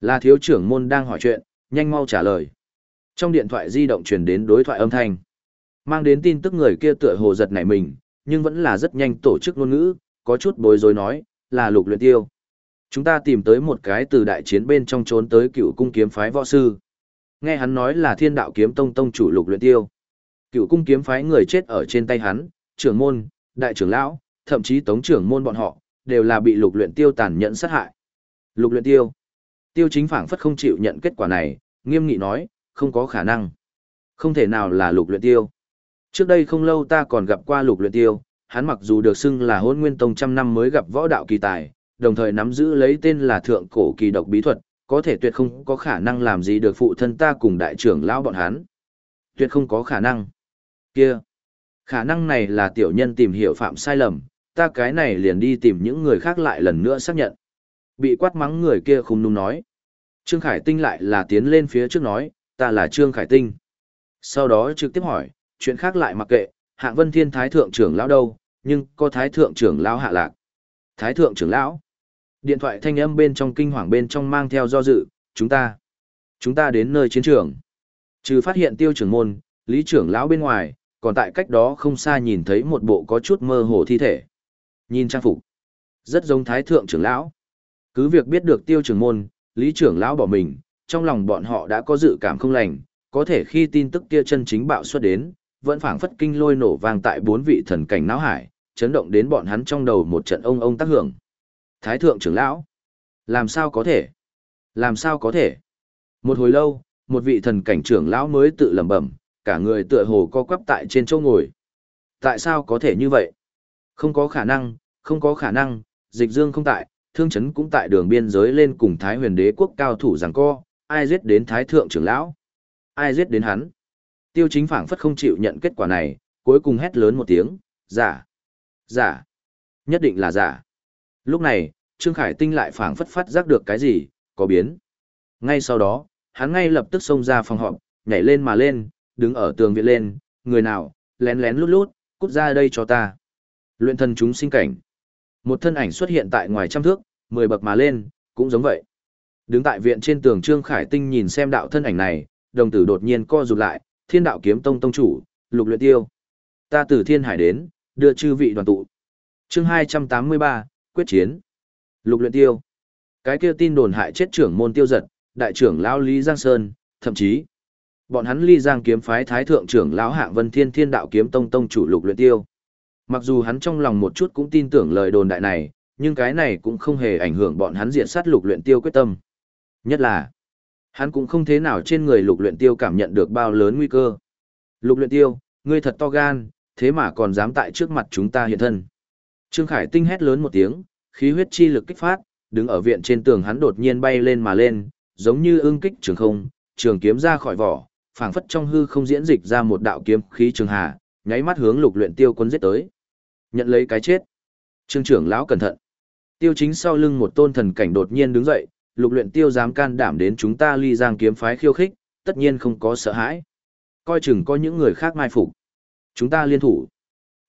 Là thiếu trưởng môn đang hỏi chuyện, nhanh mau trả lời. Trong điện thoại di động truyền đến đối thoại âm thanh. Mang đến tin tức người kia tựa hồ giật nảy mình, nhưng vẫn là rất nhanh tổ chức ngôn ngữ, có chút bối rối nói, là lục luyện tiêu. Chúng ta tìm tới một cái từ đại chiến bên trong trốn tới cựu cung kiếm phái võ sư. Nghe hắn nói là thiên đạo kiếm tông tông chủ lục luyện tiêu. Cựu cung kiếm phái người chết ở trên tay hắn, trưởng môn, đại trưởng lão, thậm chí tống trưởng môn bọn họ, đều là bị lục luyện tiêu tàn nhẫn sát hại. Lục luyện tiêu. Tiêu chính phảng phất không chịu nhận kết quả này, nghiêm nghị nói, không có khả năng. Không thể nào là lục luyện tiêu. Trước đây không lâu ta còn gặp qua lục luyện tiêu, hắn mặc dù được xưng là hôn nguyên tông trăm năm mới gặp võ đạo kỳ tài, đồng thời nắm giữ lấy tên là thượng cổ kỳ độc bí thuật, có thể tuyệt không có khả năng làm gì được phụ thân ta cùng đại trưởng lão bọn hắn. Tuyệt không có khả năng. Kia. Khả năng này là tiểu nhân tìm hiểu phạm sai lầm, ta cái này liền đi tìm những người khác lại lần nữa xác nhận. Bị quát mắng người kia không nung nói. Trương Khải Tinh lại là tiến lên phía trước nói, ta là Trương Khải Tinh. Sau đó trực tiếp hỏi, chuyện khác lại mặc kệ, hạng vân thiên thái thượng trưởng lão đâu, nhưng có thái thượng trưởng lão hạ lạc. Thái thượng trưởng lão. Điện thoại thanh âm bên trong kinh hoàng bên trong mang theo do dự, chúng ta. Chúng ta đến nơi chiến trường. Trừ phát hiện tiêu trưởng môn, lý trưởng lão bên ngoài, còn tại cách đó không xa nhìn thấy một bộ có chút mơ hồ thi thể. Nhìn trang phục. Rất giống thái thượng trưởng lão. Cứ việc biết được tiêu trưởng môn, lý trưởng lão bỏ mình, trong lòng bọn họ đã có dự cảm không lành, có thể khi tin tức kia chân chính bạo xuất đến, vẫn phảng phất kinh lôi nổ vang tại bốn vị thần cảnh não hải, chấn động đến bọn hắn trong đầu một trận ông ông tác hưởng. Thái thượng trưởng lão, làm sao có thể? Làm sao có thể? Một hồi lâu, một vị thần cảnh trưởng lão mới tự lẩm bẩm, cả người tựa hồ co quắp tại trên chỗ ngồi. Tại sao có thể như vậy? Không có khả năng, không có khả năng, dịch dương không tại, thương chấn cũng tại đường biên giới lên cùng Thái huyền đế quốc cao thủ giằng co, ai giết đến Thái thượng trưởng lão? Ai giết đến hắn? Tiêu chính phảng phất không chịu nhận kết quả này, cuối cùng hét lớn một tiếng, giả, giả, nhất định là giả. Lúc này, Trương Khải Tinh lại phảng phất phát giác được cái gì, có biến. Ngay sau đó, hắn ngay lập tức xông ra phòng họp, nhảy lên mà lên, đứng ở tường viện lên, người nào, lén lén lút lút, cút ra đây cho ta. Luyện thân chúng sinh cảnh. Một thân ảnh xuất hiện tại ngoài trăm thước, mười bậc mà lên, cũng giống vậy. Đứng tại viện trên tường Trương Khải Tinh nhìn xem đạo thân ảnh này, đồng tử đột nhiên co rụt lại, thiên đạo kiếm tông tông chủ, lục luyện tiêu. Ta từ thiên hải đến, đưa chư vị đoàn tụ. Chương 283, quyết chiến. Lục luyện tiêu. Cái kia tin đồn hại chết trưởng môn tiêu giật, đại trưởng lão Lý Giang Sơn, thậm chí bọn hắn Ly Giang kiếm phái thái thượng trưởng lão Hạng Vân Thiên Thiên đạo kiếm tông tông chủ lục luyện tiêu. Mặc dù hắn trong lòng một chút cũng tin tưởng lời đồn đại này, nhưng cái này cũng không hề ảnh hưởng bọn hắn diện sát lục luyện tiêu quyết tâm. Nhất là, hắn cũng không thế nào trên người lục luyện tiêu cảm nhận được bao lớn nguy cơ. Lục luyện tiêu, ngươi thật to gan, thế mà còn dám tại trước mặt chúng ta hiện thân. Trương Khải Tinh hét lớn một tiếng, khí huyết chi lực kích phát, đứng ở viện trên tường hắn đột nhiên bay lên mà lên, giống như ưng kích trường không, trường kiếm ra khỏi vỏ, phảng phất trong hư không diễn dịch ra một đạo kiếm khí trường hà, nháy mắt hướng lục luyện tiêu quân giết tới. Nhận lấy cái chết. Trương trưởng lão cẩn thận. Tiêu chính sau lưng một tôn thần cảnh đột nhiên đứng dậy, lục luyện tiêu dám can đảm đến chúng ta ly giang kiếm phái khiêu khích, tất nhiên không có sợ hãi. Coi chừng có những người khác mai phục. Chúng ta liên thủ.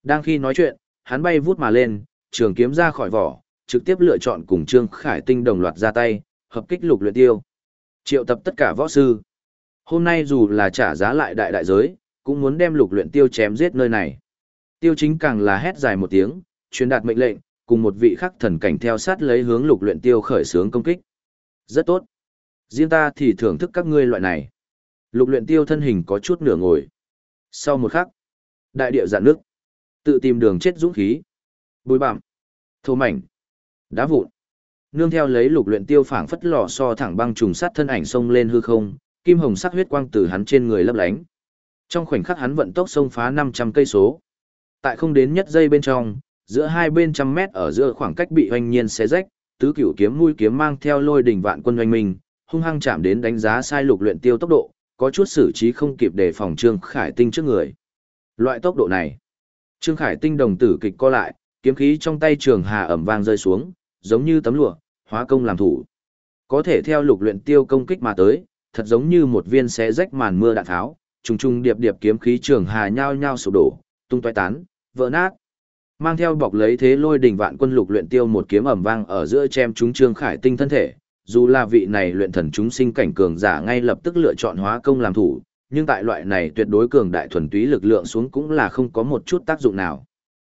Đang khi nói chuyện, hắn bay vút mà lên, trường kiếm ra khỏi vỏ, trực tiếp lựa chọn cùng Trương Khải Tinh đồng loạt ra tay, hợp kích lục luyện tiêu. Triệu tập tất cả võ sư. Hôm nay dù là trả giá lại đại đại giới, cũng muốn đem lục luyện tiêu chém giết nơi này. Tiêu chính càng là hét dài một tiếng, truyền đạt mệnh lệnh, cùng một vị khắc thần cảnh theo sát lấy hướng lục luyện tiêu khởi sướng công kích. Rất tốt. Riêng ta thì thưởng thức các ngươi loại này. Lục luyện tiêu thân hình có chút nửa ngồi. Sau một khắc, đại địa dạn nước. Tự tìm đường chết dũng khí. Bùi bặm. Thô mảnh. Đá vụn. Nương theo lấy lục luyện tiêu phảng phất lò so thẳng băng trùng sát thân ảnh sông lên hư không, kim hồng sắc huyết quang từ hắn trên người lấp lánh. Trong khoảnh khắc hắn vận tốc sông phá 500 cây số. Tại không đến nhất giây bên trong, giữa hai bên trăm mét ở giữa khoảng cách bị hoành nhiên xé rách, tứ cửu kiếm mũi kiếm mang theo lôi đỉnh vạn quân doanh mình, hung hăng chạm đến đánh giá sai lục luyện tiêu tốc độ, có chút xử trí không kịp để phòng Trương Khải Tinh trước người. Loại tốc độ này, Trương Khải Tinh đồng tử kịch co lại, kiếm khí trong tay trường hà ẩm vang rơi xuống, giống như tấm lụa, hóa công làm thủ. Có thể theo lục luyện tiêu công kích mà tới, thật giống như một viên xé rách màn mưa đạn tháo, trùng trùng điệp điệp kiếm khí trường hà nhao nhao sụp đổ, tung tóe tán, vỡ nát. Mang theo bọc lấy thế lôi đỉnh vạn quân lục luyện tiêu một kiếm ầm vang ở giữa chém chúng Trương Khải Tinh thân thể, dù là vị này luyện thần chúng sinh cảnh cường giả ngay lập tức lựa chọn hóa công làm thủ, nhưng tại loại này tuyệt đối cường đại thuần túy lực lượng xuống cũng là không có một chút tác dụng nào.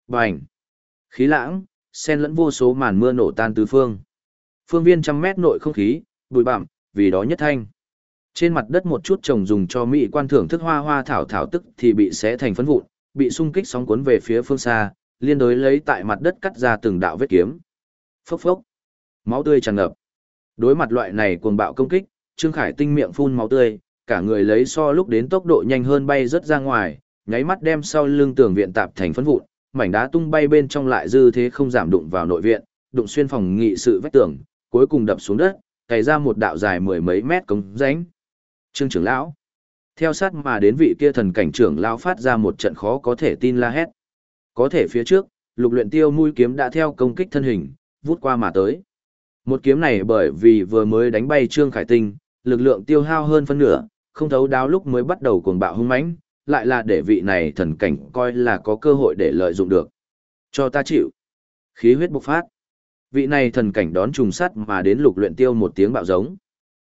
Bành! Khí lãng, xen lẫn vô số màn mưa nổ tan tứ phương. Phương viên trăm mét nội không khí, bụi bặm, vì đó nhất thanh. Trên mặt đất một chút trồng dùng cho mỹ quan thưởng thức hoa hoa thảo thảo tức thì bị xé thành phấn vụn, bị xung kích sóng cuốn về phía phương xa, liên đối lấy tại mặt đất cắt ra từng đạo vết kiếm. Phốc phốc. Máu tươi tràn ngập. Đối mặt loại này cuồng bạo công kích, Trương Khải tinh miệng phun máu tươi, cả người lấy so lúc đến tốc độ nhanh hơn bay rất ra ngoài, nháy mắt đem sau lưng tường viện tạp thành phấn vụn, mảnh đá tung bay bên trong lại dư thế không giảm đụng vào nội viện, đụng xuyên phòng nghị sự vách tường, cuối cùng đập xuống đất, cày ra một đạo dài mười mấy mét cống rãnh. Trương trưởng lão, theo sát mà đến vị kia thần cảnh trưởng lão phát ra một trận khó có thể tin la hét. Có thể phía trước, lục luyện tiêu mũi kiếm đã theo công kích thân hình, vút qua mà tới. Một kiếm này bởi vì vừa mới đánh bay Trương Khải Tinh, lực lượng tiêu hao hơn phân nửa, không thấu đáo lúc mới bắt đầu cuồng bạo hung mãnh, lại là để vị này thần cảnh coi là có cơ hội để lợi dụng được. Cho ta chịu. Khí huyết bộc phát. Vị này thần cảnh đón trùng sắt mà đến lục luyện tiêu một tiếng bạo giống.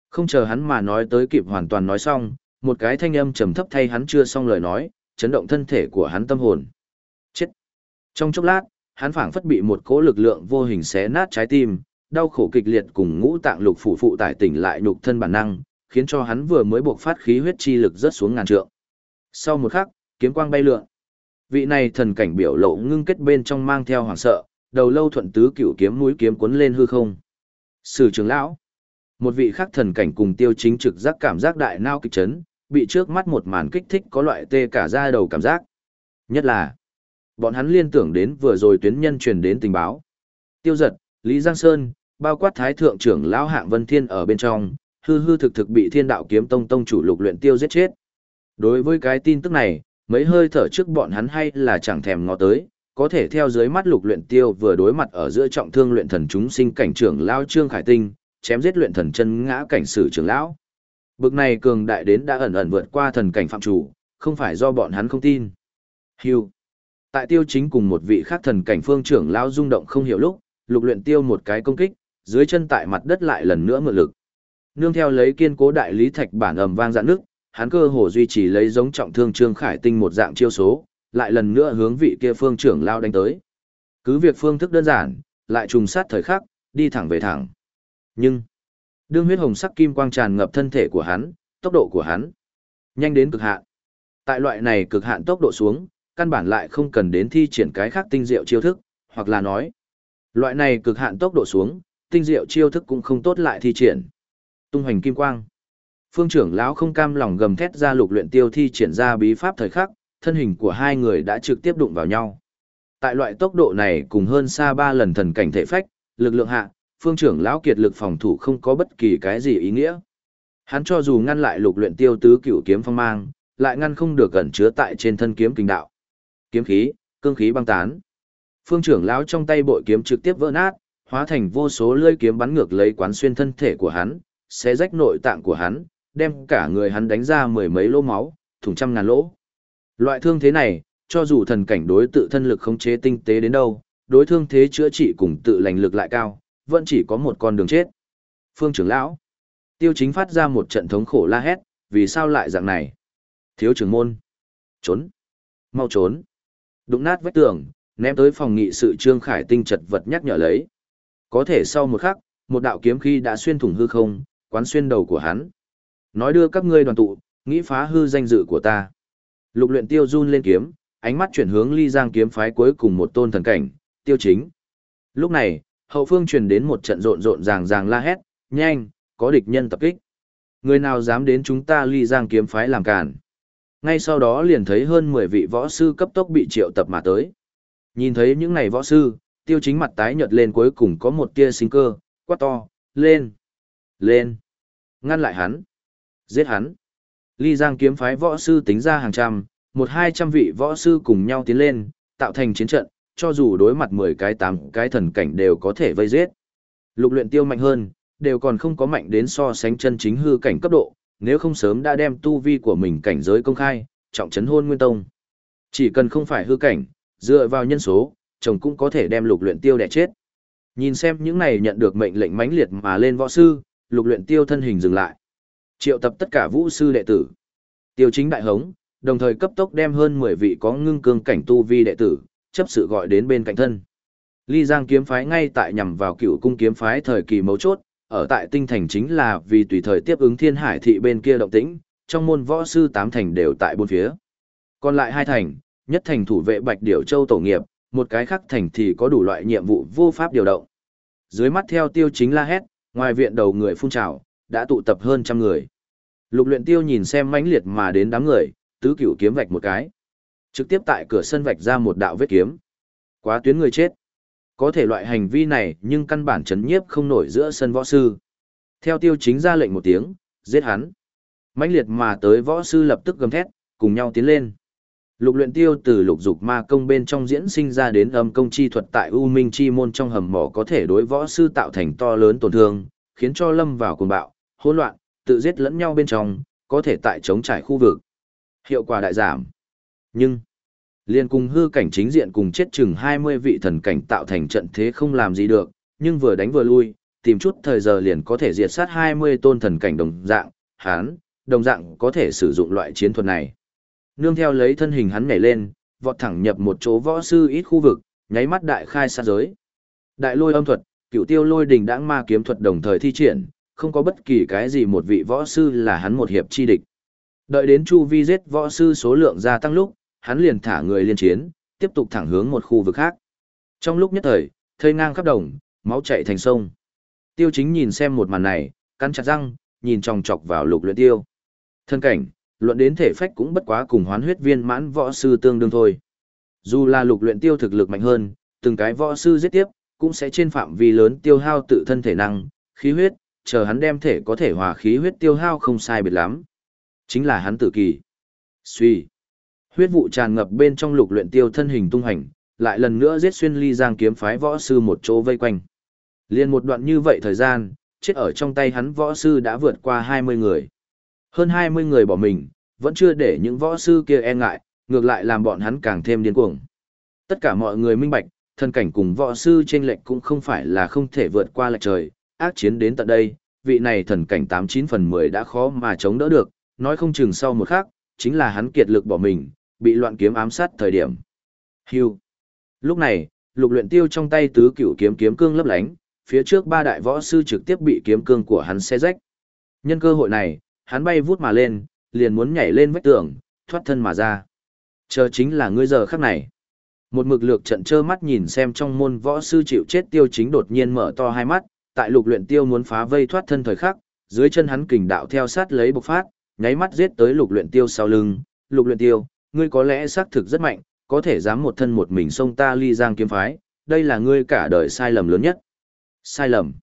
Không chờ hắn mà nói tới kịp hoàn toàn nói xong, một cái thanh âm trầm thấp thay hắn chưa xong lời nói, chấn động thân thể của hắn tâm hồn. Trong chốc lát, hắn phảng phất bị một cỗ lực lượng vô hình xé nát trái tim, đau khổ kịch liệt cùng ngũ tạng lục phủ phụ tải tỉnh lại nhục thân bản năng, khiến cho hắn vừa mới buộc phát khí huyết chi lực rất xuống ngàn trượng. Sau một khắc, kiếm quang bay lượn. Vị này thần cảnh biểu lộ ngưng kết bên trong mang theo hoảng sợ, đầu lâu thuận tứ cửu kiếm mũi kiếm cuốn lên hư không. Sử trưởng lão, một vị khác thần cảnh cùng tiêu chính trực giác cảm giác đại nao kịch chấn, bị trước mắt một màn kích thích có loại tê cả da đầu cảm giác. Nhất là, bọn hắn liên tưởng đến vừa rồi tuyến nhân truyền đến tình báo. Tiêu giật, Lý Giang Sơn, bao quát thái thượng trưởng lão hạng vân thiên ở bên trong, hư hư thực thực bị thiên đạo kiếm tông tông chủ lục luyện tiêu giết chết. Đối với cái tin tức này, mấy hơi thở trước bọn hắn hay là chẳng thèm ngó tới, có thể theo dưới mắt lục luyện tiêu vừa đối mặt ở giữa trọng thương luyện thần chúng sinh cảnh trưởng lão Trương Khải Tinh, chém giết luyện thần chân ngã cảnh sử trưởng lão. Bực này cường đại đến đã ẩn ẩn vượt qua thần cảnh phạm chủ, không phải do bọn hắn không tin. Hưu. Tại tiêu chính cùng một vị khác thần cảnh phương trưởng lao rung động không hiểu lúc, lục luyện tiêu một cái công kích, dưới chân tại mặt đất lại lần nữa mượn lực. Nương theo lấy kiên cố đại lý thạch bản ầm vang dạn nước, hắn cơ hồ duy trì lấy giống trọng thương Trương Khải Tinh một dạng chiêu số, lại lần nữa hướng vị kia phương trưởng lao đánh tới. Cứ việc phương thức đơn giản, lại trùng sát thời khắc, đi thẳng về thẳng. Nhưng, đương huyết hồng sắc kim quang tràn ngập thân thể của hắn, tốc độ của hắn nhanh đến cực hạn. Tại loại này cực hạn tốc độ xuống, căn bản lại không cần đến thi triển cái khác tinh diệu chiêu thức, hoặc là nói, loại này cực hạn tốc độ xuống, tinh diệu chiêu thức cũng không tốt lại thi triển. Tung hoành kim quang. Phương trưởng lão không cam lòng gầm thét ra lục luyện tiêu thi triển ra bí pháp thời khắc, thân hình của hai người đã trực tiếp đụng vào nhau. Tại loại tốc độ này cùng hơn xa ba lần thần cảnh thể phách, lực lượng hạ, phương trưởng lão kiệt lực phòng thủ không có bất kỳ cái gì ý nghĩa. Hắn cho dù ngăn lại lục luyện tiêu tứ cửu kiếm phong mang, lại ngăn không được gần chứa tại trên thân kiếm kinh đạo. Kiếm khí, cương khí băng tán. Phương trưởng lão trong tay bội kiếm trực tiếp vỡ nát, hóa thành vô số lưỡi kiếm bắn ngược lấy quán xuyên thân thể của hắn, xé rách nội tạng của hắn, đem cả người hắn đánh ra mười mấy lỗ máu, thủng trăm ngàn lỗ. Loại thương thế này, cho dù thần cảnh đối tự thân lực khống chế tinh tế đến đâu, đối thương thế chữa trị cùng tự lành lực lại cao, vẫn chỉ có một con đường chết. Phương trưởng lão, tiêu chính phát ra một trận thống khổ la hét, vì sao lại dạng này? Thiếu trưởng môn, trốn, mau trốn. Đụng nát vách tường, ném tới phòng nghị sự trương khải tinh chật vật nhắc nhở lấy. Có thể sau một khắc, một đạo kiếm khí đã xuyên thủng hư không, quán xuyên đầu của hắn. Nói đưa các ngươi đoàn tụ, nghĩ phá hư danh dự của ta. Lục luyện tiêu run lên kiếm, ánh mắt chuyển hướng ly giang kiếm phái cuối cùng một tôn thần cảnh, tiêu chính. Lúc này, hậu phương truyền đến một trận rộn rộn ràng ràng la hét, nhanh, có địch nhân tập kích. Người nào dám đến chúng ta ly giang kiếm phái làm cản. Ngay sau đó liền thấy hơn 10 vị võ sư cấp tốc bị triệu tập mà tới. Nhìn thấy những này võ sư, tiêu chính mặt tái nhợt lên cuối cùng có một tia sinh cơ, quát to, lên, lên, ngăn lại hắn, giết hắn. Ly Giang kiếm phái võ sư tính ra hàng trăm, một hai trăm vị võ sư cùng nhau tiến lên, tạo thành chiến trận, cho dù đối mặt mười cái tám cái thần cảnh đều có thể vây giết. Lục luyện tiêu mạnh hơn, đều còn không có mạnh đến so sánh chân chính hư cảnh cấp độ, nếu không sớm đã đem tu vi của mình cảnh giới công khai, trọng trấn hôn nguyên tông. Chỉ cần không phải hư cảnh, dựa vào nhân số, chồng cũng có thể đem lục luyện tiêu đẻ chết. Nhìn xem những này nhận được mệnh lệnh mãnh liệt mà lên võ sư, lục luyện tiêu thân hình dừng lại. Triệu tập tất cả vũ sư đệ tử. Tiêu chính đại hống, đồng thời cấp tốc đem hơn 10 vị có ngưng cương cảnh tu vi đệ tử, chấp sự gọi đến bên cạnh thân. Ly Giang kiếm phái ngay tại nhằm vào cựu cung kiếm phái thời kỳ mấu chốt, ở tại tinh thành chính là vì tùy thời tiếp ứng thiên hải thị bên kia động tĩnh, trong môn võ sư tám thành đều tại bốn phía. Còn lại hai thành, nhất thành thủ vệ Bạch Điểu Châu tổ nghiệp, một cái khác thành thì có đủ loại nhiệm vụ vô pháp điều động. Dưới mắt theo tiêu chính la hét, ngoài viện đầu người phun trào, đã tụ tập hơn trăm người. Lục luyện tiêu nhìn xem mãnh liệt mà đến đám người, tứ cửu kiếm vạch một cái. Trực tiếp tại cửa sân vạch ra một đạo vết kiếm. Quá tuyến người chết. Có thể loại hành vi này nhưng căn bản chấn nhiếp không nổi giữa sân võ sư. Theo tiêu chính ra lệnh một tiếng, giết hắn. mãnh liệt mà tới võ sư lập tức gầm thét, cùng nhau tiến lên. Lục luyện tiêu từ lục dục ma công bên trong diễn sinh ra đến âm công chi thuật tại U Minh chi môn trong hầm mỏ có thể đối võ sư tạo thành to lớn tổn thương, khiến cho lâm vào cuồng bạo, hỗn loạn, tự giết lẫn nhau bên trong, có thể tại chống trải khu vực. Hiệu quả đại giảm. Nhưng, liên cùng hư cảnh chính diện cùng chết chừng 20 vị thần cảnh tạo thành trận thế không làm gì được, nhưng vừa đánh vừa lui, tìm chút thời giờ liền có thể diệt sát 20 tôn thần cảnh đồng dạng, hán, đồng dạng có thể sử dụng loại chiến thuật này. Nương theo lấy thân hình hắn nhảy lên, vọt thẳng nhập một chỗ võ sư ít khu vực, nháy mắt đại khai sát giới. Đại lôi âm thuật, cựu tiêu lôi đình đãng ma kiếm thuật đồng thời thi triển, không có bất kỳ cái gì một vị võ sư là hắn một hiệp chi địch. Đợi đến chu vi giết võ sư số lượng gia tăng lúc, hắn liền thả người liên chiến, tiếp tục thẳng hướng một khu vực khác. Trong lúc nhất thời, thây ngang khắp đồng, máu chảy thành sông. Tiêu chính nhìn xem một màn này, cắn chặt răng, nhìn chòng chọc vào lục luyện tiêu. Thân cảnh, luận đến thể phách cũng bất quá cùng hoán huyết viên mãn võ sư tương đương thôi. Dù là lục luyện tiêu thực lực mạnh hơn, từng cái võ sư giết tiếp, cũng sẽ trên phạm vi lớn tiêu hao tự thân thể năng, khí huyết, chờ hắn đem thể có thể hòa khí huyết tiêu hao không sai biệt lắm. Chính là hắn tự kỳ. Suy. Huyết vụ tràn ngập bên trong lục luyện tiêu thân hình tung hành, lại lần nữa giết xuyên ly giang kiếm phái võ sư một chỗ vây quanh. Liên một đoạn như vậy thời gian, chết ở trong tay hắn võ sư đã vượt qua 20 người. Hơn 20 người bỏ mình, vẫn chưa để những võ sư kia e ngại, ngược lại làm bọn hắn càng thêm điên cuồng. Tất cả mọi người minh bạch, thân cảnh cùng võ sư trên lệnh cũng không phải là không thể vượt qua lệch trời, ác chiến đến tận đây, vị này thần cảnh 89 phần 10 đã khó mà chống đỡ được, nói không chừng sau một khắc, chính là hắn kiệt lực bỏ mình, bị loạn kiếm ám sát thời điểm. Hưu. Lúc này, lục luyện tiêu trong tay tứ cửu kiếm kiếm cương lấp lánh, phía trước ba đại võ sư trực tiếp bị kiếm cương của hắn xé rách. Nhân cơ hội này, hắn bay vút mà lên, liền muốn nhảy lên vách tường, thoát thân mà ra. Chờ chính là ngươi giờ khắc này. Một mực lược trận trơ mắt nhìn xem trong môn võ sư chịu chết tiêu chính đột nhiên mở to hai mắt, tại lục luyện tiêu muốn phá vây thoát thân thời khắc, dưới chân hắn kình đạo theo sát lấy bộc phát, nháy mắt giết tới lục luyện tiêu sau lưng. Lục luyện tiêu, ngươi có lẽ xác thực rất mạnh, có thể dám một thân một mình xông ta ly giang kiếm phái, đây là ngươi cả đời sai lầm lớn nhất. Sai lầm.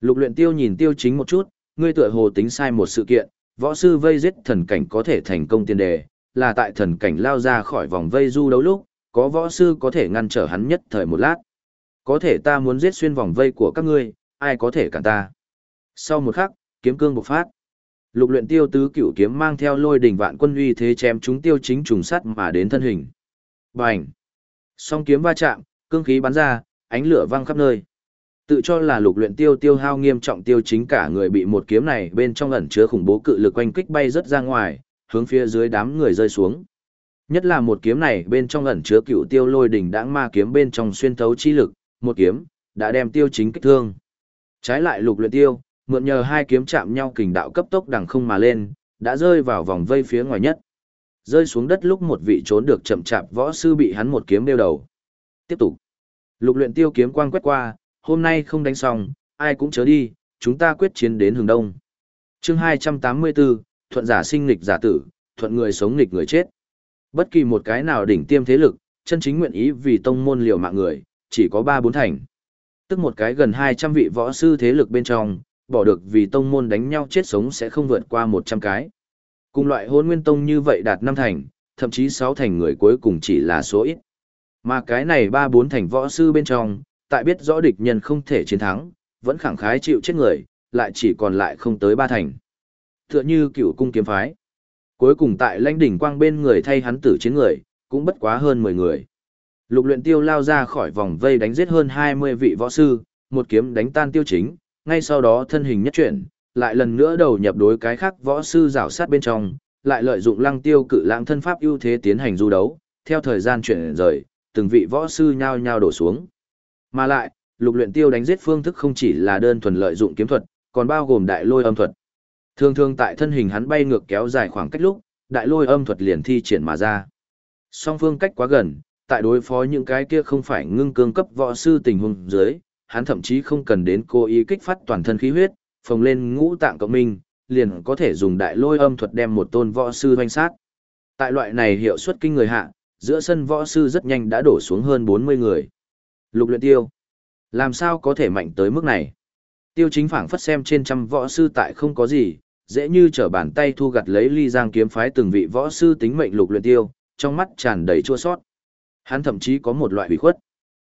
Lục luyện tiêu nhìn tiêu chính một chút, ngươi tựa hồ tính sai một sự kiện, võ sư vây giết thần cảnh có thể thành công tiên đề, là tại thần cảnh lao ra khỏi vòng vây du đấu lúc, có võ sư có thể ngăn trở hắn nhất thời một lát. Có thể ta muốn giết xuyên vòng vây của các ngươi, ai có thể cản ta. Sau một khắc, kiếm cương bộc phát. Lục luyện tiêu tứ cửu kiếm mang theo lôi đỉnh vạn quân uy thế chém chúng tiêu chính trùng sắt mà đến thân hình. Bành! Song kiếm va chạm, cương khí bắn ra, ánh lửa văng khắp nơi. Tự cho là lục luyện tiêu tiêu hao nghiêm trọng tiêu chính cả người bị một kiếm này bên trong ẩn chứa khủng bố cự lực quanh kích bay rất ra ngoài, hướng phía dưới đám người rơi xuống. Nhất là một kiếm này bên trong ẩn chứa cựu tiêu lôi đỉnh đãng ma kiếm bên trong xuyên thấu chi lực, một kiếm, đã đem tiêu chính kích thương. Trái lại lục luyện tiêu, mượn nhờ hai kiếm chạm nhau kình đạo cấp tốc đằng không mà lên, đã rơi vào vòng vây phía ngoài nhất. Rơi xuống đất lúc một vị trốn được chậm chạp võ sư bị hắn một kiếm đeo đầu. Tiếp tục. Lục luyện tiêu kiếm quang quét qua, hôm nay không đánh xong, ai cũng chớ đi, chúng ta quyết chiến đến hướng đông. Chương 284, thuận giả sinh nghịch giả tử, thuận người sống nghịch người chết. Bất kỳ một cái nào đỉnh tiêm thế lực, chân chính nguyện ý vì tông môn liều mạng người, chỉ có 3 bốn thành. Tức một cái gần 200 vị võ sư thế lực bên trong, bỏ được vì tông môn đánh nhau chết sống sẽ không vượt qua 100 cái. Cùng loại hôn nguyên tông như vậy đạt 5 thành, thậm chí 6 thành người cuối cùng chỉ là số ít. Mà cái này 3-4 thành võ sư bên trong, tại biết rõ địch nhân không thể chiến thắng, vẫn khẳng khái chịu chết người, lại chỉ còn lại không tới 3 thành. Tựa như cựu cung kiếm phái. Cuối cùng tại lãnh đỉnh quang bên người thay hắn tử chiến người, cũng bất quá hơn 10 người. Lục luyện tiêu lao ra khỏi vòng vây đánh giết hơn 20 vị võ sư, một kiếm đánh tan tiêu chính, ngay sau đó thân hình nhất chuyển, lại lần nữa đầu nhập đối cái khác võ sư rào sát bên trong, lại lợi dụng lăng tiêu cự lãng thân pháp ưu thế tiến hành du đấu, theo thời gian chuyển rời, từng vị võ sư nhao nhao đổ xuống. Mà lại, lục luyện tiêu đánh giết phương thức không chỉ là đơn thuần lợi dụng kiếm thuật, còn bao gồm đại lôi âm thuật. Thường thường tại thân hình hắn bay ngược kéo dài khoảng cách lúc, đại lôi âm thuật liền thi triển mà ra. Song phương cách quá gần, tại đối phó những cái kia không phải ngưng cương cấp võ sư tình huống dưới, hắn thậm chí không cần đến cố ý kích phát toàn thân khí huyết, phồng lên ngũ tạng cộng minh, liền có thể dùng đại lôi âm thuật đem một tôn võ sư hoành sát. Tại loại này hiệu suất kinh người hạ, giữa sân võ sư rất nhanh đã đổ xuống hơn 40 người. Lục luyện tiêu. Làm sao có thể mạnh tới mức này? Tiêu chính phảng phất xem trên trăm võ sư tại không có gì, dễ như trở bàn tay thu gặt lấy ly giang kiếm phái từng vị võ sư tính mệnh lục luyện tiêu, trong mắt tràn đầy chua xót Hắn thậm chí có một loại hủy khuất.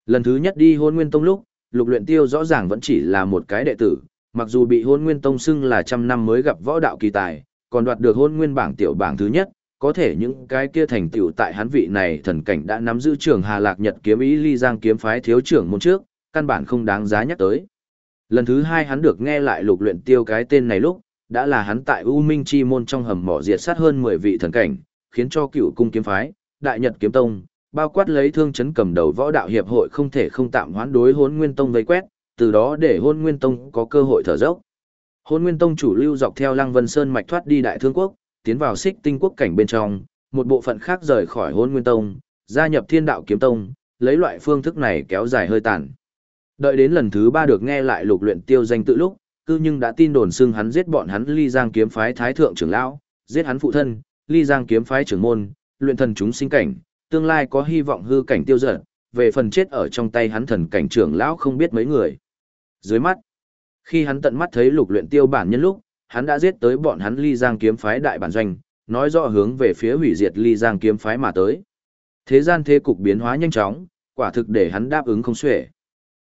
Lần thứ nhất đi hôn nguyên tông lúc, lục luyện tiêu rõ ràng vẫn chỉ là một cái đệ tử, mặc dù bị hôn nguyên tông xưng là trăm năm mới gặp võ đạo kỳ tài, còn đoạt được hôn nguyên bảng tiểu bảng thứ nhất, có thể những cái kia thành tựu tại hắn vị này thần cảnh đã nắm giữ trường Hà Lạc Nhật kiếm ý ly giang kiếm phái thiếu trưởng môn trước, căn bản không đáng giá nhắc tới. Lần thứ hai hắn được nghe lại lục luyện tiêu cái tên này lúc, đã là hắn tại U Minh Chi môn trong hầm mỏ diệt sát hơn 10 vị thần cảnh, khiến cho cựu cung kiếm phái, đại nhật kiếm tông, bao quát lấy thương chấn cầm đầu võ đạo hiệp hội không thể không tạm hoán đối hôn nguyên tông vây quét, từ đó để hôn nguyên tông có cơ hội thở dốc. Hôn nguyên tông chủ lưu dọc theo lăng vân sơn mạch thoát đi đại thương quốc, tiến vào xích tinh quốc cảnh bên trong, một bộ phận khác rời khỏi hôn nguyên tông, gia nhập thiên đạo kiếm tông, lấy loại phương thức này kéo dài hơi tàn. Đợi đến lần thứ ba được nghe lại lục luyện tiêu danh tự lúc, cư nhưng đã tin đồn xưng hắn giết bọn hắn ly giang kiếm phái thái thượng trưởng lão, giết hắn phụ thân, ly giang kiếm phái trưởng môn, luyện thần chúng sinh cảnh, tương lai có hy vọng hư cảnh tiêu dần. về phần chết ở trong tay hắn thần cảnh trưởng lão không biết mấy người. Dưới mắt, khi hắn tận mắt thấy lục luyện tiêu bản nhân lúc, hắn đã giết tới bọn hắn ly giang kiếm phái đại bản doanh, nói rõ hướng về phía hủy diệt ly giang kiếm phái mà tới. Thế gian thế cục biến hóa nhanh chóng, quả thực để hắn đáp ứng không xuể.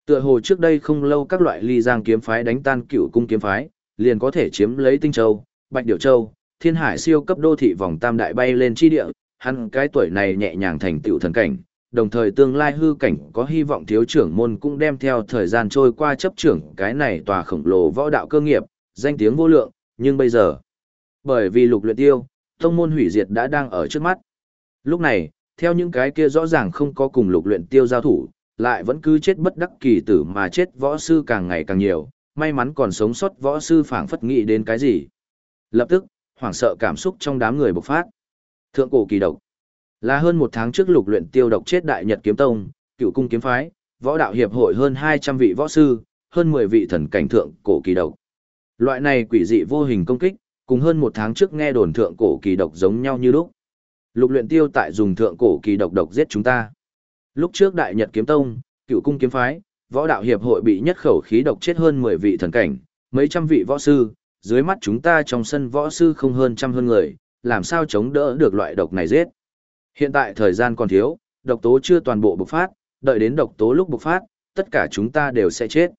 Tựa hồ trước đây không lâu các loại ly giang kiếm phái đánh tan cựu cung kiếm phái, liền có thể chiếm lấy Tinh Châu, Bạch Điểu Châu, Thiên Hải siêu cấp đô thị vòng tam đại bay lên chi địa, hắn cái tuổi này nhẹ nhàng thành tựu thần cảnh, đồng thời tương lai hư cảnh có hy vọng thiếu trưởng môn cũng đem theo thời gian trôi qua chấp trưởng cái này tòa khổng lồ võ đạo cơ nghiệp, danh tiếng vô lượng, nhưng bây giờ, bởi vì lục luyện tiêu, tông môn hủy diệt đã đang ở trước mắt. Lúc này, theo những cái kia rõ ràng không có cùng lục luyện tiêu giao thủ, lại vẫn cứ chết bất đắc kỳ tử mà chết võ sư càng ngày càng nhiều, may mắn còn sống sót võ sư phảng phất nghĩ đến cái gì. Lập tức, hoảng sợ cảm xúc trong đám người bộc phát. Thượng cổ kỳ độc. Là hơn một tháng trước lục luyện tiêu độc chết đại nhật kiếm tông, cựu cung kiếm phái, võ đạo hiệp hội hơn 200 vị võ sư, hơn 10 vị thần cảnh thượng cổ kỳ độc. Loại này quỷ dị vô hình công kích, cùng hơn một tháng trước nghe đồn thượng cổ kỳ độc giống nhau như lúc. Lục luyện tiêu tại dùng thượng cổ kỳ độc độc giết chúng ta. Lúc trước Đại Nhật Kiếm Tông, Cựu Cung Kiếm Phái, Võ Đạo Hiệp hội bị nhất khẩu khí độc chết hơn 10 vị thần cảnh, mấy trăm vị võ sư, dưới mắt chúng ta trong sân võ sư không hơn trăm hơn người, làm sao chống đỡ được loại độc này giết. Hiện tại thời gian còn thiếu, độc tố chưa toàn bộ bộc phát, đợi đến độc tố lúc bộc phát, tất cả chúng ta đều sẽ chết.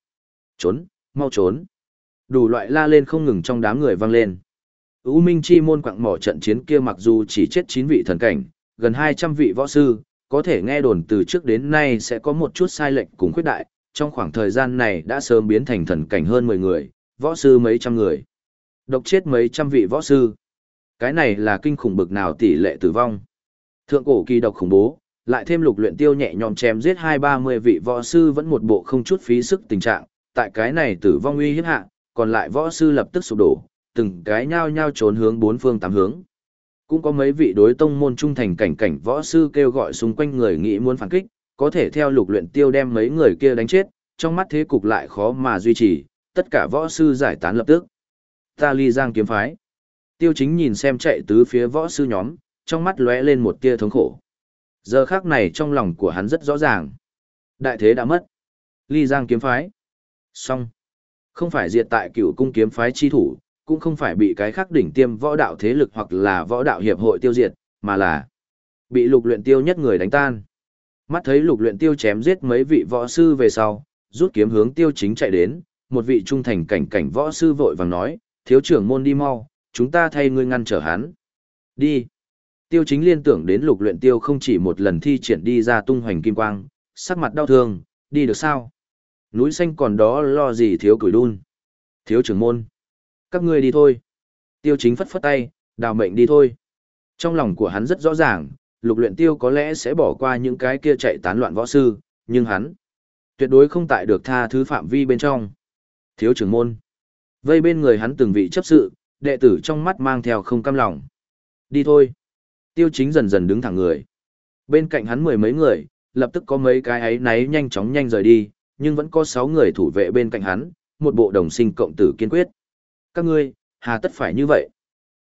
Trốn, mau trốn. Đủ loại la lên không ngừng trong đám người vang lên. U Minh Chi môn quặng mỏ trận chiến kia mặc dù chỉ chết 9 vị thần cảnh, gần 200 vị võ sư, có thể nghe đồn từ trước đến nay sẽ có một chút sai lệch cùng khuyết đại, trong khoảng thời gian này đã sớm biến thành thần cảnh hơn 10 người, võ sư mấy trăm người. Độc chết mấy trăm vị võ sư. Cái này là kinh khủng bực nào tỷ lệ tử vong. Thượng cổ kỳ độc khủng bố, lại thêm lục luyện tiêu nhẹ nhõm chém giết hai ba mươi vị võ sư vẫn một bộ không chút phí sức tình trạng, tại cái này tử vong uy hiếp hạ, còn lại võ sư lập tức sụp đổ, từng cái nhao nhao trốn hướng bốn phương tám hướng. Cũng có mấy vị đối tông môn trung thành cảnh cảnh võ sư kêu gọi xung quanh người nghĩ muốn phản kích, có thể theo lục luyện tiêu đem mấy người kia đánh chết, trong mắt thế cục lại khó mà duy trì, tất cả võ sư giải tán lập tức. Ta ly giang kiếm phái. Tiêu chính nhìn xem chạy tứ phía võ sư nhóm, trong mắt lóe lên một tia thống khổ. Giờ khắc này trong lòng của hắn rất rõ ràng. Đại thế đã mất. Ly giang kiếm phái. Xong. Không phải diệt tại cựu cung kiếm phái chi thủ, cũng không phải bị cái khác đỉnh tiêm võ đạo thế lực hoặc là võ đạo hiệp hội tiêu diệt, mà là bị lục luyện tiêu nhất người đánh tan. Mắt thấy lục luyện tiêu chém giết mấy vị võ sư về sau, rút kiếm hướng tiêu chính chạy đến, một vị trung thành cảnh cảnh võ sư vội vàng nói, thiếu trưởng môn đi mau, chúng ta thay ngươi ngăn trở hắn. Đi. Tiêu chính liên tưởng đến lục luyện tiêu không chỉ một lần thi triển đi ra tung hoành kim quang, sắc mặt đau thương, đi được sao? Núi xanh còn đó lo gì thiếu cửi đun. Thiếu trưởng môn. Các ngươi đi thôi. Tiêu chính phất phất tay, đào mệnh đi thôi. Trong lòng của hắn rất rõ ràng, lục luyện tiêu có lẽ sẽ bỏ qua những cái kia chạy tán loạn võ sư, nhưng hắn tuyệt đối không tại được tha thứ phạm vi bên trong. Thiếu trưởng môn. Vây bên người hắn từng vị chấp sự, đệ tử trong mắt mang theo không cam lòng. Đi thôi. Tiêu chính dần dần đứng thẳng người. Bên cạnh hắn mười mấy người, lập tức có mấy cái ấy náy nhanh chóng nhanh rời đi, nhưng vẫn có sáu người thủ vệ bên cạnh hắn, một bộ đồng sinh cộng tử kiên quyết. Các ngươi, hà tất phải như vậy?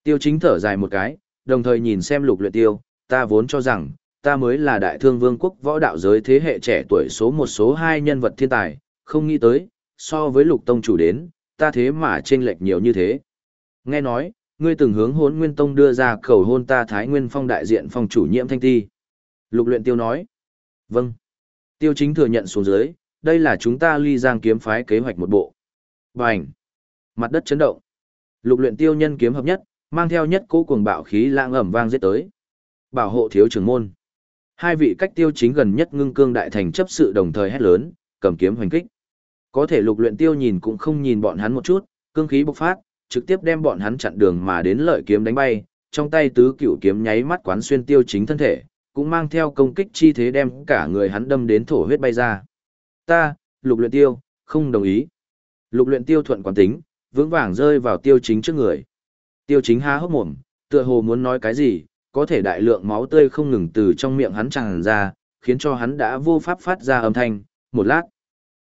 Tiêu chính thở dài một cái, đồng thời nhìn xem lục luyện tiêu, ta vốn cho rằng, ta mới là đại thương vương quốc võ đạo giới thế hệ trẻ tuổi số một số hai nhân vật thiên tài, không nghĩ tới, so với lục tông chủ đến, ta thế mà chênh lệch nhiều như thế. Nghe nói, ngươi từng hướng hốn nguyên tông đưa ra cầu hôn ta thái nguyên phong đại diện phong chủ nhiệm thanh ti. Lục luyện tiêu nói. Vâng. Tiêu chính thừa nhận xuống dưới, đây là chúng ta ly giang kiếm phái kế hoạch một bộ. Bành. Mặt đất chấn động. Lục luyện tiêu nhân kiếm hợp nhất, mang theo nhất cỗ cuồng bạo khí lãng ẩm vang giết tới. Bảo hộ thiếu trưởng môn. Hai vị cách tiêu chính gần nhất ngưng cương đại thành chấp sự đồng thời hét lớn, cầm kiếm hoành kích. Có thể lục luyện tiêu nhìn cũng không nhìn bọn hắn một chút, cương khí bộc phát, trực tiếp đem bọn hắn chặn đường mà đến lợi kiếm đánh bay, trong tay tứ cựu kiếm nháy mắt quán xuyên tiêu chính thân thể, cũng mang theo công kích chi thế đem cả người hắn đâm đến thổ huyết bay ra. Ta, lục luyện tiêu, không đồng ý. Lục luyện tiêu thuận quán tính, vững vàng rơi vào tiêu chính trước người. Tiêu chính há hốc mồm, tựa hồ muốn nói cái gì, có thể đại lượng máu tươi không ngừng từ trong miệng hắn tràn ra, khiến cho hắn đã vô pháp phát ra âm thanh, một lát.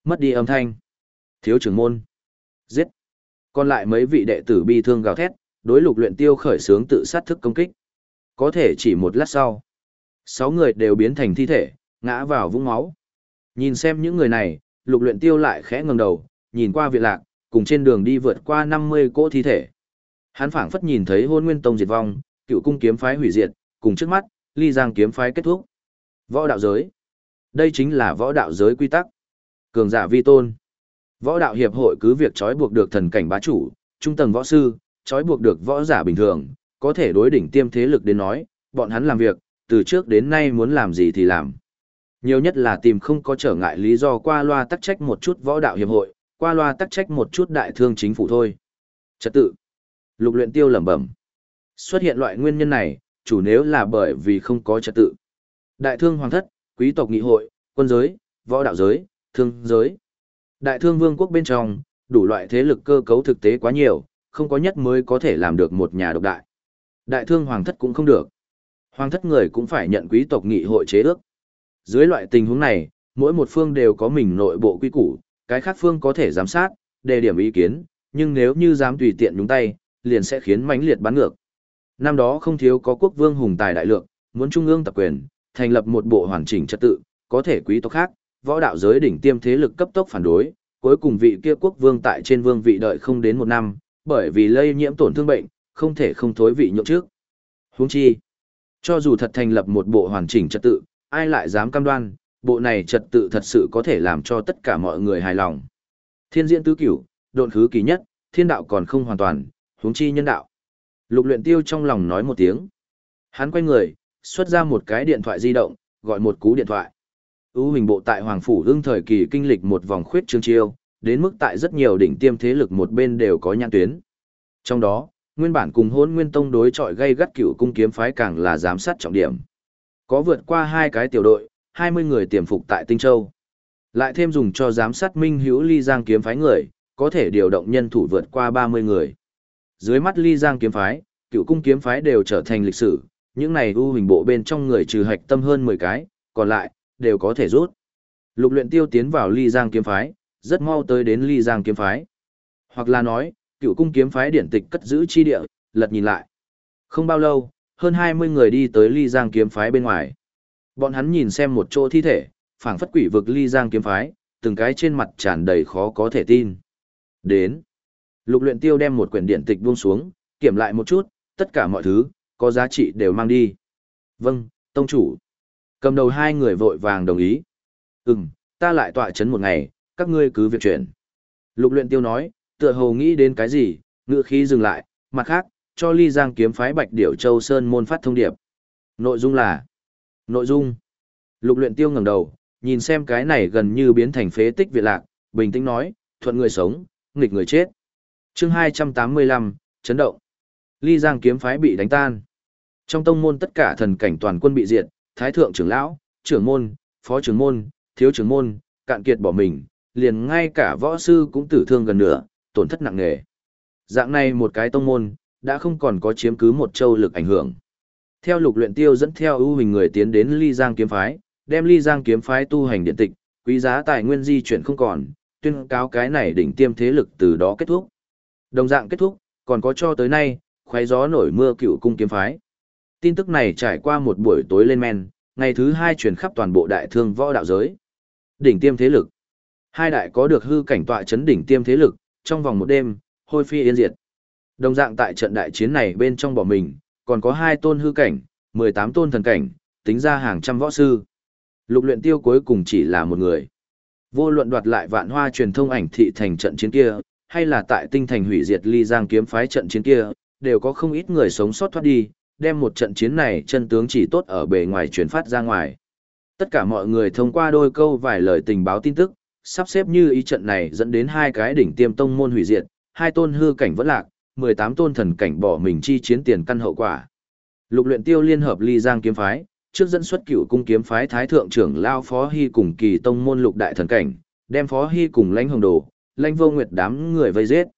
Mất đi âm thanh. Thiếu trưởng môn. Giết. Còn lại mấy vị đệ tử bi thương gào thét, đối lục luyện tiêu khởi sướng tự sát thức công kích. Có thể chỉ một lát sau. Sáu người đều biến thành thi thể, ngã vào vũng máu. Nhìn xem những người này, lục luyện tiêu lại khẽ ngẩng đầu, nhìn qua viện lạc, cùng trên đường đi vượt qua 50 cỗ thi thể. Hắn phảng phất nhìn thấy hôn nguyên tông diệt vong, cựu cung kiếm phái hủy diệt, cùng trước mắt, ly giang kiếm phái kết thúc. Võ đạo giới. Đây chính là võ đạo giới quy tắc. Cường giả vi tôn. Võ đạo hiệp hội cứ việc trói buộc được thần cảnh bá chủ, trung tầng võ sư, trói buộc được võ giả bình thường, có thể đối đỉnh tiêm thế lực đến nói, bọn hắn làm việc, từ trước đến nay muốn làm gì thì làm. Nhiều nhất là tìm không có trở ngại lý do qua loa tắc trách một chút võ đạo hiệp hội, qua loa tắc trách một chút đại thương chính phủ thôi. Trật tự. Lục luyện tiêu lẩm bẩm. Xuất hiện loại nguyên nhân này, chủ nếu là bởi vì không có trật tự. Đại thương hoàng thất, quý tộc nghị hội, quân giới, võ đạo giới, thương giới. Đại thương vương quốc bên trong, đủ loại thế lực cơ cấu thực tế quá nhiều, không có nhất mới có thể làm được một nhà độc đại. Đại thương hoàng thất cũng không được. Hoàng thất người cũng phải nhận quý tộc nghị hội chế ước. Dưới loại tình huống này, mỗi một phương đều có mình nội bộ quy củ, cái khác phương có thể giám sát, đề điểm ý kiến, nhưng nếu như dám tùy tiện nhúng tay, liền sẽ khiến mãnh liệt bắn ngược. Năm đó không thiếu có quốc vương hùng tài đại lượng, muốn trung ương tập quyền, thành lập một bộ hoàn chỉnh trật tự, có thể quý tộc khác, võ đạo giới đỉnh tiêm thế lực cấp tốc phản đối, cuối cùng vị kia quốc vương tại trên vương vị đợi không đến một năm, bởi vì lây nhiễm tổn thương bệnh, không thể không thối vị nhượng trước. Huống chi, cho dù thật thành lập một bộ hoàn chỉnh trật tự, ai lại dám cam đoan, bộ này trật tự thật sự có thể làm cho tất cả mọi người hài lòng. Thiên diễn tứ cửu, độn khứ kỳ nhất, thiên đạo còn không hoàn toàn, huống chi nhân đạo. Lục luyện tiêu trong lòng nói một tiếng. Hắn quay người, xuất ra một cái điện thoại di động, gọi một cú điện thoại ưu hình bộ tại Hoàng Phủ Hương thời kỳ kinh lịch một vòng khuyết trương chiêu, đến mức tại rất nhiều đỉnh tiêm thế lực một bên đều có nhãn tuyến. Trong đó, nguyên bản cùng hôn nguyên tông đối chọi gây gắt cựu cung kiếm phái càng là giám sát trọng điểm. Có vượt qua hai cái tiểu đội, 20 người tiềm phục tại Tinh Châu. Lại thêm dùng cho giám sát minh hữu ly giang kiếm phái người, có thể điều động nhân thủ vượt qua 30 người. Dưới mắt ly giang kiếm phái, cựu cung kiếm phái đều trở thành lịch sử, những này ưu hình bộ bên trong người trừ hạch tâm hơn 10 cái, còn lại, đều có thể rút. Lục luyện tiêu tiến vào ly giang kiếm phái, rất mau tới đến ly giang kiếm phái. Hoặc là nói, cựu cung kiếm phái điển tịch cất giữ chi địa, lật nhìn lại. Không bao lâu, hơn 20 người đi tới ly giang kiếm phái bên ngoài. Bọn hắn nhìn xem một chỗ thi thể, phảng phất quỷ vực ly giang kiếm phái, từng cái trên mặt tràn đầy khó có thể tin. Đến. Lục luyện tiêu đem một quyển điện tịch buông xuống, kiểm lại một chút, tất cả mọi thứ, có giá trị đều mang đi. Vâng, tông chủ. Cầm đầu hai người vội vàng đồng ý. Ừm, ta lại tọa chấn một ngày, các ngươi cứ việc chuyển. Lục luyện tiêu nói, tựa hồ nghĩ đến cái gì, ngựa khí dừng lại, mặt khác, cho ly giang kiếm phái bạch điểu châu sơn môn phát thông điệp. Nội dung là, nội dung, lục luyện tiêu ngẩng đầu, nhìn xem cái này gần như biến thành phế tích viện lạc, bình tĩnh nói, thuận người sống, nghịch người chết. chương 285, chấn động. Ly Giang kiếm phái bị đánh tan. Trong tông môn tất cả thần cảnh toàn quân bị diệt, thái thượng trưởng lão, trưởng môn, phó trưởng môn, thiếu trưởng môn, cạn kiệt bỏ mình, liền ngay cả võ sư cũng tử thương gần nửa, tổn thất nặng nề. Dạng này một cái tông môn, đã không còn có chiếm cứ một châu lực ảnh hưởng. Theo lục luyện tiêu dẫn theo ưu hình người tiến đến Ly Giang kiếm phái, đem Ly Giang kiếm phái tu hành điện tịch, quý giá tài nguyên di chuyển không còn, tuyên cáo cái này đỉnh tiêm thế lực từ đó kết thúc. Đồng dạng kết thúc, còn có cho tới nay, khoái gió nổi mưa cựu cung kiếm phái. Tin tức này trải qua một buổi tối lên men, ngày thứ hai truyền khắp toàn bộ đại thương võ đạo giới. Đỉnh tiêm thế lực. Hai đại có được hư cảnh tọa chấn đỉnh tiêm thế lực, trong vòng một đêm, hôi phi yên diệt. Đồng dạng tại trận đại chiến này bên trong bỏ mình, còn có hai tôn hư cảnh, 18 tôn thần cảnh, tính ra hàng trăm võ sư. Lục luyện tiêu cuối cùng chỉ là một người. Vô luận đoạt lại vạn hoa truyền thông ảnh thị thành trận chiến kia, hay là tại tinh thành hủy diệt ly giang kiếm phái trận chiến kia, đều có không ít người sống sót thoát đi, đem một trận chiến này chân tướng chỉ tốt ở bề ngoài truyền phát ra ngoài. Tất cả mọi người thông qua đôi câu vài lời tình báo tin tức, sắp xếp như ý trận này dẫn đến hai cái đỉnh tiêm tông môn hủy diệt, hai tôn hư cảnh vẫn lạc, 18 tôn thần cảnh bỏ mình chi chiến tiền căn hậu quả. Lục luyện tiêu liên hợp ly giang kiếm phái, trước dẫn xuất cửu cung kiếm phái thái thượng trưởng lao phó hy cùng kỳ tông môn lục đại thần cảnh, đem phó hy cùng lãnh hồng đồ, lãnh vô nguyệt đám người vây giết.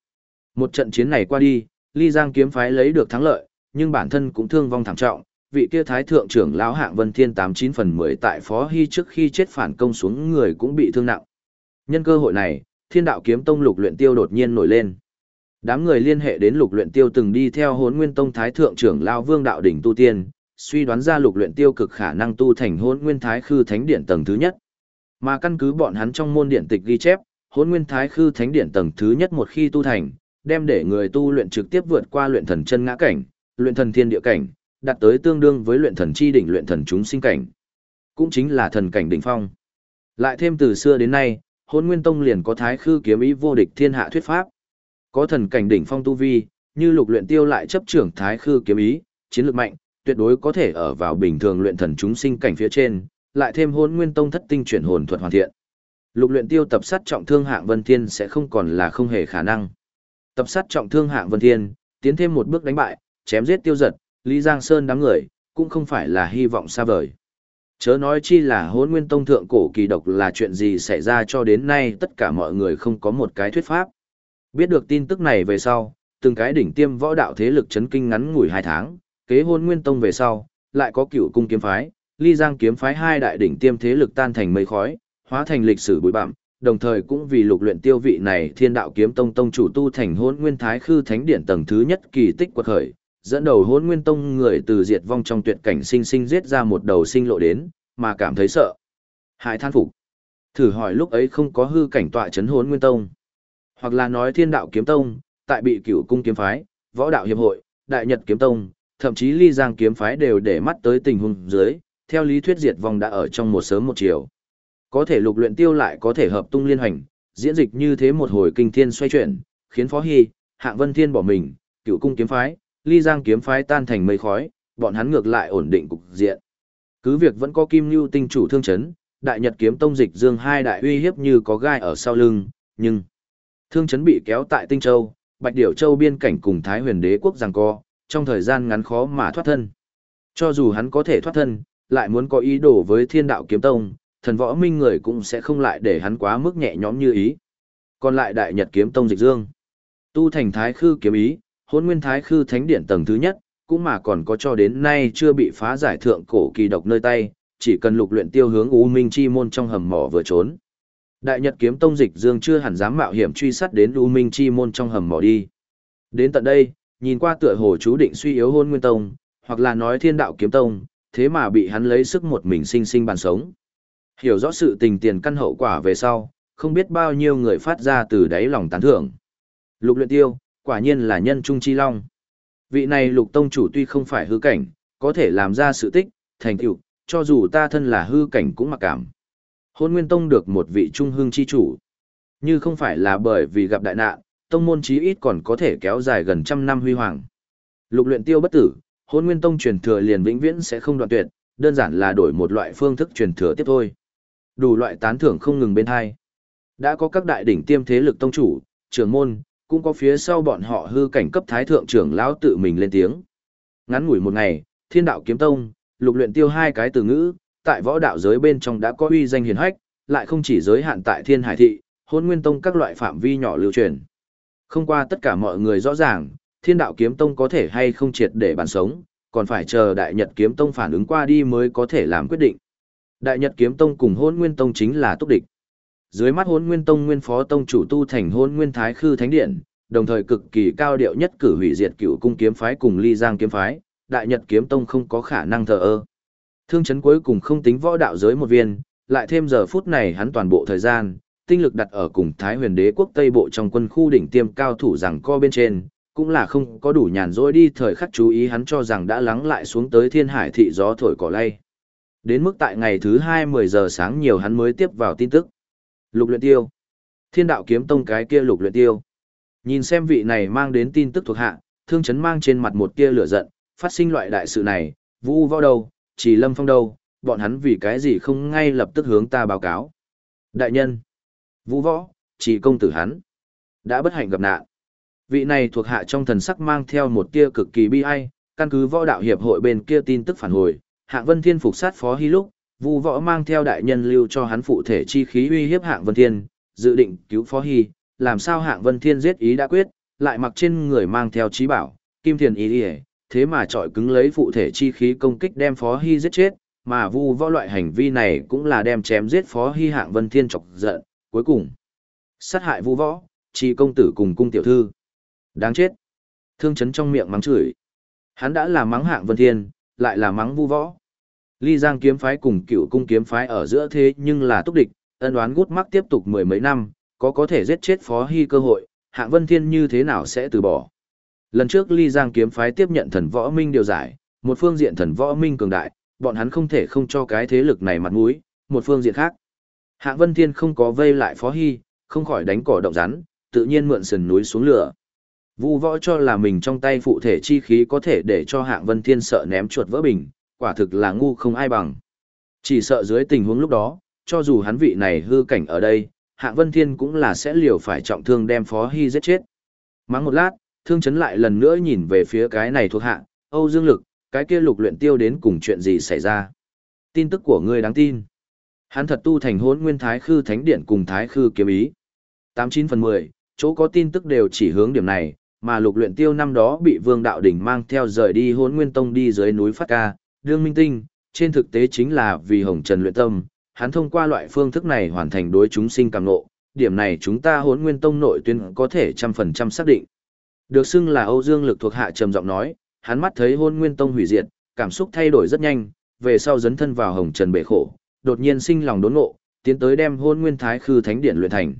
Một trận chiến này qua đi, ly giang kiếm phái lấy được thắng lợi, nhưng bản thân cũng thương vong thảm trọng. Vị kia thái thượng trưởng lão hạng vân thiên 89 phần 10 tại phó hy trước khi chết phản công xuống người cũng bị thương nặng. Nhân cơ hội này, thiên đạo kiếm tông lục luyện tiêu đột nhiên nổi lên. Đám người liên hệ đến lục luyện tiêu từng đi theo hốn nguyên tông thái thượng trưởng lão vương đạo đỉnh tu tiên, suy đoán ra lục luyện tiêu cực khả năng tu thành hồn nguyên thái khư thánh điện tầng thứ nhất. Mà căn cứ bọn hắn trong môn điện tịch ghi chép, hồn nguyên thái khư thánh điện tầng thứ nhất một khi tu thành, đem để người tu luyện trực tiếp vượt qua luyện thần chân ngã cảnh, luyện thần thiên địa cảnh, đạt tới tương đương với luyện thần chi đỉnh luyện thần chúng sinh cảnh. Cũng chính là thần cảnh đỉnh phong. Lại thêm từ xưa đến nay, Hỗn nguyên tông liền có thái khư kiếm ý vô địch thiên hạ thuyết pháp. Có thần cảnh đỉnh phong tu vi, như lục luyện tiêu lại chấp trưởng thái khư kiếm ý, chiến lược mạnh, tuyệt đối có thể ở vào bình thường luyện thần chúng sinh cảnh phía trên, lại thêm Hỗn nguyên tông thất tinh chuyển hồn thuật hoàn thiện. Lục luyện tiêu tập sát trọng thương hạng Vân Thiên sẽ không còn là không hề khả năng. Tập sát trọng thương hạng Vân Thiên, tiến thêm một bước đánh bại, chém giết tiêu giật, Lý Giang Sơn đám người, cũng không phải là hy vọng xa vời. Chớ nói chi là hôn nguyên tông thượng cổ kỳ độc là chuyện gì xảy ra cho đến nay tất cả mọi người không có một cái thuyết pháp. Biết được tin tức này về sau, từng cái đỉnh tiêm võ đạo thế lực chấn kinh ngắn ngủi hai tháng, kế hôn nguyên tông về sau, lại có cựu cung kiếm phái, ly giang kiếm phái hai đại đỉnh tiêm thế lực tan thành mây khói, hóa thành lịch sử bụi bặm, đồng thời cũng vì lục luyện tiêu vị này thiên đạo kiếm tông tông chủ tu thành hôn nguyên thái khư thánh điện tầng thứ nhất kỳ tích quật khởi, dẫn đầu hôn nguyên tông người từ diệt vong trong tuyệt cảnh sinh sinh giết ra một đầu sinh lộ đến, mà cảm thấy sợ. Hại than phục. Thử hỏi lúc ấy không có hư cảnh tọa chấn hôn nguyên tông. Hoặc là nói thiên đạo kiếm tông, tại bị cửu cung kiếm phái, võ đạo hiệp hội, đại nhật kiếm tông, thậm chí ly giang kiếm phái đều để mắt tới tình huống dưới, theo lý thuyết diệt vong đã ở trong một sớm một chiều. Có thể lục luyện tiêu lại có thể hợp tung liên hành, diễn dịch như thế một hồi kinh thiên xoay chuyển, khiến Phó Hy, Hạng Vân Thiên bỏ mình, cựu cung kiếm phái, ly giang kiếm phái tan thành mây khói, bọn hắn ngược lại ổn định cục diện. Cứ việc vẫn có kim lưu tinh chủ thương chấn, đại nhật kiếm tông dịch dương hai đại uy hiếp như có gai ở sau lưng, nhưng thương chấn bị kéo tại tinh châu, bạch điểu châu biên cảnh cùng thái huyền đế quốc giằng co, trong thời gian ngắn khó mà thoát thân. Cho dù hắn có thể thoát thân, lại muốn có ý đồ với thiên đạo kiếm tông, thần võ minh người cũng sẽ không lại để hắn quá mức nhẹ nhõm như ý. Còn lại đại nhật kiếm tông dịch dương, tu thành thái khư kiếm ý, hôn nguyên thái khư thánh điện tầng thứ nhất, cũng mà còn có cho đến nay chưa bị phá giải thượng cổ kỳ độc nơi tay, chỉ cần lục luyện tiêu hướng U Minh Chi môn trong hầm mỏ vừa trốn. Đại Nhật kiếm tông dịch Dương chưa hẳn dám mạo hiểm truy sát đến U Minh Chi môn trong hầm mỏ đi. Đến tận đây, nhìn qua tựa hồ chú định suy yếu hôn nguyên tông, hoặc là nói thiên đạo kiếm tông, thế mà bị hắn lấy sức một mình sinh sinh bàn sống. Hiểu rõ sự tình tiền căn hậu quả về sau, không biết bao nhiêu người phát ra từ đáy lòng tán thưởng. Lục luyện tiêu, quả nhiên là nhân trung chi long. Vị này lục tông chủ tuy không phải hư cảnh, có thể làm ra sự tích, thành tựu, cho dù ta thân là hư cảnh cũng mặc cảm. Hôn Nguyên Tông được một vị trung hương chi chủ. Như không phải là bởi vì gặp đại nạn, tông môn chí ít còn có thể kéo dài gần trăm năm huy hoàng. Lục luyện tiêu bất tử, hôn nguyên tông truyền thừa liền vĩnh viễn sẽ không đoạn tuyệt, đơn giản là đổi một loại phương thức truyền thừa tiếp thôi. Đủ loại tán thưởng không ngừng bên hai. Đã có các đại đỉnh tiêm thế lực tông chủ, trưởng môn, cũng có phía sau bọn họ hư cảnh cấp thái thượng trưởng lão tự mình lên tiếng. Ngắn ngủi một ngày, thiên đạo kiếm tông, lục luyện tiêu hai cái từ ngữ, tại võ đạo giới bên trong đã có uy danh hiển hách, lại không chỉ giới hạn tại thiên hải thị, hôn nguyên tông các loại phạm vi nhỏ lưu truyền. Không qua tất cả mọi người rõ ràng, thiên đạo kiếm tông có thể hay không triệt để bàn sống, còn phải chờ đại nhật kiếm tông phản ứng qua đi mới có thể làm quyết định. Đại nhật kiếm tông cùng hôn nguyên tông chính là túc địch. Dưới mắt hôn nguyên tông nguyên phó tông chủ tu thành hôn nguyên thái khư thánh điện, đồng thời cực kỳ cao điệu nhất cử hủy diệt cựu cung kiếm phái cùng ly giang kiếm phái, đại nhật kiếm tông không có khả năng thờ ơ. Thương chấn cuối cùng không tính võ đạo giới một viên, lại thêm giờ phút này hắn toàn bộ thời gian, tinh lực đặt ở cùng Thái huyền đế quốc Tây Bộ trong quân khu đỉnh tiêm cao thủ rằng co bên trên, cũng là không có đủ nhàn rỗi đi thời khắc chú ý hắn cho rằng đã lắng lại xuống tới thiên hải thị gió thổi cỏ lay. Đến mức tại ngày thứ hai mười giờ sáng nhiều hắn mới tiếp vào tin tức. Lục luyện tiêu. Thiên đạo kiếm tông cái kia lục luyện tiêu. Nhìn xem vị này mang đến tin tức thuộc hạ, thương chấn mang trên mặt một tia lửa giận, phát sinh loại đại sự này, vũ võ đâu, chỉ lâm phong đâu, bọn hắn vì cái gì không ngay lập tức hướng ta báo cáo. Đại nhân, vũ võ, chỉ công tử hắn, đã bất hạnh gặp nạn. Vị này thuộc hạ trong thần sắc mang theo một tia cực kỳ bi ai, căn cứ võ đạo hiệp hội bên kia tin tức phản hồi, hạng vân thiên phục sát phó hy lúc, Vu võ mang theo đại nhân lưu cho hắn phụ thể chi khí uy hiếp hạng vân thiên, dự định cứu phó hy, làm sao hạng vân thiên giết ý đã quyết, lại mặc trên người mang theo trí bảo, kim thiền ý đi thế mà trọi cứng lấy phụ thể chi khí công kích đem phó hy giết chết, mà vu võ loại hành vi này cũng là đem chém giết phó hy hạng vân thiên chọc giận, cuối cùng sát hại vu võ, chi công tử cùng cung tiểu thư. Đáng chết. Thương chấn trong miệng mắng chửi. Hắn đã là mắng hạng vân thiên, lại là mắng vu võ. Ly Giang kiếm phái cùng cựu cung kiếm phái ở giữa thế nhưng là túc địch, ân đoán gút mắc tiếp tục mười mấy năm, có có thể giết chết phó hy cơ hội, hạng vân thiên như thế nào sẽ từ bỏ. Lần trước Ly Giang kiếm phái tiếp nhận thần võ minh điều giải, một phương diện thần võ minh cường đại, bọn hắn không thể không cho cái thế lực này mặt mũi, một phương diện khác. Hạng Vân Thiên không có vây lại Phó Hy, không khỏi đánh cỏ động rắn, tự nhiên mượn sườn núi xuống lửa. Vu võ cho là mình trong tay phụ thể chi khí có thể để cho Hạng Vân Thiên sợ ném chuột vỡ bình, quả thực là ngu không ai bằng. Chỉ sợ dưới tình huống lúc đó, cho dù hắn vị này hư cảnh ở đây, Hạng Vân Thiên cũng là sẽ liều phải trọng thương đem Phó Hy giết chết. Mắng một lát, thương chấn lại lần nữa nhìn về phía cái này thuộc hạ, Âu Dương Lực, cái kia lục luyện tiêu đến cùng chuyện gì xảy ra. Tin tức của ngươi đáng tin. Hắn thật tu thành hốn nguyên thái khư thánh điện cùng thái khư kiếm ý. 89 phần 10, chỗ có tin tức đều chỉ hướng điểm này, mà lục luyện tiêu năm đó bị vương đạo đỉnh mang theo rời đi hốn nguyên tông đi dưới núi Phát Ca, đương minh tinh, trên thực tế chính là vì hồng trần luyện tâm, hắn thông qua loại phương thức này hoàn thành đối chúng sinh càng ngộ, điểm này chúng ta hốn nguyên tông nội tuyên có thể trăm phần trăm xác định. Được xưng là Âu Dương Lực thuộc hạ trầm giọng nói, hắn mắt thấy hôn nguyên tông hủy diệt, cảm xúc thay đổi rất nhanh, về sau dấn thân vào hồng trần bể khổ, đột nhiên sinh lòng đốn ngộ, tiến tới đem hôn nguyên thái khư thánh điện luyện thành.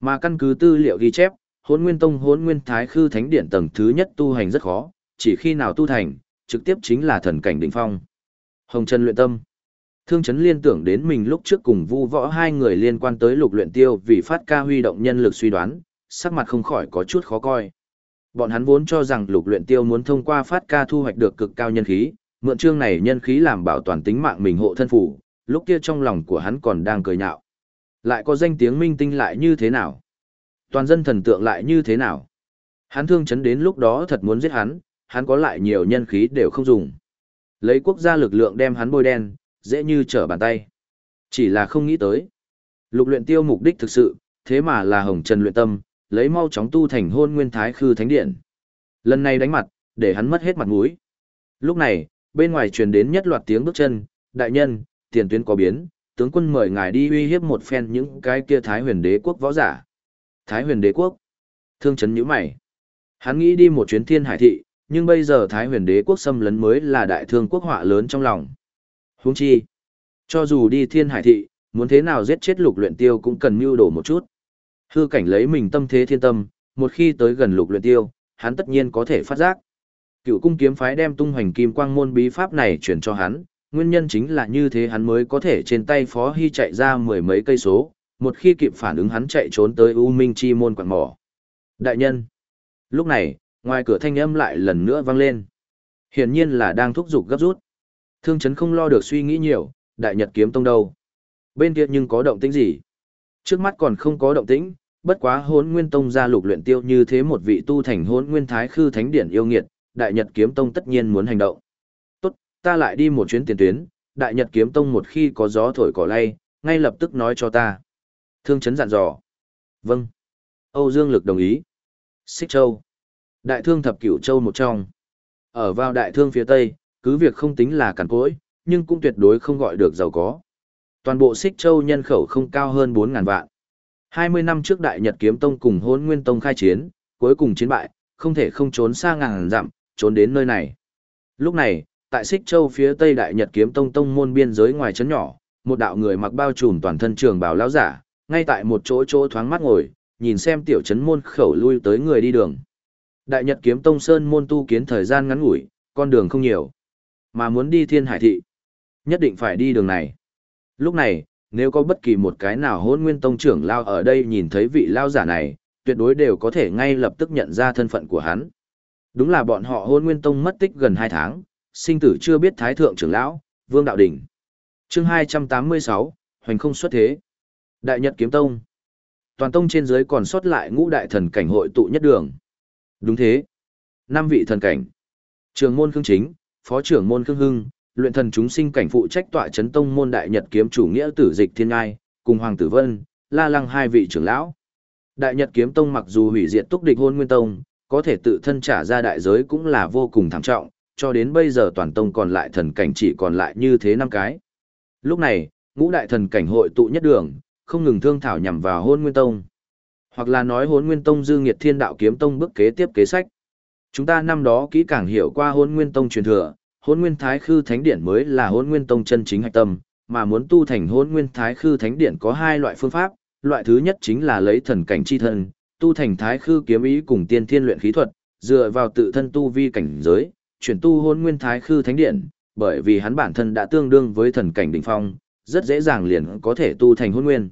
Mà căn cứ tư liệu ghi chép, hôn nguyên tông hôn nguyên thái khư thánh điện tầng thứ nhất tu hành rất khó, chỉ khi nào tu thành, trực tiếp chính là thần cảnh đỉnh phong. Hồng trần luyện tâm. Thương chấn liên tưởng đến mình lúc trước cùng vu võ hai người liên quan tới lục luyện tiêu vì phát ca huy động nhân lực suy đoán, sắc mặt không khỏi có chút khó coi. Bọn hắn vốn cho rằng lục luyện tiêu muốn thông qua phát ca thu hoạch được cực cao nhân khí, mượn chương này nhân khí làm bảo toàn tính mạng mình hộ thân phủ, lúc kia trong lòng của hắn còn đang cười nhạo. Lại có danh tiếng minh tinh lại như thế nào? Toàn dân thần tượng lại như thế nào? Hắn thương chấn đến lúc đó thật muốn giết hắn, hắn có lại nhiều nhân khí đều không dùng. Lấy quốc gia lực lượng đem hắn bôi đen, dễ như trở bàn tay. Chỉ là không nghĩ tới. Lục luyện tiêu mục đích thực sự, thế mà là hồng trần luyện tâm, lấy mau chóng tu thành hôn nguyên thái khư thánh điện. Lần này đánh mặt, để hắn mất hết mặt mũi. Lúc này, bên ngoài truyền đến nhất loạt tiếng bước chân, đại nhân, tiền tuyến có biến, tướng quân mời ngài đi uy hiếp một phen những cái kia thái huyền đế quốc võ giả. Thái huyền đế quốc. Thương chấn nhíu mày. Hắn nghĩ đi một chuyến thiên hải thị, nhưng bây giờ thái huyền đế quốc xâm lấn mới là đại thương quốc họa lớn trong lòng. Huống chi, cho dù đi thiên hải thị, muốn thế nào giết chết lục luyện tiêu cũng cần mưu đồ một chút. Hư cảnh lấy mình tâm thế thiên tâm, một khi tới gần lục luyện tiêu, hắn tất nhiên có thể phát giác. Cựu cung kiếm phái đem tung hoành kim quang môn bí pháp này chuyển cho hắn, nguyên nhân chính là như thế hắn mới có thể trên tay phó hy chạy ra mười mấy cây số, một khi kịp phản ứng hắn chạy trốn tới U Minh Chi môn quảng mỏ. Đại nhân! Lúc này, ngoài cửa thanh âm lại lần nữa vang lên. Hiển nhiên là đang thúc giục gấp rút. Thương chấn không lo được suy nghĩ nhiều, đại nhật kiếm tông đâu. Bên kia nhưng có động tĩnh gì? Trước mắt còn không có động tĩnh, bất quá hốn nguyên tông ra lục luyện tiêu như thế một vị tu thành hốn nguyên thái khư thánh điển yêu nghiệt, đại nhật kiếm tông tất nhiên muốn hành động. Tốt, ta lại đi một chuyến tiền tuyến, đại nhật kiếm tông một khi có gió thổi cỏ lay, ngay lập tức nói cho ta. Thương chấn dặn dò. Vâng. Âu Dương Lực đồng ý. Xích Châu. Đại thương thập cửu châu một trong. Ở vào đại thương phía tây, cứ việc không tính là cằn cỗi, nhưng cũng tuyệt đối không gọi được giàu có. Toàn bộ Xích Châu nhân khẩu không cao hơn 4.000 vạn. 20 năm trước Đại Nhật Kiếm Tông cùng Hôn Nguyên Tông khai chiến, cuối cùng chiến bại, không thể không trốn xa ngàn dặm, trốn đến nơi này. Lúc này, tại Xích Châu phía tây Đại Nhật Kiếm Tông tông môn biên giới ngoài trấn nhỏ, một đạo người mặc bao trùm toàn thân trường bào lão giả, ngay tại một chỗ chỗ thoáng mắt ngồi, nhìn xem tiểu trấn môn khẩu lui tới người đi đường. Đại Nhật Kiếm Tông Sơn môn tu kiến thời gian ngắn ngủi, con đường không nhiều. Mà muốn đi Thiên Hải thị, nhất định phải đi đường này. Lúc này, nếu có bất kỳ một cái nào hôn nguyên tông trưởng lao ở đây nhìn thấy vị lao giả này, tuyệt đối đều có thể ngay lập tức nhận ra thân phận của hắn. Đúng là bọn họ hôn nguyên tông mất tích gần 2 tháng, sinh tử chưa biết thái thượng trưởng lão, vương đạo đỉnh. chương 286, hoành không xuất thế. Đại Nhật Kiếm Tông. Toàn tông trên dưới còn sót lại ngũ đại thần cảnh hội tụ nhất đường. Đúng thế. năm vị thần cảnh. Trường môn khương chính, phó trưởng môn khương hưng, luyện thần chúng sinh cảnh phụ trách tọa chấn tông môn đại nhật kiếm chủ nghĩa tử dịch thiên ngai, cùng Hoàng Tử Vân, La Lăng hai vị trưởng lão. Đại Nhật kiếm tông mặc dù hủy diệt túc địch hôn nguyên tông, có thể tự thân trả ra đại giới cũng là vô cùng thảm trọng, cho đến bây giờ toàn tông còn lại thần cảnh chỉ còn lại như thế năm cái. Lúc này, ngũ đại thần cảnh hội tụ nhất đường, không ngừng thương thảo nhằm vào hôn nguyên tông. Hoặc là nói hôn nguyên tông dư nghiệt thiên đạo kiếm tông bước kế tiếp kế sách. Chúng ta năm đó kỹ càng hiểu qua hôn nguyên tông truyền thừa, hôn nguyên thái khư thánh điển mới là hôn nguyên tông chân chính hạch tâm, mà muốn tu thành hôn nguyên thái khư thánh điển có hai loại phương pháp, loại thứ nhất chính là lấy thần cảnh chi thân, tu thành thái khư kiếm ý cùng tiên thiên luyện khí thuật, dựa vào tự thân tu vi cảnh giới, chuyển tu hôn nguyên thái khư thánh điện, bởi vì hắn bản thân đã tương đương với thần cảnh đỉnh phong, rất dễ dàng liền có thể tu thành hôn nguyên.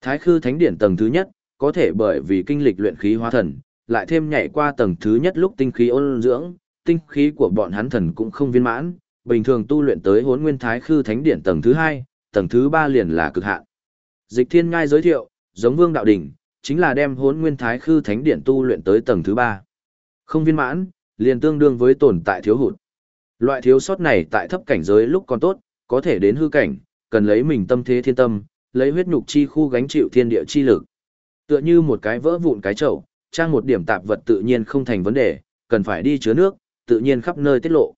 Thái khư thánh điện tầng thứ nhất, có thể bởi vì kinh lịch luyện khí hóa thần, lại thêm nhảy qua tầng thứ nhất lúc tinh khí ôn dưỡng, tinh khí của bọn hắn thần cũng không viên mãn, bình thường tu luyện tới Hỗn Nguyên Thái Khư Thánh Điển tầng thứ hai, tầng thứ ba liền là cực hạn. Dịch Thiên Ngai giới thiệu, giống Vương đạo đỉnh, chính là đem Hỗn Nguyên Thái Khư Thánh Điển tu luyện tới tầng thứ ba. Không viên mãn, liền tương đương với tồn tại thiếu hụt. Loại thiếu sót này tại thấp cảnh giới lúc còn tốt, có thể đến hư cảnh, cần lấy mình tâm thế thiên tâm, lấy huyết nhục chi khu gánh chịu thiên địa chi lực. Tựa như một cái vỡ vụn cái chậu, trang một điểm tạp vật tự nhiên không thành vấn đề, cần phải đi chứa nước, tự nhiên khắp nơi tiết lộ.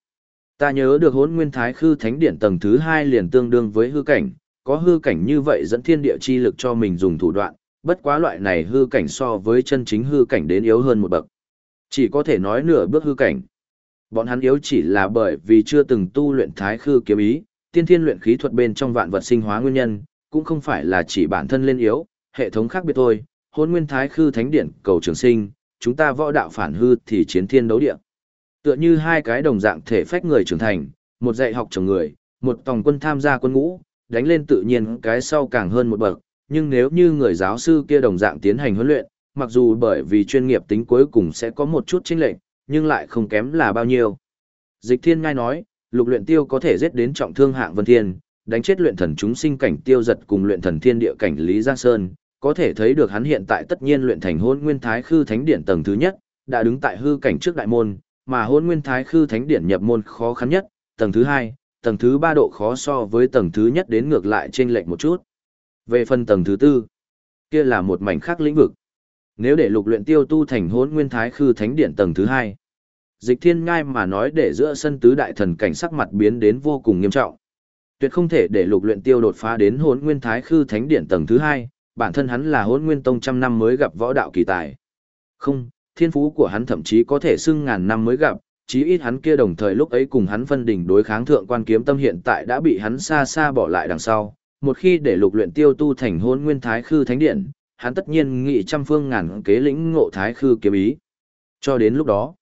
Ta nhớ được hốn nguyên thái khư thánh điển tầng thứ hai liền tương đương với hư cảnh, có hư cảnh như vậy dẫn thiên địa chi lực cho mình dùng thủ đoạn, bất quá loại này hư cảnh so với chân chính hư cảnh đến yếu hơn một bậc. Chỉ có thể nói nửa bước hư cảnh. Bọn hắn yếu chỉ là bởi vì chưa từng tu luyện thái khư kiếm ý, tiên thiên luyện khí thuật bên trong vạn vật sinh hóa nguyên nhân, cũng không phải là chỉ bản thân lên yếu, hệ thống khác biệt thôi. Hôn nguyên thái khư thánh điển cầu trường sinh, chúng ta võ đạo phản hư thì chiến thiên đấu địa. Tựa như hai cái đồng dạng thể phách người trưởng thành, một dạy học chồng người, một tòng quân tham gia quân ngũ, đánh lên tự nhiên cái sau càng hơn một bậc, nhưng nếu như người giáo sư kia đồng dạng tiến hành huấn luyện, mặc dù bởi vì chuyên nghiệp tính cuối cùng sẽ có một chút chênh lệch, nhưng lại không kém là bao nhiêu. Dịch Thiên ngay nói, lục luyện tiêu có thể giết đến trọng thương hạng vân thiên, đánh chết luyện thần chúng sinh cảnh tiêu giật cùng luyện thần thiên địa cảnh Lý Giang Sơn, có thể thấy được hắn hiện tại tất nhiên luyện thành hôn nguyên thái khư thánh điển tầng thứ nhất, đã đứng tại hư cảnh trước đại môn, mà hôn nguyên thái khư thánh điển nhập môn khó khăn nhất, tầng thứ hai, tầng thứ ba độ khó so với tầng thứ nhất đến ngược lại trên lệch một chút. Về phần tầng thứ tư, kia là một mảnh khác lĩnh vực. Nếu để lục luyện tiêu tu thành hôn nguyên thái khư thánh điển tầng thứ hai, dịch thiên ngai mà nói để giữa sân tứ đại thần cảnh sắc mặt biến đến vô cùng nghiêm trọng. Tuyệt không thể để lục luyện tiêu đột phá đến hôn nguyên thái khư thánh điển tầng thứ hai, bản thân hắn là hôn nguyên tông trăm năm mới gặp võ đạo kỳ tài. Không, thiên phú của hắn thậm chí có thể xưng ngàn năm mới gặp, chí ít hắn kia đồng thời lúc ấy cùng hắn phân đỉnh đối kháng thượng quan kiếm tâm hiện tại đã bị hắn xa xa bỏ lại đằng sau. Một khi để lục luyện tiêu tu thành hôn nguyên thái khư thánh điện, hắn tất nhiên nghị trăm phương ngàn kế lĩnh ngộ thái khư kiếm ý. Cho đến lúc đó,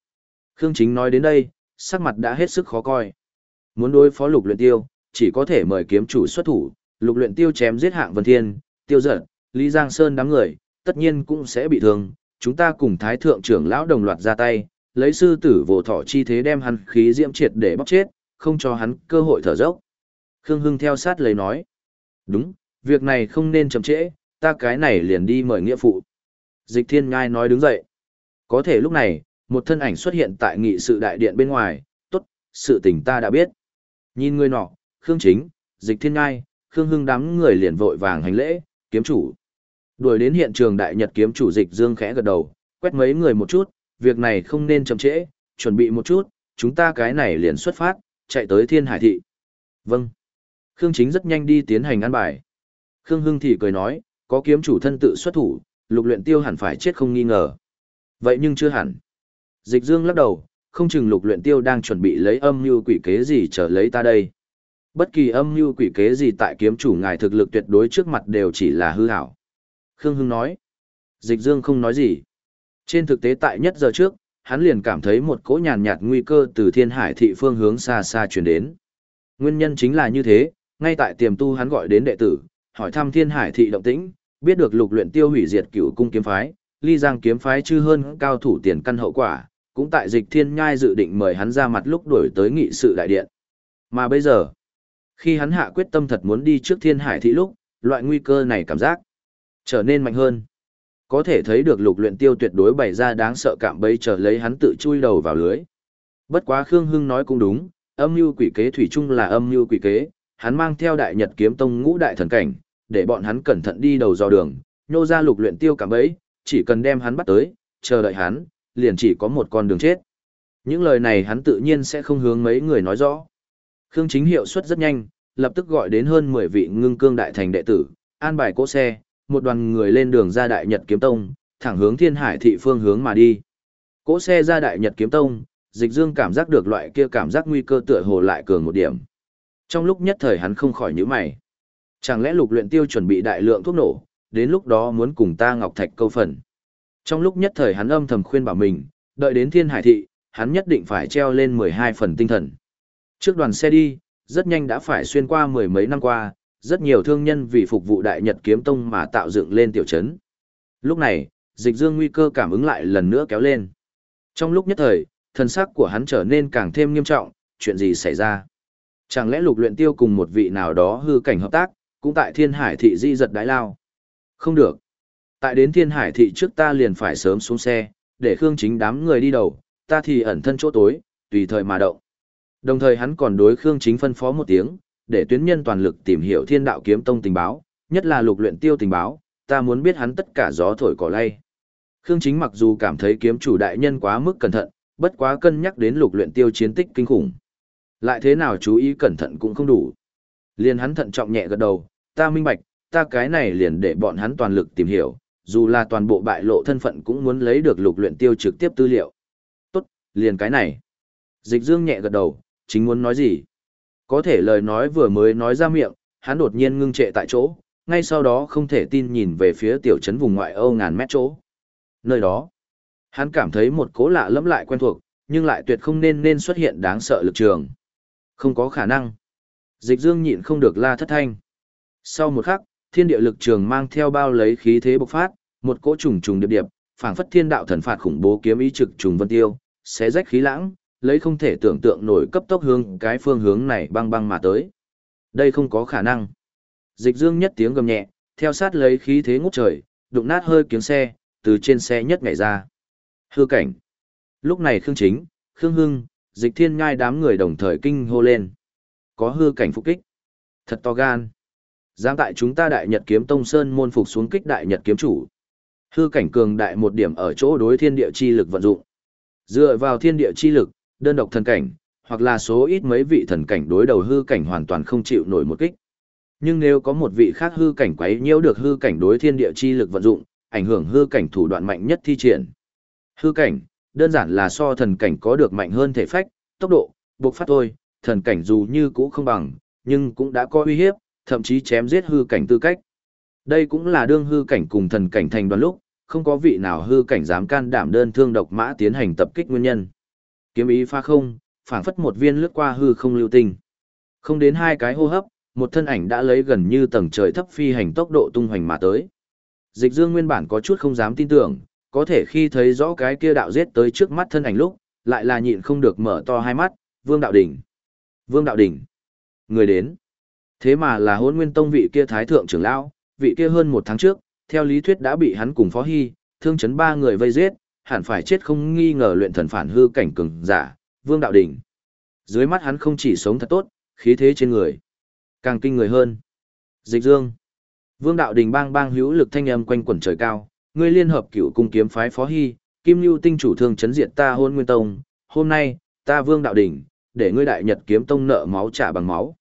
Khương Chính nói đến đây, sắc mặt đã hết sức khó coi. Muốn đối phó lục luyện tiêu, chỉ có thể mời kiếm chủ xuất thủ, lục luyện tiêu chém giết hạng vân thiên, tiêu giận, Lý Giang Sơn đám người, tất nhiên cũng sẽ bị thương, chúng ta cùng thái thượng trưởng lão đồng loạt ra tay, lấy sư tử vô thọ chi thế đem hắn khí diễm triệt để bóc chết, không cho hắn cơ hội thở dốc. Khương Hưng theo sát lấy nói. Đúng, việc này không nên chậm trễ, ta cái này liền đi mời nghĩa phụ. Dịch thiên ngai nói đứng dậy. Có thể lúc này, một thân ảnh xuất hiện tại nghị sự đại điện bên ngoài, tốt, sự tình ta đã biết. Nhìn người nọ, Khương Chính, Dịch Thiên Ngai, Khương Hưng đám người liền vội vàng hành lễ, kiếm chủ. Đuổi đến hiện trường đại nhật kiếm chủ Dịch Dương khẽ gật đầu, quét mấy người một chút, việc này không nên chậm trễ, chuẩn bị một chút, chúng ta cái này liền xuất phát, chạy tới Thiên Hải Thị. Vâng. Khương Chính rất nhanh đi tiến hành ăn bài. Khương Hưng thì cười nói, có kiếm chủ thân tự xuất thủ, lục luyện tiêu hẳn phải chết không nghi ngờ. Vậy nhưng chưa hẳn. Dịch Dương lắc đầu, không chừng lục luyện tiêu đang chuẩn bị lấy âm mưu quỷ kế gì chờ lấy ta đây. Bất kỳ âm mưu quỷ kế gì tại kiếm chủ ngài thực lực tuyệt đối trước mặt đều chỉ là hư ảo. Khương Hưng nói. Dịch Dương không nói gì. Trên thực tế tại nhất giờ trước, hắn liền cảm thấy một cỗ nhàn nhạt nguy cơ từ thiên hải thị phương hướng xa xa truyền đến. Nguyên nhân chính là như thế, ngay tại tiềm tu hắn gọi đến đệ tử, hỏi thăm thiên hải thị động tĩnh, biết được lục luyện tiêu hủy diệt cửu cung kiếm phái, ly giang kiếm phái chư hơn cao thủ tiền căn hậu quả, cũng tại dịch thiên nhai dự định mời hắn ra mặt lúc đuổi tới nghị sự đại điện. Mà bây giờ, khi hắn hạ quyết tâm thật muốn đi trước thiên hải thị lúc, loại nguy cơ này cảm giác trở nên mạnh hơn. Có thể thấy được lục luyện tiêu tuyệt đối bày ra đáng sợ cạm bẫy chờ lấy hắn tự chui đầu vào lưới. Bất quá Khương Hưng nói cũng đúng, âm mưu quỷ kế thủy chung là âm mưu quỷ kế, hắn mang theo đại nhật kiếm tông ngũ đại thần cảnh, để bọn hắn cẩn thận đi đầu dò đường, nhô ra lục luyện tiêu cạm bẫy, chỉ cần đem hắn bắt tới, chờ đợi hắn, liền chỉ có một con đường chết. Những lời này hắn tự nhiên sẽ không hướng mấy người nói rõ. Khương Chính hiệu suất rất nhanh, lập tức gọi đến hơn 10 vị ngưng cương đại thành đệ tử, an bài cỗ xe, một đoàn người lên đường ra Đại Nhật Kiếm Tông, thẳng hướng Thiên Hải thị phương hướng mà đi. Cỗ xe ra Đại Nhật Kiếm Tông, Dịch Dương cảm giác được loại kia cảm giác nguy cơ tựa hồ lại cường một điểm. Trong lúc nhất thời hắn không khỏi nhíu mày. Chẳng lẽ Lục Luyện Tiêu chuẩn bị đại lượng thuốc nổ, đến lúc đó muốn cùng ta Ngọc Thạch câu phần. Trong lúc nhất thời hắn âm thầm khuyên bảo mình, đợi đến Thiên Hải thị, hắn nhất định phải treo lên 12 phần tinh thần. Trước đoàn xe đi, rất nhanh đã phải xuyên qua mười mấy năm qua, rất nhiều thương nhân vì phục vụ Đại Nhật Kiếm Tông mà tạo dựng lên tiểu trấn. Lúc này, dịch dương nguy cơ cảm ứng lại lần nữa kéo lên. Trong lúc nhất thời, thân sắc của hắn trở nên càng thêm nghiêm trọng, chuyện gì xảy ra? Chẳng lẽ lục luyện tiêu cùng một vị nào đó hư cảnh hợp tác, cũng tại thiên hải thị di giật đái lao? Không được. Tại đến thiên hải thị trước ta liền phải sớm xuống xe, để Khương chính đám người đi đầu, ta thì ẩn thân chỗ tối, tùy thời mà động. Đồng thời hắn còn đối Khương chính phân phó một tiếng, để tuyến nhân toàn lực tìm hiểu thiên đạo kiếm tông tình báo, nhất là lục luyện tiêu tình báo, ta muốn biết hắn tất cả gió thổi cỏ lay. Khương chính mặc dù cảm thấy kiếm chủ đại nhân quá mức cẩn thận, bất quá cân nhắc đến lục luyện tiêu chiến tích kinh khủng. Lại thế nào chú ý cẩn thận cũng không đủ. Liền hắn thận trọng nhẹ gật đầu, ta minh bạch, ta cái này liền để bọn hắn toàn lực tìm hiểu, dù là toàn bộ bại lộ thân phận cũng muốn lấy được lục luyện tiêu trực tiếp tư liệu. Tốt, liền cái này. Dịch dương nhẹ gật đầu, chính muốn nói gì. Có thể lời nói vừa mới nói ra miệng, hắn đột nhiên ngưng trệ tại chỗ, ngay sau đó không thể tin nhìn về phía tiểu trấn vùng ngoại Âu ngàn mét chỗ. Nơi đó, hắn cảm thấy một cố lạ lẫm lại quen thuộc, nhưng lại tuyệt không nên nên xuất hiện đáng sợ lực trường. Không có khả năng. Dịch dương nhịn không được la thất thanh. Sau một khắc, thiên địa lực trường mang theo bao lấy khí thế bộc phát, một cỗ trùng trùng điệp điệp, phảng phất thiên đạo thần phạt khủng bố kiếm ý trực trùng vân tiêu, xé rách khí lãng, lấy không thể tưởng tượng nổi cấp tốc hướng cái phương hướng này băng băng mà tới. Đây không có khả năng. Dịch dương nhất tiếng gầm nhẹ, theo sát lấy khí thế ngút trời, đụng nát hơi kiếng xe, từ trên xe nhất nhảy ra. Hư cảnh. Lúc này Khương Chính, Khương Hưng, Dịch Thiên Ngai đám người đồng thời kinh hô lên. Có hư cảnh phục kích. Thật to gan. Giang tại chúng ta đại nhật kiếm tông sơn môn phục xuống kích đại nhật kiếm chủ. Hư cảnh cường đại một điểm ở chỗ đối thiên địa chi lực vận dụng. Dựa vào thiên địa chi lực, đơn độc thần cảnh, hoặc là số ít mấy vị thần cảnh đối đầu hư cảnh hoàn toàn không chịu nổi một kích. Nhưng nếu có một vị khác hư cảnh quấy nhiễu được hư cảnh đối thiên địa chi lực vận dụng, ảnh hưởng hư cảnh thủ đoạn mạnh nhất thi triển. Hư cảnh, đơn giản là so thần cảnh có được mạnh hơn thể phách, tốc độ, buộc phát thôi, thần cảnh dù như cũ không bằng, nhưng cũng đã có uy hiếp, thậm chí chém giết hư cảnh tư cách. Đây cũng là đương hư cảnh cùng thần cảnh thành đoàn lúc, không có vị nào hư cảnh dám can đảm đơn thương độc mã tiến hành tập kích nguyên nhân. Kiếm ý pha không, phảng phất một viên lướt qua hư không lưu tinh. Không đến hai cái hô hấp, một thân ảnh đã lấy gần như tầng trời thấp phi hành tốc độ tung hoành mà tới. Dịch Dương nguyên bản có chút không dám tin tưởng, có thể khi thấy rõ cái kia đạo giết tới trước mắt thân ảnh lúc, lại là nhịn không được mở to hai mắt, Vương Đạo Đỉnh. Vương Đạo Đỉnh. Người đến. Thế mà là hôn nguyên tông vị kia thái thượng trưởng lão, vị kia hơn một tháng trước, theo lý thuyết đã bị hắn cùng Phó Hy, thương chấn ba người vây giết, hẳn phải chết không nghi ngờ luyện thần phản hư cảnh cường giả, Vương Đạo Đình. Dưới mắt hắn không chỉ sống thật tốt, khí thế trên người càng kinh người hơn. Dịch Dương. Vương Đạo Đình bang bang hữu lực thanh âm quanh quẩn trời cao, ngươi liên hợp cựu cung kiếm phái phó hy, Kim Lưu tinh chủ thương chấn diệt ta Hôn Nguyên Tông, hôm nay, ta Vương Đạo Đình, để ngươi đại nhật kiếm tông nợ máu trả bằng máu.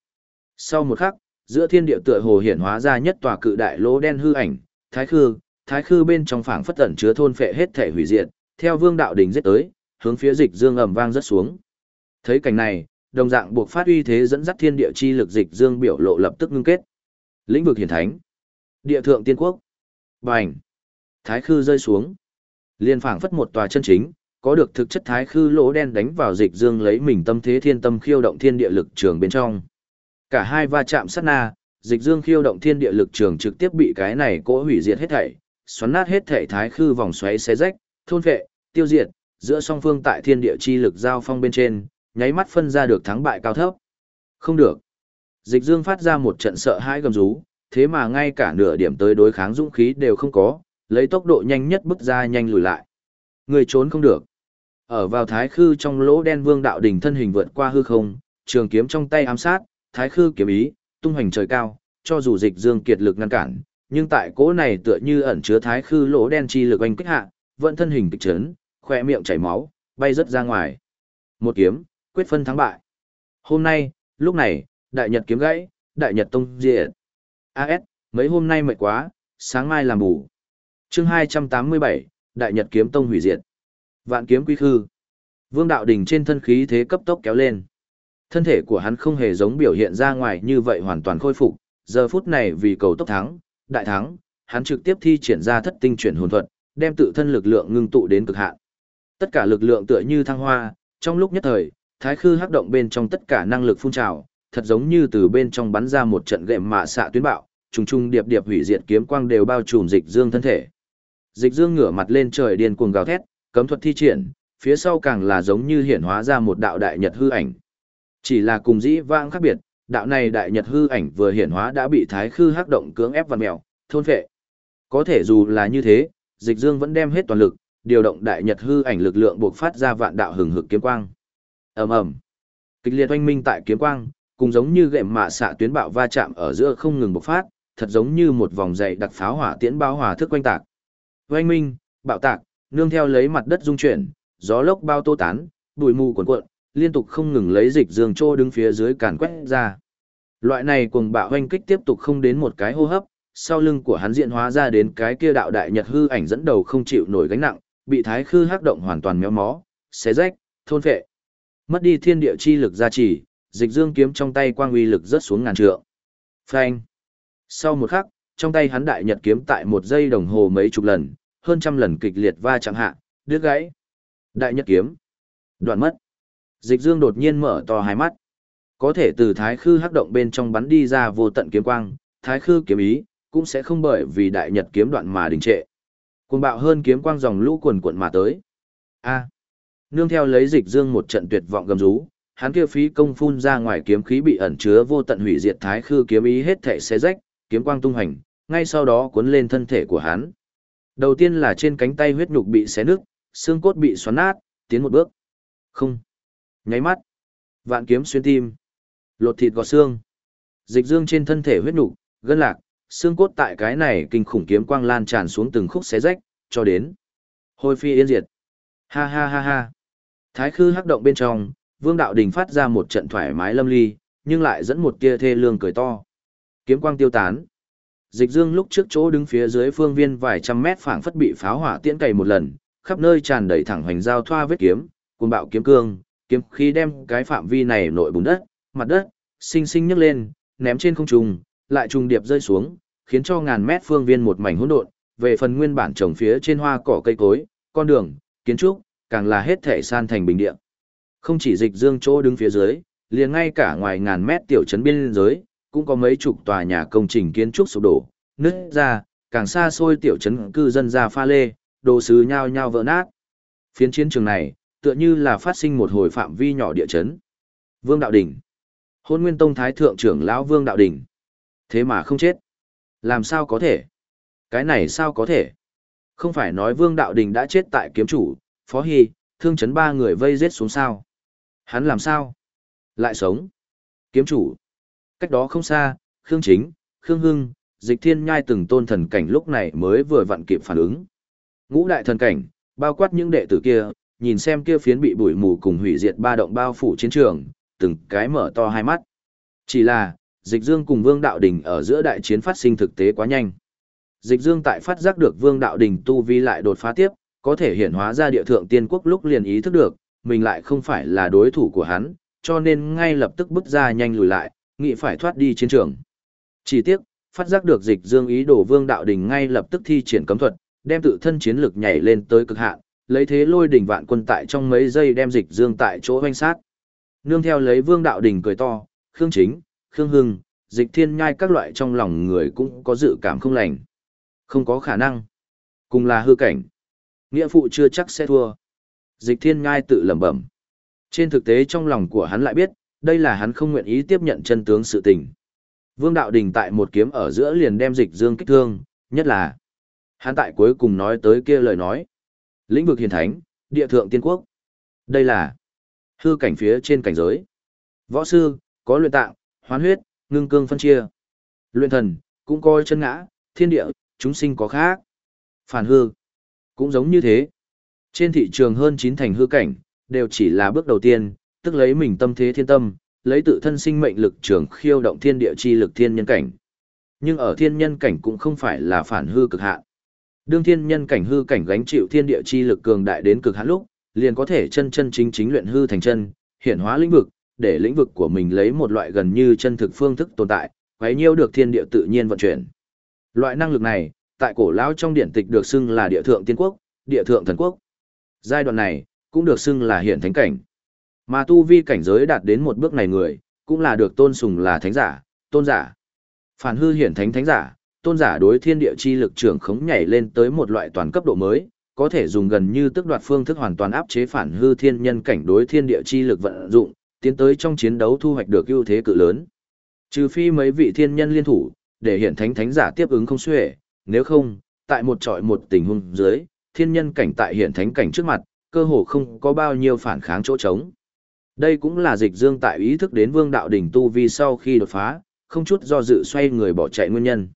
Sau một khắc, giữa thiên địa tựa hồ hiển hóa ra nhất tòa cự đại lỗ đen hư ảnh, thái khư, thái khư bên trong phảng phất tẩn chứa thôn phệ hết thể hủy diệt, theo Vương Đạo đỉnh giết tới, hướng phía Dịch Dương ầm vang rất xuống. Thấy cảnh này, đồng dạng buộc phát uy thế dẫn dắt thiên địa chi lực Dịch Dương biểu lộ lập tức ngưng kết. Lĩnh vực hiển thánh, địa thượng tiên quốc. Bành! Thái khư rơi xuống. Liên phảng phất một tòa chân chính, có được thực chất thái khư lỗ đen đánh vào dịch dương lấy mình tâm thế thiên tâm khiêu động thiên địa lực trường bên trong. Cả hai va chạm sát na, dịch dương khiêu động thiên địa lực trường trực tiếp bị cái này cỗ hủy diệt hết thảy, xoắn nát hết thể thái khư vòng xoáy xé rách, thôn vệ, tiêu diệt, giữa song phương tại thiên địa chi lực giao phong bên trên, nháy mắt phân ra được thắng bại cao thấp. Không được. Dịch dương phát ra một trận sợ hãi gầm rú, thế mà ngay cả nửa điểm tới đối kháng dũng khí đều không có, lấy tốc độ nhanh nhất bước ra nhanh lùi lại. Người trốn không được. Ở vào thái khư trong lỗ đen vương đạo đỉnh thân hình vượt qua hư không, trường kiếm trong tay ám sát, thái khư kiếm ý, tung hoành trời cao, cho dù dịch dương kiệt lực ngăn cản, nhưng tại cỗ này tựa như ẩn chứa thái khư lỗ đen chi lực anh kích hạ, vẫn thân hình kịch chấn, khỏe miệng chảy máu, bay rất ra ngoài. Một kiếm, quyết phân thắng bại. Hôm nay, lúc này, đại nhật kiếm gãy, đại nhật tông diệt. AS, mấy hôm nay mệt quá, sáng mai làm bù. chương 287, đại nhật kiếm tông hủy diệt. Vạn kiếm quy khư. Vương đạo đình trên thân khí thế cấp tốc kéo lên. Thân thể của hắn không hề giống biểu hiện ra ngoài như vậy hoàn toàn khôi phục, giờ phút này vì cầu tốc thắng, đại thắng, hắn trực tiếp thi triển ra thất tinh chuyển hồn thuật, đem tự thân lực lượng ngưng tụ đến cực hạn. Tất cả lực lượng tựa như thăng hoa, trong lúc nhất thời, thái khư hắc động bên trong tất cả năng lực phun trào, thật giống như từ bên trong bắn ra một trận gệm mạ xạ tuyến bạo, trùng trùng điệp điệp hủy diệt kiếm quang đều bao trùm dịch dương thân thể. Dịch dương ngửa mặt lên trời điên cuồng gào thét, cấm thuật thi triển, phía sau càng là giống như hiển hóa ra một đạo đại nhật hư ảnh. Chỉ là cùng dĩ vãng khác biệt, đạo này đại nhật hư ảnh vừa hiển hóa đã bị thái khư hắc động cưỡng ép vặn mèo, thôn phệ. Có thể dù là như thế, Dịch Dương vẫn đem hết toàn lực, điều động đại nhật hư ảnh lực lượng buộc phát ra vạn đạo hừng hực kiếm quang. Ầm ầm. Kịch liệt oanh minh tại kiếm quang, cùng giống như gệm mạ xạ tuyến bạo va chạm ở giữa không ngừng bộc phát, thật giống như một vòng dày đặc pháo hỏa tiễn bao hỏa thức quanh tạc. Oanh minh, bạo tạc, nương theo lấy mặt đất dung chuyển, gió lốc bao tô tán, bụi mù cuồn cuộn, liên tục không ngừng lấy dịch dương trô đứng phía dưới càn quét ra. Loại này cuồng bạo hoanh kích tiếp tục không đến một cái hô hấp, sau lưng của hắn diện hóa ra đến cái kia đạo đại nhật hư ảnh dẫn đầu không chịu nổi gánh nặng, bị thái khư hắc động hoàn toàn méo mó, xé rách, thôn phệ. Mất đi thiên địa chi lực gia trì, dịch dương kiếm trong tay quang uy lực rớt xuống ngàn trượng. Phanh. Sau một khắc, trong tay hắn đại nhật kiếm tại một giây đồng hồ mấy chục lần, hơn trăm lần kịch liệt va chạm hạ, đứt gãy. Đại nhật kiếm. Đoạn mất. Dịch dương đột nhiên mở to hai mắt. Có thể từ thái khư hắc động bên trong bắn đi ra vô tận kiếm quang, thái khư kiếm ý, cũng sẽ không bởi vì đại nhật kiếm đoạn mà đình trệ. Cuồng bạo hơn kiếm quang dòng lũ quần cuộn mà tới. A. Nương theo lấy dịch dương một trận tuyệt vọng gầm rú, hắn kia phí công phun ra ngoài kiếm khí bị ẩn chứa vô tận hủy diệt thái khư kiếm ý hết thảy xé rách, kiếm quang tung hành, ngay sau đó cuốn lên thân thể của hắn. Đầu tiên là trên cánh tay huyết nhục bị xé nứt, xương cốt bị xoắn nát, tiến một bước. Không. Nháy mắt. Vạn kiếm xuyên tim. Lột thịt gọt xương. Dịch dương trên thân thể huyết nhục, gân lạc, xương cốt tại cái này kinh khủng kiếm quang lan tràn xuống từng khúc xé rách, cho đến. Hôi phi yên diệt. Ha ha ha ha. Thái khư hắc động bên trong, vương đạo đình phát ra một trận thoải mái lâm ly, nhưng lại dẫn một tia thê lương cười to. Kiếm quang tiêu tán. Dịch Dương lúc trước chỗ đứng phía dưới phương viên vài trăm mét phảng phất bị pháo hỏa tiễn cày một lần, khắp nơi tràn đầy thẳng hoành giao thoa vết kiếm, cuồng bạo kiếm cương, kiếm khí đem cái phạm vi này nội bùn đất, mặt đất, sinh sinh nhấc lên, ném trên không trung, lại trùng điệp rơi xuống, khiến cho ngàn mét phương viên một mảnh hỗn độn, về phần nguyên bản trồng phía trên hoa cỏ cây cối, con đường, kiến trúc, càng là hết thể san thành bình địa. Không chỉ dịch dương chỗ đứng phía dưới, liền ngay cả ngoài ngàn mét tiểu trấn biên giới, cũng có mấy chục tòa nhà công trình kiến trúc sụp đổ, nứt ra, càng xa xôi tiểu trấn cư dân ra pha lê, đồ sứ nhao nhao vỡ nát. Phiến chiến trường này, tựa như là phát sinh một hồi phạm vi nhỏ địa chấn. Vương Đạo Đỉnh. Hôn Nguyên Tông Thái Thượng trưởng lão Vương Đạo Đỉnh. Thế mà không chết. Làm sao có thể? Cái này sao có thể? Không phải nói Vương Đạo Đình đã chết tại kiếm chủ, Phó Hy, thương chấn ba người vây giết xuống sao. Hắn làm sao? Lại sống. Kiếm chủ. Cách đó không xa, Khương Chính, Khương Hưng, Dịch Thiên Nhai từng tôn thần cảnh lúc này mới vừa vặn kịp phản ứng. Ngũ đại thần cảnh, bao quát những đệ tử kia, nhìn xem kia phiến bị bụi mù cùng hủy diệt ba động bao phủ chiến trường, từng cái mở to hai mắt. Chỉ là, Dịch Dương cùng Vương Đạo Đình ở giữa đại chiến phát sinh thực tế quá nhanh. Dịch Dương tại phát giác được Vương Đạo Đình tu vi lại đột phá tiếp, có thể hiện hóa ra địa thượng tiên quốc lúc liền ý thức được, mình lại không phải là đối thủ của hắn, cho nên ngay lập tức bước ra nhanh lùi lại, nghĩ phải thoát đi chiến trường. Chỉ tiếc, phát giác được Dịch Dương ý đồ Vương Đạo Đình ngay lập tức thi triển cấm thuật, đem tự thân chiến lực nhảy lên tới cực hạn, lấy thế lôi đỉnh vạn quân tại trong mấy giây đem Dịch Dương tại chỗ hoanh sát. Nương theo lấy Vương Đạo Đình cười to, Khương Chính, Khương Hưng, Dịch Thiên Nhai các loại trong lòng người cũng có dự cảm không lành. Không có khả năng. Cùng là hư cảnh. Nghĩa phụ chưa chắc sẽ thua. Dịch thiên nhai tự lẩm bẩm. Trên thực tế trong lòng của hắn lại biết, đây là hắn không nguyện ý tiếp nhận chân tướng sự tình. Vương Đạo Đình tại một kiếm ở giữa liền đem dịch dương kích thương, nhất là hắn tại cuối cùng nói tới kia lời nói. Lĩnh vực hiền thánh, địa thượng tiên quốc. Đây là hư cảnh phía trên cảnh giới. Võ sư, có luyện tạng, hoán huyết, ngưng cương phân chia. Luyện thần, cũng coi chân ngã, thiên địa, chúng sinh có khác. Phản hư, cũng giống như thế. Trên thị trường hơn chín thành hư cảnh, đều chỉ là bước đầu tiên, tức lấy mình tâm thế thiên tâm, lấy tự thân sinh mệnh lực trường khiêu động thiên địa chi lực thiên nhân cảnh. Nhưng ở thiên nhân cảnh cũng không phải là phản hư cực hạn. Đương thiên nhân cảnh hư cảnh gánh chịu thiên địa chi lực cường đại đến cực hạn lúc, liền có thể chân chân chính chính luyện hư thành chân, hiện hóa lĩnh vực, để lĩnh vực của mình lấy một loại gần như chân thực phương thức tồn tại, quấy nhiêu được thiên địa tự nhiên vận chuyển. Loại năng lực này, tại cổ lão trong điển tịch được xưng là địa thượng tiên quốc, địa thượng thần quốc. Giai đoạn này, cũng được xưng là hiển thánh cảnh. Mà tu vi cảnh giới đạt đến một bước này người, cũng là được tôn sùng là thánh giả, tôn giả. Phản hư hiển thánh thánh giả, tôn giả đối thiên địa chi lực trưởng khống nhảy lên tới một loại toàn cấp độ mới, có thể dùng gần như tức đoạt phương thức hoàn toàn áp chế phản hư thiên nhân cảnh đối thiên địa chi lực vận dụng, tiến tới trong chiến đấu thu hoạch được ưu thế cự lớn. Trừ phi mấy vị thiên nhân liên thủ, để hiện thánh thánh giả tiếp ứng không xuể, nếu không, tại một trọi một tình huống dưới, thiên nhân cảnh tại hiện thánh cảnh trước mặt, cơ hồ không có bao nhiêu phản kháng chỗ trống. Đây cũng là dịch dương tại ý thức đến vương đạo đỉnh tu vi sau khi đột phá, không chút do dự xoay người bỏ chạy nguyên nhân.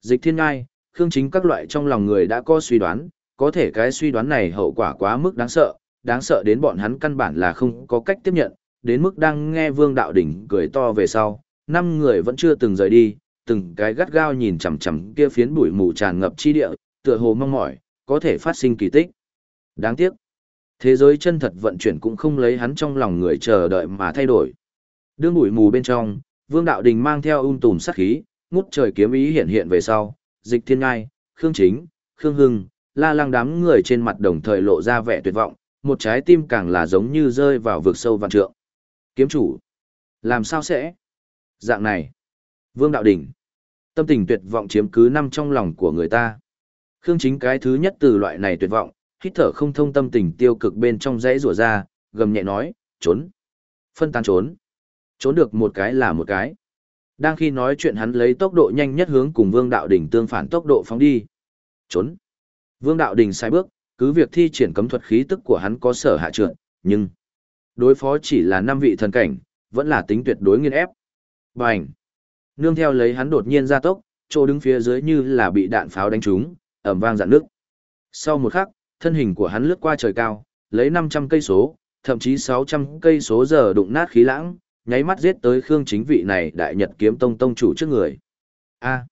Dịch thiên ngai, khương chính các loại trong lòng người đã có suy đoán, có thể cái suy đoán này hậu quả quá mức đáng sợ, đáng sợ đến bọn hắn căn bản là không có cách tiếp nhận, đến mức đang nghe vương đạo đỉnh cười to về sau, năm người vẫn chưa từng rời đi, từng cái gắt gao nhìn chằm chằm kia phiến bụi mù tràn ngập chi địa, tựa hồ mong mỏi, có thể phát sinh kỳ tích. Đáng tiếc, thế giới chân thật vận chuyển cũng không lấy hắn trong lòng người chờ đợi mà thay đổi. Đương bụi mù bên trong, Vương Đạo Đình mang theo ung tùm sát khí, ngút trời kiếm ý hiện hiện về sau, Dịch Thiên Ngai, Khương Chính, Khương Hưng, La Lăng đám người trên mặt đồng thời lộ ra vẻ tuyệt vọng, một trái tim càng là giống như rơi vào vực sâu vạn trượng. Kiếm chủ, làm sao sẽ? Dạng này, Vương Đạo đỉnh, tâm tình tuyệt vọng chiếm cứ năm trong lòng của người ta. Khương chính cái thứ nhất từ loại này tuyệt vọng, hít thở không thông tâm tình tiêu cực bên trong rẽ rủa ra, gầm nhẹ nói, trốn. Phân tán trốn. Trốn được một cái là một cái. Đang khi nói chuyện hắn lấy tốc độ nhanh nhất hướng cùng Vương Đạo Đình tương phản tốc độ phóng đi. Trốn. Vương Đạo Đình sai bước, cứ việc thi triển cấm thuật khí tức của hắn có sở hạ trượt, nhưng đối phó chỉ là năm vị thần cảnh, vẫn là tính tuyệt đối nghiên ép. Bành nương theo lấy hắn đột nhiên ra tốc, chỗ đứng phía dưới như là bị đạn pháo đánh trúng, ầm vang dạn nước. Sau một khắc, thân hình của hắn lướt qua trời cao, lấy 500 cây số, thậm chí 600 cây số giờ đụng nát khí lãng, nháy mắt giết tới Khương Chính vị này đại nhật kiếm tông tông chủ trước người. A.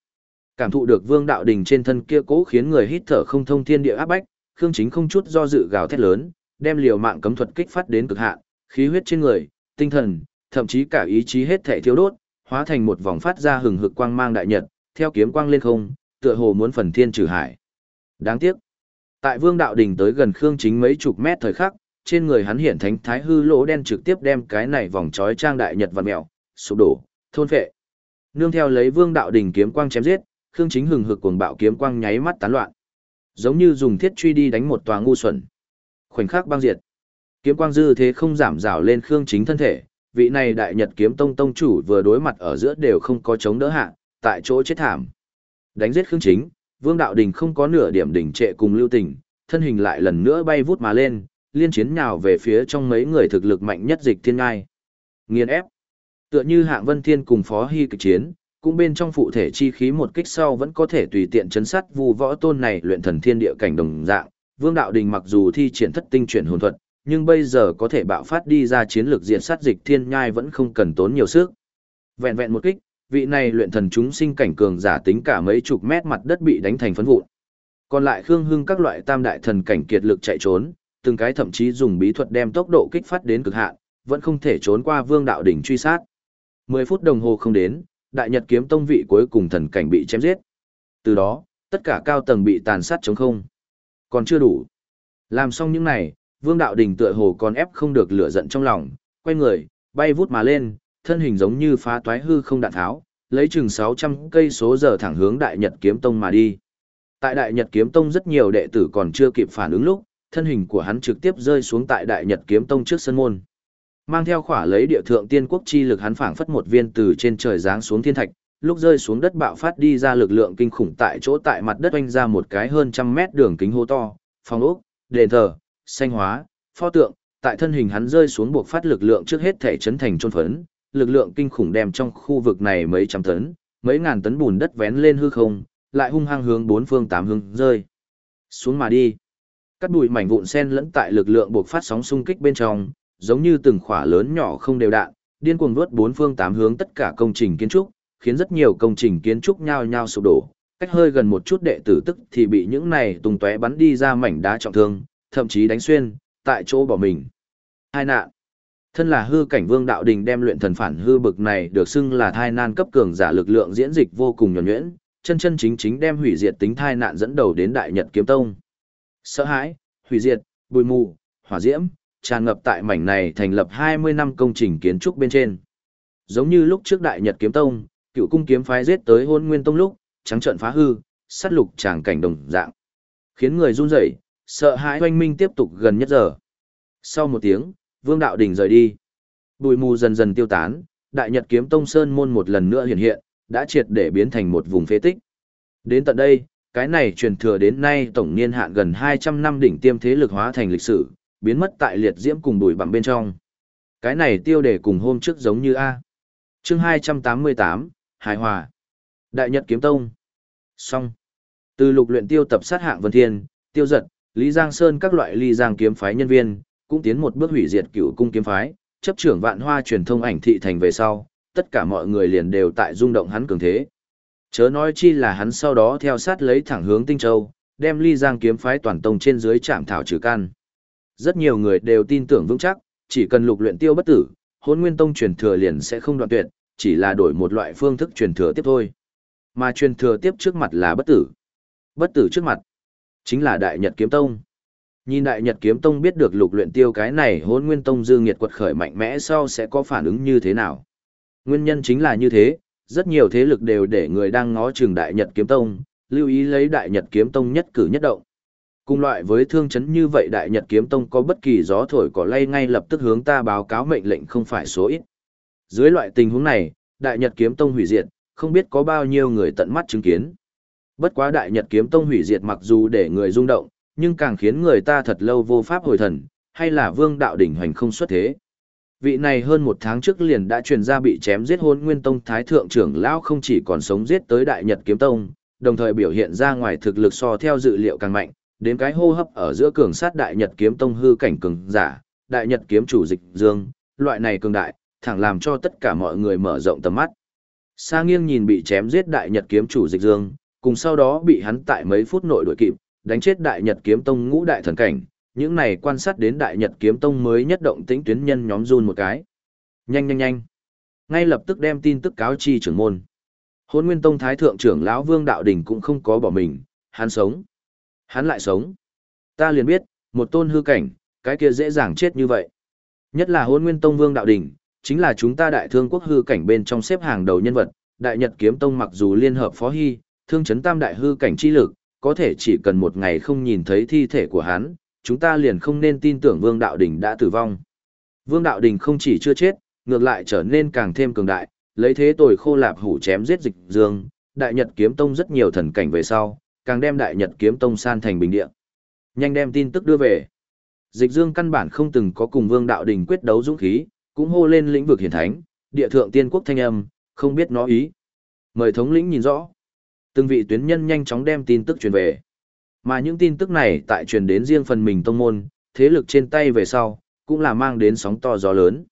cảm thụ được Vương Đạo Đình trên thân kia cố khiến người hít thở không thông thiên địa áp bách, Khương Chính không chút do dự gào thét lớn, đem liều mạng cấm thuật kích phát đến cực hạn, khí huyết trên người, tinh thần, thậm chí cả ý chí hết thảy thiếu đốt, hóa thành một vòng phát ra hừng hực quang mang đại nhật, theo kiếm quang lên không, tựa hồ muốn phần thiên trừ hải. Đáng tiếc, tại Vương Đạo Đình tới gần Khương Chính mấy chục mét thời khắc, trên người hắn hiện thánh thái hư lỗ đen trực tiếp đem cái này vòng trói trang đại nhật vật mèo, sụp đổ, thôn phệ. Nương theo lấy Vương Đạo Đình kiếm quang chém giết, Khương Chính hừng hực cuồng bạo kiếm quang nháy mắt tán loạn. Giống như dùng thiết truy đi đánh một tòa ngu xuẩn. Khoảnh khắc băng diệt. Kiếm quang dư thế không giảm rào lên Khương Chính thân thể, vị này đại nhật kiếm tông tông chủ vừa đối mặt ở giữa đều không có chống đỡ hạ, tại chỗ chết thảm. Đánh giết Khương Chính, Vương Đạo Đình không có nửa điểm đỉnh trệ cùng lưu tình, thân hình lại lần nữa bay vút mà lên, liên chiến nhào về phía trong mấy người thực lực mạnh nhất dịch thiên ngai. Nghiền ép. Tựa như hạng vân thiên cùng phó hy kịch chiến, cũng bên trong phụ thể chi khí một kích sau vẫn có thể tùy tiện chấn sát vu võ tôn này luyện thần thiên địa cảnh đồng dạng. Vương Đạo Đình mặc dù thi triển thất tinh chuyển hồn thuật, nhưng bây giờ có thể bạo phát đi ra chiến lược diện sát dịch thiên nhai vẫn không cần tốn nhiều sức. Vẹn vẹn một kích, vị này luyện thần chúng sinh cảnh cường giả tính cả mấy chục mét mặt đất bị đánh thành phấn vụn. Còn lại Khương Hưng các loại tam đại thần cảnh kiệt lực chạy trốn, từng cái thậm chí dùng bí thuật đem tốc độ kích phát đến cực hạn, vẫn không thể trốn qua Vương đạo đỉnh truy sát. 10 phút đồng hồ không đến, Đại Nhật kiếm tông vị cuối cùng thần cảnh bị chém giết. Từ đó, tất cả cao tầng bị tàn sát trống không. Còn chưa đủ. Làm xong những này, Vương đạo đỉnh tựa hồ còn ép không được lửa giận trong lòng, quay người, bay vút mà lên, thân hình giống như phá toái hư không đạn tháo, lấy chừng 600 cây số giờ thẳng hướng Đại Nhật kiếm tông mà đi. Tại Đại Nhật kiếm tông rất nhiều đệ tử còn chưa kịp phản ứng lúc, thân hình của hắn trực tiếp rơi xuống tại Đại Nhật kiếm tông trước sân môn. Mang theo khỏa lấy địa thượng tiên quốc chi lực hắn phảng phất một viên từ trên trời giáng xuống thiên thạch, lúc rơi xuống đất bạo phát đi ra lực lượng kinh khủng tại chỗ tại mặt đất oanh ra một cái hơn trăm mét đường kính hố to, phòng ốc, đền thờ, xanh hóa, pho tượng, tại thân hình hắn rơi xuống buộc phát lực lượng trước hết thể chấn thành trôn phấn, lực lượng kinh khủng đem trong khu vực này mấy trăm tấn, mấy ngàn tấn bùn đất vén lên hư không, lại hung hăng hướng bốn phương tám hướng rơi. Xuống mà đi. Cắt bụi mảnh vụn sen lẫn tại lực lượng buộc phát sóng xung kích bên trong, giống như từng khỏa lớn nhỏ không đều đạn, điên cuồng vớt bốn phương tám hướng tất cả công trình kiến trúc, khiến rất nhiều công trình kiến trúc nhao nhao sụp đổ. Cách hơi gần một chút đệ tử tức thì bị những này tung tóe bắn đi ra mảnh đá trọng thương, thậm chí đánh xuyên, tại chỗ bỏ mình. Hai nạn. Thân là hư cảnh vương đạo đình đem luyện thần phản hư bực này được xưng là thai nan cấp cường giả lực lượng diễn dịch vô cùng nhuần nhuyễn, chân chân chính chính đem hủy diệt tính thai nạn dẫn đầu đến đại nhật kiếm tông. Sợ hãi, hủy diệt, bụi mù, hỏa diễm, tràn ngập tại mảnh này thành lập 20 năm công trình kiến trúc bên trên. Giống như lúc trước đại nhật kiếm tông, cựu cung kiếm phái giết tới hôn nguyên tông lúc, trắng trận phá hư, sát lục tràng cảnh đồng dạng. Khiến người run rẩy, sợ hãi hoanh minh tiếp tục gần nhất giờ. Sau một tiếng, Vương Đạo Đình rời đi. Bụi mù dần dần tiêu tán, Đại Nhật Kiếm Tông Sơn môn một lần nữa hiện hiện, đã triệt để biến thành một vùng phế tích. Đến tận đây, cái này truyền thừa đến nay tổng niên hạn gần 200 năm đỉnh tiêm thế lực hóa thành lịch sử, biến mất tại liệt diễm cùng bụi bặm bên trong. Cái này tiêu đề cùng hôm trước giống như A. chương 288, hải Hòa. Đại Nhật Kiếm Tông. Xong. Từ lục luyện tiêu tập sát hạng Vân Thiên, tiêu giật, Lý Giang Sơn các loại ly giang kiếm phái nhân viên, cũng tiến một bước hủy diệt cựu cung kiếm phái, chấp trưởng vạn hoa truyền thông ảnh thị thành về sau, tất cả mọi người liền đều tại rung động hắn cường thế. Chớ nói chi là hắn sau đó theo sát lấy thẳng hướng Tinh Châu, đem ly giang kiếm phái toàn tông trên dưới chạm thảo trừ can. Rất nhiều người đều tin tưởng vững chắc, chỉ cần lục luyện tiêu bất tử, hôn nguyên tông truyền thừa liền sẽ không đoạn tuyệt, chỉ là đổi một loại phương thức truyền thừa tiếp thôi. Mà truyền thừa tiếp trước mặt là bất tử. Bất tử trước mặt, chính là Đại Nhật Kiếm Tông. Nhìn Đại Nhật Kiếm Tông biết được lục luyện tiêu cái này hôn nguyên tông dư nghiệt quật khởi mạnh mẽ sau sẽ có phản ứng như thế nào. Nguyên nhân chính là như thế, rất nhiều thế lực đều để người đang ngó trường Đại Nhật Kiếm Tông, lưu ý lấy Đại Nhật Kiếm Tông nhất cử nhất động. Cùng loại với thương chấn như vậy Đại Nhật Kiếm Tông có bất kỳ gió thổi cỏ lay ngay lập tức hướng ta báo cáo mệnh lệnh không phải số ít. Dưới loại tình huống này, Đại Nhật Kiếm Tông hủy diệt, không biết có bao nhiêu người tận mắt chứng kiến. Bất quá Đại Nhật Kiếm Tông hủy diệt mặc dù để người rung động, nhưng càng khiến người ta thật lâu vô pháp hồi thần, hay là vương đạo đỉnh hoành không xuất thế. Vị này hơn một tháng trước liền đã truyền ra bị chém giết hôn nguyên tông thái thượng trưởng lão không chỉ còn sống giết tới đại nhật kiếm tông, đồng thời biểu hiện ra ngoài thực lực so theo dự liệu càng mạnh, đến cái hô hấp ở giữa cường sát đại nhật kiếm tông hư cảnh cường giả, đại nhật kiếm chủ dịch dương, loại này cường đại, thẳng làm cho tất cả mọi người mở rộng tầm mắt. Sa nghiêng nhìn bị chém giết đại nhật kiếm chủ dịch dương, cùng sau đó bị hắn tại mấy phút nội đuổi kịp, đánh chết đại nhật kiếm tông ngũ đại thần cảnh, những này quan sát đến đại nhật kiếm tông mới nhất động tĩnh tuyến nhân nhóm run một cái. Nhanh nhanh nhanh. Ngay lập tức đem tin tức cáo chi trưởng môn. Hôn Nguyên Tông Thái Thượng trưởng lão Vương Đạo Đình cũng không có bỏ mình, hắn sống. Hắn lại sống. Ta liền biết, một tôn hư cảnh, cái kia dễ dàng chết như vậy. Nhất là Hôn Nguyên Tông Vương Đạo Đình, chính là chúng ta đại thương quốc hư cảnh bên trong xếp hàng đầu nhân vật, Đại Nhật Kiếm Tông mặc dù liên hợp phó hy, thương chấn tam đại hư cảnh chi lực, có thể chỉ cần một ngày không nhìn thấy thi thể của hắn, chúng ta liền không nên tin tưởng Vương Đạo Đình đã tử vong. Vương Đạo Đình không chỉ chưa chết, ngược lại trở nên càng thêm cường đại, lấy thế tồi khô lạp hủ chém giết dịch dương, đại nhật kiếm tông rất nhiều thần cảnh về sau, càng đem đại nhật kiếm tông san thành bình địa. Nhanh đem tin tức đưa về. Dịch Dương căn bản không từng có cùng Vương Đạo Đình quyết đấu dũng khí, cũng hô lên lĩnh vực hiển thánh, địa thượng tiên quốc thanh âm, không biết nó ý. Mời thống lĩnh nhìn rõ. Từng vị tuyến nhân nhanh chóng đem tin tức truyền về. Mà những tin tức này tại truyền đến riêng phần mình tông môn, thế lực trên tay về sau, cũng là mang đến sóng to gió lớn.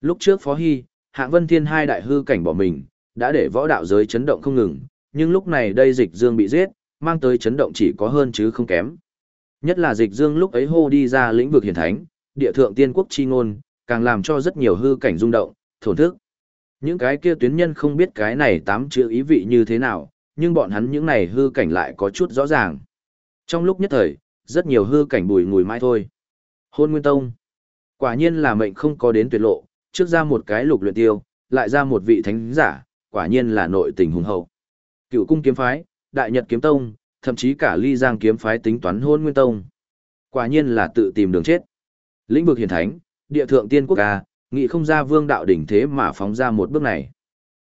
Lúc trước Phó Hy, Hạng Vân Thiên hai đại hư cảnh bỏ mình, đã để võ đạo giới chấn động không ngừng, nhưng lúc này đây dịch dương bị giết, mang tới chấn động chỉ có hơn chứ không kém. Nhất là dịch dương lúc ấy hô đi ra lĩnh vực hiển thánh, địa thượng tiên quốc chi ngôn, càng làm cho rất nhiều hư cảnh rung động, thổn thức. Những cái kia tuyến nhân không biết cái này tám chữ ý vị như thế nào, nhưng bọn hắn những này hư cảnh lại có chút rõ ràng. Trong lúc nhất thời, rất nhiều hư cảnh bùi ngùi mãi thôi. Hôn Nguyên Tông. Quả nhiên là mệnh không có đến tuyệt lộ, trước ra một cái lục luyện tiêu, lại ra một vị thánh giả, quả nhiên là nội tình hùng hậu. Cựu cung kiếm phái, đại nhật kiếm tông, thậm chí cả ly giang kiếm phái tính toán hôn nguyên tông. Quả nhiên là tự tìm đường chết. Lĩnh vực hiển thánh, địa thượng tiên quốc ca, nghị không ra vương đạo đỉnh thế mà phóng ra một bước này.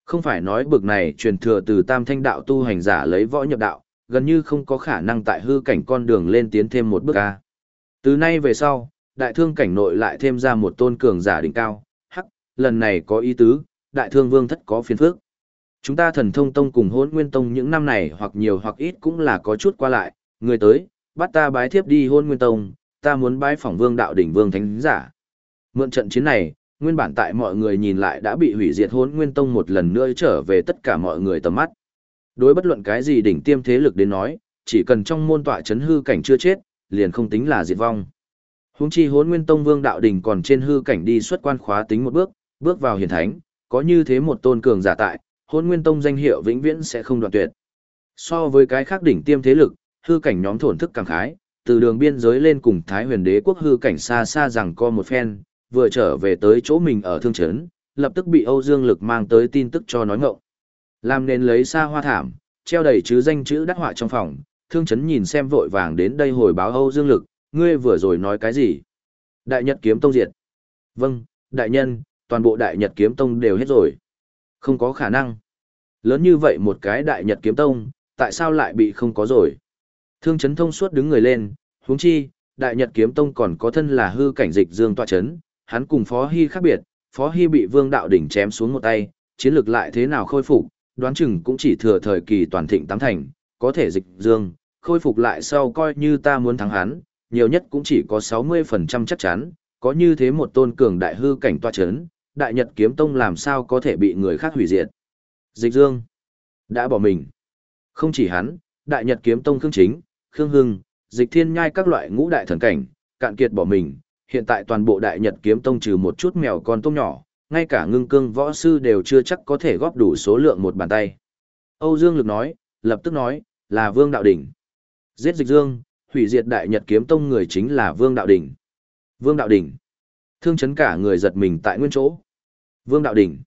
Không phải nói bực này truyền thừa từ tam thanh đạo tu hành giả lấy võ nhập đạo, gần như không có khả năng tại hư cảnh con đường lên tiến thêm một bước ca. Từ nay về sau, đại thương cảnh nội lại thêm ra một tôn cường giả đỉnh cao, hắc, lần này có ý tứ, đại thương vương thất có phiền phước. Chúng ta thần thông tông cùng hôn nguyên tông những năm này hoặc nhiều hoặc ít cũng là có chút qua lại, người tới, bắt ta bái thiếp đi hôn nguyên tông, ta muốn bái phỏng vương đạo đỉnh vương thánh giả. Mượn trận chiến này, nguyên bản tại mọi người nhìn lại đã bị hủy diệt hôn nguyên tông một lần nữa trở về tất cả mọi người tầm mắt. Đối bất luận cái gì đỉnh tiêm thế lực đến nói, chỉ cần trong môn tọa chấn hư cảnh chưa chết, liền không tính là diệt vong. Huống chi hốn nguyên tông vương đạo đỉnh còn trên hư cảnh đi xuất quan khóa tính một bước, bước vào hiển thánh, có như thế một tôn cường giả tại, hôn nguyên tông danh hiệu vĩnh viễn sẽ không đoạn tuyệt. So với cái khác đỉnh tiêm thế lực, hư cảnh nhóm thổn thức càng khái, từ đường biên giới lên cùng Thái huyền đế quốc hư cảnh xa xa rằng co một phen, vừa trở về tới chỗ mình ở thương trấn, lập tức bị Âu Dương Lực mang tới tin tức cho nói ngọng. Làm nên lấy xa hoa thảm, treo đầy chứ danh chữ đắc họa trong phòng, thương chấn nhìn xem vội vàng đến đây hồi báo Âu Dương Lực, ngươi vừa rồi nói cái gì? Đại Nhật Kiếm Tông diệt. Vâng, đại nhân, toàn bộ Đại Nhật Kiếm Tông đều hết rồi. Không có khả năng. Lớn như vậy một cái đại nhật kiếm tông, tại sao lại bị không có rồi? Thương chấn thông suốt đứng người lên, huống chi, đại nhật kiếm tông còn có thân là hư cảnh dịch dương tọa chấn, hắn cùng Phó Hy khác biệt, Phó Hy bị vương đạo đỉnh chém xuống một tay, chiến lực lại thế nào khôi phục, đoán chừng cũng chỉ thừa thời kỳ toàn thịnh tám thành, có thể dịch dương, khôi phục lại sau coi như ta muốn thắng hắn, nhiều nhất cũng chỉ có 60% chắc chắn, có như thế một tôn cường đại hư cảnh toa chấn, đại nhật kiếm tông làm sao có thể bị người khác hủy diệt. Dịch Dương đã bỏ mình. Không chỉ hắn, đại nhật kiếm tông khương chính, khương hưng, dịch thiên nhai các loại ngũ đại thần cảnh, cạn kiệt bỏ mình. Hiện tại toàn bộ đại nhật kiếm tông trừ một chút mèo con tôm nhỏ, ngay cả ngưng cương võ sư đều chưa chắc có thể góp đủ số lượng một bàn tay. Âu Dương Lực nói, lập tức nói, là Vương Đạo Đỉnh. Giết dịch Dương, hủy diệt đại nhật kiếm tông người chính là Vương Đạo Đỉnh. Vương Đạo Đỉnh. Thương chấn cả người giật mình tại nguyên chỗ. Vương Đạo Đỉnh.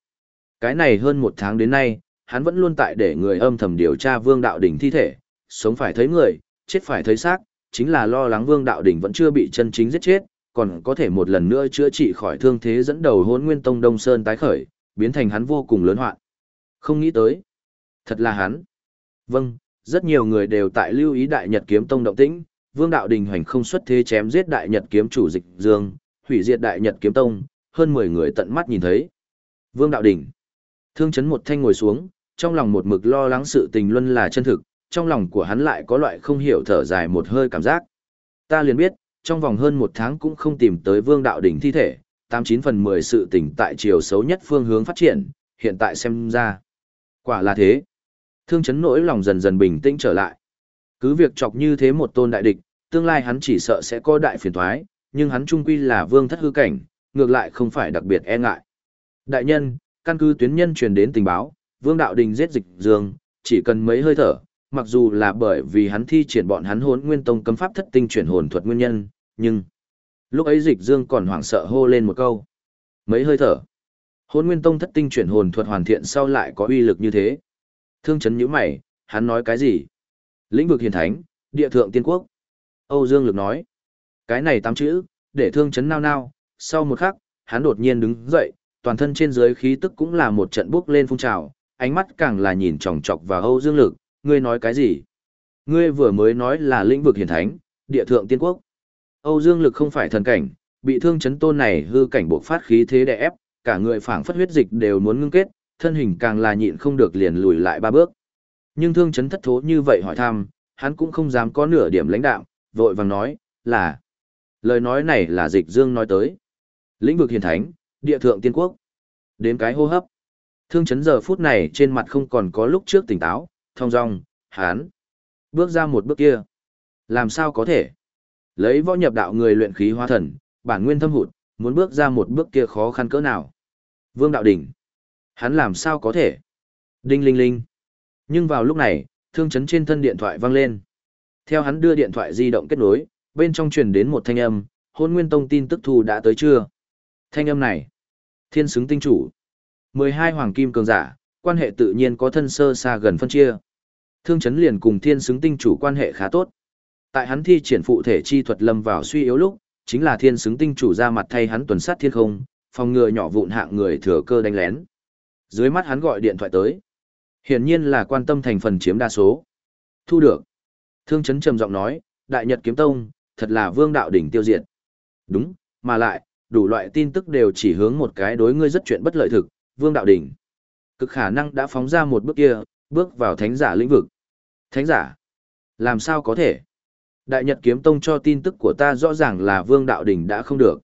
Cái này hơn một tháng đến nay, hắn vẫn luôn tại để người âm thầm điều tra Vương Đạo Đỉnh thi thể, sống phải thấy người, chết phải thấy xác, chính là lo lắng Vương Đạo Đỉnh vẫn chưa bị chân chính giết chết, còn có thể một lần nữa chữa trị khỏi thương thế dẫn đầu hôn nguyên tông Đông Sơn tái khởi, biến thành hắn vô cùng lớn hoạn. Không nghĩ tới. Thật là hắn. Vâng, rất nhiều người đều tại lưu ý Đại Nhật Kiếm Tông động tĩnh, Vương Đạo Đình hoành không xuất thế chém giết Đại Nhật Kiếm chủ dịch Dương, hủy diệt Đại Nhật Kiếm Tông, hơn 10 người tận mắt nhìn thấy. Vương Đạo Đình. Thương chấn một thanh ngồi xuống, trong lòng một mực lo lắng sự tình luân là chân thực, trong lòng của hắn lại có loại không hiểu thở dài một hơi cảm giác. Ta liền biết, trong vòng hơn một tháng cũng không tìm tới Vương Đạo Đình thi thể, 89 phần 10 sự tình tại chiều xấu nhất phương hướng phát triển, hiện tại xem ra. Quả là thế. Thương chấn nỗi lòng dần dần bình tĩnh trở lại. Cứ việc chọc như thế một tôn đại địch, tương lai hắn chỉ sợ sẽ có đại phiền thoái, nhưng hắn trung quy là vương thất hư cảnh, ngược lại không phải đặc biệt e ngại. Đại nhân, căn cứ tuyến nhân truyền đến tình báo, vương đạo đình giết dịch dương, chỉ cần mấy hơi thở, mặc dù là bởi vì hắn thi triển bọn hắn hốn nguyên tông cấm pháp thất tinh chuyển hồn thuật nguyên nhân, nhưng lúc ấy dịch dương còn hoảng sợ hô lên một câu. Mấy hơi thở. Hốn nguyên tông thất tinh chuyển hồn thuật hoàn thiện sau lại có uy lực như thế. Thương chấn nhíu mày, hắn nói cái gì? Lĩnh vực hiền thánh, địa thượng tiên quốc. Âu Dương Lực nói. Cái này tám chữ, để thương chấn nao nao, sau một khắc, hắn đột nhiên đứng dậy, toàn thân trên dưới khí tức cũng là một trận bước lên phun trào, ánh mắt càng là nhìn chòng chọc vào Âu Dương Lực, ngươi nói cái gì? Ngươi vừa mới nói là lĩnh vực hiển thánh, địa thượng tiên quốc. Âu Dương lực không phải thần cảnh, bị thương chấn tôn này hư cảnh buộc phát khí thế đè ép, cả người phảng phất huyết dịch đều muốn ngưng kết, thân hình càng là nhịn không được liền lùi lại ba bước. Nhưng thương chấn thất thố như vậy hỏi thăm, hắn cũng không dám có nửa điểm lãnh đạo, vội vàng nói, là. Lời nói này là dịch dương nói tới. Lĩnh vực hiền thánh, địa thượng tiên quốc. Đến cái hô hấp. Thương chấn giờ phút này trên mặt không còn có lúc trước tỉnh táo, thong dong, hán. Bước ra một bước kia. Làm sao có thể? Lấy võ nhập đạo người luyện khí hóa thần, bản nguyên thâm hụt, muốn bước ra một bước kia khó khăn cỡ nào. Vương đạo đỉnh. Hắn làm sao có thể? Đinh linh linh. Nhưng vào lúc này, thương chấn trên thân điện thoại vang lên. Theo hắn đưa điện thoại di động kết nối, bên trong truyền đến một thanh âm, hôn nguyên tông tin tức thu đã tới chưa? Thanh âm này. Thiên xứng tinh chủ. 12 hoàng kim cường giả, quan hệ tự nhiên có thân sơ xa gần phân chia. Thương chấn liền cùng thiên xứng tinh chủ quan hệ khá tốt. Tại hắn thi triển phụ thể chi thuật lâm vào suy yếu lúc, chính là thiên xứng tinh chủ ra mặt thay hắn tuần sát thiên không, phòng ngừa nhỏ vụn hạng người thừa cơ đánh lén. Dưới mắt hắn gọi điện thoại tới. Hiển nhiên là quan tâm thành phần chiếm đa số. Thu được. Thương chấn trầm giọng nói, Đại Nhật Kiếm Tông, thật là vương đạo đỉnh tiêu diệt. Đúng, mà lại, đủ loại tin tức đều chỉ hướng một cái đối ngươi rất chuyện bất lợi thực, vương đạo đỉnh. Cực khả năng đã phóng ra một bước kia, bước vào thánh giả lĩnh vực. Thánh giả? Làm sao có thể? Đại Nhật Kiếm Tông cho tin tức của ta rõ ràng là vương đạo đỉnh đã không được.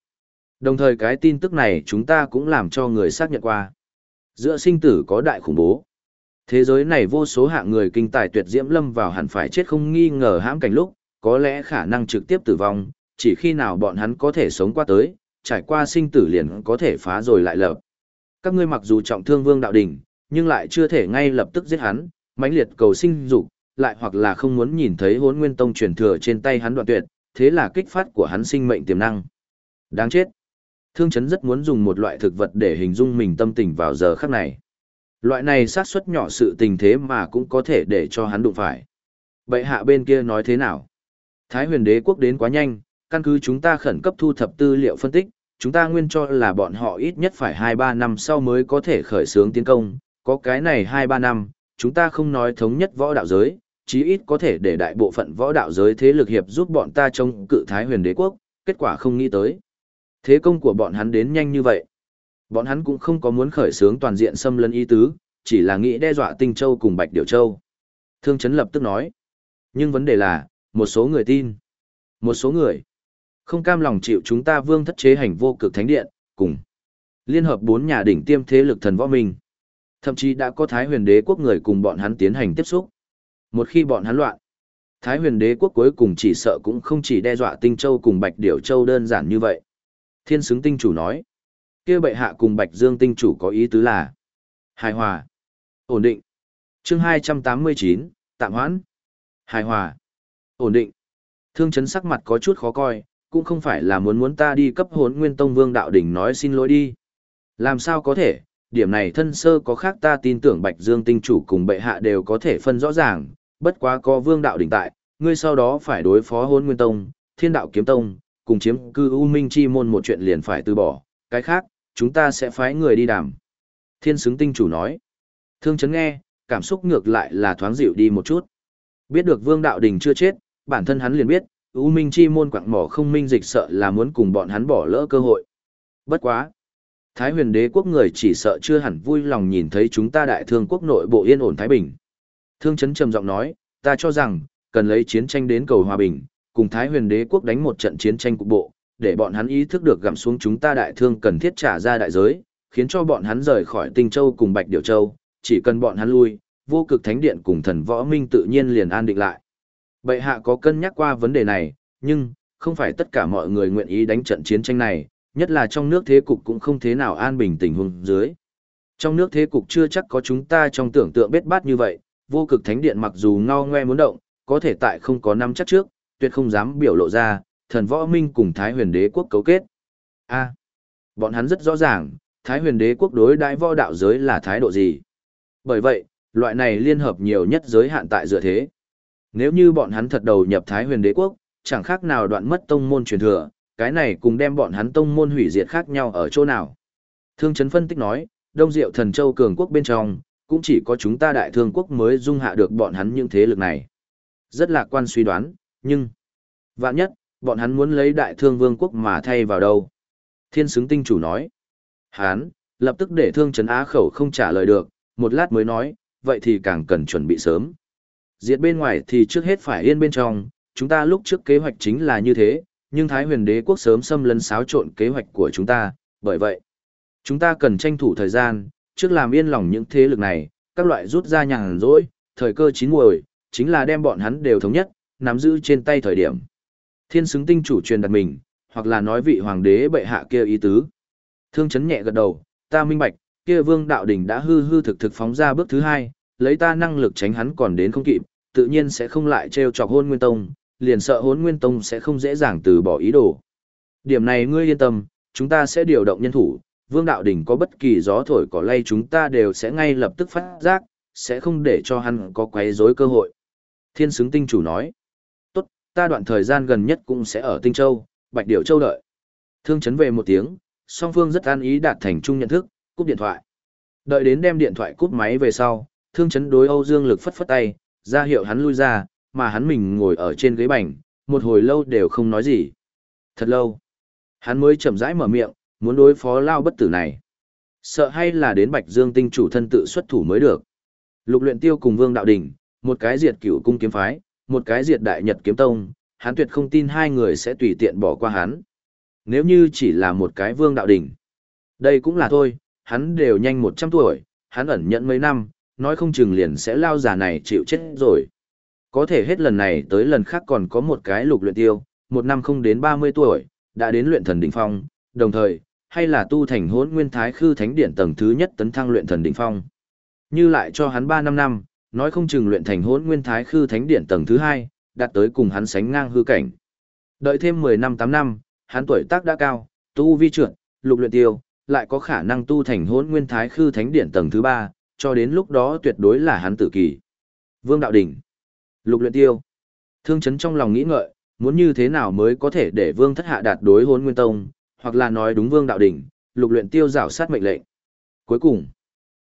Đồng thời cái tin tức này chúng ta cũng làm cho người xác nhận qua. Giữa sinh tử có đại khủng bố. Thế giới này vô số hạng người kinh tài tuyệt diễm lâm vào hẳn phải chết không nghi ngờ hãm cảnh lúc, có lẽ khả năng trực tiếp tử vong, chỉ khi nào bọn hắn có thể sống qua tới, trải qua sinh tử liền có thể phá rồi lại lập. Các ngươi mặc dù trọng thương vương đạo đỉnh, nhưng lại chưa thể ngay lập tức giết hắn, mãnh liệt cầu sinh dục, lại hoặc là không muốn nhìn thấy hốn nguyên tông truyền thừa trên tay hắn đoạn tuyệt, thế là kích phát của hắn sinh mệnh tiềm năng. Đáng chết. Thương chấn rất muốn dùng một loại thực vật để hình dung mình tâm tình vào giờ khắc này. Loại này sát suất nhỏ sự tình thế mà cũng có thể để cho hắn đụng phải. Bệ hạ bên kia nói thế nào? Thái huyền đế quốc đến quá nhanh, căn cứ chúng ta khẩn cấp thu thập tư liệu phân tích, chúng ta nguyên cho là bọn họ ít nhất phải 2-3 năm sau mới có thể khởi xướng tiến công, có cái này 2-3 năm, chúng ta không nói thống nhất võ đạo giới, chí ít có thể để đại bộ phận võ đạo giới thế lực hiệp giúp bọn ta chống cự Thái huyền đế quốc, kết quả không nghĩ tới. Thế công của bọn hắn đến nhanh như vậy. Bọn hắn cũng không có muốn khởi xướng toàn diện xâm lấn ý tứ, chỉ là nghĩ đe dọa Tinh Châu cùng Bạch Điều Châu. Thương Chấn lập tức nói. Nhưng vấn đề là, một số người tin. Một số người không cam lòng chịu chúng ta vương thất chế hành vô cực thánh điện, cùng liên hợp bốn nhà đỉnh tiêm thế lực thần võ minh. Thậm chí đã có Thái huyền đế quốc người cùng bọn hắn tiến hành tiếp xúc. Một khi bọn hắn loạn, Thái huyền đế quốc cuối cùng chỉ sợ cũng không chỉ đe dọa Tinh Châu cùng Bạch Điểu Châu đơn giản như vậy. Thiên xứng tinh chủ nói, kia bệ hạ cùng Bạch Dương tinh chủ có ý tứ là hài hòa, ổn định. Chương 289, tạm hoãn. Hài hòa, ổn định. Thương chấn sắc mặt có chút khó coi, cũng không phải là muốn muốn ta đi cấp hốn nguyên tông vương đạo đỉnh nói xin lỗi đi. Làm sao có thể, điểm này thân sơ có khác ta tin tưởng Bạch Dương tinh chủ cùng bệ hạ đều có thể phân rõ ràng, bất quá có vương đạo đỉnh tại, ngươi sau đó phải đối phó hốn nguyên tông, thiên đạo kiếm tông, cùng chiếm cư U Minh Chi môn một chuyện liền phải từ bỏ, cái khác, chúng ta sẽ phái người đi đàm. Thiên xứng tinh chủ nói. Thương chấn nghe, cảm xúc ngược lại là thoáng dịu đi một chút. Biết được Vương Đạo Đình chưa chết, bản thân hắn liền biết, U Minh Chi môn quặng mỏ không minh dịch sợ là muốn cùng bọn hắn bỏ lỡ cơ hội. Bất quá. Thái huyền đế quốc người chỉ sợ chưa hẳn vui lòng nhìn thấy chúng ta đại thương quốc nội bộ yên ổn Thái Bình. Thương chấn trầm giọng nói, ta cho rằng, cần lấy chiến tranh đến cầu hòa bình, cùng Thái huyền đế quốc đánh một trận chiến tranh cục bộ, để bọn hắn ý thức được gặm xuống chúng ta đại thương cần thiết trả ra đại giới, khiến cho bọn hắn rời khỏi Tinh Châu cùng Bạch Điểu Châu, chỉ cần bọn hắn lui, vô cực thánh điện cùng thần võ minh tự nhiên liền an định lại. Bệ hạ có cân nhắc qua vấn đề này, nhưng, không phải tất cả mọi người nguyện ý đánh trận chiến tranh này, nhất là trong nước thế cục cũng không thế nào an bình tình huống dưới. Trong nước thế cục chưa chắc có chúng ta trong tưởng tượng bết bát như vậy, vô cực thánh điện mặc dù ngao ngoe muốn động, có thể tại không có năm chắc trước, tuyệt không dám biểu lộ ra, thần võ minh cùng Thái huyền đế quốc cấu kết. a bọn hắn rất rõ ràng, Thái huyền đế quốc đối đại võ đạo giới là thái độ gì. Bởi vậy, loại này liên hợp nhiều nhất giới hạn tại dựa thế. Nếu như bọn hắn thật đầu nhập Thái huyền đế quốc, chẳng khác nào đoạn mất tông môn truyền thừa, cái này cùng đem bọn hắn tông môn hủy diệt khác nhau ở chỗ nào. Thương Trấn phân tích nói, Đông Diệu Thần Châu cường quốc bên trong, cũng chỉ có chúng ta đại thương quốc mới dung hạ được bọn hắn những thế lực này. Rất lạc quan suy đoán, nhưng... Vạn nhất, bọn hắn muốn lấy đại thương vương quốc mà thay vào đâu? Thiên xứng tinh chủ nói. Hán, lập tức để thương trấn á khẩu không trả lời được, một lát mới nói, vậy thì càng cần chuẩn bị sớm. Diệt bên ngoài thì trước hết phải yên bên trong, chúng ta lúc trước kế hoạch chính là như thế, nhưng Thái huyền đế quốc sớm xâm lấn xáo trộn kế hoạch của chúng ta, bởi vậy, chúng ta cần tranh thủ thời gian, trước làm yên lòng những thế lực này, các loại rút ra nhàn rỗi, thời cơ chín muồi, chính là đem bọn hắn đều thống nhất, nắm giữ trên tay thời điểm. Thiên xứng tinh chủ truyền đặt mình, hoặc là nói vị hoàng đế bệ hạ kia ý tứ. Thương chấn nhẹ gật đầu, ta minh bạch, kia vương đạo đỉnh đã hư hư thực thực phóng ra bước thứ hai, lấy ta năng lực tránh hắn còn đến không kịp, tự nhiên sẽ không lại trêu chọc hôn nguyên tông, liền sợ hôn nguyên tông sẽ không dễ dàng từ bỏ ý đồ. Điểm này ngươi yên tâm, chúng ta sẽ điều động nhân thủ, vương đạo đỉnh có bất kỳ gió thổi cỏ lay chúng ta đều sẽ ngay lập tức phát giác, sẽ không để cho hắn có quấy rối cơ hội. Thiên xứng tinh chủ nói, tốt, ta đoạn thời gian gần nhất cũng sẽ ở Tinh Châu, Bạch Điệu Châu đợi. Thương chấn về một tiếng, song phương rất an ý đạt thành chung nhận thức, cúp điện thoại. Đợi đến đem điện thoại cúp máy về sau, thương chấn đối Âu Dương Lực phất phất tay, ra hiệu hắn lui ra, mà hắn mình ngồi ở trên ghế bành, một hồi lâu đều không nói gì. Thật lâu, hắn mới chậm rãi mở miệng, muốn đối phó lao bất tử này. Sợ hay là đến Bạch Dương tinh chủ thân tự xuất thủ mới được. Lục luyện tiêu cùng Vương Đạo Đình, một cái diệt cửu cung kiếm phái, một cái diệt đại nhật kiếm tông, hắn tuyệt không tin hai người sẽ tùy tiện bỏ qua hắn. Nếu như chỉ là một cái Vương Đạo Đình. Đây cũng là thôi, hắn đều nhanh 100 tuổi, hắn ẩn nhận mấy năm, nói không chừng liền sẽ lao già này chịu chết rồi. Có thể hết lần này tới lần khác còn có một cái lục luyện tiêu, một năm không đến 30 tuổi, đã đến luyện thần đỉnh phong, đồng thời, hay là tu thành hỗn nguyên thái khư thánh điển tầng thứ nhất tấn thăng luyện thần đỉnh phong. Như lại cho hắn 3 năm năm, nói không chừng luyện thành hỗn nguyên thái khư thánh điển tầng thứ hai, đạt tới cùng hắn sánh ngang hư cảnh. Đợi thêm 10 năm 8 năm, hắn tuổi tác đã cao, tu vi trượt, lục luyện tiêu, lại có khả năng tu thành hỗn nguyên thái khư thánh điển tầng thứ ba, cho đến lúc đó tuyệt đối là hắn tử kỳ. Vương Đạo Đỉnh, lục luyện tiêu, thương chấn trong lòng nghĩ ngợi, muốn như thế nào mới có thể để Vương Thất Hạ đạt đối hỗn nguyên tông, hoặc là nói đúng Vương Đạo Đỉnh, lục luyện tiêu rảo sát mệnh lệnh. Cuối cùng,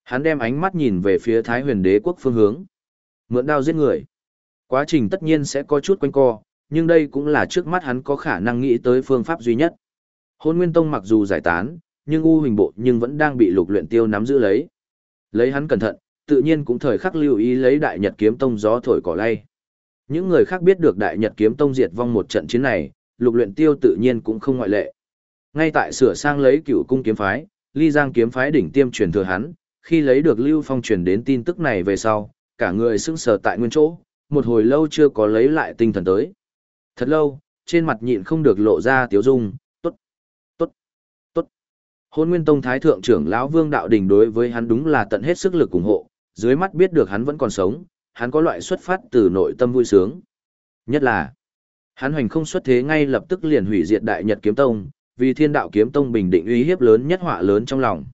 hắn đem ánh mắt nhìn về phía Thái Huyền Đế quốc phương hướng. Mượn đao giết người. Quá trình tất nhiên sẽ có chút quanh co, nhưng đây cũng là trước mắt hắn có khả năng nghĩ tới phương pháp duy nhất. Hôn Nguyên Tông mặc dù giải tán, nhưng U Huỳnh Bộ nhưng vẫn đang bị lục luyện tiêu nắm giữ lấy. Lấy hắn cẩn thận, tự nhiên cũng thời khắc lưu ý lấy Đại Nhật Kiếm Tông gió thổi cỏ lay. Những người khác biết được Đại Nhật Kiếm Tông diệt vong một trận chiến này, lục luyện tiêu tự nhiên cũng không ngoại lệ. Ngay tại sửa sang lấy cửu cung kiếm phái, ly giang kiếm phái đỉnh tiêm truyền thừa hắn, khi lấy được Lưu Phong truyền đến tin tức này về sau, cả người sững sờ tại nguyên chỗ, một hồi lâu chưa có lấy lại tinh thần tới. Thật lâu, trên mặt nhịn không được lộ ra tiếu dung. Hôn Nguyên Tông Thái Thượng trưởng lão Vương Đạo Đình đối với hắn đúng là tận hết sức lực ủng hộ, dưới mắt biết được hắn vẫn còn sống, hắn có loại xuất phát từ nội tâm vui sướng. Nhất là, hắn hoành không xuất thế ngay lập tức liền hủy diệt Đại Nhật Kiếm Tông, vì Thiên Đạo Kiếm Tông bình định uy hiếp lớn nhất họa lớn trong lòng.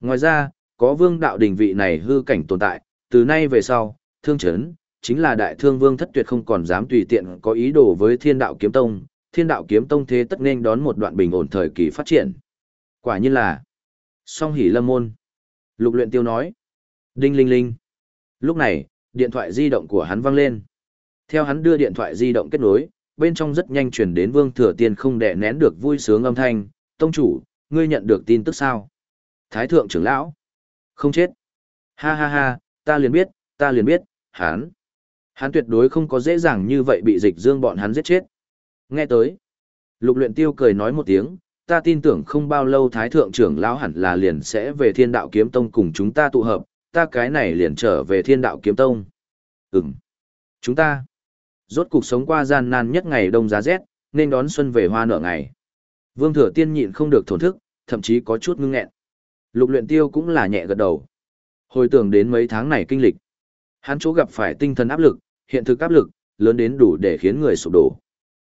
Ngoài ra, có Vương Đạo Đình vị này hư cảnh tồn tại, từ nay về sau, thương chấn, chính là đại thương vương thất tuyệt không còn dám tùy tiện có ý đồ với thiên đạo kiếm tông, thiên đạo kiếm tông thế tất nên đón một đoạn bình ổn thời kỳ phát triển. Quả nhiên là song hỉ lâm môn. Lục luyện tiêu nói. Đinh linh linh. Lúc này, điện thoại di động của hắn vang lên. Theo hắn đưa điện thoại di động kết nối, bên trong rất nhanh truyền đến vương thừa tiên không đè nén được vui sướng âm thanh. Tông chủ, ngươi nhận được tin tức sao? Thái thượng trưởng lão. Không chết. Ha ha ha, ta liền biết, ta liền biết, hắn. Hắn tuyệt đối không có dễ dàng như vậy bị dịch dương bọn hắn giết chết. Nghe tới. Lục luyện tiêu cười nói một tiếng, ta tin tưởng không bao lâu thái thượng trưởng lão hẳn là liền sẽ về thiên đạo kiếm tông cùng chúng ta tụ hợp, ta cái này liền trở về thiên đạo kiếm tông. Ừm. Chúng ta. Rốt cuộc sống qua gian nan nhất ngày đông giá rét, nên đón xuân về hoa nở ngày. Vương thừa tiên nhịn không được thổn thức, thậm chí có chút ngưng nghẹn. Lục luyện tiêu cũng là nhẹ gật đầu. Hồi tưởng đến mấy tháng này kinh lịch. Hắn chỗ gặp phải tinh thần áp lực, hiện thực áp lực, lớn đến đủ để khiến người sụp đổ.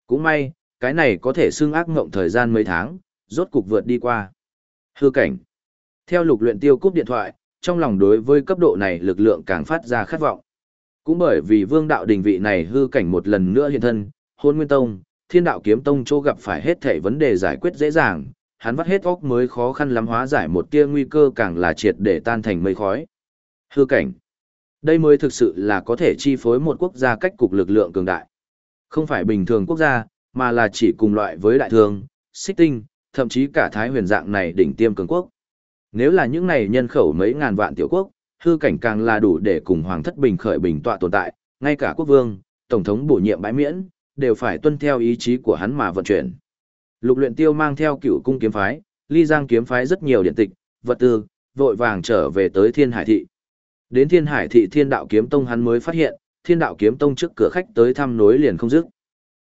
Cũng may, cái này có thể xưng ác ngộng thời gian mấy tháng, rốt cục vượt đi qua. Hư cảnh. Theo lục luyện tiêu cúp điện thoại, trong lòng đối với cấp độ này lực lượng càng phát ra khát vọng. Cũng bởi vì vương đạo đình vị này hư cảnh một lần nữa hiện thân, hôn nguyên tông, thiên đạo kiếm tông chỗ gặp phải hết thảy vấn đề giải quyết dễ dàng, hắn vắt hết óc mới khó khăn lắm hóa giải một tia nguy cơ càng là triệt để tan thành mây khói. Hư cảnh. Đây mới thực sự là có thể chi phối một quốc gia cách cục lực lượng cường đại. Không phải bình thường quốc gia, mà là chỉ cùng loại với đại thương, xích tinh, thậm chí cả thái huyền dạng này đỉnh tiêm cường quốc. Nếu là những này nhân khẩu mấy ngàn vạn tiểu quốc, hư cảnh càng là đủ để cùng hoàng thất bình khởi bình tọa tồn tại, ngay cả quốc vương, tổng thống bổ nhiệm bãi miễn, đều phải tuân theo ý chí của hắn mà vận chuyển. Lục luyện tiêu mang theo cựu cung kiếm phái, ly giang kiếm phái rất nhiều điện tịch, vật tư, vội vàng trở về tới thiên hải thị. Đến thiên hải thị thiên đạo kiếm tông hắn mới phát hiện, thiên đạo kiếm tông trước cửa khách tới thăm nối liền không dứt.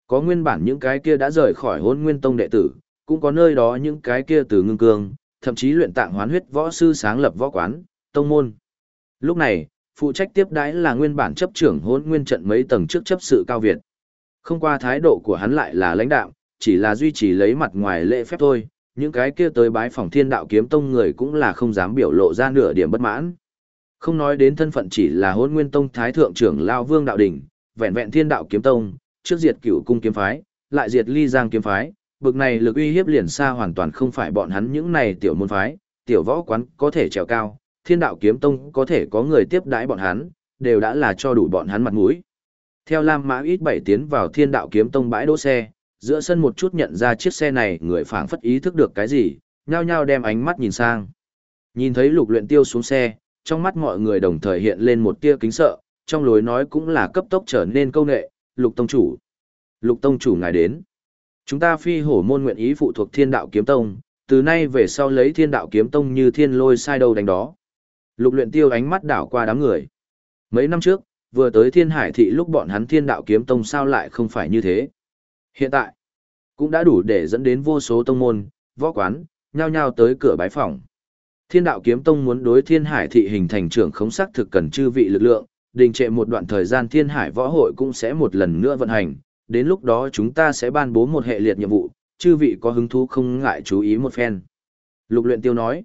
Có nguyên bản những cái kia đã rời khỏi hôn nguyên tông đệ tử, cũng có nơi đó những cái kia từ ngưng cương, thậm chí luyện tạng hoán huyết võ sư sáng lập võ quán, tông môn. Lúc này, phụ trách tiếp đãi là nguyên bản chấp trưởng hôn nguyên trận mấy tầng trước chấp sự cao Việt. Không qua thái độ của hắn lại là lãnh đạo, chỉ là duy trì lấy mặt ngoài lễ phép thôi, những cái kia tới bái phòng thiên đạo kiếm tông người cũng là không dám biểu lộ ra nửa điểm bất mãn. Không nói đến thân phận chỉ là hôn nguyên tông thái thượng trưởng Lao Vương Đạo Đình, vẹn vẹn thiên đạo kiếm tông, trước diệt cửu cung kiếm phái, lại diệt ly giang kiếm phái, bực này lực uy hiếp liền xa hoàn toàn không phải bọn hắn những này tiểu môn phái, tiểu võ quán có thể trèo cao, thiên đạo kiếm tông có thể có người tiếp đãi bọn hắn, đều đã là cho đủ bọn hắn mặt mũi. Theo Lam Mã ít bảy tiến vào thiên đạo kiếm tông bãi đỗ xe, giữa sân một chút nhận ra chiếc xe này người phảng phất ý thức được cái gì, nhao nhao đem ánh mắt nhìn sang. Nhìn thấy lục luyện tiêu xuống xe, trong mắt mọi người đồng thời hiện lên một tia kính sợ, trong lối nói cũng là cấp tốc trở nên câu nệ, lục tông chủ. Lục tông chủ ngài đến. Chúng ta phi hổ môn nguyện ý phụ thuộc thiên đạo kiếm tông, từ nay về sau lấy thiên đạo kiếm tông như thiên lôi sai đầu đánh đó. Lục luyện tiêu ánh mắt đảo qua đám người. Mấy năm trước, vừa tới thiên hải thị lúc bọn hắn thiên đạo kiếm tông sao lại không phải như thế. Hiện tại, cũng đã đủ để dẫn đến vô số tông môn, võ quán, nhao nhao tới cửa bái phòng. Thiên đạo kiếm tông muốn đối thiên hải thị hình thành trưởng khống sắc thực cần chư vị lực lượng, đình trệ một đoạn thời gian thiên hải võ hội cũng sẽ một lần nữa vận hành, đến lúc đó chúng ta sẽ ban bố một hệ liệt nhiệm vụ, chư vị có hứng thú không ngại chú ý một phen. Lục luyện tiêu nói,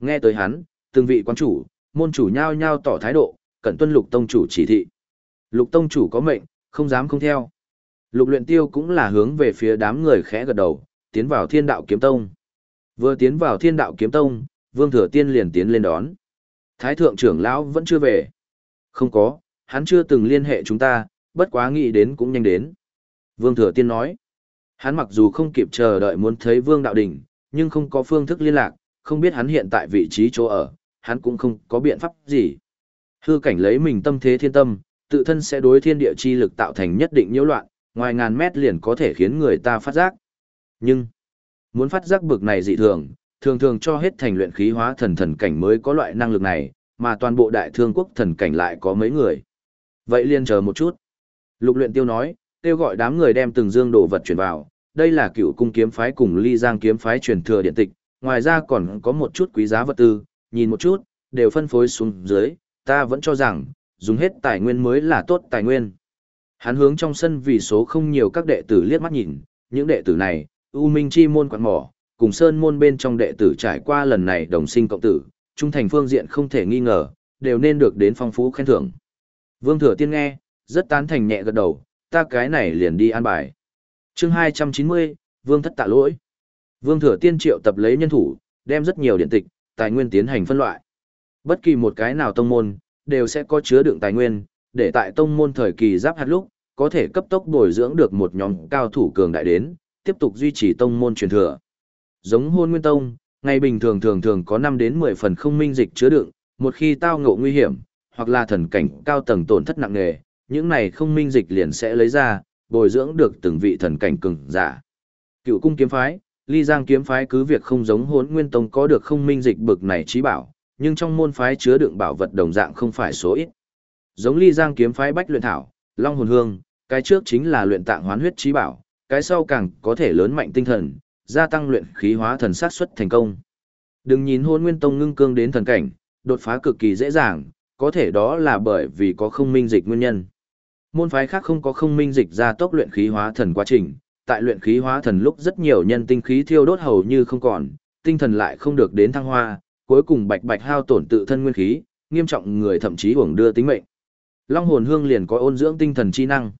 nghe tới hắn, từng vị quan chủ, môn chủ nhao nhao tỏ thái độ, cẩn tuân lục tông chủ chỉ thị. Lục tông chủ có mệnh, không dám không theo. Lục luyện tiêu cũng là hướng về phía đám người khẽ gật đầu, tiến vào thiên đạo kiếm tông. Vừa tiến vào thiên đạo kiếm tông, vương thừa tiên liền tiến lên đón. Thái thượng trưởng lão vẫn chưa về. Không có, hắn chưa từng liên hệ chúng ta, bất quá nghĩ đến cũng nhanh đến. Vương thừa tiên nói. Hắn mặc dù không kịp chờ đợi muốn thấy vương đạo Đình, nhưng không có phương thức liên lạc, không biết hắn hiện tại vị trí chỗ ở, hắn cũng không có biện pháp gì. Hư cảnh lấy mình tâm thế thiên tâm, tự thân sẽ đối thiên địa chi lực tạo thành nhất định nhiễu loạn, ngoài ngàn mét liền có thể khiến người ta phát giác. Nhưng, muốn phát giác bực này dị thường, thường thường cho hết thành luyện khí hóa thần thần cảnh mới có loại năng lực này, mà toàn bộ đại thương quốc thần cảnh lại có mấy người. Vậy liền chờ một chút. Lục luyện tiêu nói, tiêu gọi đám người đem từng dương đồ vật chuyển vào, đây là cựu cung kiếm phái cùng ly giang kiếm phái truyền thừa điện tịch, ngoài ra còn có một chút quý giá vật tư, nhìn một chút, đều phân phối xuống dưới, ta vẫn cho rằng, dùng hết tài nguyên mới là tốt tài nguyên. Hắn hướng trong sân vì số không nhiều các đệ tử liếc mắt nhìn, những đệ tử này, U Minh Chi môn quạt mỏ, cùng Sơn môn bên trong đệ tử trải qua lần này đồng sinh cộng tử, trung thành phương diện không thể nghi ngờ, đều nên được đến phong phú khen thưởng. Vương Thừa Tiên nghe, rất tán thành nhẹ gật đầu, ta cái này liền đi an bài. chương 290, Vương thất tạ lỗi. Vương Thừa Tiên triệu tập lấy nhân thủ, đem rất nhiều điện tịch, tài nguyên tiến hành phân loại. Bất kỳ một cái nào tông môn, đều sẽ có chứa đựng tài nguyên, để tại tông môn thời kỳ giáp hạt lúc, có thể cấp tốc bồi dưỡng được một nhóm cao thủ cường đại đến, tiếp tục duy trì tông môn truyền thừa. Giống hôn nguyên tông, ngày bình thường thường thường có 5 đến 10 phần không minh dịch chứa đựng, một khi tao ngộ nguy hiểm, hoặc là thần cảnh cao tầng tổn thất nặng nề, những này không minh dịch liền sẽ lấy ra, bồi dưỡng được từng vị thần cảnh cường giả. Cựu cung kiếm phái, ly giang kiếm phái cứ việc không giống hốn nguyên tông có được không minh dịch bực này trí bảo, nhưng trong môn phái chứa đựng bảo vật đồng dạng không phải số ít. Giống ly giang kiếm phái bách luyện thảo, long hồn hương, cái trước chính là luyện tạng hoán huyết trí bảo, cái sau càng có thể lớn mạnh tinh thần, gia tăng luyện khí hóa thần sát xuất thành công. Đừng nhìn hôn nguyên tông ngưng cương đến thần cảnh, đột phá cực kỳ dễ dàng, có thể đó là bởi vì có không minh dịch nguyên nhân. Môn phái khác không có không minh dịch ra tốc luyện khí hóa thần quá trình, tại luyện khí hóa thần lúc rất nhiều nhân tinh khí thiêu đốt hầu như không còn, tinh thần lại không được đến thăng hoa, cuối cùng bạch bạch hao tổn tự thân nguyên khí, nghiêm trọng người thậm chí uổng đưa tính mệnh. Long hồn hương liền có ôn dưỡng tinh thần chi năng.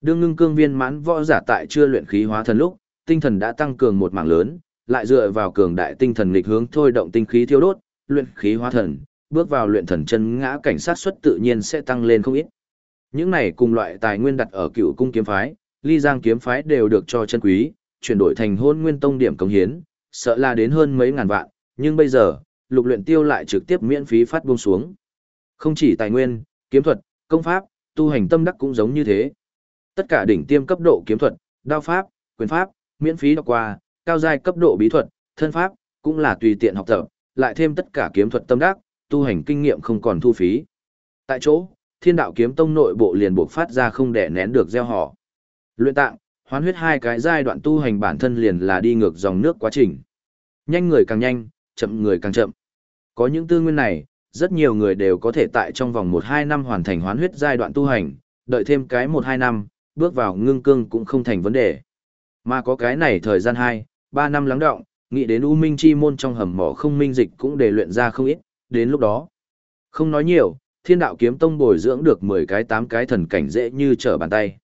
Đương ngưng cương viên mãn võ giả tại chưa luyện khí hóa thần lúc, tinh thần đã tăng cường một mảng lớn, lại dựa vào cường đại tinh thần nghịch hướng thôi động tinh khí thiêu đốt, luyện khí hóa thần, bước vào luyện thần chân ngã cảnh sát suất tự nhiên sẽ tăng lên không ít. Những này cùng loại tài nguyên đặt ở cựu cung kiếm phái, ly giang kiếm phái đều được cho chân quý, chuyển đổi thành hôn nguyên tông điểm công hiến, sợ là đến hơn mấy ngàn vạn, nhưng bây giờ, lục luyện tiêu lại trực tiếp miễn phí phát buông xuống. Không chỉ tài nguyên, kiếm thuật, công pháp, tu hành tâm đắc cũng giống như thế. Tất cả đỉnh tiêm cấp độ kiếm thuật, đao pháp, quyền pháp, miễn phí đọc qua, cao giai cấp độ bí thuật, thân pháp, cũng là tùy tiện học tập, lại thêm tất cả kiếm thuật tâm đắc, tu hành kinh nghiệm không còn thu phí. Tại chỗ, thiên đạo kiếm tông nội bộ liền buộc phát ra không để nén được gieo họ. Luyện tạng, hoán huyết hai cái giai đoạn tu hành bản thân liền là đi ngược dòng nước quá trình. Nhanh người càng nhanh, chậm người càng chậm. Có những tư nguyên này, rất nhiều người đều có thể tại trong vòng 1-2 năm hoàn thành hoán huyết giai đoạn tu hành, đợi thêm cái 1-2 năm, bước vào ngưng cương cũng không thành vấn đề. Mà có cái này thời gian 2, 3 năm lắng động, nghĩ đến U Minh Chi môn trong hầm mỏ không minh dịch cũng để luyện ra không ít, đến lúc đó. Không nói nhiều, thiên đạo kiếm tông bồi dưỡng được 10 cái 8 cái thần cảnh dễ như trở bàn tay.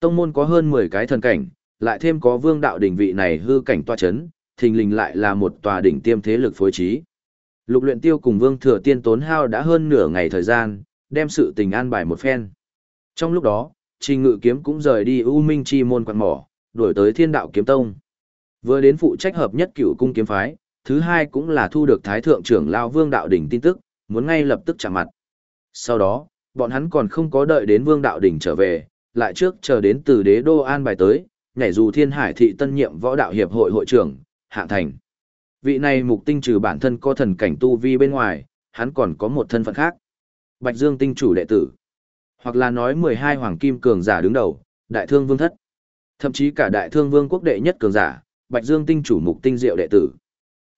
Tông môn có hơn 10 cái thần cảnh, lại thêm có vương đạo đỉnh vị này hư cảnh toa chấn, thình lình lại là một tòa đỉnh tiêm thế lực phối trí. Lục luyện tiêu cùng vương thừa tiên tốn hao đã hơn nửa ngày thời gian, đem sự tình an bài một phen. Trong lúc đó, trình ngự kiếm cũng rời đi U Minh Chi môn quạt mỏ, đuổi tới thiên đạo kiếm tông. Vừa đến phụ trách hợp nhất cửu cung kiếm phái, thứ hai cũng là thu được thái thượng trưởng lao vương đạo đỉnh tin tức, muốn ngay lập tức chạm mặt. Sau đó, bọn hắn còn không có đợi đến vương đạo đỉnh trở về, lại trước chờ đến từ đế đô an bài tới, nhảy dù thiên hải thị tân nhiệm võ đạo hiệp hội hội trưởng, hạng thành. Vị này mục tinh trừ bản thân có thần cảnh tu vi bên ngoài, hắn còn có một thân phận khác. Bạch Dương tinh chủ đệ tử. Hoặc là nói 12 hoàng kim cường giả đứng đầu, đại thương vương thất. Thậm chí cả đại thương vương quốc đệ nhất cường giả, Bạch Dương tinh chủ mục tinh diệu đệ tử.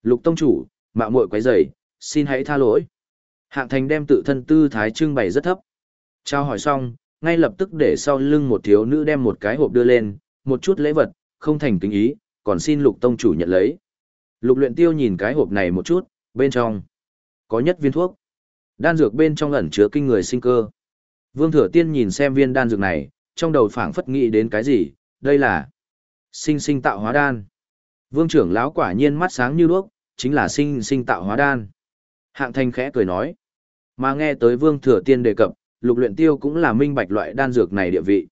Lục tông chủ, mạo muội quấy rầy, xin hãy tha lỗi. Hạng thành đem tự thân tư thái trưng bày rất thấp. Trao hỏi xong, ngay lập tức để sau lưng một thiếu nữ đem một cái hộp đưa lên, một chút lễ vật, không thành kính ý, còn xin lục tông chủ nhận lấy. Lục luyện tiêu nhìn cái hộp này một chút, bên trong có nhất viên thuốc. Đan dược bên trong ẩn chứa kinh người sinh cơ. Vương Thừa Tiên nhìn xem viên đan dược này, trong đầu phảng phất nghĩ đến cái gì, đây là sinh sinh tạo hóa đan. Vương trưởng lão quả nhiên mắt sáng như đuốc, chính là sinh sinh tạo hóa đan. Hạng thanh khẽ cười nói. Mà nghe tới Vương Thừa Tiên đề cập, lục luyện tiêu cũng là minh bạch loại đan dược này địa vị.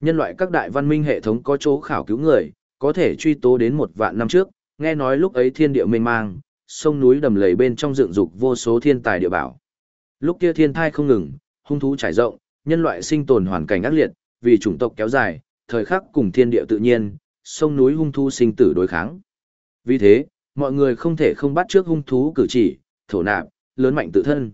Nhân loại các đại văn minh hệ thống có chỗ khảo cứu người, có thể truy tố đến một vạn năm trước, nghe nói lúc ấy thiên địa mênh mang, sông núi đầm lầy bên trong dựng dục vô số thiên tài địa bảo. Lúc kia thiên thai không ngừng, hung thú trải rộng, nhân loại sinh tồn hoàn cảnh ác liệt, vì chủng tộc kéo dài, thời khắc cùng thiên địa tự nhiên, sông núi hung thú sinh tử đối kháng. Vì thế, mọi người không thể không bắt trước hung thú cử chỉ, thổ nạp, lớn mạnh tự thân.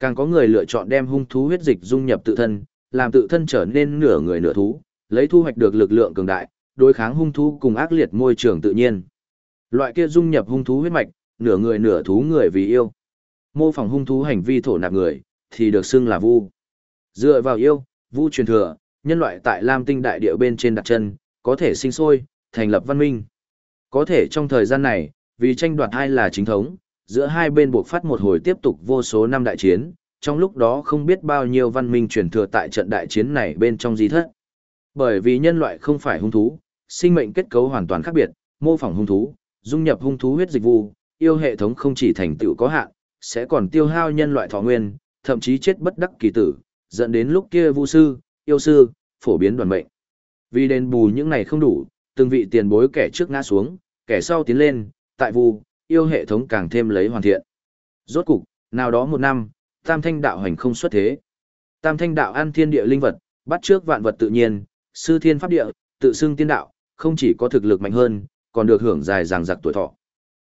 Càng có người lựa chọn đem hung thú huyết dịch dung nhập tự thân, làm tự thân trở nên nửa người nửa thú, lấy thu hoạch được lực lượng cường đại, đối kháng hung thú cùng ác liệt môi trường tự nhiên. Loại kia dung nhập hung thú huyết mạch, nửa người nửa thú người vì yêu. Mô phỏng hung thú hành vi thổ nạp người, thì được xưng là vu. Dựa vào yêu, vu truyền thừa, nhân loại tại Lam Tinh đại địa bên trên đặt chân, có thể sinh sôi, thành lập văn minh. Có thể trong thời gian này, vì tranh đoạt hai là chính thống, giữa hai bên buộc phát một hồi tiếp tục vô số năm đại chiến, trong lúc đó không biết bao nhiêu văn minh truyền thừa tại trận đại chiến này bên trong di thất. Bởi vì nhân loại không phải hung thú, sinh mệnh kết cấu hoàn toàn khác biệt, mô phỏng hung thú, dung nhập hung thú huyết dịch vụ, yêu hệ thống không chỉ thành tựu có hạn, sẽ còn tiêu hao nhân loại thọ nguyên, thậm chí chết bất đắc kỳ tử, dẫn đến lúc kia vu sư, yêu sư, phổ biến đoàn mệnh. Vì đền bù những này không đủ, từng vị tiền bối kẻ trước ngã xuống, kẻ sau tiến lên, tại vu, yêu hệ thống càng thêm lấy hoàn thiện. Rốt cục, nào đó một năm, tam thanh đạo hành không xuất thế. Tam thanh đạo ăn thiên địa linh vật, bắt trước vạn vật tự nhiên, sư thiên pháp địa, tự xưng tiên đạo, không chỉ có thực lực mạnh hơn, còn được hưởng dài dàng dặc tuổi thọ.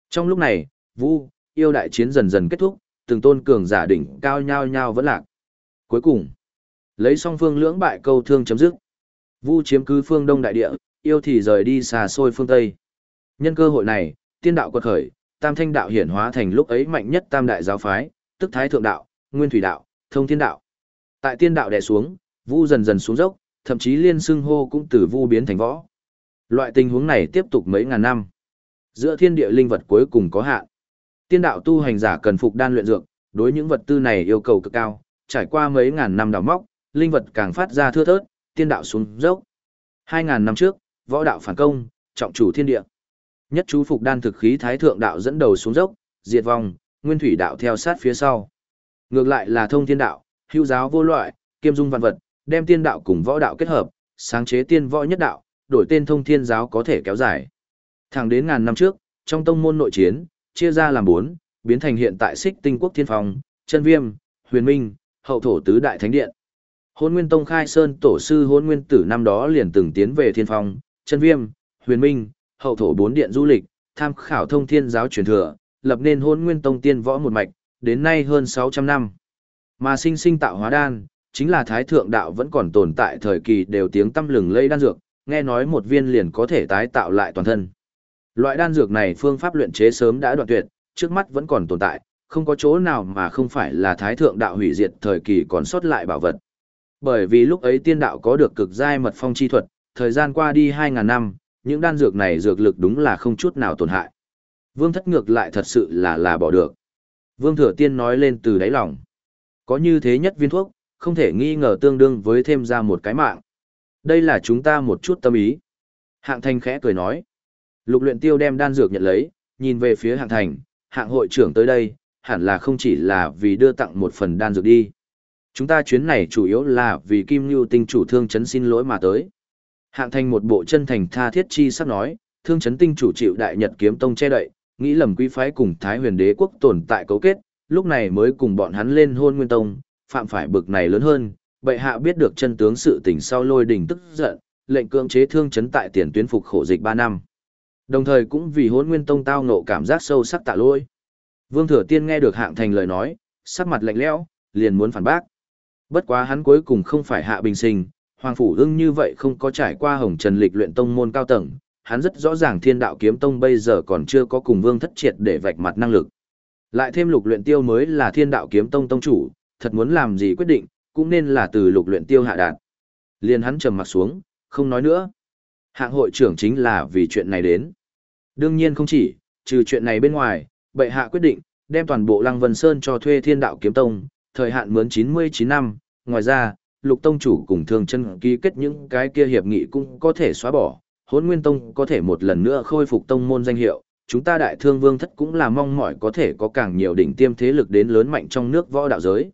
Trong lúc này, Vu, yêu đại chiến dần dần kết thúc, từng tôn cường giả đỉnh cao nhau nhau vẫn lạc. Cuối cùng, lấy song phương lưỡng bại câu thương chấm dứt. Vu chiếm cứ phương Đông đại địa, yêu thì rời đi xa xôi phương Tây. Nhân cơ hội này, tiên đạo quật khởi, tam thanh đạo hiển hóa thành lúc ấy mạnh nhất tam đại giáo phái, tức thái thượng đạo, nguyên thủy đạo, thông thiên đạo. Tại tiên đạo đè xuống, Vu dần dần xuống dốc, thậm chí liên xưng hô cũng từ Vu biến thành võ. Loại tình huống này tiếp tục mấy ngàn năm. Giữa thiên địa linh vật cuối cùng có hạn. Tiên đạo tu hành giả cần phục đan luyện dược, đối những vật tư này yêu cầu cực cao, trải qua mấy ngàn năm đào móc, linh vật càng phát ra thưa thớt, tiên đạo xuống dốc. Hai ngàn năm trước, võ đạo phản công, trọng chủ thiên địa. Nhất chú phục đan thực khí thái thượng đạo dẫn đầu xuống dốc, diệt vong, nguyên thủy đạo theo sát phía sau. Ngược lại là thông thiên đạo, hữu giáo vô loại, kiêm dung văn vật, đem tiên đạo cùng võ đạo kết hợp, sáng chế tiên võ nhất đạo, đổi tên thông thiên giáo có thể kéo dài. Thẳng đến ngàn năm trước, trong tông môn nội chiến, chia ra làm bốn, biến thành hiện tại xích tinh quốc thiên phong, chân viêm, huyền minh, hậu thổ tứ đại thánh điện. Hôn Nguyên Tông khai sơn tổ sư Hôn Nguyên Tử năm đó liền từng tiến về thiên phong, chân viêm, huyền minh, hậu thổ bốn điện du lịch, tham khảo thông thiên giáo truyền thừa, lập nên Hôn Nguyên Tông tiên võ một mạch, đến nay hơn 600 năm. Mà sinh sinh tạo hóa đan, chính là thái thượng đạo vẫn còn tồn tại thời kỳ đều tiếng tâm lừng lây đan dược, nghe nói một viên liền có thể tái tạo lại toàn thân. Loại đan dược này phương pháp luyện chế sớm đã đoạn tuyệt, trước mắt vẫn còn tồn tại, không có chỗ nào mà không phải là thái thượng đạo hủy diệt thời kỳ còn sót lại bảo vật. Bởi vì lúc ấy tiên đạo có được cực giai mật phong chi thuật, thời gian qua đi 2.000 năm, những đan dược này dược lực đúng là không chút nào tổn hại. Vương thất ngược lại thật sự là là bỏ được. Vương thừa tiên nói lên từ đáy lòng. Có như thế nhất viên thuốc, không thể nghi ngờ tương đương với thêm ra một cái mạng. Đây là chúng ta một chút tâm ý. Hạng thành khẽ cười nói. Lục luyện tiêu đem đan dược nhận lấy, nhìn về phía hạng thành, hạng hội trưởng tới đây, hẳn là không chỉ là vì đưa tặng một phần đan dược đi. Chúng ta chuyến này chủ yếu là vì Kim Ngưu tinh chủ thương chấn xin lỗi mà tới. Hạng thành một bộ chân thành tha thiết chi sắp nói, thương chấn tinh chủ chịu đại nhật kiếm tông che đậy, nghĩ lầm quý phái cùng Thái huyền đế quốc tồn tại cấu kết, lúc này mới cùng bọn hắn lên hôn nguyên tông, phạm phải bực này lớn hơn, bệ hạ biết được chân tướng sự tình sau lôi đình tức giận, lệnh cưỡng chế thương chấn tại tiền tuyến phục khổ dịch 3 năm. Đồng thời cũng vì hôn nguyên tông tao nộ cảm giác sâu sắc tạ lôi. Vương Thừa Tiên nghe được hạng thành lời nói, sắc mặt lạnh lẽo, liền muốn phản bác. Bất quá hắn cuối cùng không phải hạ bình sinh, Hoàng Phủ ưng như vậy không có trải qua hồng trần lịch luyện tông môn cao tầng, hắn rất rõ ràng thiên đạo kiếm tông bây giờ còn chưa có cùng vương thất triệt để vạch mặt năng lực. Lại thêm lục luyện tiêu mới là thiên đạo kiếm tông tông chủ, thật muốn làm gì quyết định, cũng nên là từ lục luyện tiêu hạ đạt. Liền hắn trầm mặt xuống, không nói nữa. Hạng hội trưởng chính là vì chuyện này đến. Đương nhiên không chỉ, trừ chuyện này bên ngoài, bệ hạ quyết định, đem toàn bộ Lăng Vân Sơn cho thuê thiên đạo kiếm tông, thời hạn mướn 99 năm, ngoài ra, lục tông chủ cùng thương chân ký kết những cái kia hiệp nghị cũng có thể xóa bỏ, hốn nguyên tông có thể một lần nữa khôi phục tông môn danh hiệu, chúng ta đại thương vương thất cũng là mong mỏi có thể có càng nhiều đỉnh tiêm thế lực đến lớn mạnh trong nước võ đạo giới.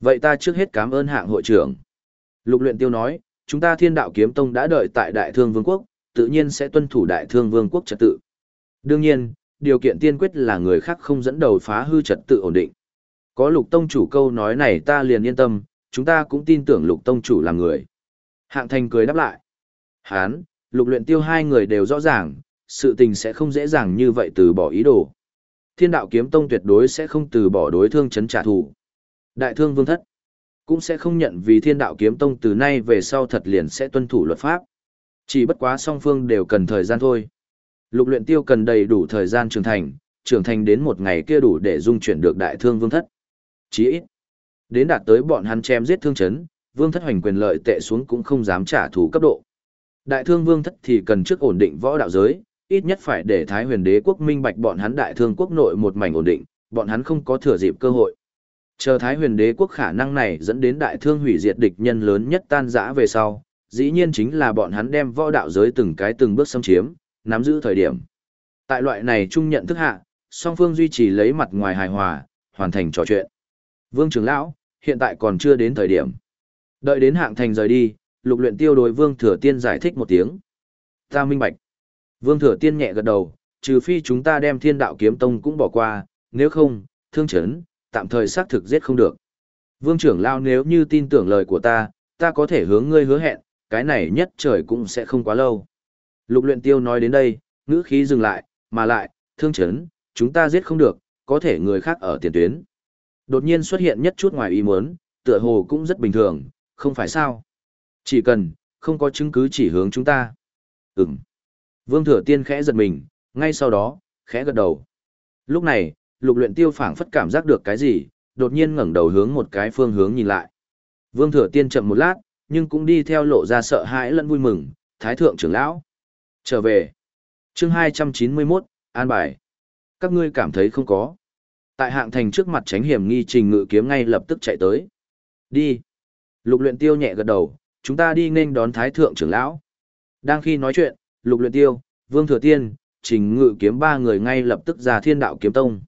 Vậy ta trước hết cảm ơn hạng hội trưởng. Lục luyện tiêu nói, chúng ta thiên đạo kiếm tông đã đợi tại đại thương vương quốc, tự nhiên sẽ tuân thủ đại thương vương quốc trật tự. Đương nhiên, điều kiện tiên quyết là người khác không dẫn đầu phá hư trật tự ổn định. Có lục tông chủ câu nói này ta liền yên tâm, chúng ta cũng tin tưởng lục tông chủ là người. Hạng thành cười đáp lại. Hán, lục luyện tiêu hai người đều rõ ràng, sự tình sẽ không dễ dàng như vậy từ bỏ ý đồ. Thiên đạo kiếm tông tuyệt đối sẽ không từ bỏ đối thương chấn trả thù. Đại thương vương thất cũng sẽ không nhận vì thiên đạo kiếm tông từ nay về sau thật liền sẽ tuân thủ luật pháp. Chỉ bất quá song phương đều cần thời gian thôi. Lục luyện tiêu cần đầy đủ thời gian trưởng thành, trưởng thành đến một ngày kia đủ để dung chuyển được đại thương vương thất chí ít, đến đạt tới bọn hắn chém giết thương chấn, vương thất hoành quyền lợi tệ xuống cũng không dám trả thù cấp độ. Đại thương vương thất thì cần trước ổn định võ đạo giới, ít nhất phải để Thái huyền đế quốc minh bạch bọn hắn đại thương quốc nội một mảnh ổn định, bọn hắn không có thừa dịp cơ hội. Chờ Thái huyền đế quốc khả năng này dẫn đến đại thương hủy diệt địch nhân lớn nhất tan rã về sau, dĩ nhiên chính là bọn hắn đem võ đạo giới từng cái từng bước xâm chiếm, nắm giữ thời điểm. Tại loại này chung nhận thức hạ, song phương duy trì lấy mặt ngoài hài hòa, hoàn thành trò chuyện. Vương trưởng lão, hiện tại còn chưa đến thời điểm. Đợi đến hạng thành rời đi, lục luyện tiêu đối vương thừa tiên giải thích một tiếng. Ta minh bạch. Vương thừa tiên nhẹ gật đầu, trừ phi chúng ta đem thiên đạo kiếm tông cũng bỏ qua, nếu không, thương chấn, tạm thời xác thực giết không được. Vương trưởng lão nếu như tin tưởng lời của ta, ta có thể hướng ngươi hứa hẹn, cái này nhất trời cũng sẽ không quá lâu. Lục luyện tiêu nói đến đây, ngữ khí dừng lại, mà lại, thương chấn, chúng ta giết không được, có thể người khác ở tiền tuyến. Đột nhiên xuất hiện nhất chút ngoài ý muốn, tựa hồ cũng rất bình thường, không phải sao. Chỉ cần, không có chứng cứ chỉ hướng chúng ta. Ừm. Vương thừa tiên khẽ giật mình, ngay sau đó, khẽ gật đầu. Lúc này, lục luyện tiêu phảng phất cảm giác được cái gì, đột nhiên ngẩng đầu hướng một cái phương hướng nhìn lại. Vương thừa tiên chậm một lát, nhưng cũng đi theo lộ ra sợ hãi lẫn vui mừng, thái thượng trưởng lão. Trở về. Chương 291, an bài. Các ngươi cảm thấy không có. Tại hạng thành trước mặt tránh hiểm nghi trình ngự kiếm ngay lập tức chạy tới. Đi. Lục luyện tiêu nhẹ gật đầu, chúng ta đi nên đón thái thượng trưởng lão. Đang khi nói chuyện, lục luyện tiêu, vương thừa tiên, trình ngự kiếm ba người ngay lập tức ra thiên đạo kiếm tông.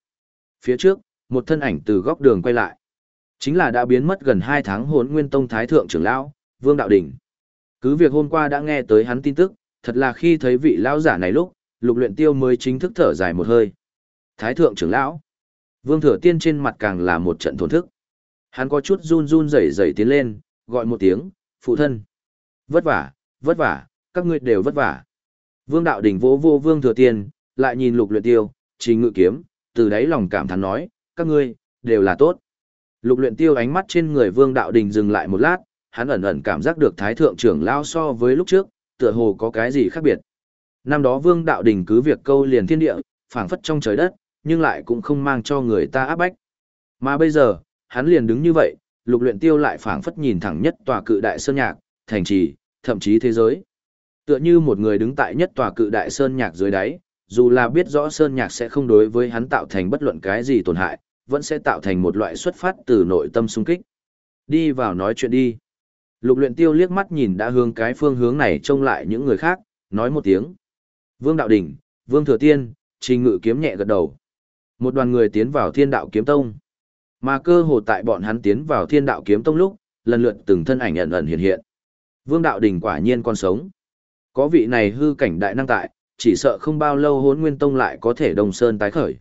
Phía trước, một thân ảnh từ góc đường quay lại. Chính là đã biến mất gần 2 tháng hốn nguyên tông thái thượng trưởng lão, Vương Đạo đỉnh Cứ việc hôm qua đã nghe tới hắn tin tức, thật là khi thấy vị lão giả này lúc, lục luyện tiêu mới chính thức thở dài một hơi. Thái thượng trưởng lão. Vương Thừa Tiên trên mặt càng là một trận thổn thức. Hắn có chút run run rẩy rẩy tiến lên, gọi một tiếng, phụ thân. Vất vả, vất vả, các ngươi đều vất vả. Vương Đạo Đình vỗ vô Vương Thừa Tiên, lại nhìn lục luyện tiêu, trình ngự kiếm, từ đáy lòng cảm thán nói, các ngươi, đều là tốt. Lục luyện tiêu ánh mắt trên người Vương Đạo Đình dừng lại một lát, hắn ẩn ẩn cảm giác được Thái Thượng trưởng lao so với lúc trước, tựa hồ có cái gì khác biệt. Năm đó Vương Đạo Đình cứ việc câu liền thiên địa, phảng phất trong trời đất, nhưng lại cũng không mang cho người ta áp bách. Mà bây giờ, hắn liền đứng như vậy, lục luyện tiêu lại phảng phất nhìn thẳng nhất tòa cự đại sơn nhạc, thành trì, thậm chí thế giới. Tựa như một người đứng tại nhất tòa cự đại sơn nhạc dưới đáy, dù là biết rõ sơn nhạc sẽ không đối với hắn tạo thành bất luận cái gì tổn hại, vẫn sẽ tạo thành một loại xuất phát từ nội tâm sung kích. Đi vào nói chuyện đi. Lục luyện tiêu liếc mắt nhìn đã hướng cái phương hướng này trông lại những người khác, nói một tiếng. Vương Đạo Đỉnh, Vương Thừa Tiên, Trình Ngự kiếm nhẹ gật đầu. Một đoàn người tiến vào Thiên Đạo Kiếm Tông. Mà cơ hồ tại bọn hắn tiến vào Thiên Đạo Kiếm Tông lúc, lần lượt từng thân ảnh ẩn ẩn hiện hiện. Vương Đạo Đỉnh quả nhiên còn sống. Có vị này hư cảnh đại năng tại, chỉ sợ không bao lâu Hỗn Nguyên Tông lại có thể Đông Sơn tái khởi.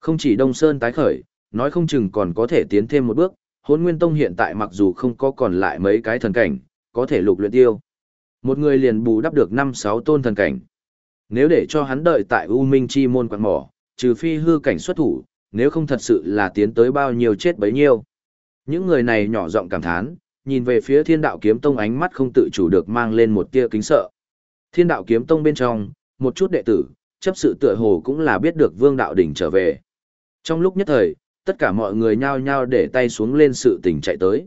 Không chỉ Đông Sơn tái khởi, nói không chừng còn có thể tiến thêm một bước, hôn nguyên tông hiện tại mặc dù không có còn lại mấy cái thần cảnh, có thể lục luyện tiêu. Một người liền bù đắp được 5-6 tôn thần cảnh. Nếu để cho hắn đợi tại U Minh Chi môn quạt mỏ, trừ phi hư cảnh xuất thủ, nếu không thật sự là tiến tới bao nhiêu chết bấy nhiêu. Những người này nhỏ giọng cảm thán, nhìn về phía thiên đạo kiếm tông ánh mắt không tự chủ được mang lên một tia kính sợ. Thiên đạo kiếm tông bên trong, một chút đệ tử, chấp sự tựa hồ cũng là biết được vương đạo đỉnh trở về. Trong lúc nhất thời, tất cả mọi người nhao nhao để tay xuống lên sự tình chạy tới.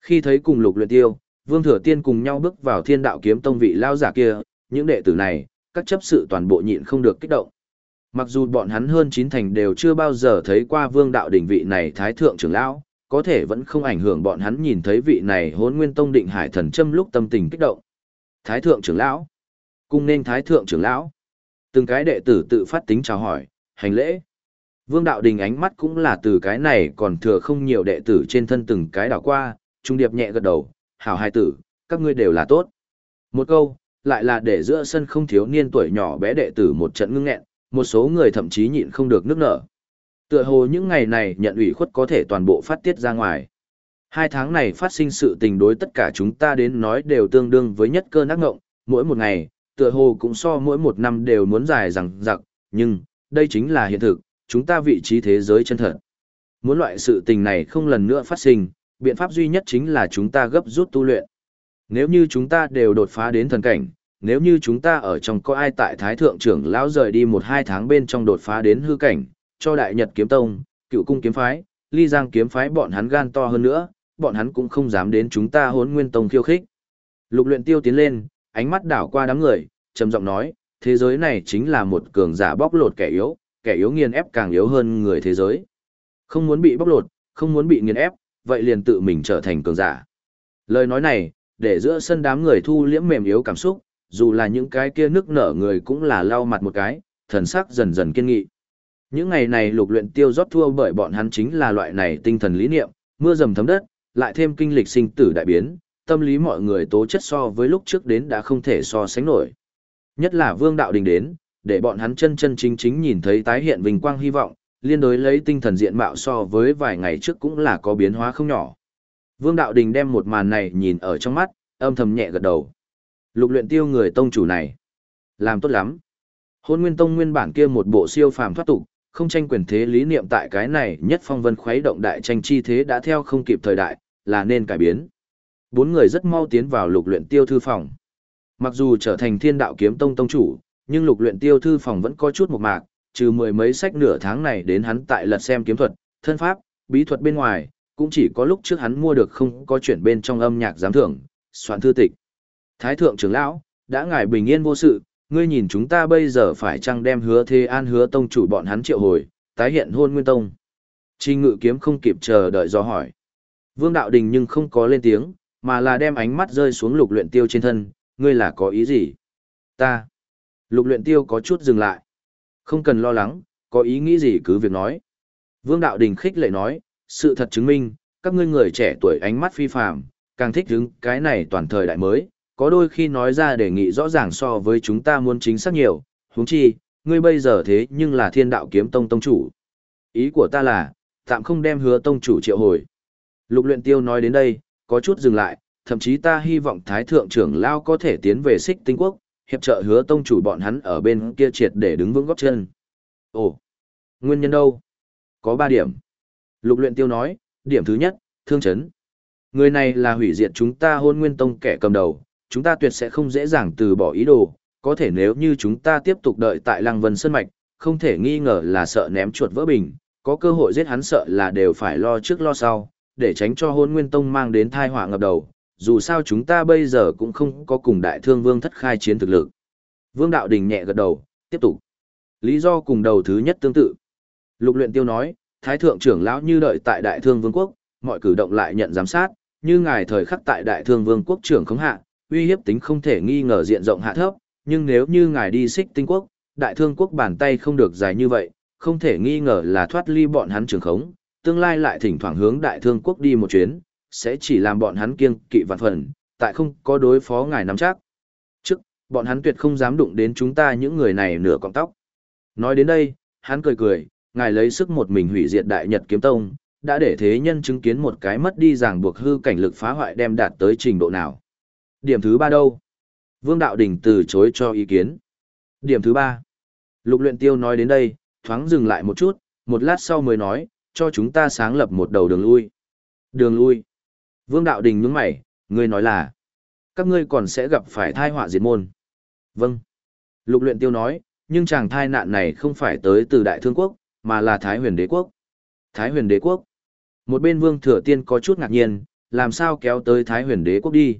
Khi thấy cùng lục luyện tiêu, Vương Thừa Tiên cùng nhau bước vào thiên đạo kiếm tông vị lao giả kia, những đệ tử này, các chấp sự toàn bộ nhịn không được kích động. Mặc dù bọn hắn hơn chín thành đều chưa bao giờ thấy qua vương đạo đỉnh vị này thái thượng trưởng lão, có thể vẫn không ảnh hưởng bọn hắn nhìn thấy vị này hốn nguyên tông định hải thần châm lúc tâm tình kích động. Thái thượng trưởng lão, cung nên thái thượng trưởng lão. Từng cái đệ tử tự phát tính chào hỏi, hành lễ. Vương Đạo Đình ánh mắt cũng là từ cái này còn thừa không nhiều đệ tử trên thân từng cái đảo qua, trung điệp nhẹ gật đầu, hảo hai tử, các ngươi đều là tốt. Một câu, lại là để giữa sân không thiếu niên tuổi nhỏ bé đệ tử một trận ngưng nghẹn, một số người thậm chí nhịn không được nước nở. Tựa hồ những ngày này nhận ủy khuất có thể toàn bộ phát tiết ra ngoài. Hai tháng này phát sinh sự tình đối tất cả chúng ta đến nói đều tương đương với nhất cơn ác ngộng, mỗi một ngày, tựa hồ cũng so mỗi một năm đều muốn dài rằng giặc, nhưng, đây chính là hiện thực, chúng ta vị trí thế giới chân thật. Muốn loại sự tình này không lần nữa phát sinh, biện pháp duy nhất chính là chúng ta gấp rút tu luyện. Nếu như chúng ta đều đột phá đến thần cảnh, nếu như chúng ta ở trong có ai tại Thái Thượng trưởng lão rời đi một hai tháng bên trong đột phá đến hư cảnh, cho Đại Nhật Kiếm Tông, cựu cung kiếm phái, ly giang kiếm phái bọn hắn gan to hơn nữa, bọn hắn cũng không dám đến chúng ta hốn nguyên tông khiêu khích. Lục luyện tiêu tiến lên, ánh mắt đảo qua đám người, trầm giọng nói, thế giới này chính là một cường giả bóc lột kẻ yếu, kẻ yếu nghiền ép càng yếu hơn người thế giới. Không muốn bị bóc lột, không muốn bị nghiền ép, vậy liền tự mình trở thành cường giả. Lời nói này, để giữa sân đám người thu liễm mềm yếu cảm xúc, dù là những cái kia nước nở người cũng là lau mặt một cái, thần sắc dần dần kiên nghị. Những ngày này lục luyện tiêu rót thua bởi bọn hắn chính là loại này tinh thần lý niệm, mưa dầm thấm đất, lại thêm kinh lịch sinh tử đại biến, tâm lý mọi người tố chất so với lúc trước đến đã không thể so sánh nổi. Nhất là vương đạo đình đến, để bọn hắn chân chân chính chính nhìn thấy tái hiện vinh quang hy vọng, liên đối lấy tinh thần diện mạo so với vài ngày trước cũng là có biến hóa không nhỏ. Vương Đạo Đình đem một màn này nhìn ở trong mắt, âm thầm nhẹ gật đầu. Lục luyện tiêu người tông chủ này. Làm tốt lắm. Hôn Nguyên Tông nguyên bản kia một bộ siêu phàm thoát tục, không tranh quyền thế lý niệm tại cái này nhất phong vân khuấy động đại tranh chi thế đã theo không kịp thời đại, là nên cải biến. Bốn người rất mau tiến vào lục luyện tiêu thư phòng. Mặc dù trở thành thiên đạo kiếm tông tông chủ, nhưng lục luyện tiêu thư phòng vẫn có chút một mạc, trừ mười mấy sách nửa tháng này đến hắn tại lật xem kiếm thuật, thân pháp, bí thuật bên ngoài, cũng chỉ có lúc trước hắn mua được không có chuyển bên trong âm nhạc giám thưởng, soạn thư tịch. Thái thượng trưởng lão, đã ngài bình yên vô sự, ngươi nhìn chúng ta bây giờ phải chăng đem hứa thế an hứa tông chủ bọn hắn triệu hồi, tái hiện hôn nguyên tông. Trình ngự kiếm không kịp chờ đợi do hỏi. Vương đạo đình nhưng không có lên tiếng, mà là đem ánh mắt rơi xuống lục luyện tiêu trên thân, ngươi là có ý gì? Ta. Lục luyện tiêu có chút dừng lại. Không cần lo lắng, có ý nghĩ gì cứ việc nói. Vương Đạo Đình khích lệ nói, sự thật chứng minh, các ngươi người trẻ tuổi ánh mắt phi phàm, càng thích hứng cái này toàn thời đại mới, có đôi khi nói ra đề nghị rõ ràng so với chúng ta muốn chính xác nhiều, huống chi, ngươi bây giờ thế nhưng là thiên đạo kiếm tông tông chủ. Ý của ta là, tạm không đem hứa tông chủ triệu hồi. Lục luyện tiêu nói đến đây, có chút dừng lại, thậm chí ta hy vọng thái thượng trưởng lao có thể tiến về xích tinh quốc, hiệp trợ hứa tông chủ bọn hắn ở bên kia triệt để đứng vững góp chân. Ồ, nguyên nhân đâu? Có ba điểm. Lục luyện tiêu nói, điểm thứ nhất, thương chấn. Người này là hủy diệt chúng ta hôn nguyên tông kẻ cầm đầu, chúng ta tuyệt sẽ không dễ dàng từ bỏ ý đồ, có thể nếu như chúng ta tiếp tục đợi tại Lăng Vân Sơn Mạch, không thể nghi ngờ là sợ ném chuột vỡ bình, có cơ hội giết hắn sợ là đều phải lo trước lo sau, để tránh cho hôn nguyên tông mang đến thai họa ngập đầu, dù sao chúng ta bây giờ cũng không có cùng đại thương vương thất khai chiến thực lực. Vương Đạo Đình nhẹ gật đầu, tiếp tục. Lý do cùng đầu thứ nhất tương tự. Lục luyện tiêu nói, Thái thượng trưởng lão như đợi tại đại thương vương quốc, mọi cử động lại nhận giám sát, như ngài thời khắc tại đại thương vương quốc trưởng khống hạ, uy hiếp tính không thể nghi ngờ diện rộng hạ thấp, nhưng nếu như ngài đi xích tinh quốc, đại thương quốc bàn tay không được dài như vậy, không thể nghi ngờ là thoát ly bọn hắn trường khống, tương lai lại thỉnh thoảng hướng đại thương quốc đi một chuyến, sẽ chỉ làm bọn hắn kiêng kỵ vạn phần, tại không có đối phó ngài nắm chắc. Trước, bọn hắn tuyệt không dám đụng đến chúng ta những người này nửa cọng tóc. Nói đến đây, hắn cười cười, ngài lấy sức một mình hủy diệt đại nhật kiếm tông, đã để thế nhân chứng kiến một cái mất đi ràng buộc hư cảnh lực phá hoại đem đạt tới trình độ nào. Điểm thứ ba đâu? Vương Đạo Đình từ chối cho ý kiến. Điểm thứ ba. Lục luyện tiêu nói đến đây, thoáng dừng lại một chút, một lát sau mới nói, cho chúng ta sáng lập một đầu đường lui. Đường lui. Vương Đạo Đình nhướng mày, ngươi nói là, các ngươi còn sẽ gặp phải tai họa diệt môn. Vâng. Lục luyện tiêu nói, nhưng chàng tai nạn này không phải tới từ Đại Thương Quốc, mà là Thái huyền đế quốc. Thái huyền đế quốc. Một bên Vương Thừa Tiên có chút ngạc nhiên, làm sao kéo tới Thái huyền đế quốc đi.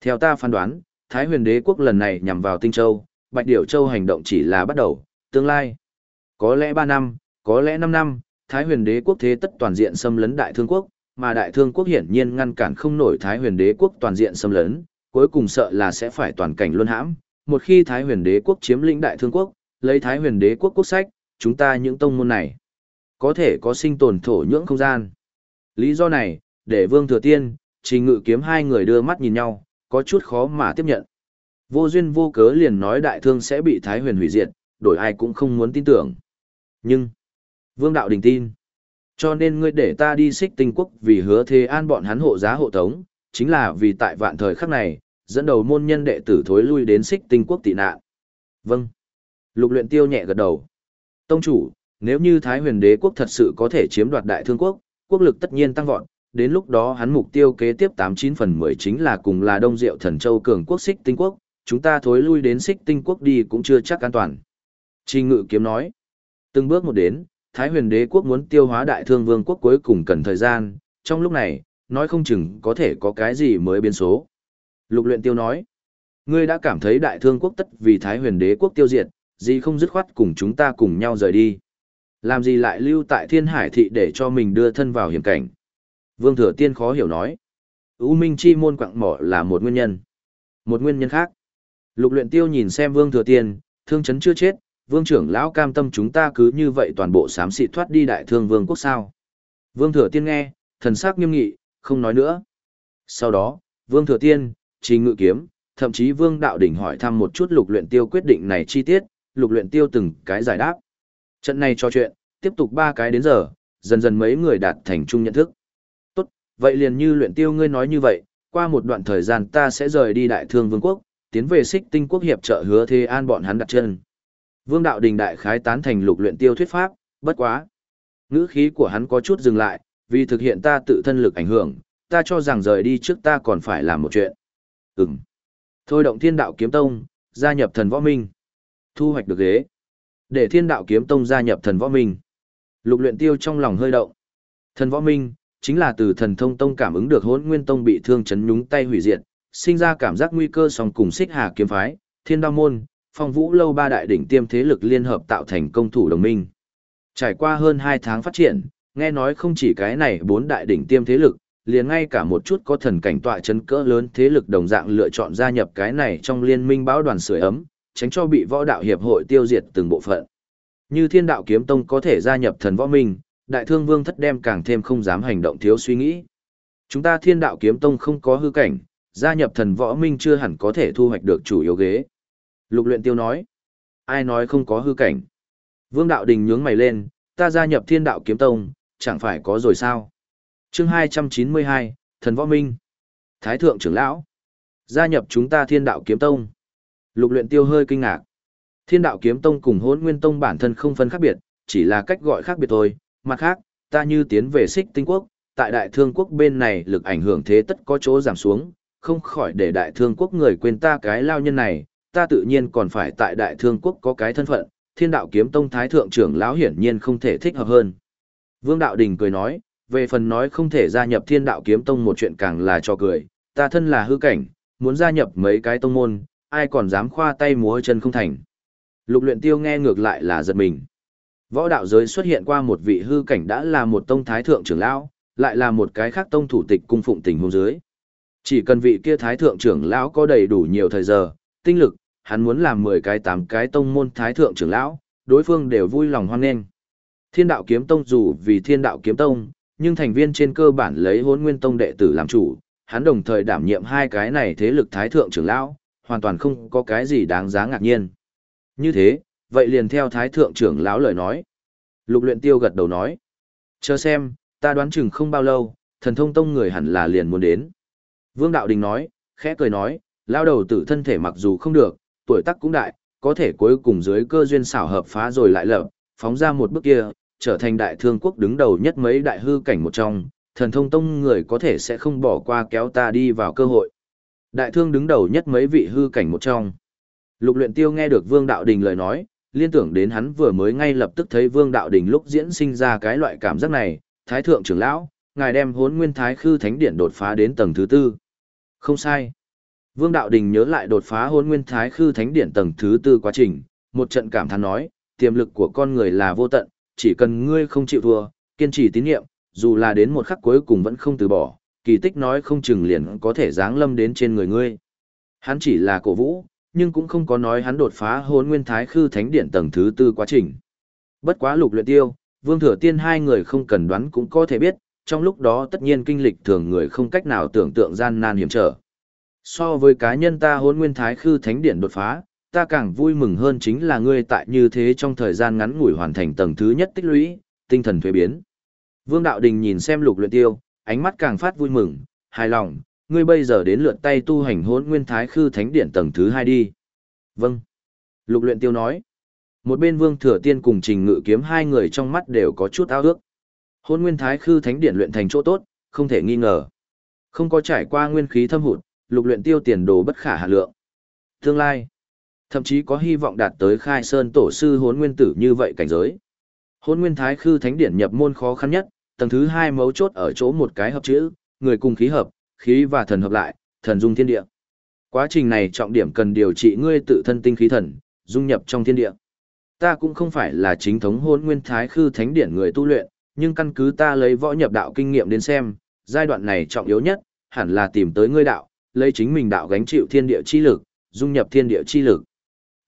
Theo ta phán đoán, Thái huyền đế quốc lần này nhằm vào Tinh Châu, Bạch Điểu Châu hành động chỉ là bắt đầu, tương lai. Có lẽ 3 năm, có lẽ 5 năm, Thái huyền đế quốc thế tất toàn diện xâm lấn Đại Thương quốc, mà Đại Thương quốc hiển nhiên ngăn cản không nổi Thái huyền đế quốc toàn diện xâm lấn, cuối cùng sợ là sẽ phải toàn cảnh luân hãm. Một khi Thái huyền đế quốc chiếm lĩnh Đại Thương quốc, lấy Thái huyền đế quốc quốc sách, chúng ta những tông môn này có thể có sinh tồn thổ nhưỡng không gian. Lý do này, để Vương Thừa Tiên, Trình Ngự Kiếm hai người đưa mắt nhìn nhau, có chút khó mà tiếp nhận. Vô duyên vô cớ liền nói đại thương sẽ bị Thái huyền hủy diệt, đổi ai cũng không muốn tin tưởng. Nhưng, Vương Đạo Đình tin. Cho nên ngươi để ta đi xích tinh quốc vì hứa thế an bọn hắn hộ giá hộ tống, chính là vì tại vạn thời khắc này, dẫn đầu môn nhân đệ tử thối lui đến xích tinh quốc tị nạn. Vâng. Lục luyện tiêu nhẹ gật đầu. Tông chủ, nếu như Thái huyền đế quốc thật sự có thể chiếm đoạt đại thương quốc, quốc lực tất nhiên tăng vọt, đến lúc đó hắn mục tiêu kế tiếp 89 phần 10 chính là cùng là Đông Diệu Thần Châu cường quốc xích tinh quốc, chúng ta thối lui đến xích tinh quốc đi cũng chưa chắc an toàn. Trình ngự kiếm nói, từng bước một đến, Thái huyền đế quốc muốn tiêu hóa đại thương vương quốc cuối cùng cần thời gian, trong lúc này, nói không chừng có thể có cái gì mới biến số. Lục luyện tiêu nói, ngươi đã cảm thấy đại thương quốc tất vì Thái huyền đế quốc tiêu diệt, gì không dứt khoát cùng chúng ta cùng nhau rời đi. Làm gì lại lưu tại thiên hải thị để cho mình đưa thân vào hiểm cảnh. Vương Thừa Tiên khó hiểu nói. U Minh Chi môn quặng mỏ là một nguyên nhân. Một nguyên nhân khác. Lục luyện tiêu nhìn xem Vương Thừa Tiên, thương chấn chưa chết, Vương trưởng lão cam tâm chúng ta cứ như vậy toàn bộ sám xị thoát đi đại thương vương quốc sao. Vương Thừa Tiên nghe, thần sắc nghiêm nghị, không nói nữa. Sau đó, Vương Thừa Tiên, Trình Ngự Kiếm, thậm chí Vương Đạo Đỉnh hỏi thăm một chút lục luyện tiêu quyết định này chi tiết, lục luyện tiêu từng cái giải đáp. Trận này cho chuyện, tiếp tục ba cái đến giờ, dần dần mấy người đạt thành chung nhận thức. Vậy liền như luyện tiêu ngươi nói như vậy, qua một đoạn thời gian ta sẽ rời đi đại thương vương quốc, tiến về xích tinh quốc hiệp trợ hứa thế an bọn hắn đặt chân. Vương đạo đình đại khái tán thành lục luyện tiêu thuyết pháp, bất quá. Ngữ khí của hắn có chút dừng lại, vì thực hiện ta tự thân lực ảnh hưởng, ta cho rằng rời đi trước ta còn phải làm một chuyện. Ừm. Thôi động thiên đạo kiếm tông, gia nhập thần võ minh. Thu hoạch được ghế. Để thiên đạo kiếm tông gia nhập thần võ minh. Lục luyện tiêu trong lòng hơi động. Thần võ minh, chính là từ thần thông tông cảm ứng được hỗn nguyên tông bị thương chấn nhúng tay hủy diệt, sinh ra cảm giác nguy cơ song cùng xích hà kiếm phái, thiên đao môn, phong vũ lâu ba đại đỉnh tiêm thế lực liên hợp tạo thành công thủ đồng minh. Trải qua hơn 2 tháng phát triển, nghe nói không chỉ cái này bốn đại đỉnh tiêm thế lực, liền ngay cả một chút có thần cảnh tọa chấn cỡ lớn thế lực đồng dạng lựa chọn gia nhập cái này trong liên minh báo đoàn sưởi ấm, tránh cho bị võ đạo hiệp hội tiêu diệt từng bộ phận. Như Thiên Đạo Kiếm Tông có thể gia nhập thần võ minh, đại thương vương thất đem càng thêm không dám hành động thiếu suy nghĩ. Chúng ta thiên đạo kiếm tông không có hư cảnh, gia nhập thần võ minh chưa hẳn có thể thu hoạch được chủ yếu ghế. Lục luyện tiêu nói, ai nói không có hư cảnh. Vương đạo đình nhướng mày lên, ta gia nhập thiên đạo kiếm tông, chẳng phải có rồi sao. Chương 292, thần võ minh. Thái thượng trưởng lão, gia nhập chúng ta thiên đạo kiếm tông. Lục luyện tiêu hơi kinh ngạc. Thiên đạo kiếm tông cùng Hỗn nguyên tông bản thân không phân khác biệt, chỉ là cách gọi khác biệt thôi. Mặt khác, ta như tiến về xích tinh quốc, tại đại thương quốc bên này lực ảnh hưởng thế tất có chỗ giảm xuống, không khỏi để đại thương quốc người quên ta cái lao nhân này, ta tự nhiên còn phải tại đại thương quốc có cái thân phận, thiên đạo kiếm tông thái thượng trưởng lão hiển nhiên không thể thích hợp hơn. Vương Đạo Đình cười nói, về phần nói không thể gia nhập thiên đạo kiếm tông một chuyện càng là cho cười, ta thân là hư cảnh, muốn gia nhập mấy cái tông môn, ai còn dám khoa tay múa chân không thành. Lục luyện tiêu nghe ngược lại là giật mình. Võ đạo giới xuất hiện qua một vị hư cảnh đã là một tông thái thượng trưởng lão, lại là một cái khác tông thủ tịch cung phụng tình hôn dưới. Chỉ cần vị kia thái thượng trưởng lão có đầy đủ nhiều thời giờ, tinh lực, hắn muốn làm 10 cái 8 cái tông môn thái thượng trưởng lão, đối phương đều vui lòng hoan nghênh. Thiên đạo kiếm tông dù vì thiên đạo kiếm tông, nhưng thành viên trên cơ bản lấy hốn nguyên tông đệ tử làm chủ, hắn đồng thời đảm nhiệm hai cái này thế lực thái thượng trưởng lão, hoàn toàn không có cái gì đáng giá ngạc nhiên. Như thế, vậy liền theo thái thượng trưởng lão lời nói. Lục luyện tiêu gật đầu nói. Chờ xem, ta đoán chừng không bao lâu, thần thông tông người hẳn là liền muốn đến. Vương Đạo Đình nói, khẽ cười nói, lao đầu tử thân thể mặc dù không được, tuổi tác cũng đại, có thể cuối cùng dưới cơ duyên xảo hợp phá rồi lại lập, phóng ra một bước kia, trở thành đại thương quốc đứng đầu nhất mấy đại hư cảnh một trong, thần thông tông người có thể sẽ không bỏ qua kéo ta đi vào cơ hội. Đại thương đứng đầu nhất mấy vị hư cảnh một trong. Lục luyện tiêu nghe được Vương Đạo Đình lời nói, liên tưởng đến hắn vừa mới ngay lập tức thấy Vương Đạo Đình lúc diễn sinh ra cái loại cảm giác này, Thái Thượng trưởng lão, ngài đem hốn nguyên thái khư thánh điện đột phá đến tầng thứ tư. Không sai. Vương Đạo Đình nhớ lại đột phá hôn nguyên thái khư thánh điện tầng thứ tư quá trình, một trận cảm thán nói, tiềm lực của con người là vô tận, chỉ cần ngươi không chịu thua, kiên trì tín nhiệm, dù là đến một khắc cuối cùng vẫn không từ bỏ, kỳ tích nói không chừng liền có thể giáng lâm đến trên người ngươi. Hắn chỉ là cổ vũ, nhưng cũng không có nói hắn đột phá hôn nguyên thái khư thánh điện tầng thứ tư quá trình. Bất quá lục luyện tiêu, vương thừa tiên hai người không cần đoán cũng có thể biết, trong lúc đó tất nhiên kinh lịch thường người không cách nào tưởng tượng gian nan hiểm trở. So với cá nhân ta hôn nguyên thái khư thánh điện đột phá, ta càng vui mừng hơn chính là ngươi tại như thế trong thời gian ngắn ngủi hoàn thành tầng thứ nhất tích lũy, tinh thần thuế biến. Vương Đạo Đình nhìn xem lục luyện tiêu, ánh mắt càng phát vui mừng, hài lòng, ngươi bây giờ đến lượt tay tu hành Hỗn nguyên thái khư thánh điện tầng thứ hai đi. Vâng. Lục luyện tiêu nói. Một bên vương thừa tiên cùng trình ngự kiếm hai người trong mắt đều có chút ao ước. Hôn nguyên thái khư thánh điện luyện thành chỗ tốt, không thể nghi ngờ. Không có trải qua nguyên khí thâm hụt, lục luyện tiêu tiền đồ bất khả hạ lượng. Tương lai, thậm chí có hy vọng đạt tới khai sơn tổ sư hốn nguyên tử như vậy cảnh giới. Hôn nguyên thái khư thánh điện nhập môn khó khăn nhất, tầng thứ hai mấu chốt ở chỗ một cái hợp chữ, người cùng khí hợp, khí và thần hợp lại, thần dung thiên địa. Quá trình này trọng điểm cần điều trị ngươi tự thân tinh khí thần, dung nhập trong thiên địa. Ta cũng không phải là chính thống hôn nguyên thái khư thánh điển người tu luyện, nhưng căn cứ ta lấy võ nhập đạo kinh nghiệm đến xem, giai đoạn này trọng yếu nhất, hẳn là tìm tới ngươi đạo, lấy chính mình đạo gánh chịu thiên địa chi lực, dung nhập thiên địa chi lực.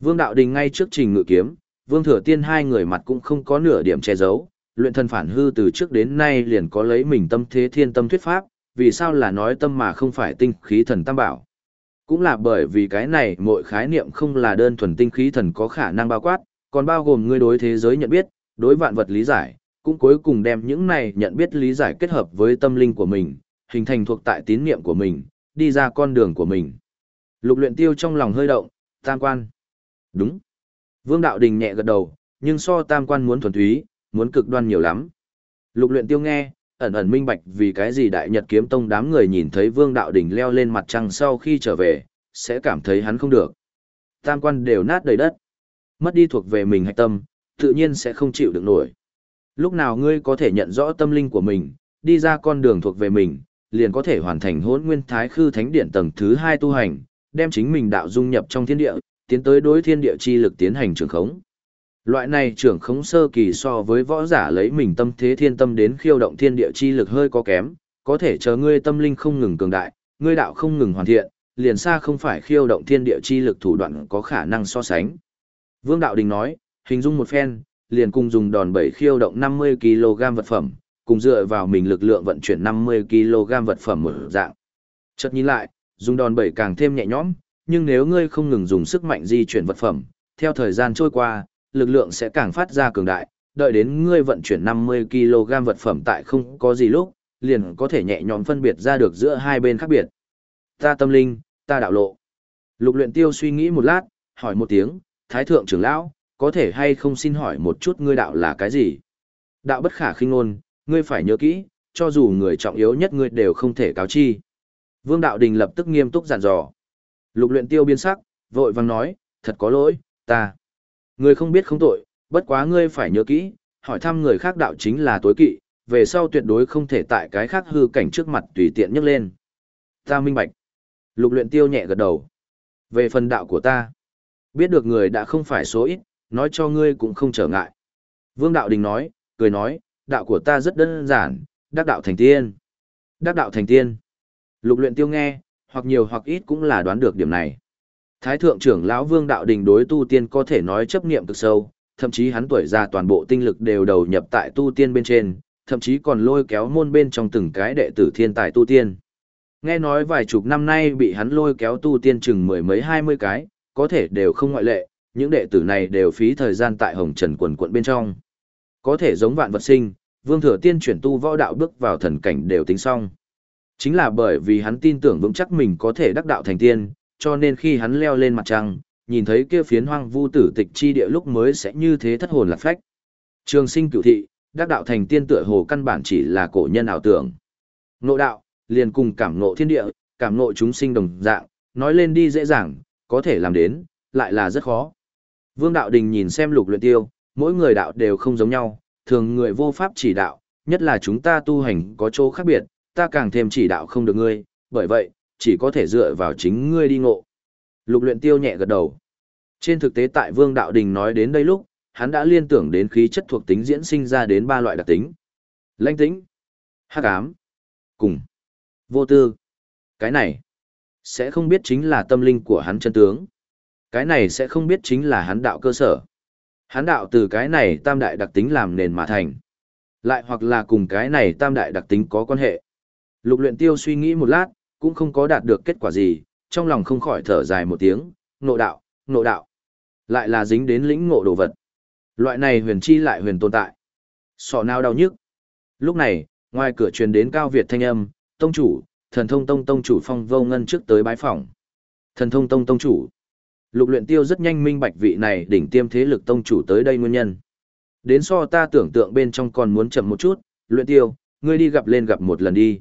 Vương đạo đình ngay trước trình ngự kiếm, Vương Thừa Tiên hai người mặt cũng không có nửa điểm che giấu, luyện thần phản hư từ trước đến nay liền có lấy mình tâm thế thiên tâm thuyết pháp, vì sao là nói tâm mà không phải tinh khí thần tam bảo. Cũng là bởi vì cái này mỗi khái niệm không là đơn thuần tinh khí thần có khả năng bao quát, còn bao gồm ngươi đối thế giới nhận biết, đối vạn vật lý giải, cũng cuối cùng đem những này nhận biết lý giải kết hợp với tâm linh của mình, hình thành thuộc tại tín niệm của mình, đi ra con đường của mình. Lục luyện tiêu trong lòng hơi động, tam quan. Đúng. Vương Đạo Đình nhẹ gật đầu, nhưng so tam quan muốn thuần túy, muốn cực đoan nhiều lắm. Lục luyện tiêu nghe, ẩn ẩn minh bạch vì cái gì đại nhật kiếm tông đám người nhìn thấy Vương Đạo Đình leo lên mặt trăng sau khi trở về, sẽ cảm thấy hắn không được. Tam quan đều nát đầy đất. Mất đi thuộc về mình hạch tâm, tự nhiên sẽ không chịu được nổi. Lúc nào ngươi có thể nhận rõ tâm linh của mình, đi ra con đường thuộc về mình, liền có thể hoàn thành hỗn nguyên thái khư thánh điện tầng thứ hai tu hành, đem chính mình đạo dung nhập trong thiên địa, tiến tới đối thiên địa chi lực tiến hành trường khống. Loại này trưởng khống sơ kỳ so với võ giả lấy mình tâm thế thiên tâm đến khiêu động thiên địa chi lực hơi có kém, có thể chờ ngươi tâm linh không ngừng cường đại, ngươi đạo không ngừng hoàn thiện, liền xa không phải khiêu động thiên địa chi lực thủ đoạn có khả năng so sánh. Vương Đạo Đình nói, hình dung một phen, liền cùng dùng đòn bẩy khiêu động 50kg vật phẩm, cùng dựa vào mình lực lượng vận chuyển 50kg vật phẩm một dạng. Chợt nhìn lại, dùng đòn bẩy càng thêm nhẹ nhõm, nhưng nếu ngươi không ngừng dùng sức mạnh di chuyển vật phẩm, theo thời gian trôi qua, lực lượng sẽ càng phát ra cường đại, đợi đến ngươi vận chuyển 50kg vật phẩm tại không có gì lúc, liền có thể nhẹ nhõm phân biệt ra được giữa hai bên khác biệt. Ta tâm linh, ta đạo lộ. Lục luyện tiêu suy nghĩ một lát, hỏi một tiếng, Thái thượng trưởng lão, có thể hay không xin hỏi một chút ngươi đạo là cái gì? Đạo bất khả khinh ngôn, ngươi phải nhớ kỹ, cho dù người trọng yếu nhất ngươi đều không thể cáo chi. Vương đạo đình lập tức nghiêm túc giản dò. Lục luyện tiêu biến sắc, vội vàng nói, thật có lỗi, ta. Ngươi không biết không tội, bất quá ngươi phải nhớ kỹ, hỏi thăm người khác đạo chính là tối kỵ, về sau tuyệt đối không thể tại cái khác hư cảnh trước mặt tùy tiện nhấc lên. Ta minh bạch. Lục luyện tiêu nhẹ gật đầu. Về phần đạo của ta, biết được người đã không phải số ít, nói cho ngươi cũng không trở ngại. Vương đạo đình nói, cười nói, đạo của ta rất đơn giản, đắc đạo thành tiên. Đắc đạo thành tiên. Lục luyện tiêu nghe, hoặc nhiều hoặc ít cũng là đoán được điểm này. Thái thượng trưởng lão Vương đạo đình đối tu tiên có thể nói chấp niệm cực sâu, thậm chí hắn tuổi già toàn bộ tinh lực đều đầu nhập tại tu tiên bên trên, thậm chí còn lôi kéo môn bên trong từng cái đệ tử thiên tài tu tiên. Nghe nói vài chục năm nay bị hắn lôi kéo tu tiên chừng mười mấy hai mươi cái, có thể đều không ngoại lệ, những đệ tử này đều phí thời gian tại hồng trần quần quận bên trong. Có thể giống vạn vật sinh, vương thừa tiên chuyển tu võ đạo bước vào thần cảnh đều tính xong. Chính là bởi vì hắn tin tưởng vững chắc mình có thể đắc đạo thành tiên, cho nên khi hắn leo lên mặt trăng, nhìn thấy kia phiến hoang vu tử tịch chi địa lúc mới sẽ như thế thất hồn lạc phách. Trường sinh cửu thị, đắc đạo thành tiên tựa hồ căn bản chỉ là cổ nhân ảo tưởng. Ngộ đạo, liền cùng cảm ngộ thiên địa, cảm ngộ chúng sinh đồng dạng, nói lên đi dễ dàng, có thể làm đến, lại là rất khó. Vương Đạo Đình nhìn xem lục luyện tiêu, mỗi người đạo đều không giống nhau, thường người vô pháp chỉ đạo, nhất là chúng ta tu hành có chỗ khác biệt, ta càng thêm chỉ đạo không được ngươi, bởi vậy, chỉ có thể dựa vào chính ngươi đi ngộ. Lục luyện tiêu nhẹ gật đầu. Trên thực tế tại Vương Đạo Đình nói đến đây lúc, hắn đã liên tưởng đến khí chất thuộc tính diễn sinh ra đến ba loại đặc tính. Lãnh tĩnh, hắc ám, cùng vô tư. Cái này, sẽ không biết chính là tâm linh của hắn chân tướng. Cái này sẽ không biết chính là hắn đạo cơ sở. Hắn đạo từ cái này tam đại đặc tính làm nền mà thành. Lại hoặc là cùng cái này tam đại đặc tính có quan hệ. Lục luyện tiêu suy nghĩ một lát, cũng không có đạt được kết quả gì, trong lòng không khỏi thở dài một tiếng, nộ đạo, nộ đạo. Lại là dính đến lĩnh ngộ đồ vật. Loại này huyền chi lại huyền tồn tại. Sọ nào đau nhức. Lúc này, ngoài cửa truyền đến cao Việt thanh âm, tông chủ, thần thông tông tông chủ phong vô ngân trước tới bái phỏng. Thần thông tông tông chủ. Lục luyện tiêu rất nhanh minh bạch vị này đỉnh tiêm thế lực tông chủ tới đây nguyên nhân. Đến so ta tưởng tượng bên trong còn muốn chậm một chút, luyện tiêu, ngươi đi gặp lên gặp một lần đi.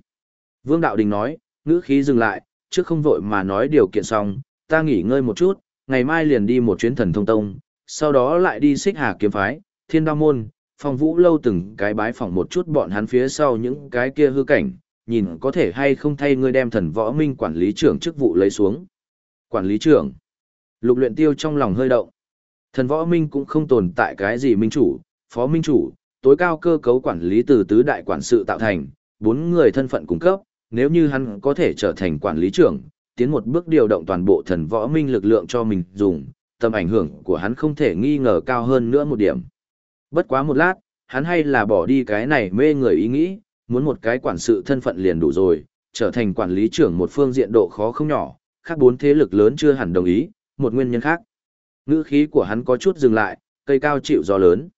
Vương Đạo Đình nói, ngữ khí dừng lại, trước không vội mà nói điều kiện xong, ta nghỉ ngơi một chút, ngày mai liền đi một chuyến thần thông tông, sau đó lại đi xích hà kiếm phái, thiên đao môn, phong vũ lâu từng cái bái phỏng một chút bọn hắn phía sau những cái kia hư cảnh, nhìn có thể hay không thay ngươi đem thần võ minh quản lý trưởng chức vụ lấy xuống. Quản lý trưởng. Lục luyện tiêu trong lòng hơi động. Thần võ minh cũng không tồn tại cái gì minh chủ, phó minh chủ, tối cao cơ cấu quản lý từ tứ đại quản sự tạo thành, bốn người thân phận cung cấp, nếu như hắn có thể trở thành quản lý trưởng, tiến một bước điều động toàn bộ thần võ minh lực lượng cho mình dùng, tầm ảnh hưởng của hắn không thể nghi ngờ cao hơn nữa một điểm. Bất quá một lát, hắn hay là bỏ đi cái này mê người ý nghĩ, muốn một cái quản sự thân phận liền đủ rồi, trở thành quản lý trưởng một phương diện độ khó không nhỏ, khác bốn thế lực lớn chưa hẳn đồng ý, một nguyên nhân khác. Ngữ khí của hắn có chút dừng lại, cây cao chịu gió lớn.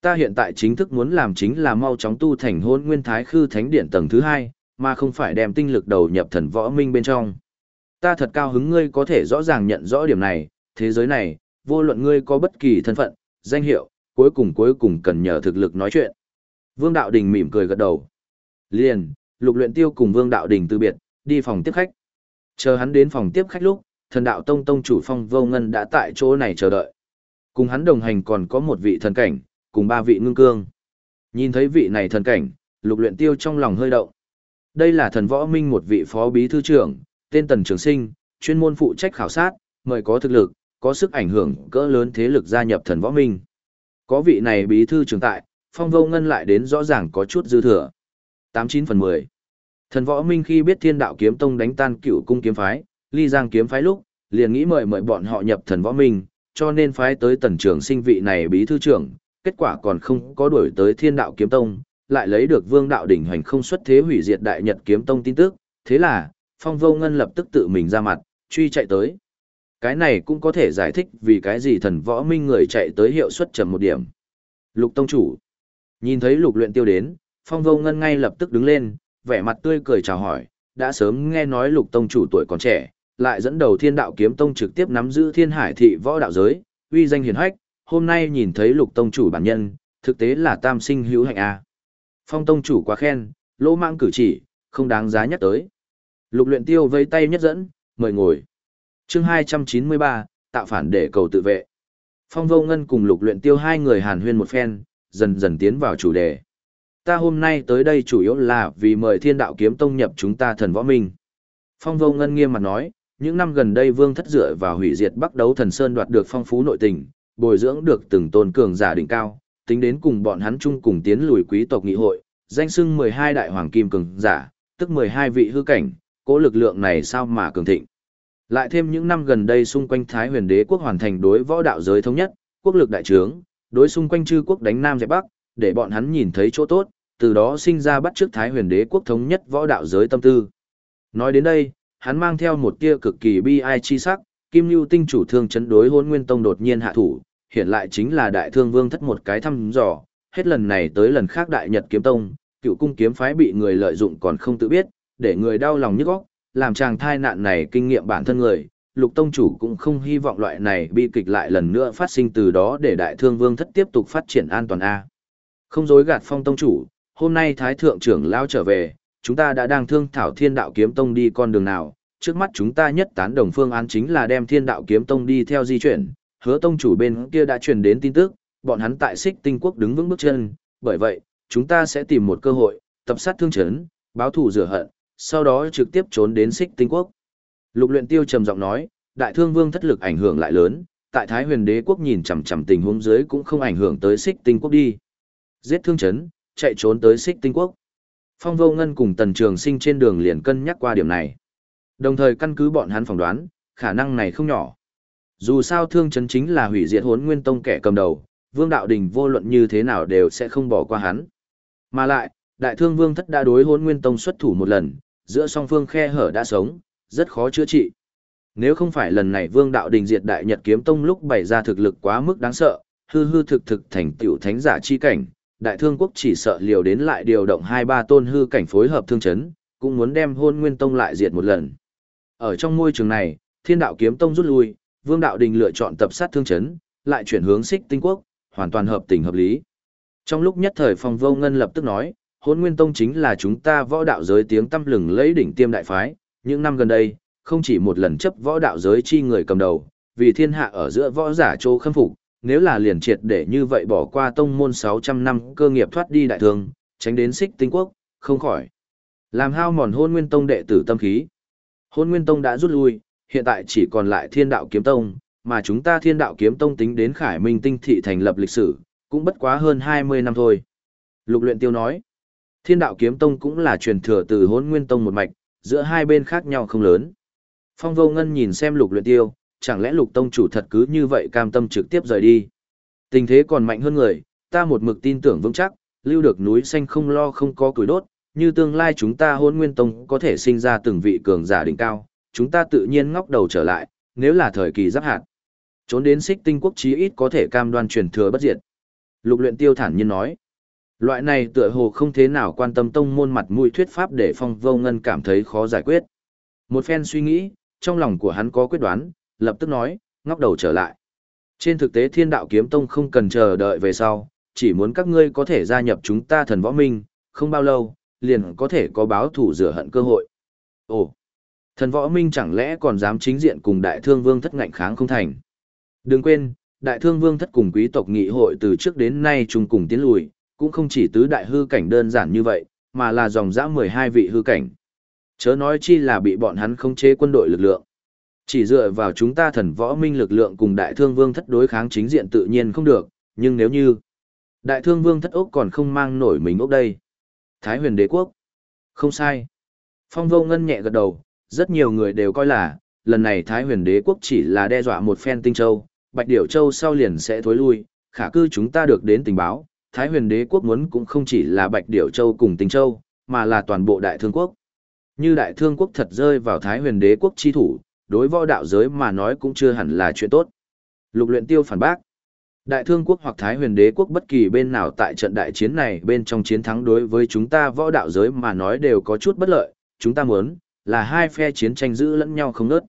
Ta hiện tại chính thức muốn làm chính là mau chóng tu thành hôn nguyên thái khư thánh điện tầng thứ hai, mà không phải đem tinh lực đầu nhập thần võ minh bên trong. Ta thật cao hứng ngươi có thể rõ ràng nhận rõ điểm này, thế giới này, vô luận ngươi có bất kỳ thân phận, danh hiệu, cuối cùng cuối cùng cần nhờ thực lực nói chuyện. Vương Đạo Đình mỉm cười gật đầu. Liền, lục luyện tiêu cùng Vương Đạo Đình từ biệt, đi phòng tiếp khách. Chờ hắn đến phòng tiếp khách lúc, thần đạo tông tông chủ phong vô ngân đã tại chỗ này chờ đợi. Cùng hắn đồng hành còn có một vị thần cảnh, cùng ba vị ngưng cương. Nhìn thấy vị này thần cảnh, lục luyện tiêu trong lòng hơi động. Đây là thần võ minh một vị phó bí thư trưởng, tên Tần Trường Sinh, chuyên môn phụ trách khảo sát, mời có thực lực, có sức ảnh hưởng cỡ lớn thế lực gia nhập thần võ minh. Có vị này bí thư trưởng tại, phong vô ngân lại đến rõ ràng có chút dư thừa. 89 phần 10 Thần võ minh khi biết thiên đạo kiếm tông đánh tan cựu cung kiếm phái, ly giang kiếm phái lúc, liền nghĩ mời mời bọn họ nhập thần võ minh, cho nên phái tới tần trưởng sinh vị này bí thư trưởng, kết quả còn không có đuổi tới thiên đạo kiếm tông, lại lấy được vương đạo đỉnh hành không xuất thế hủy diệt đại nhật kiếm tông tin tức, thế là, phong vô ngân lập tức tự mình ra mặt, truy chạy tới. Cái này cũng có thể giải thích vì cái gì thần võ minh người chạy tới hiệu suất chậm một điểm. Lục tông chủ. Nhìn thấy lục luyện tiêu đến, phong vô ngân ngay lập tức đứng lên, vẻ mặt tươi cười chào hỏi, đã sớm nghe nói lục tông chủ tuổi còn trẻ, lại dẫn đầu thiên đạo kiếm tông trực tiếp nắm giữ thiên hải thị võ đạo giới, uy danh hiển hách, hôm nay nhìn thấy lục tông chủ bản nhân, thực tế là tam sinh hữu hạnh a. Phong tông chủ quá khen, lỗ mạng cử chỉ, không đáng giá nhắc tới. Lục luyện tiêu vây tay nhất dẫn, mời ngồi. Chương 293, tạo phản để cầu tự vệ. Phong vô ngân cùng lục luyện tiêu hai người hàn huyên một phen, dần dần tiến vào chủ đề. Ta hôm nay tới đây chủ yếu là vì mời thiên đạo kiếm tông nhập chúng ta thần võ minh. Phong vô ngân nghiêm mặt nói, những năm gần đây vương thất dựa vào hủy diệt bắc đấu thần sơn đoạt được phong phú nội tình, bồi dưỡng được từng tôn cường giả đỉnh cao, tính đến cùng bọn hắn chung cùng tiến lùi quý tộc nghị hội, danh xưng 12 đại hoàng kim cường giả, tức 12 vị hư cảnh, cố lực lượng này sao mà cường thịnh. Lại thêm những năm gần đây xung quanh Thái huyền đế quốc hoàn thành đối võ đạo giới thống nhất, quốc lực đại trướng, đối xung quanh chư quốc đánh Nam dẹp Bắc, để bọn hắn nhìn thấy chỗ tốt, từ đó sinh ra bắt trước Thái huyền đế quốc thống nhất võ đạo giới tâm tư. Nói đến đây, hắn mang theo một tia cực kỳ bi ai chi sắc, Kim Nưu tinh chủ thương chấn đối Hỗn nguyên tông đột nhiên hạ thủ, hiện lại chính là đại thương vương thất một cái thăm dò, hết lần này tới lần khác đại nhật kiếm tông, cựu cung kiếm phái bị người lợi dụng còn không tự biết, để người đau lòng nhức óc, làm chàng thai nạn này kinh nghiệm bản thân người, lục tông chủ cũng không hy vọng loại này bi kịch lại lần nữa phát sinh từ đó để đại thương vương thất tiếp tục phát triển an toàn A. Không dối gạt phong tông chủ, hôm nay thái thượng trưởng lao trở về, chúng ta đã đang thương thảo thiên đạo kiếm tông đi con đường nào, trước mắt chúng ta nhất tán đồng phương án chính là đem thiên đạo kiếm tông đi theo di chuyển, hứa tông chủ bên kia đã truyền đến tin tức, bọn hắn tại xích tinh quốc đứng vững bước chân, bởi vậy, chúng ta sẽ tìm một cơ hội, tập sát thương chấn, báo thù rửa hận, sau đó trực tiếp trốn đến xích tinh quốc. Lục luyện tiêu trầm giọng nói, đại thương vương thất lực ảnh hưởng lại lớn, tại Thái huyền đế quốc nhìn chằm chằm tình huống dưới cũng không ảnh hưởng tới xích tinh quốc đi. Giết thương chấn, chạy trốn tới xích tinh quốc. Phong vô ngân cùng tần trường sinh trên đường liền cân nhắc qua điểm này. Đồng thời căn cứ bọn hắn phỏng đoán, khả năng này không nhỏ. Dù sao thương chấn chính là hủy diệt hốn nguyên tông kẻ cầm đầu, vương đạo đình vô luận như thế nào đều sẽ không bỏ qua hắn. Mà lại, đại thương vương thất đã đối hốn nguyên tông xuất thủ một lần, giữa song phương khe hở đã sống, rất khó chữa trị. Nếu không phải lần này Vương Đạo Đình diệt Đại Nhật Kiếm Tông lúc bày ra thực lực quá mức đáng sợ, hư hư thực thực thành tiểu thánh giả chi cảnh, Đại Thương quốc chỉ sợ liều đến lại điều động hai ba tôn hư cảnh phối hợp thương chấn, cũng muốn đem Hôn Nguyên Tông lại diệt một lần. Ở trong môi trường này, Thiên Đạo Kiếm Tông rút lui, Vương Đạo Đình lựa chọn tập sát thương chấn, lại chuyển hướng Xích Tinh quốc, hoàn toàn hợp tình hợp lý. Trong lúc nhất thời phòng Vô Ngân lập tức nói, hôn nguyên tông chính là chúng ta võ đạo giới tiếng tăm lừng lấy đỉnh tiêm đại phái, những năm gần đây, không chỉ một lần chấp võ đạo giới chi người cầm đầu, vì thiên hạ ở giữa võ giả chỗ khâm phục, nếu là liền triệt để như vậy bỏ qua tông môn 600 năm cơ nghiệp thoát đi đại thương, tránh đến xích tinh quốc, không khỏi. Làm hao mòn hôn nguyên tông đệ tử tâm khí. Hôn nguyên tông đã rút lui, hiện tại chỉ còn lại thiên đạo kiếm tông, mà chúng ta thiên đạo kiếm tông tính đến khải minh tinh thị thành lập lịch sử, cũng bất quá hơn 20 năm thôi. Lục luyện tiêu nói, Thiên đạo kiếm tông cũng là truyền thừa từ hôn nguyên tông một mạch, giữa hai bên khác nhau không lớn. Phong vô ngân nhìn xem lục luyện tiêu, chẳng lẽ lục tông chủ thật cứ như vậy cam tâm trực tiếp rời đi. Tình thế còn mạnh hơn người, ta một mực tin tưởng vững chắc, lưu được núi xanh không lo không có củi đốt, như tương lai chúng ta hôn nguyên tông có thể sinh ra từng vị cường giả đỉnh cao, chúng ta tự nhiên ngóc đầu trở lại, nếu là thời kỳ giáp hạt. Trốn đến xích tinh quốc chí ít có thể cam đoan truyền thừa bất diệt. Lục luyện tiêu thản nhiên nói. Loại này tựa hồ không thế nào quan tâm tông môn mặt mũi thuyết pháp để phong vô ngân cảm thấy khó giải quyết. Một phen suy nghĩ, trong lòng của hắn có quyết đoán, lập tức nói, ngóc đầu trở lại. Trên thực tế thiên đạo kiếm tông không cần chờ đợi về sau, chỉ muốn các ngươi có thể gia nhập chúng ta thần võ minh, không bao lâu, liền có thể có báo thủ rửa hận cơ hội. Ồ, thần võ minh chẳng lẽ còn dám chính diện cùng đại thương vương thất ngạnh kháng không thành. Đừng quên, đại thương vương thất cùng quý tộc nghị hội từ trước đến nay chung cùng tiến lùi, cũng không chỉ tứ đại hư cảnh đơn giản như vậy, mà là dòng dã 12 vị hư cảnh. Chớ nói chi là bị bọn hắn không chế quân đội lực lượng. Chỉ dựa vào chúng ta thần võ minh lực lượng cùng đại thương vương thất đối kháng chính diện tự nhiên không được, nhưng nếu như đại thương vương thất ốc còn không mang nổi mình ốc đây. Thái huyền đế quốc. Không sai. Phong vô ngân nhẹ gật đầu, rất nhiều người đều coi là, lần này Thái huyền đế quốc chỉ là đe dọa một phen tinh châu, bạch điểu châu sau liền sẽ thối lui, khả cư chúng ta được đến tình báo, Thái huyền đế quốc muốn cũng không chỉ là Bạch Điểu Châu cùng Tinh Châu, mà là toàn bộ đại thương quốc. Như đại thương quốc thật rơi vào Thái huyền đế quốc chi thủ, đối võ đạo giới mà nói cũng chưa hẳn là chuyện tốt. Lục luyện tiêu phản bác. Đại thương quốc hoặc Thái huyền đế quốc bất kỳ bên nào tại trận đại chiến này bên trong chiến thắng đối với chúng ta võ đạo giới mà nói đều có chút bất lợi, chúng ta muốn là hai phe chiến tranh giữ lẫn nhau không nớt.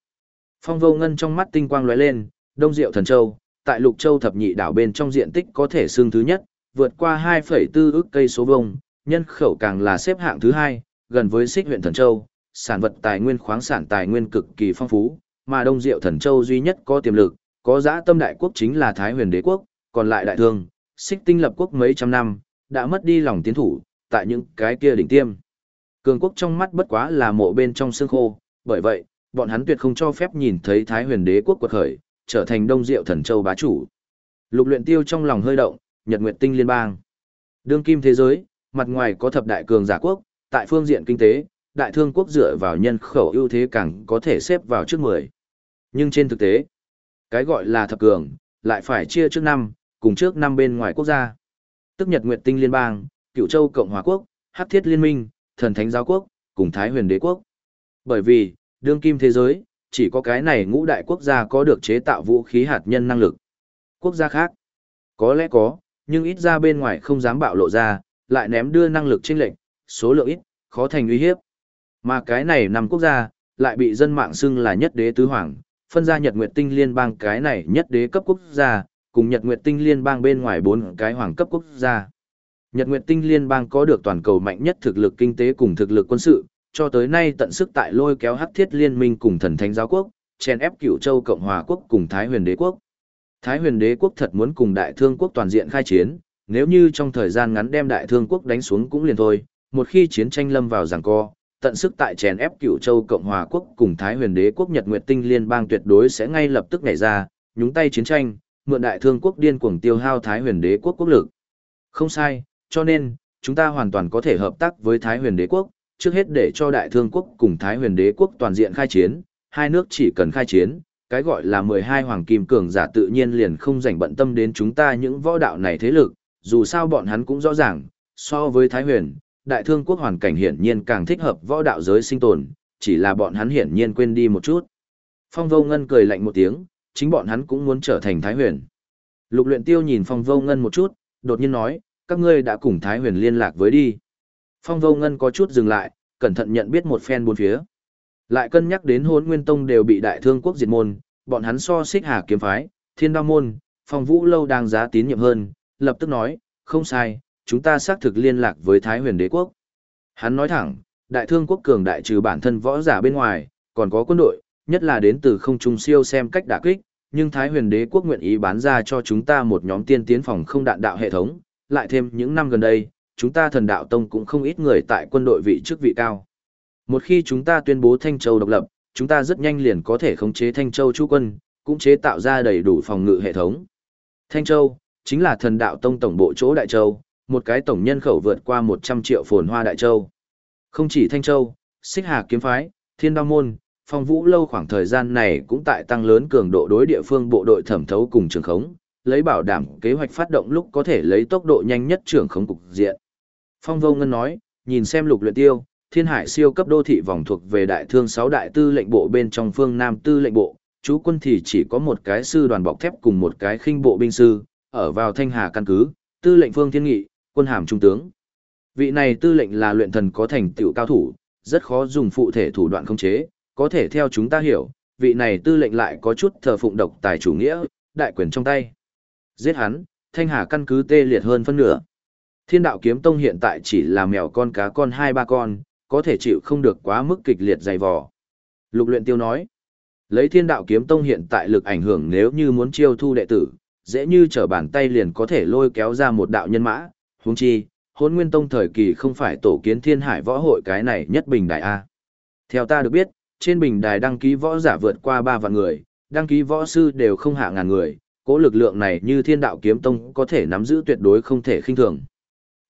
Phong vô ngân trong mắt tinh quang lóe lên, đông diệu thần châu, tại lục châu thập nhị đảo bên trong diện tích có thể xương thứ nhất, vượt qua 2,4 ức cây số vông, nhân khẩu càng là xếp hạng thứ hai, gần với xích huyện thần châu, sản vật tài nguyên khoáng sản tài nguyên cực kỳ phong phú, mà đông diệu thần châu duy nhất có tiềm lực, có giá tâm đại quốc chính là Thái huyền đế quốc, còn lại đại thương, xích tinh lập quốc mấy trăm năm, đã mất đi lòng tiến thủ, tại những cái kia đỉnh tiêm. Cường quốc trong mắt bất quá là mộ bên trong xương khô, bởi vậy, bọn hắn tuyệt không cho phép nhìn thấy Thái huyền đế quốc quật khởi, trở thành đông diệu thần châu bá chủ. Lục luyện tiêu trong lòng hơi động, nhật nguyệt tinh liên bang. Đương kim thế giới, mặt ngoài có thập đại cường giả quốc, tại phương diện kinh tế, đại thương quốc dựa vào nhân khẩu ưu thế càng có thể xếp vào trước 10. Nhưng trên thực tế, cái gọi là thập cường, lại phải chia trước năm, cùng trước năm bên ngoài quốc gia. Tức Nhật Nguyệt Tinh Liên bang, Cựu Châu Cộng hòa quốc, Hắc Thiết Liên minh, Thần Thánh Giáo quốc, cùng Thái Huyền Đế quốc. Bởi vì, đương kim thế giới, chỉ có cái này ngũ đại quốc gia có được chế tạo vũ khí hạt nhân năng lực. Quốc gia khác, có lẽ có, nhưng ít ra bên ngoài không dám bạo lộ ra, lại ném đưa năng lực chênh lệnh, số lượng ít, khó thành uy hiếp. Mà cái này nằm quốc gia, lại bị dân mạng xưng là nhất đế tứ hoàng, phân ra Nhật Nguyệt Tinh Liên bang cái này nhất đế cấp quốc gia, cùng Nhật Nguyệt Tinh Liên bang bên ngoài bốn cái hoàng cấp quốc gia. Nhật Nguyệt Tinh Liên bang có được toàn cầu mạnh nhất thực lực kinh tế cùng thực lực quân sự, cho tới nay tận sức tại lôi kéo hắc thiết liên minh cùng thần thánh giáo quốc, chèn ép cựu châu Cộng hòa quốc cùng Thái huyền đế quốc. Thái huyền đế quốc thật muốn cùng đại thương quốc toàn diện khai chiến, nếu như trong thời gian ngắn đem đại thương quốc đánh xuống cũng liền thôi, một khi chiến tranh lâm vào giằng co, tận sức tại chèn ép cựu châu Cộng hòa quốc cùng Thái huyền đế quốc Nhật Nguyệt Tinh liên bang tuyệt đối sẽ ngay lập tức nhảy ra, nhúng tay chiến tranh, mượn đại thương quốc điên cuồng tiêu hao Thái huyền đế quốc quốc lực. Không sai, cho nên, chúng ta hoàn toàn có thể hợp tác với Thái huyền đế quốc, trước hết để cho đại thương quốc cùng Thái huyền đế quốc toàn diện khai chiến, hai nước chỉ cần khai chiến, cái gọi là 12 hoàng kim cường giả tự nhiên liền không dành bận tâm đến chúng ta những võ đạo này thế lực, dù sao bọn hắn cũng rõ ràng, so với Thái huyền, đại thương quốc hoàn cảnh hiển nhiên càng thích hợp võ đạo giới sinh tồn, chỉ là bọn hắn hiển nhiên quên đi một chút. Phong vô ngân cười lạnh một tiếng, chính bọn hắn cũng muốn trở thành Thái huyền. Lục luyện tiêu nhìn phong vô ngân một chút, đột nhiên nói, các ngươi đã cùng Thái huyền liên lạc với đi. Phong vô ngân có chút dừng lại, cẩn thận nhận biết một phen bốn phía. Lại cân nhắc đến hôn nguyên tông đều bị đại thương quốc diệt môn, bọn hắn so xích hà kiếm phái, thiên đao môn, phong vũ lâu đang giá tín nhiệm hơn, lập tức nói, không sai, chúng ta xác thực liên lạc với Thái huyền đế quốc. Hắn nói thẳng, đại thương quốc cường đại trừ bản thân võ giả bên ngoài, còn có quân đội, nhất là đến từ không trung siêu xem cách đả kích, nhưng Thái huyền đế quốc nguyện ý bán ra cho chúng ta một nhóm tiên tiến phòng không đạn đạo hệ thống, lại thêm những năm gần đây, chúng ta thần đạo tông cũng không ít người tại quân đội vị chức vị cao. Một khi chúng ta tuyên bố Thanh Châu độc lập, chúng ta rất nhanh liền có thể khống chế Thanh Châu chú quân, cũng chế tạo ra đầy đủ phòng ngự hệ thống. Thanh Châu, chính là thần đạo tông tổng bộ chỗ Đại Châu, một cái tổng nhân khẩu vượt qua 100 triệu phồn hoa Đại Châu. Không chỉ Thanh Châu, Xích Hà Kiếm Phái, Thiên Đao Môn, Phong Vũ Lâu khoảng thời gian này cũng tại tăng lớn cường độ đối địa phương bộ đội thẩm thấu cùng trường khống, lấy bảo đảm kế hoạch phát động lúc có thể lấy tốc độ nhanh nhất trưởng khống cục diện. Phong Vô Ngân nói, nhìn xem lục luyện tiêu, thiên hải siêu cấp đô thị vòng thuộc về đại thương 6 đại tư lệnh bộ bên trong phương Nam tư lệnh bộ, chú quân thì chỉ có một cái sư đoàn bọc thép cùng một cái khinh bộ binh sư, ở vào thanh hà căn cứ, tư lệnh phương thiên nghị, quân hàm trung tướng. Vị này tư lệnh là luyện thần có thành tựu cao thủ, rất khó dùng phụ thể thủ đoạn khống chế, có thể theo chúng ta hiểu, vị này tư lệnh lại có chút thờ phụng độc tài chủ nghĩa, đại quyền trong tay. Giết hắn, thanh hà căn cứ tê liệt hơn phân nửa. Thiên đạo kiếm tông hiện tại chỉ là mèo con cá con hai ba con, có thể chịu không được quá mức kịch liệt dày vò. Lục luyện tiêu nói, lấy thiên đạo kiếm tông hiện tại lực ảnh hưởng nếu như muốn chiêu thu đệ tử, dễ như trở bàn tay liền có thể lôi kéo ra một đạo nhân mã, huống chi, hôn nguyên tông thời kỳ không phải tổ kiến thiên hải võ hội cái này nhất bình đại A. Theo ta được biết, trên bình đài đăng ký võ giả vượt qua 3 vạn người, đăng ký võ sư đều không hạ ngàn người, cỗ lực lượng này như thiên đạo kiếm tông có thể nắm giữ tuyệt đối không thể khinh thường.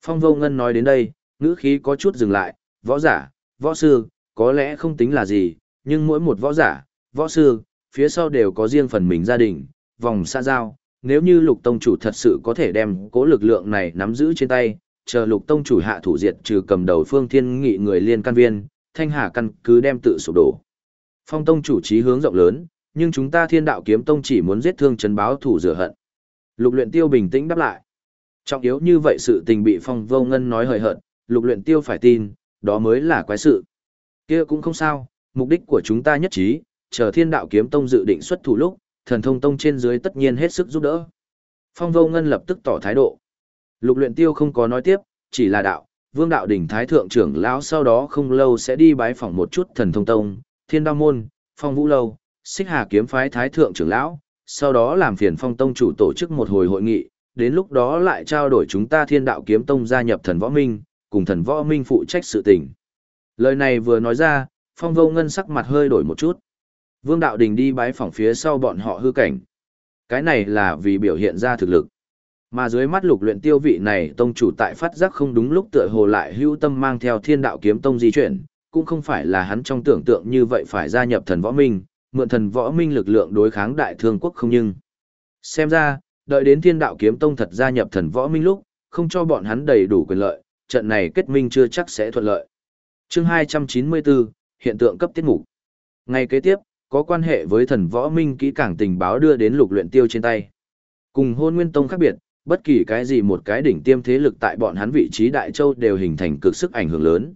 Phong vô ngân nói đến đây, ngữ khí có chút dừng lại, võ giả, võ sư, có lẽ không tính là gì, nhưng mỗi một võ giả, võ sư, phía sau đều có riêng phần mình gia đình, vòng xa giao, nếu như lục tông chủ thật sự có thể đem cỗ lực lượng này nắm giữ trên tay, chờ lục tông chủ hạ thủ diệt trừ cầm đầu phương thiên nghị người liên can viên, thanh hà căn cứ đem tự sụp đổ. Phong tông chủ trí hướng rộng lớn, nhưng chúng ta thiên đạo kiếm tông chỉ muốn giết thương trấn báo thủ rửa hận. Lục luyện tiêu bình tĩnh đáp lại. Trọng yếu như vậy sự tình bị phong vô ngân nói hời hợt, lục luyện tiêu phải tin, đó mới là quái sự. kia cũng không sao, mục đích của chúng ta nhất trí, chờ thiên đạo kiếm tông dự định xuất thủ lúc, thần thông tông trên dưới tất nhiên hết sức giúp đỡ. Phong vô ngân lập tức tỏ thái độ. Lục luyện tiêu không có nói tiếp, chỉ là đạo, vương đạo đỉnh thái thượng trưởng lão sau đó không lâu sẽ đi bái phỏng một chút thần thông tông, thiên đao môn, phong vũ lâu, xích hà kiếm phái thái thượng trưởng lão, sau đó làm phiền phong tông chủ tổ chức một hồi hội nghị, đến lúc đó lại trao đổi chúng ta thiên đạo kiếm tông gia nhập thần võ minh, cùng thần võ minh phụ trách sự tình. Lời này vừa nói ra, phong vô ngân sắc mặt hơi đổi một chút. Vương đạo đình đi bái phỏng phía sau bọn họ hư cảnh. Cái này là vì biểu hiện ra thực lực. Mà dưới mắt lục luyện tiêu vị này tông chủ tại phát giác không đúng lúc tựa hồ lại hưu tâm mang theo thiên đạo kiếm tông di chuyển, cũng không phải là hắn trong tưởng tượng như vậy phải gia nhập thần võ minh, mượn thần võ minh lực lượng đối kháng đại thương quốc không nhưng. Xem ra, đợi đến thiên đạo kiếm tông thật gia nhập thần võ minh lúc, không cho bọn hắn đầy đủ quyền lợi, trận này kết minh chưa chắc sẽ thuận lợi. Chương 294, hiện tượng cấp tiết mục. Ngày kế tiếp, có quan hệ với thần võ minh kỹ càng tình báo đưa đến lục luyện tiêu trên tay. Cùng hôn nguyên tông khác biệt, bất kỳ cái gì một cái đỉnh tiêm thế lực tại bọn hắn vị trí đại châu đều hình thành cực sức ảnh hưởng lớn.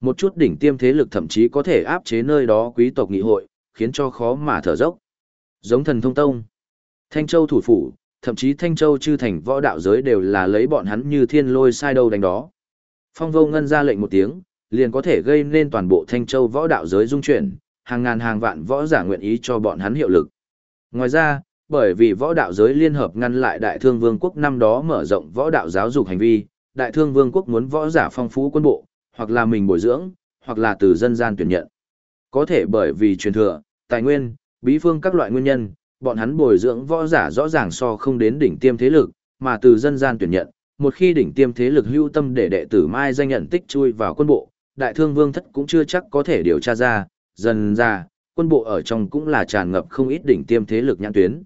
Một chút đỉnh tiêm thế lực thậm chí có thể áp chế nơi đó quý tộc nghị hội, khiến cho khó mà thở dốc. Giống thần thông tông, Thanh Châu thủ phủ, thậm chí Thanh Châu chư thành võ đạo giới đều là lấy bọn hắn như thiên lôi sai đâu đánh đó. Phong vô ngân ra lệnh một tiếng, liền có thể gây nên toàn bộ Thanh Châu võ đạo giới dung chuyển, hàng ngàn hàng vạn võ giả nguyện ý cho bọn hắn hiệu lực. Ngoài ra, bởi vì võ đạo giới liên hợp ngăn lại Đại Thương Vương quốc năm đó mở rộng võ đạo giáo dục hành vi, Đại Thương Vương quốc muốn võ giả phong phú quân bộ, hoặc là mình bồi dưỡng, hoặc là từ dân gian tuyển nhận. Có thể bởi vì truyền thừa, tài nguyên, bí phương các loại nguyên nhân, bọn hắn bồi dưỡng võ giả rõ ràng so không đến đỉnh tiêm thế lực, mà từ dân gian tuyển nhận, một khi đỉnh tiêm thế lực hưu tâm để đệ tử mai danh nhận tích chui vào quân bộ, đại thương vương thất cũng chưa chắc có thể điều tra ra, dần ra, quân bộ ở trong cũng là tràn ngập không ít đỉnh tiêm thế lực nhãn tuyến.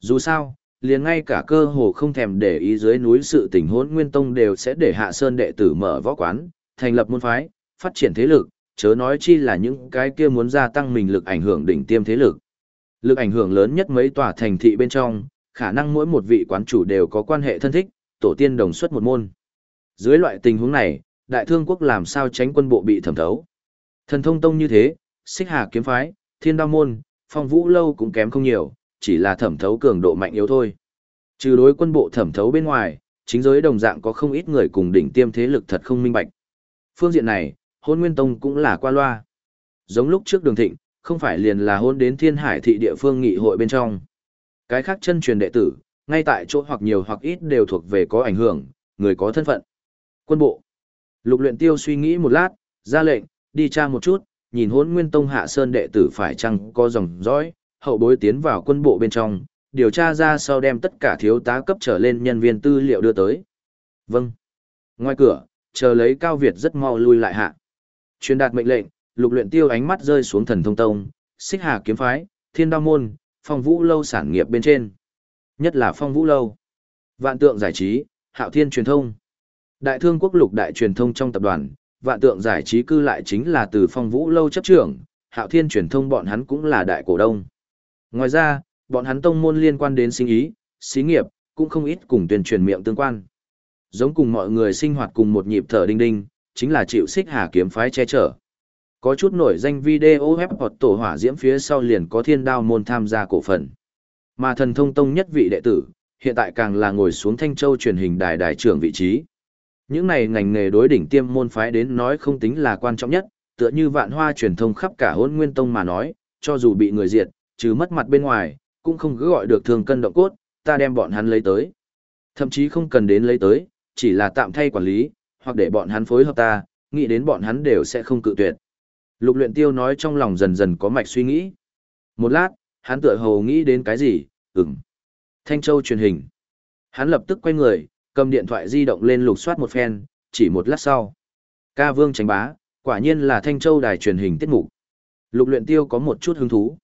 Dù sao, liền ngay cả cơ hồ không thèm để ý dưới núi sự tình hỗn nguyên tông đều sẽ để hạ sơn đệ tử mở võ quán, thành lập môn phái, phát triển thế lực, chớ nói chi là những cái kia muốn gia tăng mình lực ảnh hưởng đỉnh tiêm thế lực. Lực ảnh hưởng lớn nhất mấy tòa thành thị bên trong, khả năng mỗi một vị quán chủ đều có quan hệ thân thích, tổ tiên đồng xuất một môn. Dưới loại tình huống này, đại thương quốc làm sao tránh quân bộ bị thẩm thấu. Thần thông tông như thế, xích hà kiếm phái, thiên đao môn, phong vũ lâu cũng kém không nhiều, chỉ là thẩm thấu cường độ mạnh yếu thôi. Trừ đối quân bộ thẩm thấu bên ngoài, chính giới đồng dạng có không ít người cùng đỉnh tiêm thế lực thật không minh bạch. Phương diện này, hôn nguyên tông cũng là qua loa. Giống lúc trước đường thịnh, không phải liền là hôn đến thiên hải thị địa phương nghị hội bên trong. Cái khác chân truyền đệ tử, ngay tại chỗ hoặc nhiều hoặc ít đều thuộc về có ảnh hưởng, người có thân phận. Quân bộ. Lục luyện tiêu suy nghĩ một lát, ra lệnh, đi tra một chút, nhìn hôn nguyên tông hạ sơn đệ tử phải chăng có dòng dõi, hậu bối tiến vào quân bộ bên trong, điều tra ra sau đem tất cả thiếu tá cấp trở lên nhân viên tư liệu đưa tới. Vâng. Ngoài cửa, chờ lấy Cao Việt rất mau lui lại hạ. Truyền đạt mệnh lệnh, lục luyện tiêu ánh mắt rơi xuống thần thông tông, xích hà kiếm phái, thiên đao môn, phong vũ lâu sản nghiệp bên trên. Nhất là phong vũ lâu. Vạn tượng giải trí, hạo thiên truyền thông. Đại thương quốc lục đại truyền thông trong tập đoàn, vạn tượng giải trí cư lại chính là từ phong vũ lâu chấp trưởng, hạo thiên truyền thông bọn hắn cũng là đại cổ đông. Ngoài ra, bọn hắn tông môn liên quan đến sinh ý, xí nghiệp, cũng không ít cùng tuyên truyền miệng tương quan. Giống cùng mọi người sinh hoạt cùng một nhịp thở đinh đinh, chính là chịu xích hà kiếm phái che chở. Có chút nổi danh video web hoặc tổ hỏa diễm phía sau liền có thiên đao môn tham gia cổ phần. Mà thần thông tông nhất vị đệ tử, hiện tại càng là ngồi xuống Thanh Châu truyền hình đài đài trưởng vị trí. Những này ngành nghề đối đỉnh tiêm môn phái đến nói không tính là quan trọng nhất, tựa như vạn hoa truyền thông khắp cả hôn nguyên tông mà nói, cho dù bị người diệt, chứ mất mặt bên ngoài, cũng không cứ gọi được thường cân động cốt, ta đem bọn hắn lấy tới. Thậm chí không cần đến lấy tới, chỉ là tạm thay quản lý, hoặc để bọn hắn phối hợp ta, nghĩ đến bọn hắn đều sẽ không cự tuyệt. Lục luyện tiêu nói trong lòng dần dần có mạch suy nghĩ. Một lát, hắn tựa hồ nghĩ đến cái gì, ừm. Thanh Châu truyền hình. Hắn lập tức quay người, cầm điện thoại di động lên lục soát một phen, chỉ một lát sau. Ca Vương tránh bá, quả nhiên là Thanh Châu đài truyền hình tiết mục. Lục luyện tiêu có một chút hứng thú.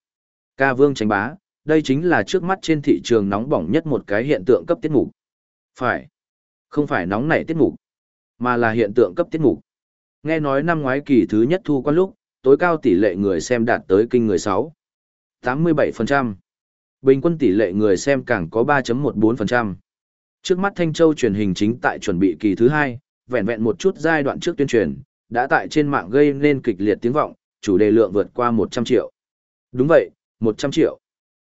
Ca Vương tránh bá, đây chính là trước mắt trên thị trường nóng bỏng nhất một cái hiện tượng cấp tiết mục. Phải. Không phải nóng nảy tiết mục, mà là hiện tượng cấp tiết mục. Nghe nói năm ngoái kỳ thứ nhất thu quan lúc, tối cao tỷ lệ người xem đạt tới kinh người 6. 87%. Bình quân tỷ lệ người xem càng có 3.14%. Trước mắt Thanh Châu truyền hình chính tại chuẩn bị kỳ thứ hai, vẹn vẹn một chút giai đoạn trước tuyên truyền, đã tại trên mạng gây nên kịch liệt tiếng vọng, chủ đề lượng vượt qua 100 triệu. Đúng vậy, 100 triệu.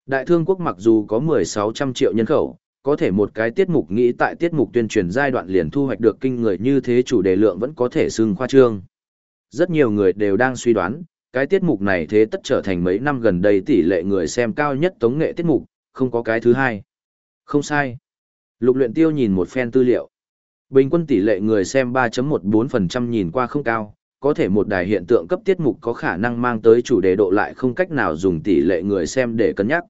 Đại thương quốc mặc dù có 1600 triệu nhân khẩu, có thể một cái tiết mục nghĩ tại tiết mục tuyên truyền giai đoạn liền thu hoạch được kinh người như thế chủ đề lượng vẫn có thể xưng khoa trương. Rất nhiều người đều đang suy đoán, cái tiết mục này thế tất trở thành mấy năm gần đây tỷ lệ người xem cao nhất tống nghệ tiết mục, không có cái thứ hai. Không sai. Lục luyện tiêu nhìn một phen tư liệu. Bình quân tỷ lệ người xem 3.14% nhìn qua không cao, có thể một đài hiện tượng cấp tiết mục có khả năng mang tới chủ đề độ lại không cách nào dùng tỷ lệ người xem để cân nhắc.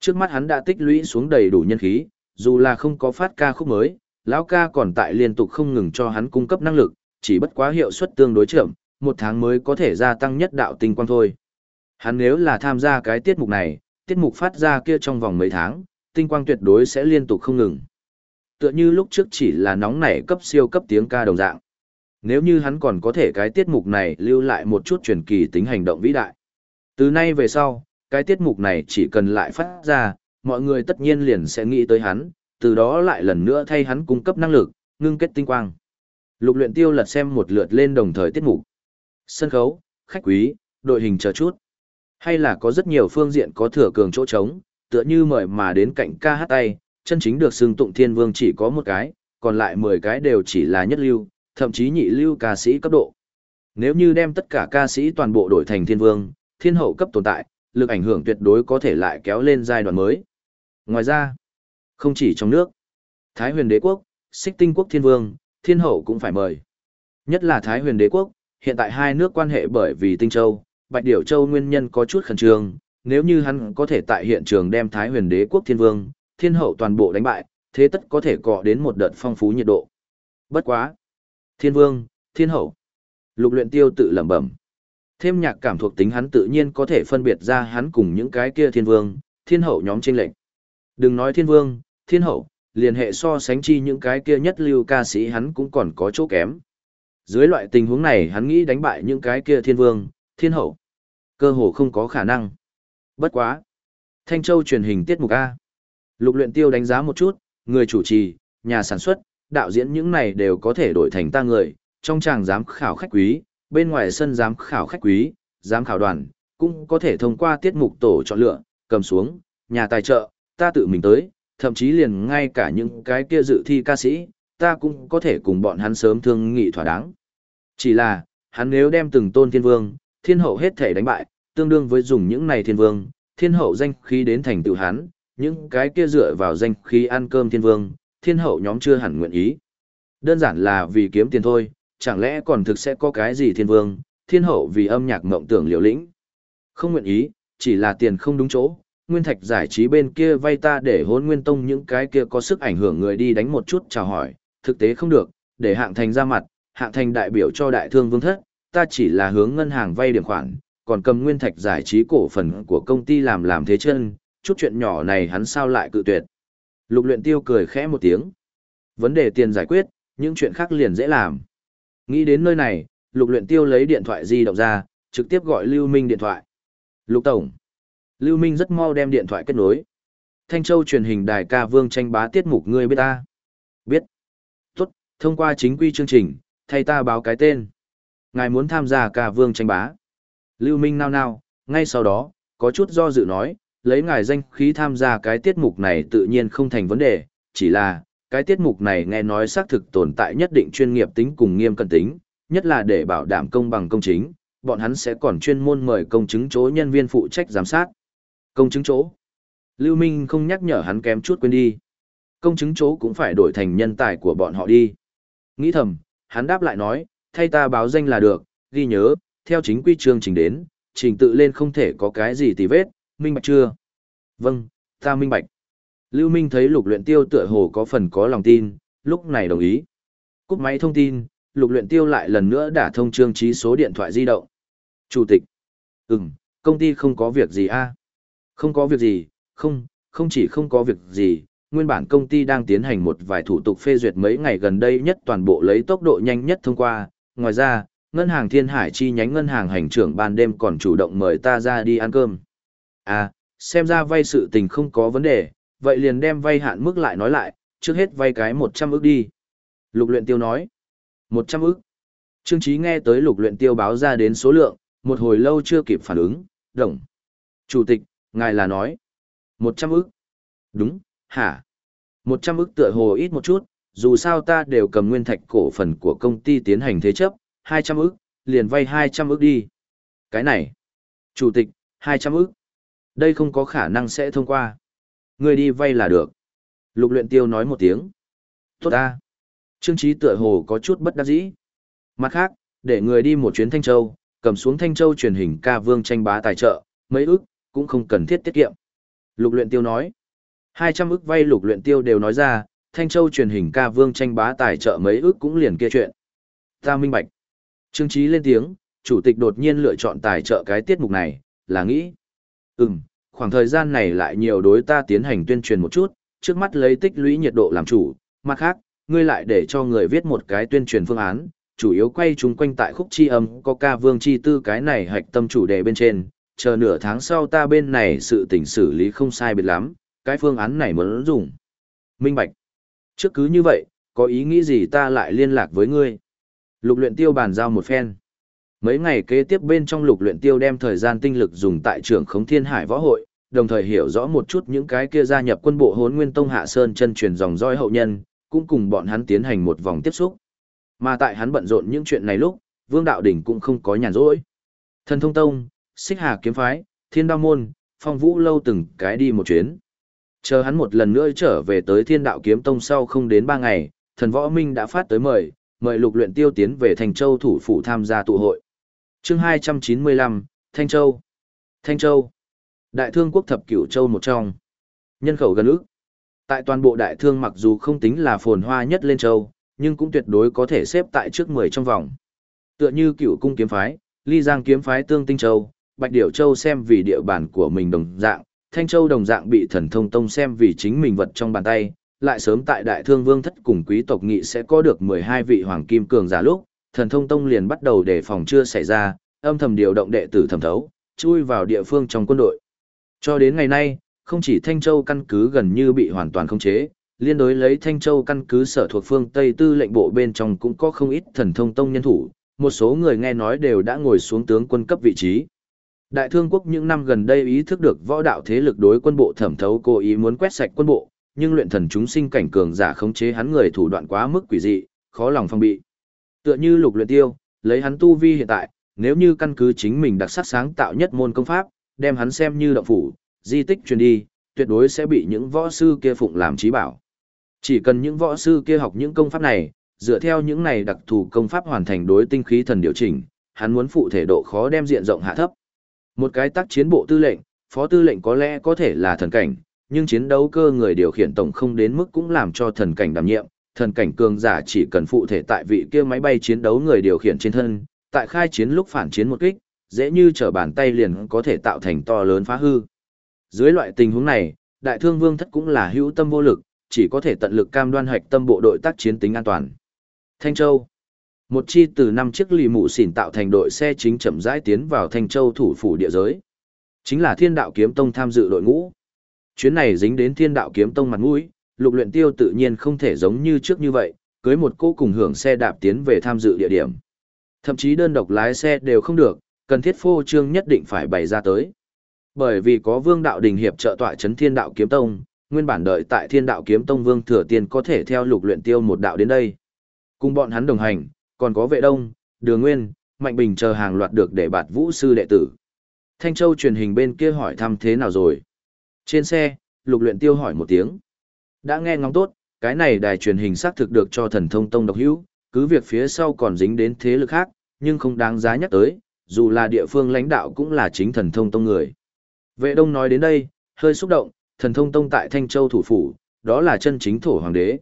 Trước mắt hắn đã tích lũy xuống đầy đủ nhân khí, dù là không có phát ca khúc mới, lão ca còn tại liên tục không ngừng cho hắn cung cấp năng lực, chỉ bất quá hiệu suất tương đối chậm, một tháng mới có thể gia tăng nhất đạo tinh quang thôi. Hắn nếu là tham gia cái tiết mục này, tiết mục phát ra kia trong vòng mấy tháng, tinh quang tuyệt đối sẽ liên tục không ngừng. Tựa như lúc trước chỉ là nóng nảy cấp siêu cấp tiếng ca đồng dạng. Nếu như hắn còn có thể cái tiết mục này lưu lại một chút truyền kỳ tính hành động vĩ đại. Từ nay về sau, cái tiết mục này chỉ cần lại phát ra, mọi người tất nhiên liền sẽ nghĩ tới hắn, từ đó lại lần nữa thay hắn cung cấp năng lực, ngưng kết tinh quang. Lục luyện tiêu lật xem một lượt lên đồng thời tiết mục. Sân khấu, khách quý, đội hình chờ chút. Hay là có rất nhiều phương diện có thừa cường chỗ trống, tựa như mời mà đến cạnh ca hát tay, chân chính được xưng tụng thiên vương chỉ có một cái, còn lại 10 cái đều chỉ là nhất lưu, thậm chí nhị lưu ca sĩ cấp độ. Nếu như đem tất cả ca sĩ toàn bộ đổi thành thiên vương, thiên hậu cấp tồn tại, lực ảnh hưởng tuyệt đối có thể lại kéo lên giai đoạn mới. Ngoài ra, không chỉ trong nước, Thái huyền đế quốc, xích tinh quốc thiên vương, thiên hậu cũng phải mời. Nhất là Thái huyền đế quốc, hiện tại hai nước quan hệ bởi vì tinh châu, bạch điểu châu nguyên nhân có chút khẩn trương, nếu như hắn có thể tại hiện trường đem Thái huyền đế quốc thiên vương, thiên hậu toàn bộ đánh bại, thế tất có thể cọ đến một đợt phong phú nhiệt độ. Bất quá. Thiên vương, thiên hậu. Lục luyện tiêu tự lẩm bẩm. Thêm nhạc cảm thuộc tính hắn tự nhiên có thể phân biệt ra hắn cùng những cái kia thiên vương, thiên hậu nhóm trên lệnh. Đừng nói thiên vương, thiên hậu, liền hệ so sánh chi những cái kia nhất lưu ca sĩ hắn cũng còn có chỗ kém. Dưới loại tình huống này hắn nghĩ đánh bại những cái kia thiên vương, thiên hậu. Cơ hồ không có khả năng. Bất quá. Thanh Châu truyền hình tiết mục A. Lục luyện tiêu đánh giá một chút, người chủ trì, nhà sản xuất, đạo diễn những này đều có thể đổi thành ta người, trong tràng giám khảo khách quý, bên ngoài sân giám khảo khách quý, giám khảo đoàn, cũng có thể thông qua tiết mục tổ chọn lựa, cầm xuống, nhà tài trợ, ta tự mình tới, thậm chí liền ngay cả những cái kia dự thi ca sĩ, ta cũng có thể cùng bọn hắn sớm thương nghị thỏa đáng. Chỉ là, hắn nếu đem từng tôn thiên vương, thiên hậu hết thể đánh bại, tương đương với dùng những này thiên vương, thiên hậu danh khí đến thành tựu hắn, những cái kia dựa vào danh khí ăn cơm thiên vương, thiên hậu nhóm chưa hẳn nguyện ý. Đơn giản là vì kiếm tiền thôi, chẳng lẽ còn thực sẽ có cái gì thiên vương, thiên hậu vì âm nhạc mộng tưởng liều lĩnh. Không nguyện ý, chỉ là tiền không đúng chỗ. Nguyên thạch giải trí bên kia vay ta để hôn nguyên tông những cái kia có sức ảnh hưởng người đi đánh một chút chào hỏi, thực tế không được, để hạng thành ra mặt, hạng thành đại biểu cho đại thương vương thất, ta chỉ là hướng ngân hàng vay điểm khoản, còn cầm nguyên thạch giải trí cổ phần của công ty làm làm thế chân, chút chuyện nhỏ này hắn sao lại cự tuyệt. Lục luyện tiêu cười khẽ một tiếng. Vấn đề tiền giải quyết, những chuyện khác liền dễ làm. Nghĩ đến nơi này, lục luyện tiêu lấy điện thoại di động ra, trực tiếp gọi Lưu Minh điện thoại. Lục Tổng. Lưu Minh rất mau đem điện thoại kết nối. Thanh Châu truyền hình đài ca vương tranh bá tiết mục ngươi biết ta. Biết. Tốt, thông qua chính quy chương trình, thay ta báo cái tên. Ngài muốn tham gia ca vương tranh bá. Lưu Minh nao nao, ngay sau đó, có chút do dự nói, lấy ngài danh khí tham gia cái tiết mục này tự nhiên không thành vấn đề, chỉ là, cái tiết mục này nghe nói xác thực tồn tại nhất định chuyên nghiệp tính cùng nghiêm cẩn tính, nhất là để bảo đảm công bằng công chính, bọn hắn sẽ còn chuyên môn mời công chứng chỗ nhân viên phụ trách giám sát. Công chứng chỗ. Lưu Minh không nhắc nhở hắn kém chút quên đi. Công chứng chỗ cũng phải đổi thành nhân tài của bọn họ đi. Nghĩ thầm, hắn đáp lại nói, thay ta báo danh là được, ghi nhớ, theo chính quy chương trình đến, trình tự lên không thể có cái gì tì vết, minh bạch chưa? Vâng, ta minh bạch. Lưu Minh thấy lục luyện tiêu tựa hồ có phần có lòng tin, lúc này đồng ý. Cúp máy thông tin, lục luyện tiêu lại lần nữa đả thông trương trí số điện thoại di động. Chủ tịch. Ừm, công ty không có việc gì a? Không có việc gì, không, không chỉ không có việc gì, nguyên bản công ty đang tiến hành một vài thủ tục phê duyệt mấy ngày gần đây nhất toàn bộ lấy tốc độ nhanh nhất thông qua. Ngoài ra, ngân hàng Thiên Hải chi nhánh ngân hàng hành trưởng ban đêm còn chủ động mời ta ra đi ăn cơm. À, xem ra vay sự tình không có vấn đề, vậy liền đem vay hạn mức lại nói lại, trước hết vay cái 100 ức đi. Lục luyện tiêu nói. 100 ức. Trương Chí nghe tới lục luyện tiêu báo ra đến số lượng, một hồi lâu chưa kịp phản ứng, đồng. Chủ tịch, ngài là nói. 100 ức. Đúng, hả? 100 ức tựa hồ ít một chút, dù sao ta đều cầm nguyên thạch cổ phần của công ty tiến hành thế chấp, 200 ức, liền vay 200 ức đi. Cái này. Chủ tịch, 200 ức. Đây không có khả năng sẽ thông qua. Người đi vay là được. Lục luyện tiêu nói một tiếng. Tốt ta. Trương trí tựa hồ có chút bất đắc dĩ. Mặt khác, để người đi một chuyến Thanh Châu, cầm xuống Thanh Châu truyền hình ca vương tranh bá tài trợ, mấy ức, cũng không cần thiết tiết kiệm. Lục luyện tiêu nói. 200 ức vay lục luyện tiêu đều nói ra, Thanh Châu truyền hình ca vương tranh bá tài trợ mấy ức cũng liền kia chuyện. Ta minh bạch. Trương Chí lên tiếng, chủ tịch đột nhiên lựa chọn tài trợ cái tiết mục này, là nghĩ. Ừm, khoảng thời gian này lại nhiều đối ta tiến hành tuyên truyền một chút, trước mắt lấy tích lũy nhiệt độ làm chủ, mặt khác, ngươi lại để cho người viết một cái tuyên truyền phương án, chủ yếu quay chúng quanh tại khúc chi âm có ca vương chi tư cái này hạch tâm chủ đề bên trên, chờ nửa tháng sau ta bên này sự tình xử lý không sai biệt lắm, cái phương án này muốn dùng. Minh Bạch. Trước cứ như vậy, có ý nghĩ gì ta lại liên lạc với ngươi. Lục luyện tiêu bàn giao một phen. Mấy ngày kế tiếp bên trong lục luyện tiêu đem thời gian tinh lực dùng tại trường khống thiên hải võ hội, đồng thời hiểu rõ một chút những cái kia gia nhập quân bộ hốn nguyên tông hạ sơn chân truyền dòng roi hậu nhân, cũng cùng bọn hắn tiến hành một vòng tiếp xúc. Mà tại hắn bận rộn những chuyện này lúc, Vương Đạo Đỉnh cũng không có nhàn rỗi. Thần Thông Tông, Xích Hà Kiếm Phái, Thiên Đao Môn, Phong Vũ Lâu từng cái đi một chuyến. Chờ hắn một lần nữa trở về tới Thiên Đạo Kiếm Tông sau không đến ba ngày, Thần Võ Minh đã phát tới mời, mời Lục Luyện Tiêu tiến về Thành Châu thủ phủ tham gia tụ hội. Chương 295, Thanh Châu. Thanh Châu. Đại thương quốc thập cửu châu một trong. Nhân khẩu gần ước. Tại toàn bộ đại thương mặc dù không tính là phồn hoa nhất lên châu, nhưng cũng tuyệt đối có thể xếp tại trước 10 trong vòng. Tựa như cựu cung kiếm phái, ly giang kiếm phái tương tinh châu, bạch điểu châu xem vì địa bàn của mình đồng dạng, thanh châu đồng dạng bị thần thông tông xem vì chính mình vật trong bàn tay, lại sớm tại đại thương vương thất cùng quý tộc nghị sẽ có được 12 vị hoàng kim cường giả lúc, thần thông tông liền bắt đầu đề phòng chưa xảy ra, âm thầm điều động đệ tử thẩm thấu, chui vào địa phương trong quân đội. Cho đến ngày nay, không chỉ Thanh Châu căn cứ gần như bị hoàn toàn khống chế, liên đối lấy Thanh Châu căn cứ sở thuộc phương Tây tư lệnh bộ bên trong cũng có không ít thần thông tông nhân thủ, một số người nghe nói đều đã ngồi xuống tướng quân cấp vị trí. Đại thương quốc những năm gần đây ý thức được võ đạo thế lực đối quân bộ thẩm thấu cố ý muốn quét sạch quân bộ, nhưng luyện thần chúng sinh cảnh cường giả khống chế hắn người thủ đoạn quá mức quỷ dị, khó lòng phòng bị. Tựa như lục luyện tiêu, lấy hắn tu vi hiện tại, nếu như căn cứ chính mình đặc sắc sáng tạo nhất môn công pháp, đem hắn xem như động phủ, di tích truyền đi, tuyệt đối sẽ bị những võ sư kia phụng làm trí bảo. Chỉ cần những võ sư kia học những công pháp này, dựa theo những này đặc thù công pháp hoàn thành đối tinh khí thần điều chỉnh, hắn muốn phụ thể độ khó đem diện rộng hạ thấp. Một cái tác chiến bộ tư lệnh, phó tư lệnh có lẽ có thể là thần cảnh, nhưng chiến đấu cơ người điều khiển tổng không đến mức cũng làm cho thần cảnh đảm nhiệm. Thần cảnh cường giả chỉ cần phụ thể tại vị kia máy bay chiến đấu người điều khiển trên thân, tại khai chiến lúc phản chiến một kích, dễ như trở bàn tay liền có thể tạo thành to lớn phá hư. Dưới loại tình huống này, đại thương vương thất cũng là hữu tâm vô lực, chỉ có thể tận lực cam đoan hoạch tâm bộ đội tác chiến tính an toàn. Thanh Châu một chi từ năm chiếc lì mụ xỉn tạo thành đội xe chính chậm rãi tiến vào Thanh Châu thủ phủ địa giới. Chính là thiên đạo kiếm tông tham dự đội ngũ. Chuyến này dính đến thiên đạo kiếm tông mặt mũi, lục luyện tiêu tự nhiên không thể giống như trước như vậy, cưới một cô cùng hưởng xe đạp tiến về tham dự địa điểm. Thậm chí đơn độc lái xe đều không được, cần thiết phô trương nhất định phải bày ra tới. Bởi vì có Vương Đạo Đình hiệp trợ tọa chấn Thiên Đạo Kiếm Tông, nguyên bản đợi tại Thiên Đạo Kiếm Tông Vương Thừa Tiên có thể theo lục luyện tiêu một đạo đến đây. Cùng bọn hắn đồng hành, còn có Vệ Đông, Đường Nguyên, Mạnh Bình chờ hàng loạt được để bạt vũ sư đệ tử. Thanh Châu truyền hình bên kia hỏi thăm thế nào rồi? Trên xe, lục luyện tiêu hỏi một tiếng. Đã nghe ngóng tốt, cái này đài truyền hình xác thực được cho thần thông tông độc hữu, cứ việc phía sau còn dính đến thế lực khác, nhưng không đáng giá nhắc tới, dù là địa phương lãnh đạo cũng là chính thần thông tông người. Vệ đông nói đến đây, hơi xúc động, thần thông tông tại Thanh Châu thủ phủ, đó là chân chính thổ hoàng đế.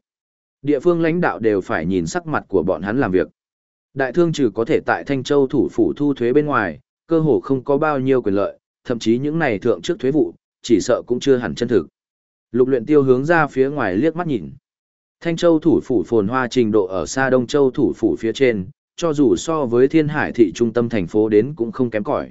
Địa phương lãnh đạo đều phải nhìn sắc mặt của bọn hắn làm việc. Đại thương trừ có thể tại Thanh Châu thủ phủ thu thuế bên ngoài, cơ hồ không có bao nhiêu quyền lợi, thậm chí những này thượng trước thuế vụ, chỉ sợ cũng chưa hẳn chân thực. Lục luyện tiêu hướng ra phía ngoài liếc mắt nhìn. Thanh Châu thủ phủ phồn hoa trình độ ở xa Đông Châu thủ phủ phía trên, cho dù so với Thiên Hải thị trung tâm thành phố đến cũng không kém cỏi.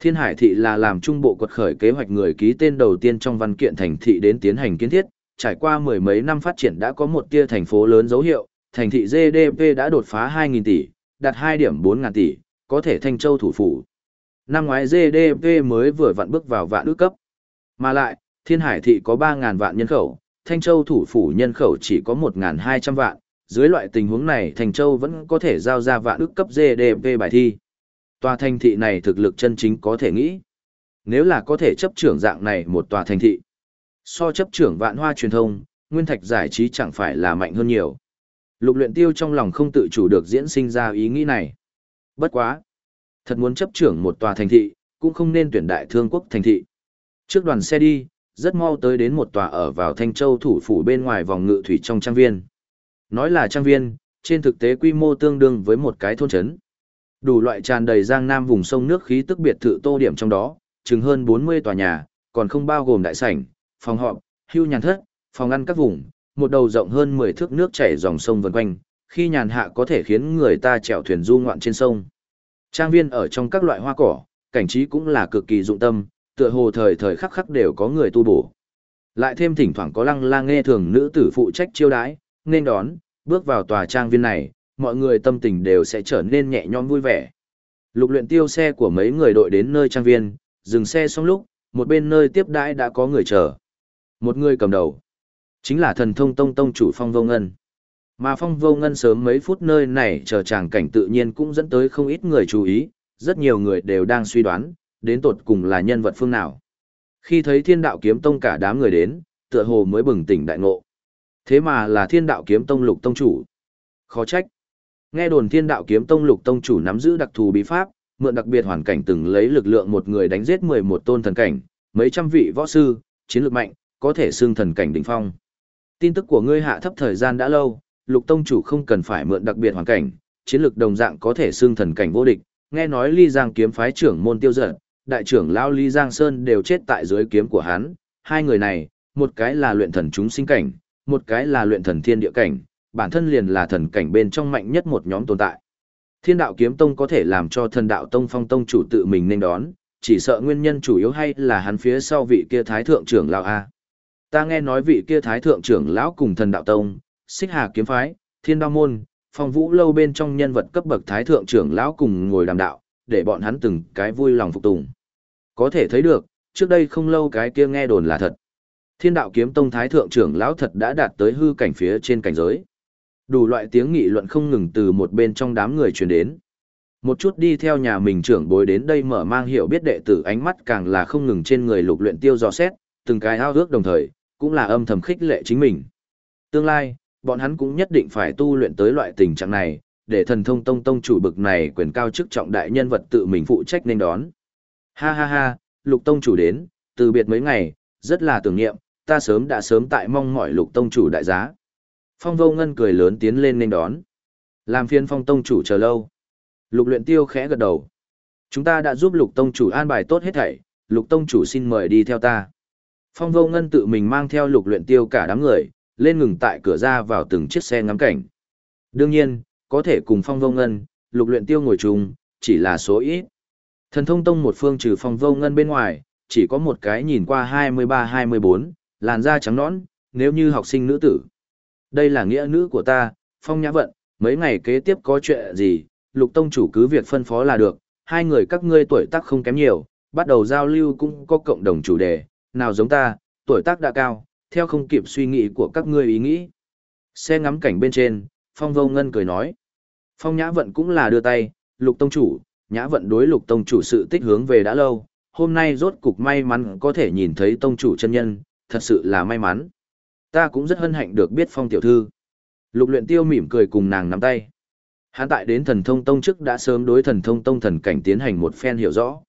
Thiên Hải thị là làm trung bộ quật khởi kế hoạch người ký tên đầu tiên trong văn kiện thành thị đến tiến hành kiến thiết, trải qua mười mấy năm phát triển đã có một tia thành phố lớn dấu hiệu, thành thị GDP đã đột phá 2.000 tỷ, đạt 2 điểm 4 ngàn tỷ, có thể Thanh Châu thủ phủ. Năm ngoái GDP mới vừa vặn bước vào vạn ước cấp. Mà lại, Thiên Hải thị có 3.000 vạn nhân khẩu, Thanh Châu thủ phủ nhân khẩu chỉ có 1.200 vạn, dưới loại tình huống này Thành Châu vẫn có thể giao ra vạn ước cấp GDP bài thi. Tòa thành thị này thực lực chân chính có thể nghĩ. Nếu là có thể chấp trưởng dạng này một tòa thành thị. So chấp trưởng vạn hoa truyền thông, nguyên thạch giải trí chẳng phải là mạnh hơn nhiều. Lục luyện tiêu trong lòng không tự chủ được diễn sinh ra ý nghĩ này. Bất quá. Thật muốn chấp trưởng một tòa thành thị, cũng không nên tuyển đại thương quốc thành thị. Trước đoàn xe đi, rất mau tới đến một tòa ở vào Thanh Châu thủ phủ bên ngoài vòng ngự thủy trong trang viên. Nói là trang viên, trên thực tế quy mô tương đương với một cái thôn trấn. Đủ loại tràn đầy giang nam vùng sông nước khí tức biệt thự tô điểm trong đó, chừng hơn 40 tòa nhà, còn không bao gồm đại sảnh, phòng họp, hưu nhàn thất, phòng ăn các vùng, một đầu rộng hơn 10 thước nước chảy dòng sông vần quanh, khi nhàn hạ có thể khiến người ta chèo thuyền du ngoạn trên sông. Trang viên ở trong các loại hoa cỏ, cảnh trí cũng là cực kỳ dụng tâm, tựa hồ thời thời khắc khắc đều có người tu bổ. Lại thêm thỉnh thoảng có lăng lang nghe thường nữ tử phụ trách chiêu đãi, nên đón, bước vào tòa trang viên này, mọi người tâm tình đều sẽ trở nên nhẹ nhõm vui vẻ. Lục luyện tiêu xe của mấy người đội đến nơi trang viên, dừng xe xong lúc, một bên nơi tiếp đãi đã có người chờ. Một người cầm đầu, chính là thần thông tông tông chủ Phong Vô Ngân. Mà Phong Vô Ngân sớm mấy phút nơi này chờ chàng cảnh tự nhiên cũng dẫn tới không ít người chú ý, rất nhiều người đều đang suy đoán, đến tột cùng là nhân vật phương nào. Khi thấy thiên đạo kiếm tông cả đám người đến, tựa hồ mới bừng tỉnh đại ngộ. Thế mà là thiên đạo kiếm tông lục tông chủ. Khó trách. Nghe đồn thiên đạo kiếm tông lục tông chủ nắm giữ đặc thù bí pháp, mượn đặc biệt hoàn cảnh từng lấy lực lượng một người đánh giết 11 tôn thần cảnh, mấy trăm vị võ sư, chiến lược mạnh, có thể xưng thần cảnh đỉnh phong. Tin tức của ngươi hạ thấp thời gian đã lâu, lục tông chủ không cần phải mượn đặc biệt hoàn cảnh, chiến lược đồng dạng có thể xưng thần cảnh vô địch, nghe nói ly giang kiếm phái trưởng môn tiêu Dật, đại trưởng lão ly giang sơn đều chết tại dưới kiếm của hắn, hai người này, một cái là luyện thần chúng sinh cảnh, một cái là luyện thần thiên địa cảnh, bản thân liền là thần cảnh bên trong mạnh nhất một nhóm tồn tại. Thiên đạo kiếm tông có thể làm cho thần đạo tông phong tông chủ tự mình nên đón, chỉ sợ nguyên nhân chủ yếu hay là hắn phía sau vị kia thái thượng trưởng lão A. Ta nghe nói vị kia thái thượng trưởng lão cùng thần đạo tông, xích hà kiếm phái, thiên đao môn, phong vũ lâu bên trong nhân vật cấp bậc thái thượng trưởng lão cùng ngồi đàm đạo, để bọn hắn từng cái vui lòng phục tùng. Có thể thấy được, trước đây không lâu cái kia nghe đồn là thật. Thiên đạo kiếm tông thái thượng trưởng lão thật đã đạt tới hư cảnh phía trên cảnh giới. Đủ loại tiếng nghị luận không ngừng từ một bên trong đám người truyền đến. Một chút đi theo nhà mình trưởng bối đến đây mở mang hiểu biết đệ tử ánh mắt càng là không ngừng trên người lục luyện tiêu dò xét, từng cái ao ước đồng thời, cũng là âm thầm khích lệ chính mình. Tương lai, bọn hắn cũng nhất định phải tu luyện tới loại tình trạng này, để thần thông tông tông chủ bực này quyền cao chức trọng đại nhân vật tự mình phụ trách nên đón. Ha ha ha, lục tông chủ đến, từ biệt mấy ngày, rất là tưởng niệm, ta sớm đã sớm tại mong mỏi lục tông chủ đại giá. Phong vô ngân cười lớn tiến lên nên đón. Làm phiên phong tông chủ chờ lâu. Lục luyện tiêu khẽ gật đầu. Chúng ta đã giúp lục tông chủ an bài tốt hết thảy, lục tông chủ xin mời đi theo ta. Phong vô ngân tự mình mang theo lục luyện tiêu cả đám người, lên ngừng tại cửa ra vào từng chiếc xe ngắm cảnh. Đương nhiên, có thể cùng phong vô ngân, lục luyện tiêu ngồi chung, chỉ là số ít. Thần thông tông một phương trừ phong vô ngân bên ngoài, chỉ có một cái nhìn qua 23-24, làn da trắng nõn, nếu như học sinh nữ tử. Đây là nghĩa nữ của ta, phong nhã vận, mấy ngày kế tiếp có chuyện gì, lục tông chủ cứ việc phân phó là được, hai người các ngươi tuổi tác không kém nhiều, bắt đầu giao lưu cũng có cộng đồng chủ đề, nào giống ta, tuổi tác đã cao, theo không kịp suy nghĩ của các ngươi ý nghĩ. Xe ngắm cảnh bên trên, phong vô ngân cười nói. Phong nhã vận cũng là đưa tay, lục tông chủ, nhã vận đối lục tông chủ sự tích hướng về đã lâu, hôm nay rốt cục may mắn có thể nhìn thấy tông chủ chân nhân, thật sự là may mắn. Ta cũng rất hân hạnh được biết phong tiểu thư. Lục luyện tiêu mỉm cười cùng nàng nắm tay. Hắn tại đến thần thông tông trước đã sớm đối thần thông tông thần cảnh tiến hành một phen hiểu rõ.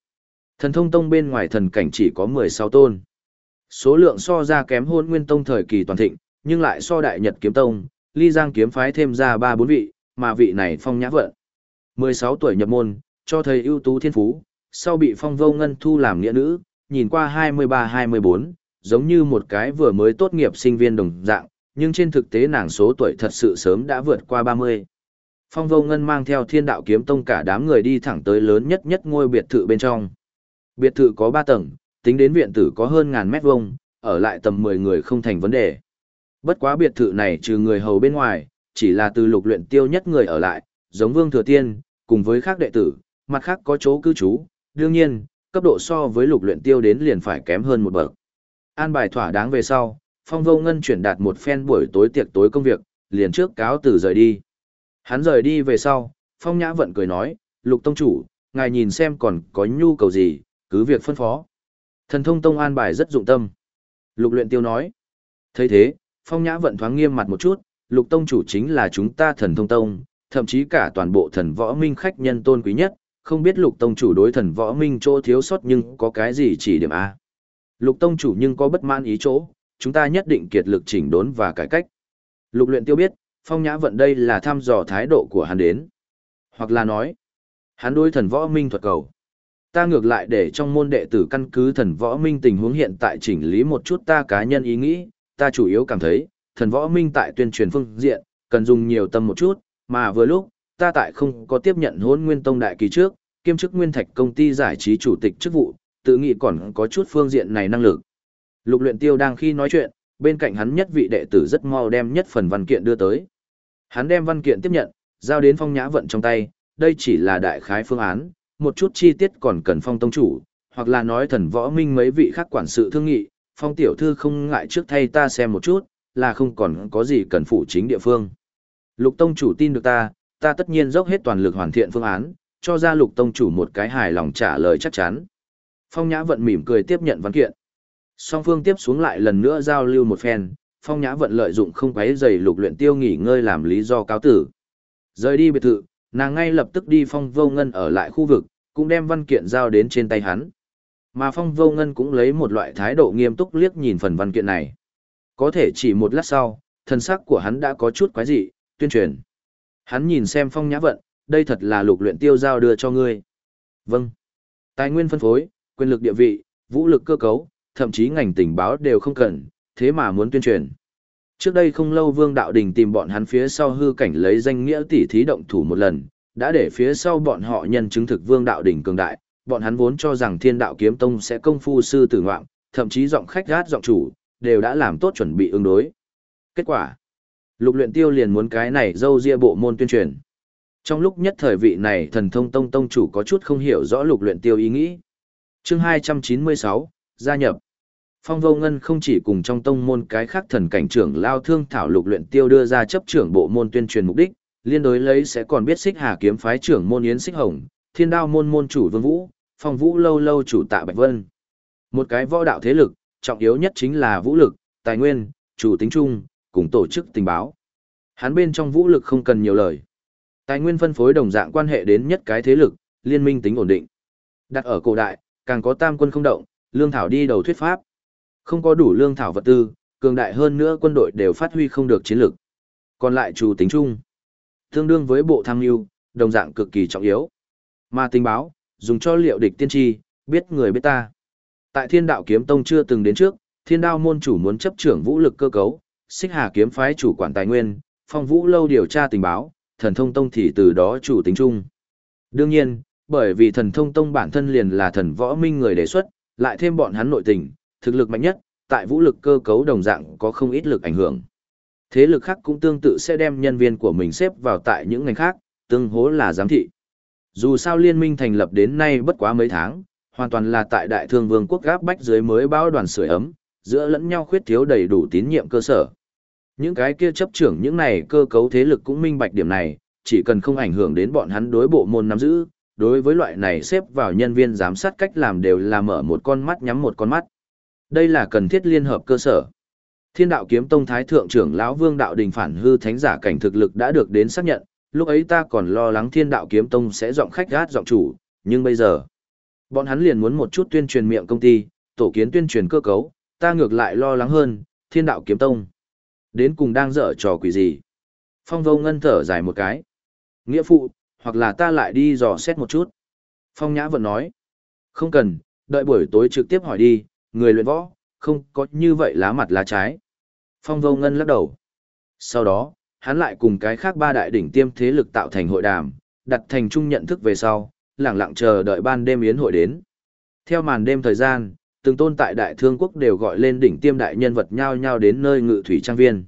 Thần thông tông bên ngoài thần cảnh chỉ có 16 tôn. Số lượng so ra kém hôn nguyên tông thời kỳ toàn thịnh, nhưng lại so đại nhật kiếm tông, ly giang kiếm phái thêm ra 3-4 vị, mà vị này phong nhã vận. 16 tuổi nhập môn, cho thầy ưu tú thiên phú, sau bị phong vô ngân thu làm nghĩa nữ, nhìn qua 23-24, giống như một cái vừa mới tốt nghiệp sinh viên đồng dạng, nhưng trên thực tế nàng số tuổi thật sự sớm đã vượt qua 30. Phong vô ngân mang theo thiên đạo kiếm tông cả đám người đi thẳng tới lớn nhất nhất ngôi biệt thự bên trong. Biệt thự có 3 tầng, tính đến viện tử có hơn ngàn mét vuông, ở lại tầm 10 người không thành vấn đề. Bất quá biệt thự này trừ người hầu bên ngoài, chỉ là từ lục luyện tiêu nhất người ở lại, giống vương thừa tiên, cùng với khác đệ tử, mặt khác có chỗ cư trú, đương nhiên, cấp độ so với lục luyện tiêu đến liền phải kém hơn một bậc. An bài thỏa đáng về sau, Phong Vô Ngân chuyển đạt một phen buổi tối tiệc tối công việc, liền trước cáo từ rời đi. Hắn rời đi về sau, Phong Nhã Vận cười nói, Lục Tông Chủ, ngài nhìn xem còn có nhu cầu gì, cứ việc phân phó. Thần thông tông an bài rất dụng tâm. Lục luyện tiêu nói. thấy thế, Phong Nhã Vận thoáng nghiêm mặt một chút, Lục Tông Chủ chính là chúng ta thần thông tông, thậm chí cả toàn bộ thần võ minh khách nhân tôn quý nhất, không biết Lục Tông Chủ đối thần võ minh chỗ thiếu sót nhưng có cái gì chỉ điểm A. Lục Tông Chủ nhưng có bất mãn ý chỗ, chúng ta nhất định kiệt lực chỉnh đốn và cải cách. Lục luyện tiêu biết, phong nhã vận đây là thăm dò thái độ của hắn đến. Hoặc là nói, hắn đối thần võ minh thuật cầu. Ta ngược lại để trong môn đệ tử căn cứ thần võ minh tình huống hiện tại chỉnh lý một chút ta cá nhân ý nghĩ, ta chủ yếu cảm thấy, thần võ minh tại tuyên truyền phương diện, cần dùng nhiều tâm một chút, mà vừa lúc, ta tại không có tiếp nhận hôn nguyên tông đại kỳ trước, kiêm chức nguyên thạch công ty giải trí chủ tịch chức vụ, tự nghĩ còn có chút phương diện này năng lực. Lục luyện tiêu đang khi nói chuyện, bên cạnh hắn nhất vị đệ tử rất mau đem nhất phần văn kiện đưa tới. Hắn đem văn kiện tiếp nhận, giao đến phong nhã vận trong tay, đây chỉ là đại khái phương án, một chút chi tiết còn cần phong tông chủ, hoặc là nói thần võ minh mấy vị khác quản sự thương nghị, phong tiểu thư không ngại trước thay ta xem một chút, là không còn có gì cần phụ chính địa phương. Lục tông chủ tin được ta, ta tất nhiên dốc hết toàn lực hoàn thiện phương án, cho ra lục tông chủ một cái hài lòng trả lời chắc chắn. Phong nhã vận mỉm cười tiếp nhận văn kiện. Song phương tiếp xuống lại lần nữa giao lưu một phen, phong nhã vận lợi dụng không quấy giày lục luyện tiêu nghỉ ngơi làm lý do cáo tử. Rời đi biệt thự, nàng ngay lập tức đi phong vô ngân ở lại khu vực, cũng đem văn kiện giao đến trên tay hắn. Mà phong vô ngân cũng lấy một loại thái độ nghiêm túc liếc nhìn phần văn kiện này. Có thể chỉ một lát sau, thân sắc của hắn đã có chút quái dị, tuyên truyền. Hắn nhìn xem phong nhã vận, đây thật là lục luyện tiêu giao đưa cho ngươi. Vâng. Tài nguyên phân phối, quyền lực địa vị, vũ lực cơ cấu, thậm chí ngành tình báo đều không cần, thế mà muốn tuyên truyền. Trước đây không lâu Vương Đạo Đình tìm bọn hắn phía sau hư cảnh lấy danh nghĩa tỷ thí động thủ một lần, đã để phía sau bọn họ nhân chứng thực Vương Đạo đỉnh cường đại, bọn hắn vốn cho rằng Thiên Đạo Kiếm Tông sẽ công phu sư tử ngoạm, thậm chí giọng khách gát giọng chủ, đều đã làm tốt chuẩn bị ứng đối. Kết quả, Lục Luyện Tiêu liền muốn cái này dâu ria bộ môn tuyên truyền. Trong lúc nhất thời vị này thần thông tông tông chủ có chút không hiểu rõ Lục Luyện Tiêu ý nghĩ. Chương 296, gia nhập. Phong vô ngân không chỉ cùng trong tông môn cái khác thần cảnh trưởng lao thương thảo lục luyện tiêu đưa ra chấp trưởng bộ môn tuyên truyền mục đích, liên đối lấy sẽ còn biết xích hà kiếm phái trưởng môn yến xích hồng, thiên đao môn môn chủ vương vũ, phong vũ lâu lâu chủ tạ bạch vân. Một cái võ đạo thế lực, trọng yếu nhất chính là vũ lực, tài nguyên, chủ tính chung, cùng tổ chức tình báo. Hắn bên trong vũ lực không cần nhiều lời. Tài nguyên phân phối đồng dạng quan hệ đến nhất cái thế lực, liên minh tính ổn định. Đặt ở cổ đại, càng có tam quân không động, lương thảo đi đầu thuyết pháp. Không có đủ lương thảo vật tư, cường đại hơn nữa quân đội đều phát huy không được chiến lược. Còn lại chủ tính chung, tương đương với bộ tham mưu, đồng dạng cực kỳ trọng yếu. Mà tình báo, dùng cho liệu địch tiên tri, biết người biết ta. Tại Thiên Đạo Kiếm Tông chưa từng đến trước, Thiên Đao môn chủ muốn chấp trưởng vũ lực cơ cấu, Xích Hà kiếm phái chủ quản tài nguyên, Phong Vũ lâu điều tra tình báo, Thần Thông Tông thì từ đó chủ tính chung. Đương nhiên, bởi vì Thần Thông Tông bản thân liền là thần võ minh người đề xuất, lại thêm bọn hắn nội tình, thực lực mạnh nhất, tại vũ lực cơ cấu đồng dạng có không ít lực ảnh hưởng. Thế lực khác cũng tương tự sẽ đem nhân viên của mình xếp vào tại những ngành khác, tương hố là giám thị. Dù sao liên minh thành lập đến nay bất quá mấy tháng, hoàn toàn là tại đại thương vương quốc gáp bách dưới mới báo đoàn sưởi ấm, giữa lẫn nhau khuyết thiếu đầy đủ tín nhiệm cơ sở. Những cái kia chấp trưởng những này cơ cấu thế lực cũng minh bạch điểm này, chỉ cần không ảnh hưởng đến bọn hắn đối bộ môn nắm giữ, đối với loại này xếp vào nhân viên giám sát cách làm đều là mở một con mắt nhắm một con mắt. Đây là cần thiết liên hợp cơ sở. Thiên đạo kiếm tông thái thượng trưởng lão Vương đạo đình phản hư thánh giả cảnh thực lực đã được đến xác nhận, lúc ấy ta còn lo lắng Thiên đạo kiếm tông sẽ giọng khách gát giọng chủ, nhưng bây giờ, bọn hắn liền muốn một chút tuyên truyền miệng công ty, tổ kiến tuyên truyền cơ cấu, ta ngược lại lo lắng hơn, Thiên đạo kiếm tông. Đến cùng đang dở trò quỷ gì? Phong vô ngân thở dài một cái. Nghĩa phụ, hoặc là ta lại đi dò xét một chút. Phong Nhã vẫn nói, không cần, Đợi buổi tối trực tiếp hỏi đi, người luyện võ, không có như vậy lá mặt lá trái. Phong vô ngân lắc đầu. Sau đó, hắn lại cùng cái khác ba đại đỉnh tiêm thế lực tạo thành hội đàm, đặt thành chung nhận thức về sau, lặng lặng chờ đợi ban đêm yến hội đến. Theo màn đêm thời gian, từng tôn tại đại thương quốc đều gọi lên đỉnh tiêm đại nhân vật nhau nhau đến nơi ngự thủy trang viên.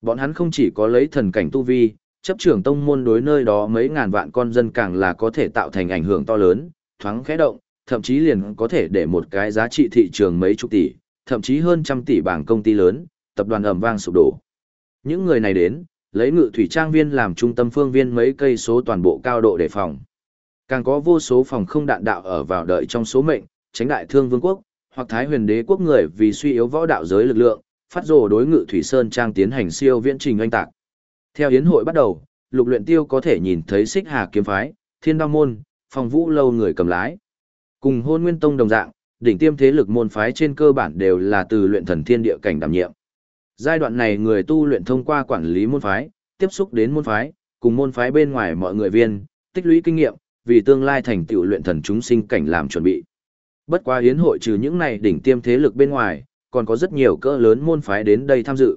Bọn hắn không chỉ có lấy thần cảnh tu vi, chấp trưởng tông môn đối nơi đó mấy ngàn vạn con dân càng là có thể tạo thành ảnh hưởng to lớn, thoáng khẽ động, thậm chí liền có thể để một cái giá trị thị trường mấy chục tỷ, thậm chí hơn trăm tỷ bảng công ty lớn, tập đoàn ẩm vang sụp đổ. Những người này đến, lấy ngự thủy trang viên làm trung tâm phương viên mấy cây số toàn bộ cao độ đề phòng. Càng có vô số phòng không đạn đạo ở vào đợi trong số mệnh, tránh đại thương vương quốc, hoặc thái huyền đế quốc người vì suy yếu võ đạo giới lực lượng, phát rồ đối ngự thủy sơn trang tiến hành siêu viễn trình oanh tạc. Theo hiến hội bắt đầu, lục luyện tiêu có thể nhìn thấy xích hà kiếm phái, thiên đao môn, phòng vũ lâu người cầm lái. Cùng hôn nguyên tông đồng dạng, đỉnh tiêm thế lực môn phái trên cơ bản đều là từ luyện thần thiên địa cảnh đảm nhiệm. Giai đoạn này người tu luyện thông qua quản lý môn phái, tiếp xúc đến môn phái, cùng môn phái bên ngoài mọi người viên, tích lũy kinh nghiệm, vì tương lai thành tựu luyện thần chúng sinh cảnh làm chuẩn bị. Bất quá hiến hội trừ những này đỉnh tiêm thế lực bên ngoài, còn có rất nhiều cỡ lớn môn phái đến đây tham dự.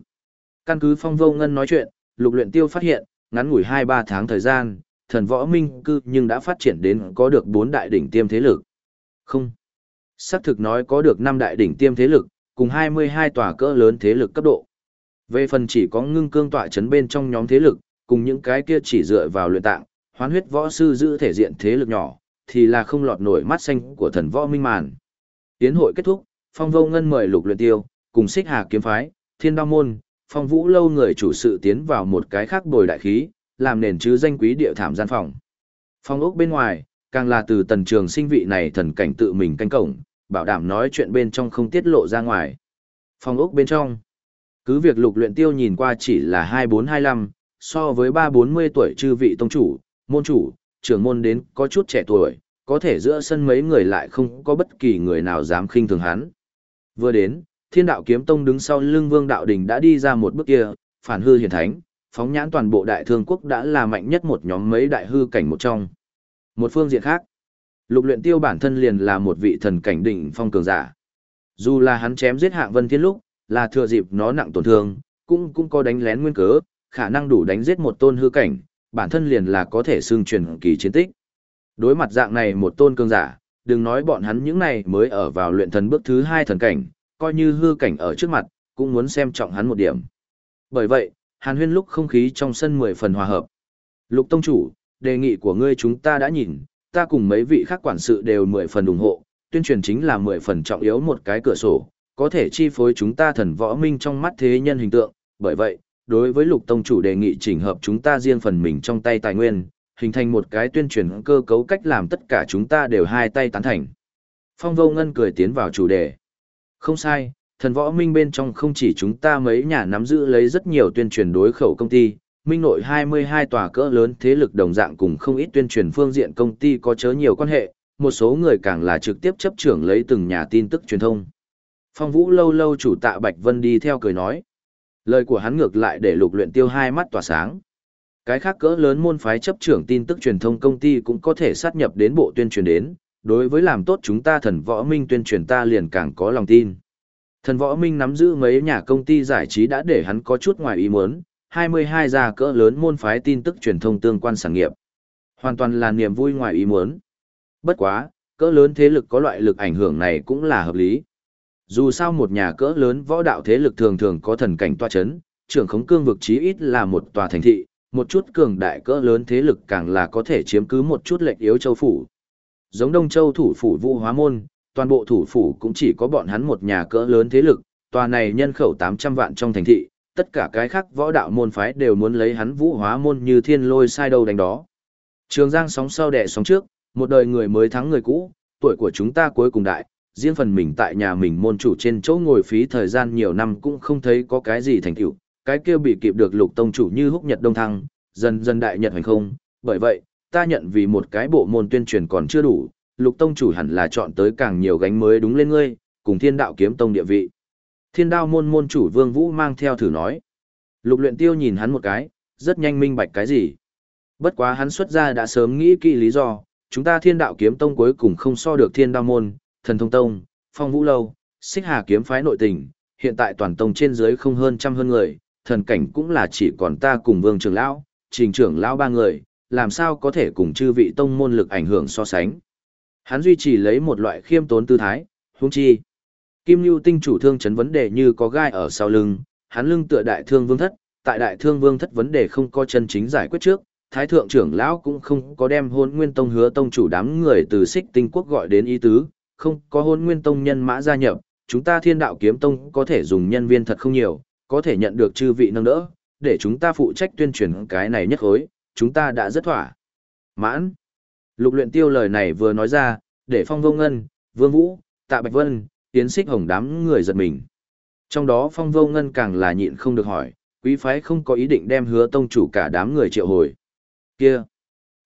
Căn cứ phong vô ngân nói chuyện, lục luyện tiêu phát hiện, ngắn ngủi 2-3 tháng thời gian, thần võ minh cư nhưng đã phát triển đến có được 4 đại đỉnh tiêm thế lực. Không. Xác thực nói có được năm đại đỉnh tiêm thế lực, cùng 22 tòa cỡ lớn thế lực cấp độ. Về phần chỉ có ngưng cương tọa chấn bên trong nhóm thế lực, cùng những cái kia chỉ dựa vào luyện tạng, hoán huyết võ sư giữ thể diện thế lực nhỏ, thì là không lọt nổi mắt xanh của thần võ minh màn. Tiến hội kết thúc, Phong Vô Ngân mời Lục Luyện Tiêu, cùng Xích Hà kiếm phái, Thiên Đao môn, Phong Vũ lâu người chủ sự tiến vào một cái khác bồi đại khí, làm nền chứ danh quý địa thảm gian phòng. Phong ốc bên ngoài, càng là từ tần trường sinh vị này thần cảnh tự mình canh cổng, bảo đảm nói chuyện bên trong không tiết lộ ra ngoài. Phòng ốc bên trong, cứ việc Lục Luyện Tiêu nhìn qua chỉ là 2425, so với 340 tuổi chư vị tông chủ, môn chủ, trưởng môn đến có chút trẻ tuổi, có thể giữa sân mấy người lại không có bất kỳ người nào dám khinh thường hắn. Vừa đến, thiên đạo kiếm tông đứng sau lưng vương đạo đình đã đi ra một bước kia, phản hư hiển thánh, phóng nhãn toàn bộ đại thương quốc đã là mạnh nhất một nhóm mấy đại hư cảnh một trong. Một phương diện khác, lục luyện tiêu bản thân liền là một vị thần cảnh đỉnh phong cường giả. Dù là hắn chém giết hạng vân thiên lúc, là thừa dịp nó nặng tổn thương, cũng cũng có đánh lén nguyên cớ, khả năng đủ đánh giết một tôn hư cảnh, bản thân liền là có thể xương truyền kỳ chiến tích. Đối mặt dạng này một tôn cường giả, đừng nói bọn hắn những này mới ở vào luyện thần bước thứ hai thần cảnh, coi như hư cảnh ở trước mặt, cũng muốn xem trọng hắn một điểm. Bởi vậy, Hàn Huyên lúc không khí trong sân mười phần hòa hợp. Lục Tông Chủ, đề nghị của ngươi chúng ta đã nhìn, ta cùng mấy vị khác quản sự đều mười phần ủng hộ, tuyên truyền chính là mười phần trọng yếu một cái cửa sổ, có thể chi phối chúng ta thần võ minh trong mắt thế nhân hình tượng, bởi vậy, đối với Lục Tông Chủ đề nghị chỉnh hợp chúng ta riêng phần mình trong tay tài nguyên, hình thành một cái tuyên truyền cơ cấu cách làm tất cả chúng ta đều hai tay tán thành. Phong vô ngân cười tiến vào chủ đề. Không sai, thần võ minh bên trong không chỉ chúng ta mấy nhà nắm giữ lấy rất nhiều tuyên truyền đối khẩu công ty, minh nội 22 tòa cỡ lớn thế lực đồng dạng cùng không ít tuyên truyền phương diện công ty có chớ nhiều quan hệ, một số người càng là trực tiếp chấp trưởng lấy từng nhà tin tức truyền thông. Phong Vũ lâu lâu chủ tạ Bạch Vân đi theo cười nói. Lời của hắn ngược lại để lục luyện tiêu hai mắt tỏa sáng. Cái khác cỡ lớn môn phái chấp trưởng tin tức truyền thông công ty cũng có thể sát nhập đến bộ tuyên truyền đến, đối với làm tốt chúng ta thần võ minh tuyên truyền ta liền càng có lòng tin. Thần võ minh nắm giữ mấy nhà công ty giải trí đã để hắn có chút ngoài ý muốn, 22 gia cỡ lớn môn phái tin tức truyền thông tương quan sản nghiệp. Hoàn toàn là niềm vui ngoài ý muốn. Bất quá, cỡ lớn thế lực có loại lực ảnh hưởng này cũng là hợp lý. Dù sao một nhà cỡ lớn võ đạo thế lực thường thường có thần cảnh toa chấn, trưởng khống cương vực chí ít là một tòa thành thị, một chút cường đại cỡ lớn thế lực càng là có thể chiếm cứ một chút lệnh yếu châu phủ. Giống Đông Châu thủ phủ Vũ Hóa Môn, toàn bộ thủ phủ cũng chỉ có bọn hắn một nhà cỡ lớn thế lực, tòa này nhân khẩu 800 vạn trong thành thị, tất cả cái khác võ đạo môn phái đều muốn lấy hắn Vũ Hóa Môn như thiên lôi sai đầu đánh đó. Trường Giang sóng sau đẻ sóng trước, một đời người mới thắng người cũ, tuổi của chúng ta cuối cùng đại, riêng phần mình tại nhà mình môn chủ trên chỗ ngồi phí thời gian nhiều năm cũng không thấy có cái gì thành tựu, cái kia bị kịp được lục tông chủ như húc nhật đông thăng, dần dần đại nhật hành không, bởi vậy, ta nhận vì một cái bộ môn tuyên truyền còn chưa đủ, lục tông chủ hẳn là chọn tới càng nhiều gánh mới đúng lên ngươi, cùng thiên đạo kiếm tông địa vị. Thiên đao môn môn chủ vương vũ mang theo thử nói. Lục luyện tiêu nhìn hắn một cái, rất nhanh minh bạch cái gì. Bất quá hắn xuất ra đã sớm nghĩ kỹ lý do, chúng ta thiên đạo kiếm tông cuối cùng không so được thiên đao môn, thần thông tông, phong vũ lâu, xích hà kiếm phái nội tình, hiện tại toàn tông trên dưới không hơn trăm hơn người, thần cảnh cũng là chỉ còn ta cùng vương trưởng lão, trình trưởng lão ba người, làm sao có thể cùng chư vị tông môn lực ảnh hưởng so sánh. Hắn duy trì lấy một loại khiêm tốn tư thái, huống chi. Kim Lưu tinh chủ thương chấn vấn đề như có gai ở sau lưng, hắn lưng tựa đại thương vương thất, tại đại thương vương thất vấn đề không có chân chính giải quyết trước, thái thượng trưởng lão cũng không có đem hôn nguyên tông hứa tông chủ đám người từ xích tinh quốc gọi đến ý tứ, không có hôn nguyên tông nhân mã gia nhập, chúng ta thiên đạo kiếm tông có thể dùng nhân viên thật không nhiều, có thể nhận được chư vị nâng đỡ, để chúng ta phụ trách tuyên truyền cái này nhất khối, chúng ta đã rất thỏa. Mãn. Lục luyện tiêu lời này vừa nói ra, để phong vô ngân, vương vũ, tạ bạch vân, tiến xích hồng đám người giật mình. Trong đó phong vô ngân càng là nhịn không được hỏi, quý phái không có ý định đem hứa tông chủ cả đám người triệu hồi. Kia!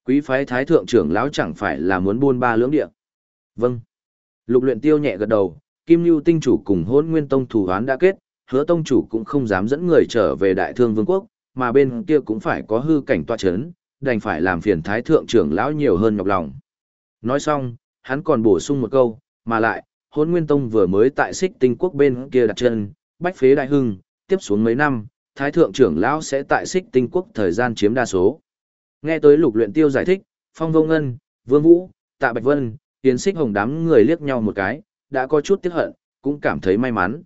Quý phái thái thượng trưởng lão chẳng phải là muốn buôn ba lưỡng địa. Vâng. Lục luyện tiêu nhẹ gật đầu, Kim Lưu tinh chủ cùng hôn nguyên tông thủ hoán đã kết, hứa tông chủ cũng không dám dẫn người trở về đại thương vương quốc, mà bên kia cũng phải có hư cảnh tọa chấn, đành phải làm phiền thái thượng trưởng lão nhiều hơn nhọc lòng. Nói xong, hắn còn bổ sung một câu, mà lại, hôn nguyên tông vừa mới tại xích tinh quốc bên kia đặt chân, bách phế đại hưng, tiếp xuống mấy năm, thái thượng trưởng lão sẽ tại xích tinh quốc thời gian chiếm đa số. Nghe tới lục luyện tiêu giải thích, phong vô ngân, vương vũ, tạ bạch vân, tiến xích hồng đám người liếc nhau một cái, đã có chút tiếc hận, cũng cảm thấy may mắn.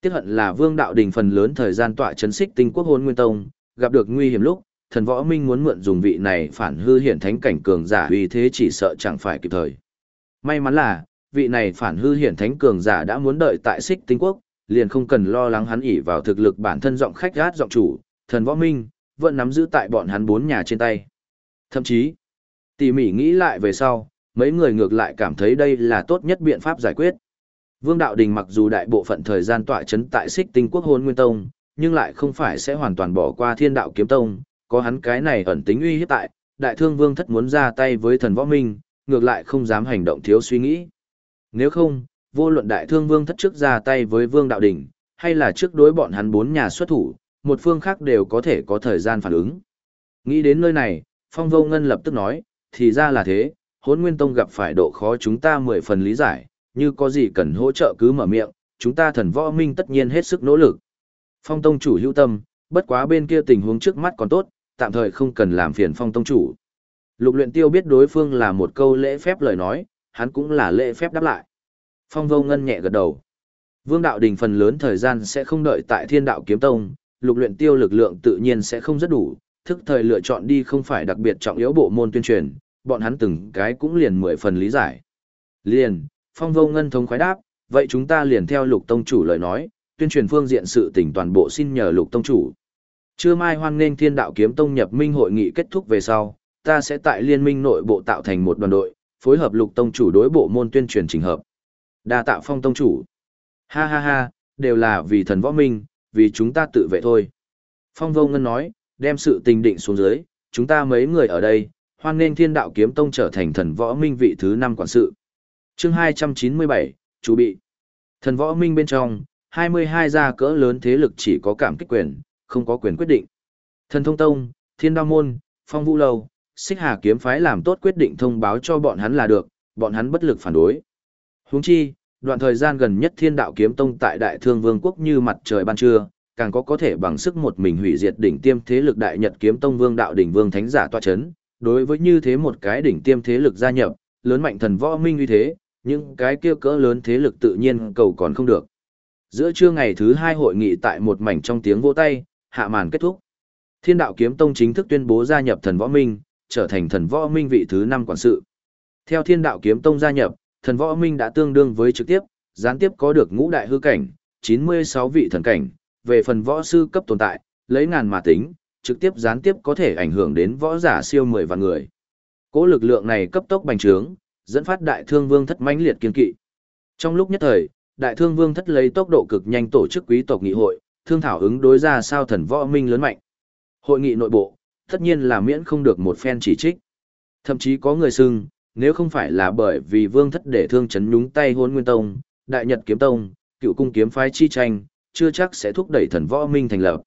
Tiếc hận là vương đạo đình phần lớn thời gian tọa chấn xích tinh quốc hôn nguyên tông, gặp được nguy hiểm lúc, thần võ minh muốn mượn dùng vị này phản hư hiển thánh cảnh cường giả uy thế chỉ sợ chẳng phải kịp thời. May mắn là, vị này phản hư hiển thánh cường giả đã muốn đợi tại xích tinh quốc, liền không cần lo lắng hắn ỉ vào thực lực bản thân giọng khách gát giọng chủ, thần võ minh, vẫn nắm giữ tại bọn hắn bốn nhà trên tay. Thậm chí, tỉ mỉ nghĩ lại về sau, mấy người ngược lại cảm thấy đây là tốt nhất biện pháp giải quyết. Vương Đạo Đình mặc dù đại bộ phận thời gian tọa chấn tại xích tinh quốc hôn nguyên tông, nhưng lại không phải sẽ hoàn toàn bỏ qua thiên đạo kiếm tông, có hắn cái này ẩn tính uy hiếp tại, đại thương vương thất muốn ra tay với thần võ minh, ngược lại không dám hành động thiếu suy nghĩ. Nếu không, vô luận đại thương vương thất trước ra tay với vương đạo đỉnh, hay là trước đối bọn hắn bốn nhà xuất thủ, một phương khác đều có thể có thời gian phản ứng. Nghĩ đến nơi này, Phong Vô Ngân lập tức nói, thì ra là thế, hốn nguyên tông gặp phải độ khó chúng ta mười phần lý giải, như có gì cần hỗ trợ cứ mở miệng, chúng ta thần võ minh tất nhiên hết sức nỗ lực. Phong tông chủ hữu tâm, bất quá bên kia tình huống trước mắt còn tốt, tạm thời không cần làm phiền phong tông chủ. Lục luyện tiêu biết đối phương là một câu lễ phép lời nói, hắn cũng là lễ phép đáp lại. Phong vô ngân nhẹ gật đầu. Vương đạo đình phần lớn thời gian sẽ không đợi tại thiên đạo kiếm tông, lục luyện tiêu lực lượng tự nhiên sẽ không rất đủ, thức thời lựa chọn đi không phải đặc biệt trọng yếu bộ môn tuyên truyền, bọn hắn từng cái cũng liền mười phần lý giải. Liền, phong vô ngân thống khoái đáp, vậy chúng ta liền theo lục tông chủ lời nói, tuyên truyền phương diện sự tình toàn bộ xin nhờ lục tông chủ. Trưa mai hoan nghênh thiên đạo kiếm tông nhập minh hội nghị kết thúc về sau, ta sẽ tại liên minh nội bộ tạo thành một đoàn đội, phối hợp lục tông chủ đối bộ môn tuyên truyền trình hợp. Đa tạo phong tông chủ. Ha ha ha, đều là vì thần võ minh, vì chúng ta tự vệ thôi. Phong vô ngân nói, đem sự tình định xuống dưới, chúng ta mấy người ở đây, hoan nghênh thiên đạo kiếm tông trở thành thần võ minh vị thứ năm quản sự. chương 297, chủ bị. Thần võ minh bên trong, 22 gia cỡ lớn thế lực chỉ có cảm kích quyền, không có quyền quyết định. Thần thông tông, thiên đao môn, phong vũ lâu, xích hà kiếm phái làm tốt quyết định thông báo cho bọn hắn là được, bọn hắn bất lực phản đối. Huống chi, đoạn thời gian gần nhất thiên đạo kiếm tông tại đại thương vương quốc như mặt trời ban trưa, càng có có thể bằng sức một mình hủy diệt đỉnh tiêm thế lực đại nhật kiếm tông vương đạo đỉnh vương thánh giả toa chấn. Đối với như thế một cái đỉnh tiêm thế lực gia nhập, lớn mạnh thần võ minh uy thế, những cái kia cỡ lớn thế lực tự nhiên cầu còn không được. Giữa trưa ngày thứ hai hội nghị tại một mảnh trong tiếng vỗ tay, hạ màn kết thúc. Thiên đạo kiếm tông chính thức tuyên bố gia nhập thần võ minh, trở thành thần võ minh vị thứ năm quản sự. Theo thiên đạo kiếm tông gia nhập, thần võ minh đã tương đương với trực tiếp, gián tiếp có được ngũ đại hư cảnh, 96 vị thần cảnh, về phần võ sư cấp tồn tại, lấy ngàn mà tính, trực tiếp gián tiếp có thể ảnh hưởng đến võ giả siêu 10 vạn người. Cố lực lượng này cấp tốc bành trướng, dẫn phát đại thương vương thất mãnh liệt kiên kỵ. Trong lúc nhất thời, đại thương vương thất lấy tốc độ cực nhanh tổ chức quý tộc nghị hội, thương thảo ứng đối ra sao thần võ minh lớn mạnh. Hội nghị nội bộ, tất nhiên là miễn không được một phen chỉ trích. Thậm chí có người xưng, nếu không phải là bởi vì vương thất để thương chấn nhúng tay hôn nguyên tông, đại nhật kiếm tông, cựu cung kiếm phái chi tranh, chưa chắc sẽ thúc đẩy thần võ minh thành lập.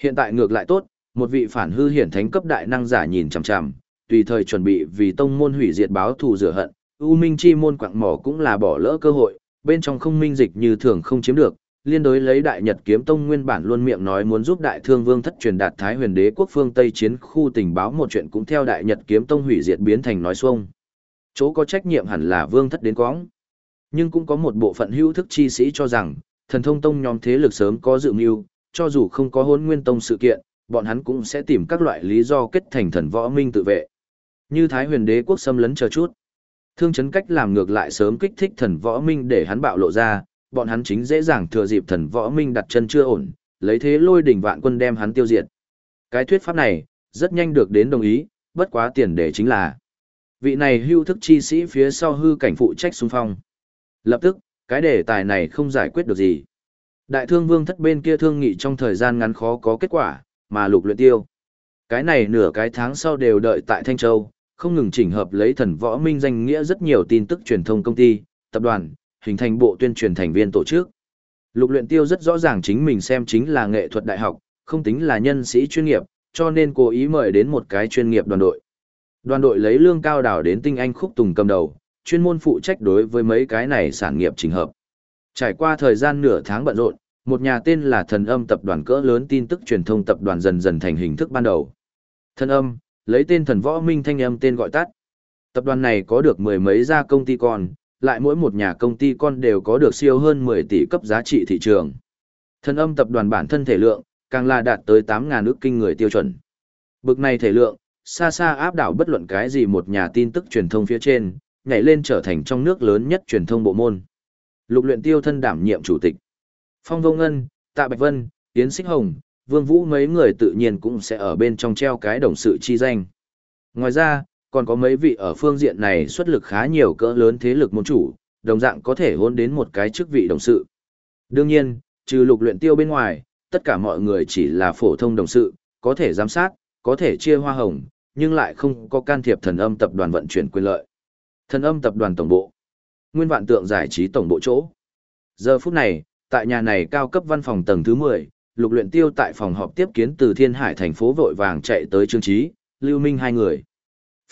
Hiện tại ngược lại tốt, một vị phản hư hiển thánh cấp đại năng giả nhìn chằm chằm, tùy thời chuẩn bị vì tông môn hủy diệt báo thù rửa hận, U Minh Chi môn quạng mỏ cũng là bỏ lỡ cơ hội, bên trong không minh dịch như thường không chiếm được, liên đối lấy Đại Nhật Kiếm Tông nguyên bản luôn miệng nói muốn giúp Đại Thương Vương thất truyền đạt Thái Huyền Đế quốc phương Tây chiến khu tình báo một chuyện cũng theo Đại Nhật Kiếm Tông hủy diệt biến thành nói xuông. Chỗ có trách nhiệm hẳn là Vương thất đến quãng. Nhưng cũng có một bộ phận hữu thức chi sĩ cho rằng, thần thông tông nhóm thế lực sớm có dự mưu, cho dù không có hôn nguyên tông sự kiện, bọn hắn cũng sẽ tìm các loại lý do kết thành thần võ minh tự vệ. Như Thái huyền đế quốc xâm lấn chờ chút. Thương chấn cách làm ngược lại sớm kích thích thần võ minh để hắn bạo lộ ra, bọn hắn chính dễ dàng thừa dịp thần võ minh đặt chân chưa ổn, lấy thế lôi đỉnh vạn quân đem hắn tiêu diệt. Cái thuyết pháp này, rất nhanh được đến đồng ý, bất quá tiền đề chính là vị này hưu thức chi sĩ phía sau hư cảnh phụ trách xung phong. Lập tức, cái đề tài này không giải quyết được gì. Đại thương vương thất bên kia thương nghị trong thời gian ngắn khó có kết quả, mà lục luyện tiêu. Cái này nửa cái tháng sau đều đợi tại Thanh Châu, không ngừng chỉnh hợp lấy thần võ minh danh nghĩa rất nhiều tin tức truyền thông công ty, tập đoàn, hình thành bộ tuyên truyền thành viên tổ chức. Lục luyện tiêu rất rõ ràng chính mình xem chính là nghệ thuật đại học, không tính là nhân sĩ chuyên nghiệp, cho nên cố ý mời đến một cái chuyên nghiệp đoàn đội. Đoàn đội lấy lương cao đảo đến tinh anh khúc tùng cầm đầu, chuyên môn phụ trách đối với mấy cái này sản nghiệp trình hợp. Trải qua thời gian nửa tháng bận rộn, một nhà tên là Thần Âm tập đoàn cỡ lớn tin tức truyền thông tập đoàn dần dần thành hình thức ban đầu. Thần Âm, lấy tên Thần Võ Minh Thanh Âm tên gọi tắt. Tập đoàn này có được mười mấy gia công ty còn lại mỗi một nhà công ty con đều có được siêu hơn 10 tỷ cấp giá trị thị trường. Thần Âm tập đoàn bản thân thể lượng, càng là đạt tới 8.000 ước kinh người tiêu chuẩn. Bực này thể lượng, xa xa áp đảo bất luận cái gì một nhà tin tức truyền thông phía trên, nhảy lên trở thành trong nước lớn nhất truyền thông bộ môn. Lục luyện tiêu thân đảm nhiệm chủ tịch. Phong Vô Ngân, Tạ Bạch Vân, Yến Xích Hồng, Vương Vũ mấy người tự nhiên cũng sẽ ở bên trong treo cái đồng sự chi danh. Ngoài ra, còn có mấy vị ở phương diện này xuất lực khá nhiều cỡ lớn thế lực môn chủ, đồng dạng có thể hôn đến một cái chức vị đồng sự. Đương nhiên, trừ lục luyện tiêu bên ngoài, tất cả mọi người chỉ là phổ thông đồng sự, có thể giám sát, có thể chia hoa hồng, nhưng lại không có can thiệp thần âm tập đoàn vận chuyển quyền lợi. Thần âm tập đoàn tổng bộ. Nguyên vạn tượng giải trí tổng bộ chỗ. Giờ phút này, tại nhà này cao cấp văn phòng tầng thứ 10, lục luyện tiêu tại phòng họp tiếp kiến từ thiên hải thành phố vội vàng chạy tới trương trí, lưu minh hai người.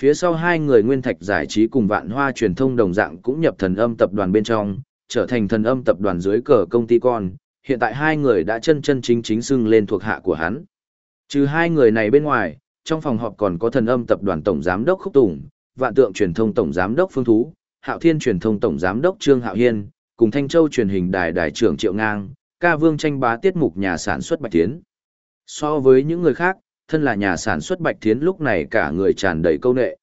Phía sau hai người nguyên thạch giải trí cùng vạn hoa truyền thông đồng dạng cũng nhập thần âm tập đoàn bên trong, trở thành thần âm tập đoàn dưới cờ công ty con, hiện tại hai người đã chân chân chính chính xưng lên thuộc hạ của hắn. Trừ hai người này bên ngoài, trong phòng họp còn có thần âm tập đoàn tổng giám đốc Khúc Tùng, vạn tượng truyền thông tổng giám đốc Phương Thú, hạo thiên truyền thông tổng giám đốc Trương Hạo Hiên, cùng Thanh Châu truyền hình đài đài trưởng Triệu Ngang, ca vương tranh bá tiết mục nhà sản xuất Bạch Tiến. So với những người khác, thân là nhà sản xuất Bạch Thiến lúc này cả người tràn đầy câu nệ.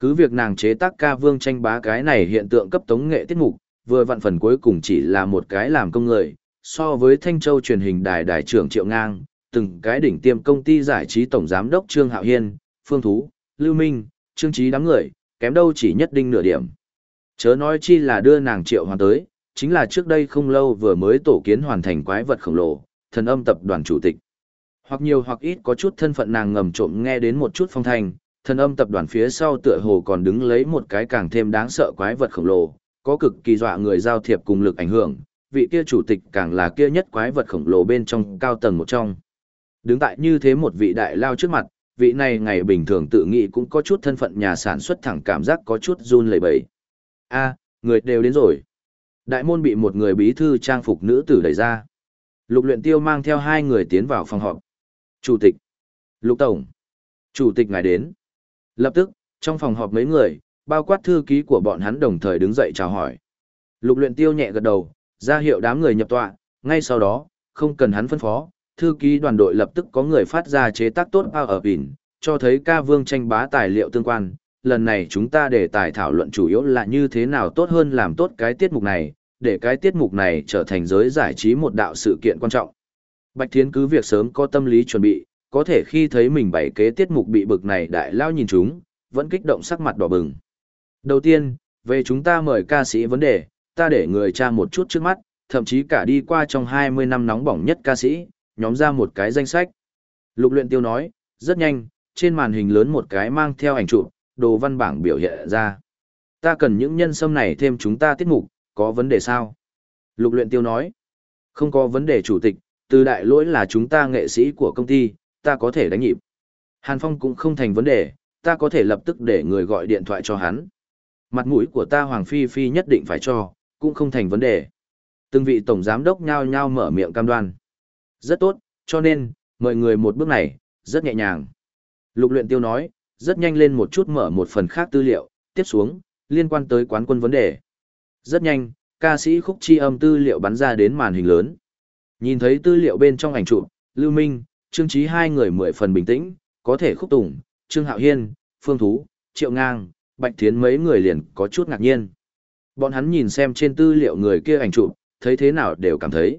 Cứ việc nàng chế tác ca vương tranh bá cái này hiện tượng cấp tống nghệ tiết mục, vừa vặn phần cuối cùng chỉ là một cái làm công người, so với Thanh Châu truyền hình đài đài trưởng Triệu Ngang, từng cái đỉnh tiêm công ty giải trí tổng giám đốc Trương Hạo Hiên, Phương Thú, Lưu Minh, Trương Trí đám người, kém đâu chỉ nhất định nửa điểm. Chớ nói chi là đưa nàng triệu hoàn tới, chính là trước đây không lâu vừa mới tổ kiến hoàn thành quái vật khổng lồ, thần âm tập đoàn chủ tịch. Hoặc nhiều hoặc ít có chút thân phận nàng ngầm trộm nghe đến một chút phong thanh, thần âm tập đoàn phía sau tựa hồ còn đứng lấy một cái càng thêm đáng sợ quái vật khổng lồ, có cực kỳ dọa người giao thiệp cùng lực ảnh hưởng, vị kia chủ tịch càng là kia nhất quái vật khổng lồ bên trong cao tầng một trong. Đứng tại như thế một vị đại lao trước mặt, vị này ngày bình thường tự nghĩ cũng có chút thân phận nhà sản xuất thẳng cảm giác có chút run lẩy bẩy. A, người đều đến rồi. Đại môn bị một người bí thư trang phục nữ tử đẩy ra. Lục luyện tiêu mang theo hai người tiến vào phòng họp. Chủ tịch. Lục Tổng. Chủ tịch ngài đến. Lập tức, trong phòng họp mấy người, bao quát thư ký của bọn hắn đồng thời đứng dậy chào hỏi. Lục luyện tiêu nhẹ gật đầu, ra hiệu đám người nhập tọa, ngay sau đó, không cần hắn phân phó, thư ký đoàn đội lập tức có người phát ra chế tác tốt bao ở bình, cho thấy ca vương tranh bá tài liệu tương quan. Lần này chúng ta để tài thảo luận chủ yếu là như thế nào tốt hơn làm tốt cái tiết mục này, để cái tiết mục này trở thành giới giải trí một đạo sự kiện quan trọng. Bạch Thiến cứ việc sớm có tâm lý chuẩn bị, có thể khi thấy mình bảy kế tiết mục bị bực này đại lao nhìn chúng, vẫn kích động sắc mặt đỏ bừng. Đầu tiên, về chúng ta mời ca sĩ vấn đề, ta để người tra một chút trước mắt, thậm chí cả đi qua trong 20 năm nóng bỏng nhất ca sĩ, nhóm ra một cái danh sách. Lục luyện tiêu nói, rất nhanh, trên màn hình lớn một cái mang theo ảnh chụp, đồ văn bảng biểu hiện ra. Ta cần những nhân sâm này thêm chúng ta tiết mục, có vấn đề sao? Lục luyện tiêu nói, không có vấn đề chủ tịch, từ đại lỗi là chúng ta nghệ sĩ của công ty, ta có thể đánh nhịp. Hàn Phong cũng không thành vấn đề, ta có thể lập tức để người gọi điện thoại cho hắn. Mặt mũi của ta Hoàng Phi Phi nhất định phải cho, cũng không thành vấn đề. Từng vị tổng giám đốc nhao nhao mở miệng cam đoan. Rất tốt, cho nên, mời người một bước này, rất nhẹ nhàng. Lục luyện tiêu nói, rất nhanh lên một chút mở một phần khác tư liệu, tiếp xuống, liên quan tới quán quân vấn đề. Rất nhanh, ca sĩ khúc chi âm tư liệu bắn ra đến màn hình lớn. Nhìn thấy tư liệu bên trong ảnh chụp, Lưu Minh, Trương Chí hai người mười phần bình tĩnh, có thể khúc tùng, Trương Hạo Hiên, Phương Thú, Triệu Ngang, Bạch Thiến mấy người liền có chút ngạc nhiên. Bọn hắn nhìn xem trên tư liệu người kia ảnh chụp, thấy thế nào đều cảm thấy.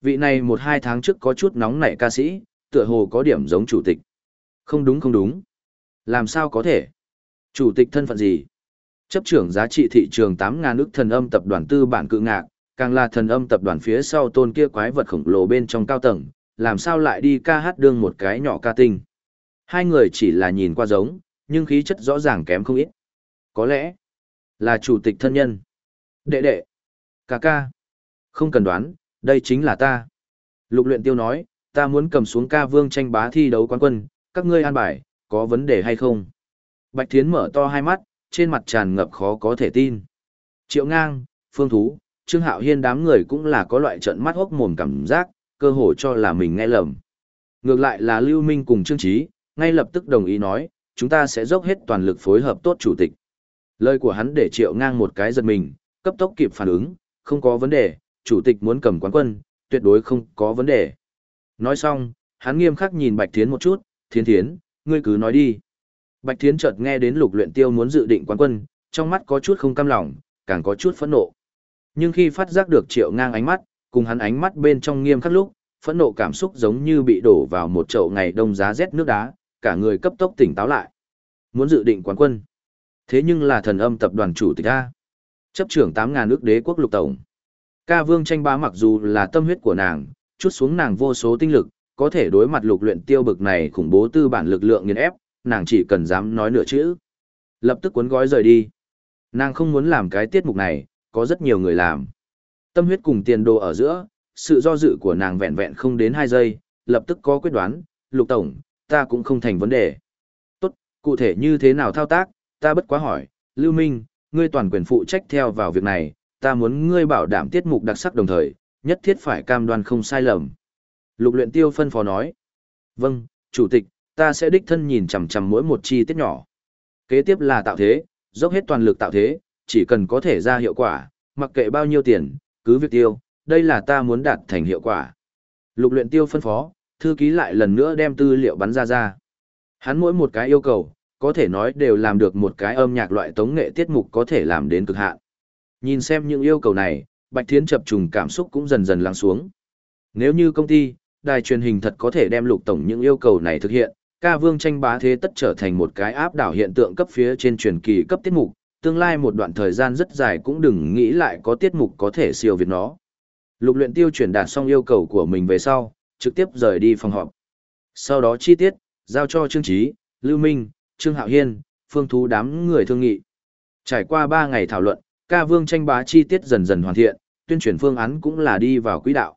Vị này một hai tháng trước có chút nóng nảy ca sĩ, tựa hồ có điểm giống chủ tịch. Không đúng không đúng. Làm sao có thể? Chủ tịch thân phận gì? Chấp trưởng giá trị thị trường 8.000 nước thần âm tập đoàn tư bản cự ngạc, càng là thần âm tập đoàn phía sau tôn kia quái vật khổng lồ bên trong cao tầng, làm sao lại đi ca hát đương một cái nhỏ ca tinh. Hai người chỉ là nhìn qua giống, nhưng khí chất rõ ràng kém không ít. Có lẽ là chủ tịch thân nhân. Đệ đệ, ca ca. Không cần đoán, đây chính là ta. Lục luyện tiêu nói, ta muốn cầm xuống ca vương tranh bá thi đấu quán quân, các ngươi an bài, có vấn đề hay không? Bạch Thiến mở to hai mắt, trên mặt tràn ngập khó có thể tin. Triệu ngang, phương thú, Trương Hạo Hiên đám người cũng là có loại trận mắt hốc mồm cảm giác, cơ hồ cho là mình nghe lầm. Ngược lại là Lưu Minh cùng Trương Trí, ngay lập tức đồng ý nói, chúng ta sẽ dốc hết toàn lực phối hợp tốt chủ tịch. Lời của hắn để triệu ngang một cái giật mình, cấp tốc kịp phản ứng, không có vấn đề, chủ tịch muốn cầm quán quân, tuyệt đối không có vấn đề. Nói xong, hắn nghiêm khắc nhìn Bạch Thiến một chút, Thiến Thiến, ngươi cứ nói đi. Bạch Thiến chợt nghe đến lục luyện tiêu muốn dự định quán quân, trong mắt có chút không cam lòng, càng có chút phẫn nộ. Nhưng khi phát giác được triệu ngang ánh mắt, cùng hắn ánh mắt bên trong nghiêm khắc lúc, phẫn nộ cảm xúc giống như bị đổ vào một chậu ngày đông giá rét nước đá, cả người cấp tốc tỉnh táo lại. Muốn dự định quán quân. Thế nhưng là thần âm tập đoàn chủ tịch A. Chấp trưởng 8.000 nước đế quốc lục tổng. Ca vương tranh bá mặc dù là tâm huyết của nàng, chút xuống nàng vô số tinh lực, có thể đối mặt lục luyện tiêu bực này khủng bố tư bản lực lượng nghiền ép, nàng chỉ cần dám nói nửa chữ. Lập tức cuốn gói rời đi. Nàng không muốn làm cái tiết mục này, có rất nhiều người làm. Tâm huyết cùng tiền đồ ở giữa, sự do dự của nàng vẹn vẹn không đến 2 giây, lập tức có quyết đoán, lục tổng, ta cũng không thành vấn đề. Tốt, cụ thể như thế nào thao tác, ta bất quá hỏi, Lưu Minh, ngươi toàn quyền phụ trách theo vào việc này, ta muốn ngươi bảo đảm tiết mục đặc sắc đồng thời, nhất thiết phải cam đoan không sai lầm. Lục luyện tiêu phân phó nói. Vâng, chủ tịch, ta sẽ đích thân nhìn chằm chằm mỗi một chi tiết nhỏ. Kế tiếp là tạo thế, dốc hết toàn lực tạo thế, chỉ cần có thể ra hiệu quả, mặc kệ bao nhiêu tiền, cứ việc tiêu, đây là ta muốn đạt thành hiệu quả. Lục luyện tiêu phân phó, thư ký lại lần nữa đem tư liệu bắn ra ra. Hắn mỗi một cái yêu cầu, có thể nói đều làm được một cái âm nhạc loại tống nghệ tiết mục có thể làm đến cực hạn. Nhìn xem những yêu cầu này, Bạch Thiến chập trùng cảm xúc cũng dần dần lắng xuống. Nếu như công ty, đài truyền hình thật có thể đem lục tổng những yêu cầu này thực hiện, ca vương tranh bá thế tất trở thành một cái áp đảo hiện tượng cấp phía trên truyền kỳ cấp tiết mục, tương lai một đoạn thời gian rất dài cũng đừng nghĩ lại có tiết mục có thể siêu việt nó. Lục luyện tiêu chuyển đạt xong yêu cầu của mình về sau, trực tiếp rời đi phòng họp. Sau đó chi tiết, giao cho Trương Trí, Lưu Minh, Trương Hạo Hiên, Phương Thú đám người thương nghị. Trải qua 3 ngày thảo luận, ca vương tranh bá chi tiết dần dần hoàn thiện, tuyên truyền phương án cũng là đi vào quỹ đạo.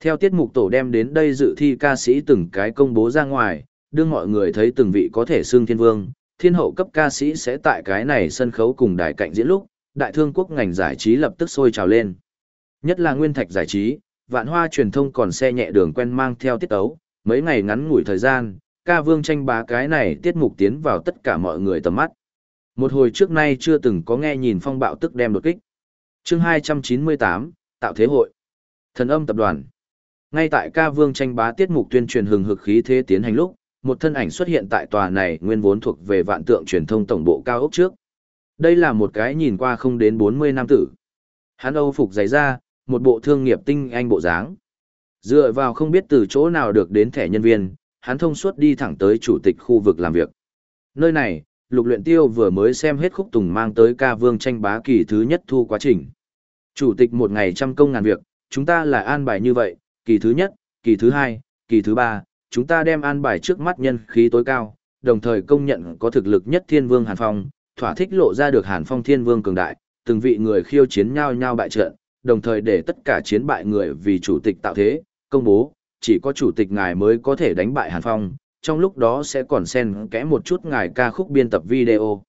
Theo tiết mục tổ đem đến đây dự thi ca sĩ từng cái công bố ra ngoài, đưa mọi người thấy từng vị có thể xưng thiên vương, thiên hậu cấp ca sĩ sẽ tại cái này sân khấu cùng đài cạnh diễn lúc, đại thương quốc ngành giải trí lập tức sôi trào lên. Nhất là nguyên thạch giải trí, vạn hoa truyền thông còn xe nhẹ đường quen mang theo tiết ấu, mấy ngày ngắn ngủi thời gian, ca vương tranh bá cái này tiết mục tiến vào tất cả mọi người tầm mắt. Một hồi trước nay chưa từng có nghe nhìn phong bạo tức đem đột kích. chương 298, tạo thế hội. Thần âm tập đoàn. Ngay tại ca vương tranh bá tiết mục tuyên truyền hừng hực khí thế tiến hành lúc, một thân ảnh xuất hiện tại tòa này nguyên vốn thuộc về vạn tượng truyền thông tổng bộ cao ốc trước. Đây là một cái nhìn qua không đến 40 năm tử. Hắn âu phục giày ra, một bộ thương nghiệp tinh anh bộ dáng. Dựa vào không biết từ chỗ nào được đến thẻ nhân viên, hắn thông suốt đi thẳng tới chủ tịch khu vực làm việc. Nơi này, lục luyện tiêu vừa mới xem hết khúc tùng mang tới ca vương tranh bá kỳ thứ nhất thu quá trình. Chủ tịch một ngày trăm công ngàn việc, chúng ta là an bài như vậy, kỳ thứ nhất, kỳ thứ hai, kỳ thứ ba, chúng ta đem an bài trước mắt nhân khí tối cao, đồng thời công nhận có thực lực nhất thiên vương Hàn Phong, thỏa thích lộ ra được Hàn Phong thiên vương cường đại, từng vị người khiêu chiến nhau nhau bại trận, đồng thời để tất cả chiến bại người vì chủ tịch tạo thế, công bố, chỉ có chủ tịch ngài mới có thể đánh bại Hàn Phong, trong lúc đó sẽ còn xen kẽ một chút ngài ca khúc biên tập video.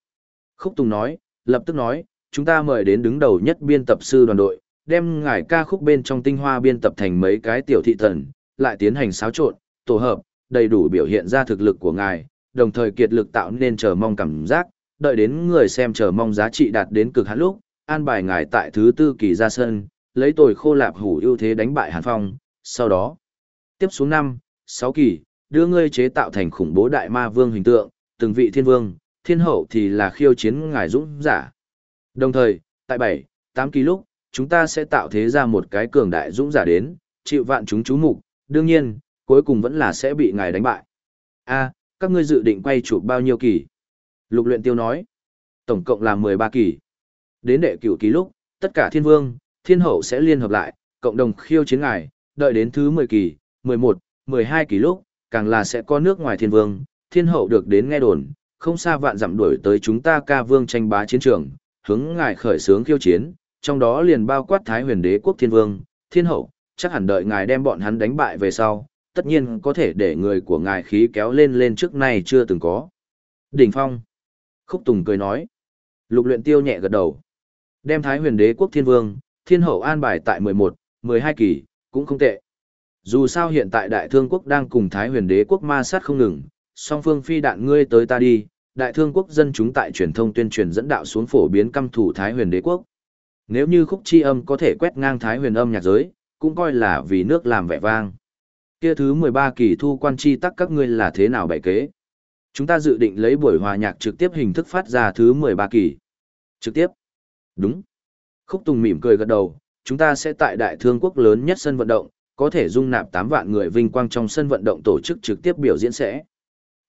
Khúc Tùng nói, lập tức nói, chúng ta mời đến đứng đầu nhất biên tập sư đoàn đội, đem ngài ca khúc bên trong tinh hoa biên tập thành mấy cái tiểu thị thần, lại tiến hành xáo trộn, tổ hợp, đầy đủ biểu hiện ra thực lực của ngài, đồng thời kiệt lực tạo nên chờ mong cảm giác, đợi đến người xem chờ mong giá trị đạt đến cực hạn lúc, an bài ngài tại thứ tư kỳ ra sân, lấy tồi khô lạp hủ ưu thế đánh bại Hàn Phong, sau đó, tiếp xuống năm, sáu kỳ, đưa ngươi chế tạo thành khủng bố đại ma vương hình tượng, từng vị thiên vương, thiên hậu thì là khiêu chiến ngài dũng giả. Đồng thời, tại bảy, tám kỳ lúc, chúng ta sẽ tạo thế ra một cái cường đại dũng giả đến, chịu vạn chúng chú mục, đương nhiên, cuối cùng vẫn là sẽ bị ngài đánh bại. A, các ngươi dự định quay chụp bao nhiêu kỳ? Lục luyện tiêu nói, tổng cộng là 13 kỳ. Đến đệ cửu kỳ lúc, tất cả thiên vương, thiên hậu sẽ liên hợp lại, cộng đồng khiêu chiến ngài, đợi đến thứ 10 kỳ, 11, 12 kỳ lúc, càng là sẽ có nước ngoài thiên vương, thiên hậu được đến nghe đồn, không xa vạn dặm đuổi tới chúng ta ca vương tranh bá chiến trường, hướng ngài khởi sướng khiêu chiến, trong đó liền bao quát Thái huyền đế quốc thiên vương, thiên hậu, chắc hẳn đợi ngài đem bọn hắn đánh bại về sau, tất nhiên có thể để người của ngài khí kéo lên lên trước nay chưa từng có. Đỉnh Phong. Khúc Tùng cười nói. Lục luyện tiêu nhẹ gật đầu. Đem Thái huyền đế quốc thiên vương, thiên hậu an bài tại 11, 12 kỳ, cũng không tệ. Dù sao hiện tại đại thương quốc đang cùng Thái huyền đế quốc ma sát không ngừng, song phương phi đạn ngươi tới ta đi, đại thương quốc dân chúng tại truyền thông tuyên truyền dẫn đạo xuống phổ biến căm thủ Thái huyền đế quốc. Nếu như khúc chi âm có thể quét ngang Thái huyền âm nhạc giới, cũng coi là vì nước làm vẻ vang. Kia thứ 13 kỳ thu quan chi tắc các ngươi là thế nào bày kế? Chúng ta dự định lấy buổi hòa nhạc trực tiếp hình thức phát ra thứ 13 kỳ. Trực tiếp? Đúng. Khúc Tùng mỉm cười gật đầu, chúng ta sẽ tại đại thương quốc lớn nhất sân vận động, có thể dung nạp 8 vạn người vinh quang trong sân vận động tổ chức trực tiếp biểu diễn sẽ.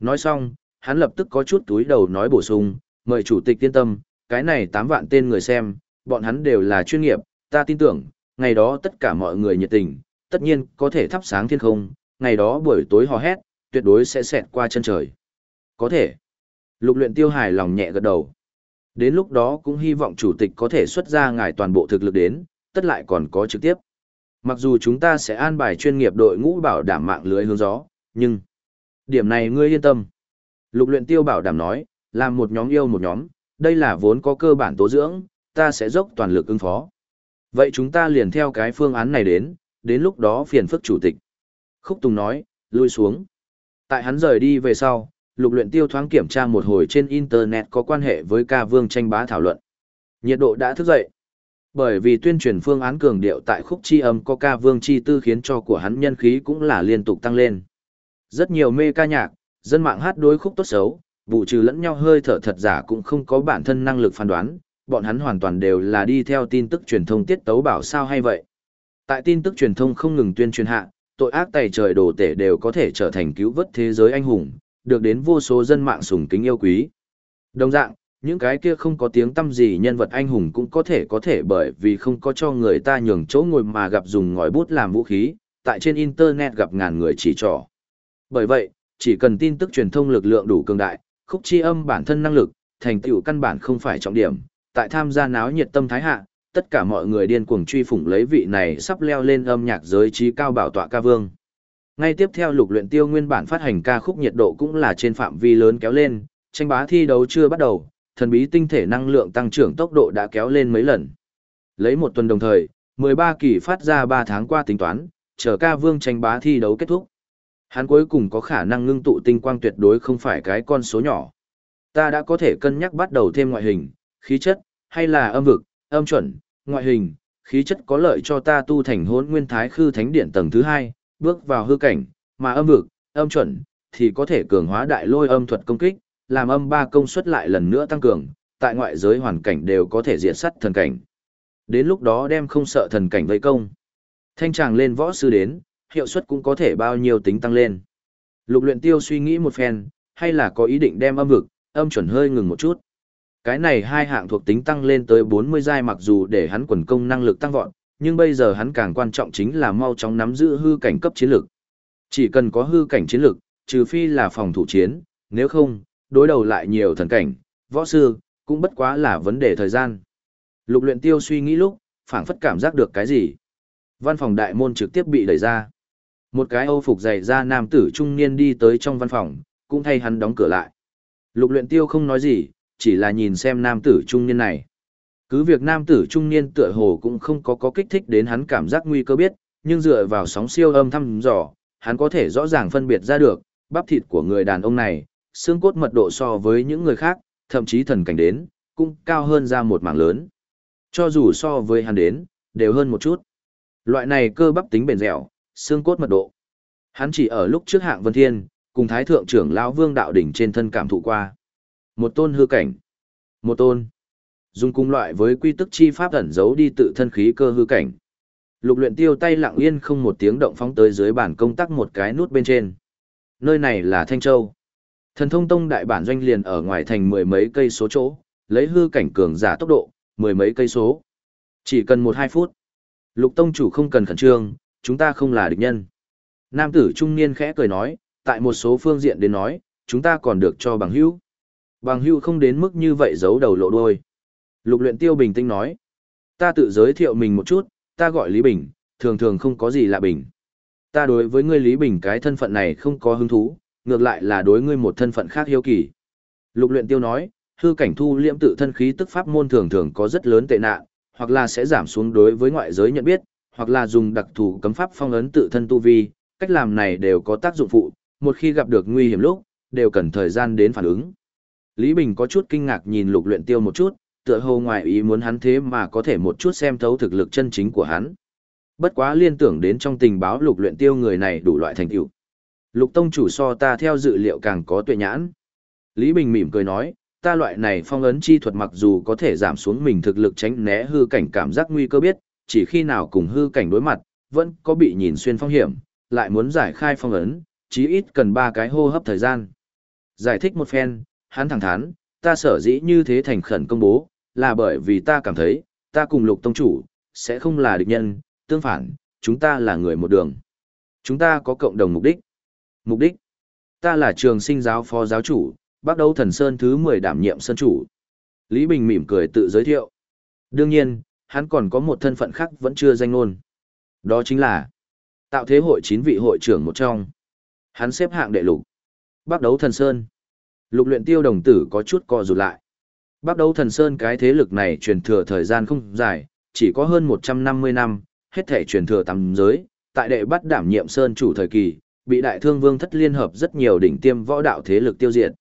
Nói xong, hắn lập tức có chút túi đầu nói bổ sung, mời chủ tịch tiên tâm, cái này 8 vạn tên người xem, bọn hắn đều là chuyên nghiệp, ta tin tưởng, ngày đó tất cả mọi người nhiệt tình, tất nhiên có thể thắp sáng thiên không, ngày đó buổi tối hò hét, tuyệt đối sẽ xẹt qua chân trời. Có thể. Lục luyện tiêu hài lòng nhẹ gật đầu. Đến lúc đó cũng hy vọng chủ tịch có thể xuất ra ngài toàn bộ thực lực đến, tất lại còn có trực tiếp. Mặc dù chúng ta sẽ an bài chuyên nghiệp đội ngũ bảo đảm mạng lưới hướng gió, nhưng điểm này ngươi yên tâm. Lục luyện tiêu bảo đảm nói, làm một nhóm yêu một nhóm, đây là vốn có cơ bản tố dưỡng, ta sẽ dốc toàn lực ứng phó. Vậy chúng ta liền theo cái phương án này đến, đến lúc đó phiền phức chủ tịch. Khúc Tùng nói, lui xuống. Tại hắn rời đi về sau, lục luyện tiêu thoáng kiểm tra một hồi trên Internet có quan hệ với ca vương tranh bá thảo luận. Nhiệt độ đã thức dậy. Bởi vì tuyên truyền phương án cường điệu tại khúc chi âm có ca vương chi tư khiến cho của hắn nhân khí cũng là liên tục tăng lên. Rất nhiều mê ca nhạc, dân mạng hát đối khúc tốt xấu, vụ trừ lẫn nhau hơi thở thật giả cũng không có bản thân năng lực phán đoán, bọn hắn hoàn toàn đều là đi theo tin tức truyền thông tiết tấu bảo sao hay vậy. Tại tin tức truyền thông không ngừng tuyên truyền hạ, tội ác tày trời đồ tể đều có thể trở thành cứu vớt thế giới anh hùng, được đến vô số dân mạng sùng kính yêu quý. Đồng dạng, những cái kia không có tiếng tâm gì nhân vật anh hùng cũng có thể có thể bởi vì không có cho người ta nhường chỗ ngồi mà gặp dùng ngòi bút làm vũ khí, tại trên internet gặp ngàn người chỉ trỏ. Bởi vậy, chỉ cần tin tức truyền thông lực lượng đủ cường đại, khúc chi âm bản thân năng lực, thành tựu căn bản không phải trọng điểm, tại tham gia náo nhiệt tâm thái hạ, tất cả mọi người điên cuồng truy phủng lấy vị này sắp leo lên âm nhạc giới trí cao bảo tọa ca vương. Ngay tiếp theo lục luyện tiêu nguyên bản phát hành ca khúc nhiệt độ cũng là trên phạm vi lớn kéo lên, tranh bá thi đấu chưa bắt đầu, thần bí tinh thể năng lượng tăng trưởng tốc độ đã kéo lên mấy lần. Lấy một tuần đồng thời, 13 kỳ phát ra 3 tháng qua tính toán, chờ ca vương tranh bá thi đấu kết thúc. Hắn cuối cùng có khả năng ngưng tụ tinh quang tuyệt đối không phải cái con số nhỏ. Ta đã có thể cân nhắc bắt đầu thêm ngoại hình, khí chất, hay là âm vực, âm chuẩn, ngoại hình, khí chất có lợi cho ta tu thành hỗn nguyên thái khư thánh điện tầng thứ hai, bước vào hư cảnh, mà âm vực, âm chuẩn, thì có thể cường hóa đại lôi âm thuật công kích, làm âm ba công suất lại lần nữa tăng cường, tại ngoại giới hoàn cảnh đều có thể diệt sắt thần cảnh. Đến lúc đó đem không sợ thần cảnh vây công. Thanh tràng lên võ sư đến, hiệu suất cũng có thể bao nhiêu tính tăng lên. Lục luyện tiêu suy nghĩ một phen, hay là có ý định đem âm vực, âm chuẩn hơi ngừng một chút. Cái này hai hạng thuộc tính tăng lên tới 40 giai mặc dù để hắn quần công năng lực tăng vọt, nhưng bây giờ hắn càng quan trọng chính là mau chóng nắm giữ hư cảnh cấp chiến lực. Chỉ cần có hư cảnh chiến lực, trừ phi là phòng thủ chiến, nếu không, đối đầu lại nhiều thần cảnh, võ sư, cũng bất quá là vấn đề thời gian. Lục luyện tiêu suy nghĩ lúc, phảng phất cảm giác được cái gì. Văn phòng đại môn trực tiếp bị đẩy ra. Một cái âu phục dày da nam tử trung niên đi tới trong văn phòng, cũng thay hắn đóng cửa lại. Lục luyện tiêu không nói gì, chỉ là nhìn xem nam tử trung niên này. Cứ việc nam tử trung niên tựa hồ cũng không có có kích thích đến hắn cảm giác nguy cơ biết, nhưng dựa vào sóng siêu âm thăm dò, hắn có thể rõ ràng phân biệt ra được, bắp thịt của người đàn ông này, xương cốt mật độ so với những người khác, thậm chí thần cảnh đến, cũng cao hơn ra một mảng lớn. Cho dù so với hắn đến, đều hơn một chút. Loại này cơ bắp tính bền dẻo, xương cốt mật độ. Hắn chỉ ở lúc trước hạng vân thiên, cùng thái thượng trưởng lão vương đạo đỉnh trên thân cảm thụ qua. Một tôn hư cảnh. Một tôn. Dùng cùng loại với quy tức chi pháp ẩn giấu đi tự thân khí cơ hư cảnh. Lục luyện tiêu tay lặng yên không một tiếng động phóng tới dưới bản công tắc một cái nút bên trên. Nơi này là Thanh Châu. Thần thông tông đại bản doanh liền ở ngoài thành mười mấy cây số chỗ, lấy hư cảnh cường giả tốc độ, mười mấy cây số. Chỉ cần một hai phút. Lục tông chủ không cần khẩn trương, chúng ta không là địch nhân. Nam tử trung niên khẽ cười nói, tại một số phương diện đến nói, chúng ta còn được cho bằng hữu. Bằng hữu không đến mức như vậy giấu đầu lộ đuôi. Lục luyện tiêu bình tĩnh nói, ta tự giới thiệu mình một chút, ta gọi Lý Bình, thường thường không có gì lạ bình. Ta đối với ngươi Lý Bình cái thân phận này không có hứng thú, ngược lại là đối ngươi một thân phận khác hiếu kỳ. Lục luyện tiêu nói, hư cảnh thu liễm tự thân khí tức pháp môn thường thường có rất lớn tệ nạn, hoặc là sẽ giảm xuống đối với ngoại giới nhận biết, hoặc là dùng đặc thù cấm pháp phong ấn tự thân tu vi, cách làm này đều có tác dụng phụ, một khi gặp được nguy hiểm lúc, đều cần thời gian đến phản ứng. Lý Bình có chút kinh ngạc nhìn lục luyện tiêu một chút, tựa hồ ngoài ý muốn hắn thế mà có thể một chút xem thấu thực lực chân chính của hắn. Bất quá liên tưởng đến trong tình báo lục luyện tiêu người này đủ loại thành tựu. Lục tông chủ so ta theo dự liệu càng có tuệ nhãn. Lý Bình mỉm cười nói, ta loại này phong ấn chi thuật mặc dù có thể giảm xuống mình thực lực tránh né hư cảnh cảm giác nguy cơ biết, chỉ khi nào cùng hư cảnh đối mặt, vẫn có bị nhìn xuyên phong hiểm, lại muốn giải khai phong ấn, chí ít cần ba cái hô hấp thời gian. Giải thích một phen, hắn thẳng thắn, ta sở dĩ như thế thành khẩn công bố, là bởi vì ta cảm thấy, ta cùng lục tông chủ, sẽ không là địch nhân, tương phản, chúng ta là người một đường. Chúng ta có cộng đồng mục đích. Mục đích? Ta là trường sinh giáo phó giáo chủ, bắt đầu thần sơn thứ 10 đảm nhiệm sơn chủ. Lý Bình mỉm cười tự giới thiệu. Đương nhiên, hắn còn có một thân phận khác vẫn chưa danh ngôn. Đó chính là tạo thế hội chín vị hội trưởng một trong. Hắn xếp hạng đệ lục. Bắt đầu thần sơn. Lục luyện tiêu đồng tử có chút co rụt lại. Bắt đấu thần sơn cái thế lực này truyền thừa thời gian không dài, chỉ có hơn 150 năm, hết thể truyền thừa tầm giới, tại đệ bắt đảm nhiệm sơn chủ thời kỳ, bị đại thương vương thất liên hợp rất nhiều đỉnh tiêm võ đạo thế lực tiêu diệt.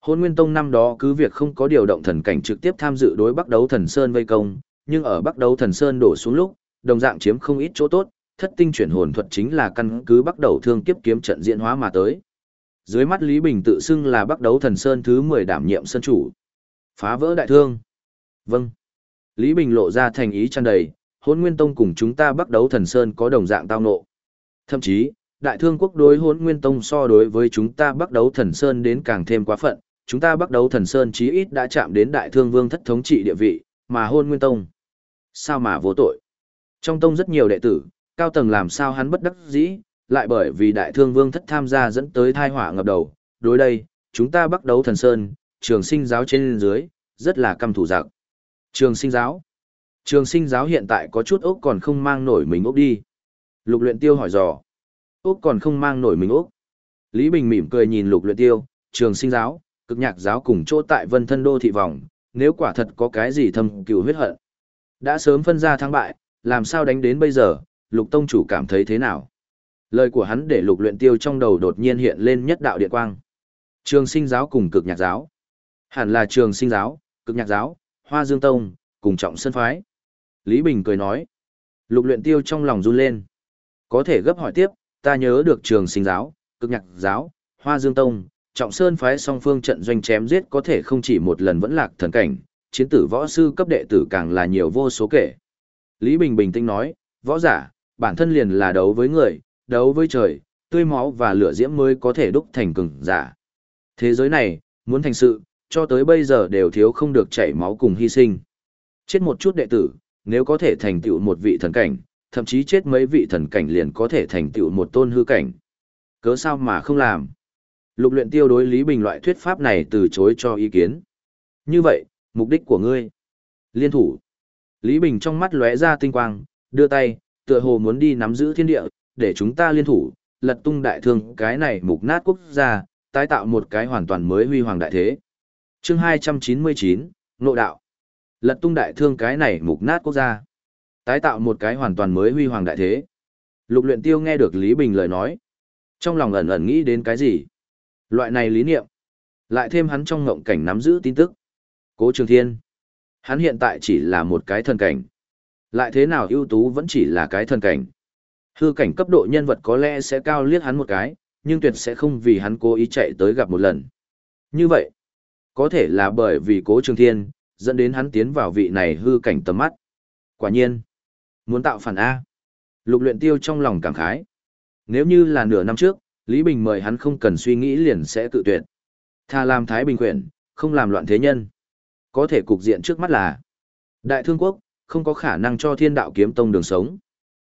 Hôn Nguyên Tông năm đó cứ việc không có điều động thần cảnh trực tiếp tham dự đối Bắc đấu thần sơn vây công, nhưng ở Bắc đấu thần sơn đổ xuống lúc, đồng dạng chiếm không ít chỗ tốt, thất tinh chuyển hồn thuật chính là căn cứ Bắc đấu thương kiếp kiếm trận diễn hóa mà tới. Dưới mắt Lý Bình tự xưng là Bắc đấu thần sơn thứ 10 đảm nhiệm sơn chủ. Phá vỡ đại thương. Vâng. Lý Bình lộ ra thành ý tràn đầy, Hôn Nguyên Tông cùng chúng ta Bắc đấu thần sơn có đồng dạng tao nộ. Thậm chí, đại thương quốc đối Hôn Nguyên Tông so đối với chúng ta Bắc đấu thần sơn đến càng thêm quá phận, chúng ta bắt đầu thần sơn chí ít đã chạm đến đại thương vương thất thống trị địa vị, mà hôn nguyên tông. Sao mà vô tội? Trong tông rất nhiều đệ tử, cao tầng làm sao hắn bất đắc dĩ, lại bởi vì đại thương vương thất tham gia dẫn tới thai họa ngập đầu. Đối đây, chúng ta bắt đầu thần sơn, trường sinh giáo trên dưới, rất là căm thủ giặc. Trường sinh giáo. Trường sinh giáo hiện tại có chút ốc còn không mang nổi mình ốc đi. Lục luyện tiêu hỏi dò. Ốc còn không mang nổi mình ốc. Lý Bình mỉm cười nhìn lục luyện tiêu, trường sinh giáo, cực nhạc giáo cùng chỗ tại vân thân đô thị vòng, nếu quả thật có cái gì thâm cựu huyết hận. Đã sớm phân ra thắng bại, làm sao đánh đến bây giờ, lục tông chủ cảm thấy thế nào? Lời của hắn để lục luyện tiêu trong đầu đột nhiên hiện lên nhất đạo điện quang. Trường sinh giáo cùng cực nhạc giáo. Hẳn là trường sinh giáo, cực nhạc giáo, hoa dương tông, cùng trọng sân phái. Lý Bình cười nói. Lục luyện tiêu trong lòng run lên. Có thể gấp hỏi tiếp, ta nhớ được trường sinh giáo, cực nhạc giáo, hoa dương tông, trọng sơn phái song phương trận doanh chém giết có thể không chỉ một lần vẫn lạc thần cảnh, chiến tử võ sư cấp đệ tử càng là nhiều vô số kể. Lý Bình bình tĩnh nói, võ giả, bản thân liền là đấu với người, đấu với trời, tươi máu và lửa diễm mới có thể đúc thành cường giả. Thế giới này, muốn thành sự, cho tới bây giờ đều thiếu không được chảy máu cùng hy sinh. Chết một chút đệ tử, nếu có thể thành tựu một vị thần cảnh, thậm chí chết mấy vị thần cảnh liền có thể thành tựu một tôn hư cảnh. Cớ sao mà không làm? Lục luyện tiêu đối Lý Bình loại thuyết pháp này từ chối cho ý kiến. Như vậy, mục đích của ngươi? Liên thủ. Lý Bình trong mắt lóe ra tinh quang, đưa tay, tựa hồ muốn đi nắm giữ thiên địa, để chúng ta liên thủ, lật tung đại thương cái này mục nát quốc gia, tái tạo một cái hoàn toàn mới huy hoàng đại thế. chương 299, nội Đạo. Lật tung đại thương cái này mục nát quốc gia. Tái tạo một cái hoàn toàn mới huy hoàng đại thế. Lục luyện tiêu nghe được Lý Bình lời nói. Trong lòng ẩn ẩn nghĩ đến cái gì? Loại này lý niệm. Lại thêm hắn trong ngộng cảnh nắm giữ tin tức. Cố Trường Thiên. Hắn hiện tại chỉ là một cái thần cảnh. Lại thế nào ưu tú vẫn chỉ là cái thần cảnh. Hư cảnh cấp độ nhân vật có lẽ sẽ cao liếc hắn một cái, nhưng tuyệt sẽ không vì hắn cố ý chạy tới gặp một lần. Như vậy, có thể là bởi vì cố trường thiên, dẫn đến hắn tiến vào vị này hư cảnh tầm mắt. Quả nhiên, muốn tạo phản A. Lục luyện tiêu trong lòng cảm khái. Nếu như là nửa năm trước, Lý Bình mời hắn không cần suy nghĩ liền sẽ tự tuyệt. Tha làm Thái Bình quyển, không làm loạn thế nhân. Có thể cục diện trước mắt là Đại Thương Quốc, không có khả năng cho thiên đạo kiếm tông đường sống.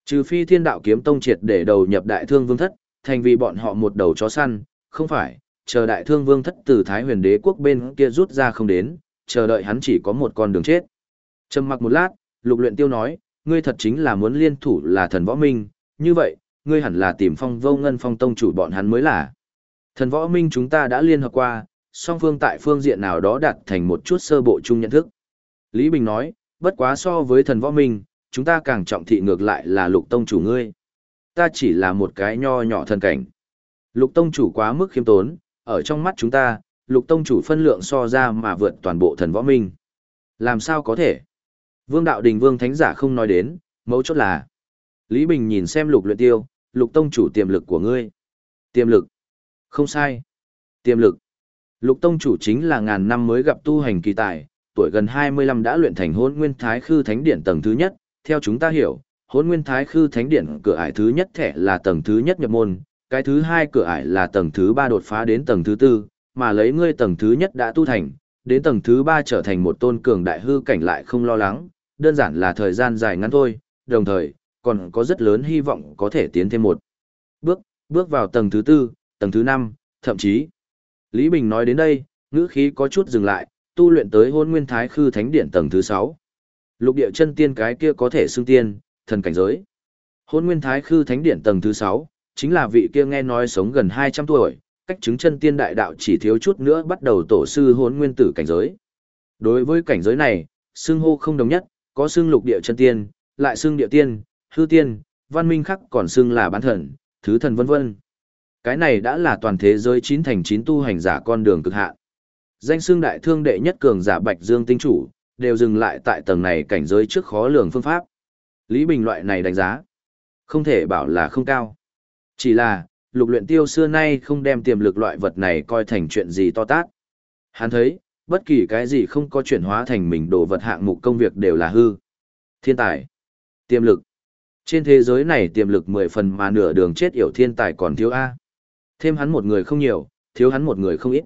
Trừ phi thiên đạo kiếm tông triệt để đầu nhập đại thương vương thất, thành vì bọn họ một đầu chó săn, không phải, chờ đại thương vương thất từ Thái huyền đế quốc bên kia rút ra không đến, chờ đợi hắn chỉ có một con đường chết. Trầm mặc một lát, lục luyện tiêu nói, ngươi thật chính là muốn liên thủ là thần võ minh, như vậy, ngươi hẳn là tìm phong vô ngân phong tông chủ bọn hắn mới là. Thần võ minh chúng ta đã liên hợp qua, song phương tại phương diện nào đó đạt thành một chút sơ bộ chung nhận thức. Lý Bình nói, bất quá so với thần võ minh, chúng ta càng trọng thị ngược lại là lục tông chủ ngươi. Ta chỉ là một cái nho nhỏ thần cảnh. Lục tông chủ quá mức khiêm tốn, ở trong mắt chúng ta, lục tông chủ phân lượng so ra mà vượt toàn bộ thần võ minh. Làm sao có thể? Vương đạo đình vương thánh giả không nói đến, mấu chốt là. Lý Bình nhìn xem lục luyện tiêu, lục tông chủ tiềm lực của ngươi. Tiềm lực. Không sai. Tiềm lực. Lục tông chủ chính là ngàn năm mới gặp tu hành kỳ tài, tuổi gần 25 đã luyện thành hôn nguyên thái khư thánh điển tầng thứ nhất, theo chúng ta hiểu, hôn nguyên thái khư thánh điển cửa ải thứ nhất thẻ là tầng thứ nhất nhập môn, cái thứ hai cửa ải là tầng thứ ba đột phá đến tầng thứ tư, mà lấy ngươi tầng thứ nhất đã tu thành, đến tầng thứ ba trở thành một tôn cường đại hư cảnh lại không lo lắng, đơn giản là thời gian dài ngắn thôi, đồng thời, còn có rất lớn hy vọng có thể tiến thêm một bước, bước vào tầng thứ tư, tầng thứ năm, thậm chí. Lý Bình nói đến đây, ngữ khí có chút dừng lại, tu luyện tới hôn nguyên thái khư thánh điển tầng thứ sáu Lục địa chân tiên cái kia có thể xưng tiên, thần cảnh giới. Hôn nguyên thái khư thánh điển tầng thứ 6, chính là vị kia nghe nói sống gần 200 tuổi, cách chứng chân tiên đại đạo chỉ thiếu chút nữa bắt đầu tổ sư hôn nguyên tử cảnh giới. Đối với cảnh giới này, xưng hô không đồng nhất, có xưng lục địa chân tiên, lại xưng địa tiên, hư tiên, văn minh khắc còn xưng là bán thần, thứ thần vân vân. Cái này đã là toàn thế giới chín thành chín tu hành giả con đường cực hạn. Danh xưng đại thương đệ nhất cường giả Bạch Dương tinh chủ, đều dừng lại tại tầng này cảnh giới trước khó lường phương pháp. Lý Bình loại này đánh giá, không thể bảo là không cao. Chỉ là, lục luyện tiêu xưa nay không đem tiềm lực loại vật này coi thành chuyện gì to tát. Hắn thấy, bất kỳ cái gì không có chuyển hóa thành mình đồ vật hạng mục công việc đều là hư. Thiên tài, tiềm lực. Trên thế giới này tiềm lực 10 phần mà nửa đường chết yểu thiên tài còn thiếu A. Thêm hắn một người không nhiều, thiếu hắn một người không ít.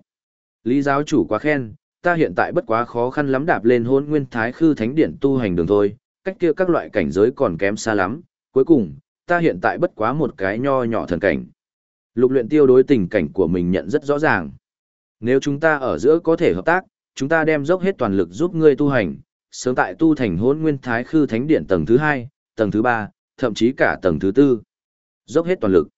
Lý giáo chủ quá khen, ta hiện tại bất quá khó khăn lắm đạp lên hôn nguyên thái khư thánh điển tu hành đường thôi, cách kia các loại cảnh giới còn kém xa lắm, cuối cùng, ta hiện tại bất quá một cái nho nhỏ thần cảnh. Lục luyện tiêu đối tình cảnh của mình nhận rất rõ ràng. Nếu chúng ta ở giữa có thể hợp tác, chúng ta đem dốc hết toàn lực giúp ngươi tu hành, sớm tại tu thành hôn nguyên thái khư thánh điển tầng thứ hai, tầng thứ ba, thậm chí cả tầng thứ tư. Dốc hết toàn lực.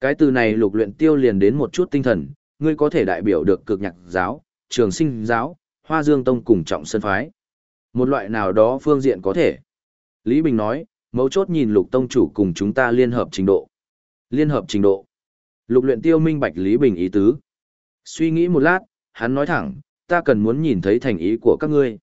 Cái từ này lục luyện tiêu liền đến một chút tinh thần, ngươi có thể đại biểu được cực nhạc giáo, trường sinh giáo, hoa dương tông cùng trọng sân phái. Một loại nào đó phương diện có thể. Lý Bình nói, mấu chốt nhìn lục tông chủ cùng chúng ta liên hợp trình độ. Liên hợp trình độ. Lục luyện tiêu minh bạch Lý Bình ý tứ. Suy nghĩ một lát, hắn nói thẳng, ta cần muốn nhìn thấy thành ý của các ngươi.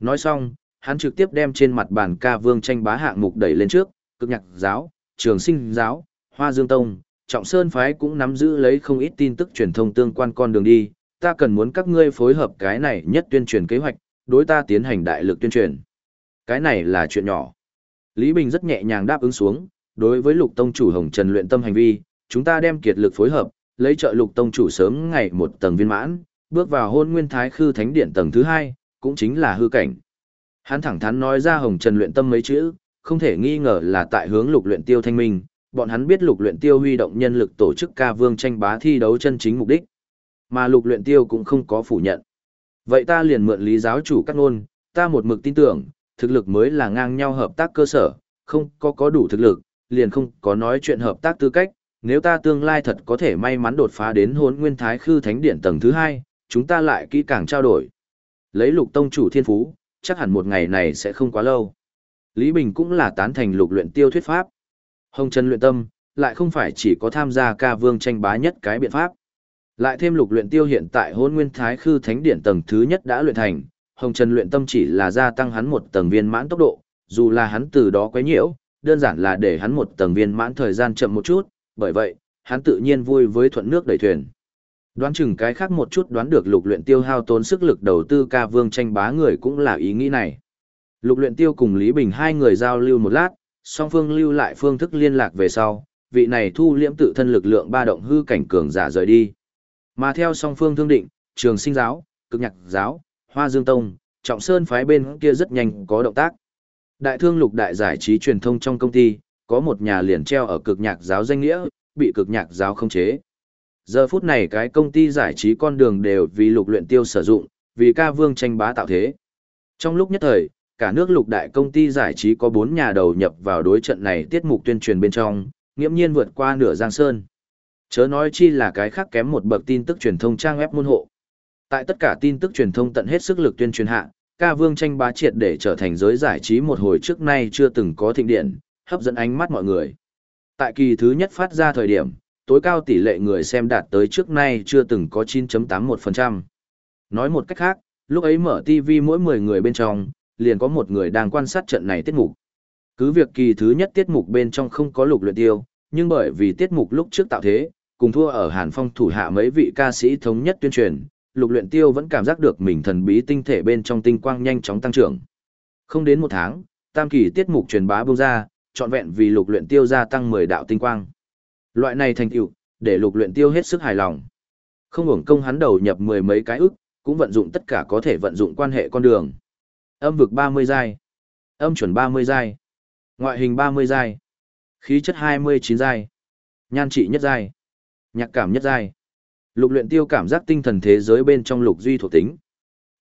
Nói xong, hắn trực tiếp đem trên mặt bàn ca vương tranh bá hạng mục đẩy lên trước, cực nhạc giáo, trường sinh giáo, hoa dương tông, trọng sơn phái cũng nắm giữ lấy không ít tin tức truyền thông tương quan con đường đi, ta cần muốn các ngươi phối hợp cái này nhất tuyên truyền kế hoạch, đối ta tiến hành đại lực tuyên truyền. Cái này là chuyện nhỏ. Lý Bình rất nhẹ nhàng đáp ứng xuống, đối với lục tông chủ Hồng Trần luyện tâm hành vi, chúng ta đem kiệt lực phối hợp, lấy trợ lục tông chủ sớm ngày một tầng viên mãn, bước vào hôn nguyên thái khư thánh điện tầng thứ hai, cũng chính là hư cảnh. Hắn thẳng thắn nói ra Hồng Trần luyện tâm mấy chữ, không thể nghi ngờ là tại hướng lục luyện tiêu thanh minh, bọn hắn biết lục luyện tiêu huy động nhân lực tổ chức ca vương tranh bá thi đấu chân chính mục đích. Mà lục luyện tiêu cũng không có phủ nhận. Vậy ta liền mượn lý giáo chủ cắt ngôn, ta một mực tin tưởng, thực lực mới là ngang nhau hợp tác cơ sở, không có có đủ thực lực, liền không có nói chuyện hợp tác tư cách. Nếu ta tương lai thật có thể may mắn đột phá đến hốn nguyên thái khư thánh điện tầng thứ hai, chúng ta lại kỹ càng trao đổi. Lấy lục tông chủ thiên phú, chắc hẳn một ngày này sẽ không quá lâu. Lý Bình cũng là tán thành lục luyện tiêu thuyết pháp. Hồng Trần luyện tâm, lại không phải chỉ có tham gia ca vương tranh bá nhất cái biện pháp. Lại thêm lục luyện tiêu hiện tại hôn nguyên thái khư thánh điển tầng thứ nhất đã luyện thành, Hồng Trần luyện tâm chỉ là gia tăng hắn một tầng viên mãn tốc độ, dù là hắn từ đó quấy nhiễu, đơn giản là để hắn một tầng viên mãn thời gian chậm một chút, bởi vậy, hắn tự nhiên vui với thuận nước đẩy thuyền. Đoán chừng cái khác một chút đoán được lục luyện tiêu hao tốn sức lực đầu tư ca vương tranh bá người cũng là ý nghĩ này. Lục luyện tiêu cùng Lý Bình hai người giao lưu một lát, song phương lưu lại phương thức liên lạc về sau, vị này thu liễm tự thân lực lượng ba động hư cảnh cường giả rời đi. Mà theo song phương thương định, trường sinh giáo, cực nhạc giáo, hoa dương tông, trọng sơn phái bên kia rất nhanh có động tác. Đại thương lục đại giải trí truyền thông trong công ty, có một nhà liền treo ở cực nhạc giáo danh nghĩa, bị cực nhạc giáo không chế. Giờ phút này cái công ty giải trí con đường đều vì lục luyện tiêu sử dụng, vì ca vương tranh bá tạo thế. Trong lúc nhất thời, cả nước lục đại công ty giải trí có 4 nhà đầu nhập vào đối trận này tiết mục tuyên truyền bên trong, nghiễm nhiên vượt qua nửa giang sơn. Chớ nói chi là cái khác kém một bậc tin tức truyền thông trang web môn hộ. Tại tất cả tin tức truyền thông tận hết sức lực tuyên truyền hạ, ca vương tranh bá triệt để trở thành giới giải trí một hồi trước nay chưa từng có thịnh điện, hấp dẫn ánh mắt mọi người. Tại kỳ thứ nhất phát ra thời điểm, tối cao tỷ lệ người xem đạt tới trước nay chưa từng có 9.81%. Nói một cách khác, lúc ấy mở TV mỗi 10 người bên trong, liền có một người đang quan sát trận này tiết mục. Cứ việc kỳ thứ nhất tiết mục bên trong không có lục luyện tiêu, nhưng bởi vì tiết mục lúc trước tạo thế, cùng thua ở Hàn Phong thủ hạ mấy vị ca sĩ thống nhất tuyên truyền, lục luyện tiêu vẫn cảm giác được mình thần bí tinh thể bên trong tinh quang nhanh chóng tăng trưởng. Không đến một tháng, tam kỳ tiết mục truyền bá bung ra, trọn vẹn vì lục luyện tiêu gia tăng 10 đạo tinh quang. Loại này thành tựu, để lục luyện tiêu hết sức hài lòng. Không hưởng công hắn đầu nhập mười mấy cái ức, cũng vận dụng tất cả có thể vận dụng quan hệ con đường. Âm vực 30 giai, âm chuẩn 30 giai, ngoại hình 30 giai, khí chất 29 giai, nhan trị nhất giai, nhạc cảm nhất giai. Lục luyện tiêu cảm giác tinh thần thế giới bên trong lục duy thuộc tính.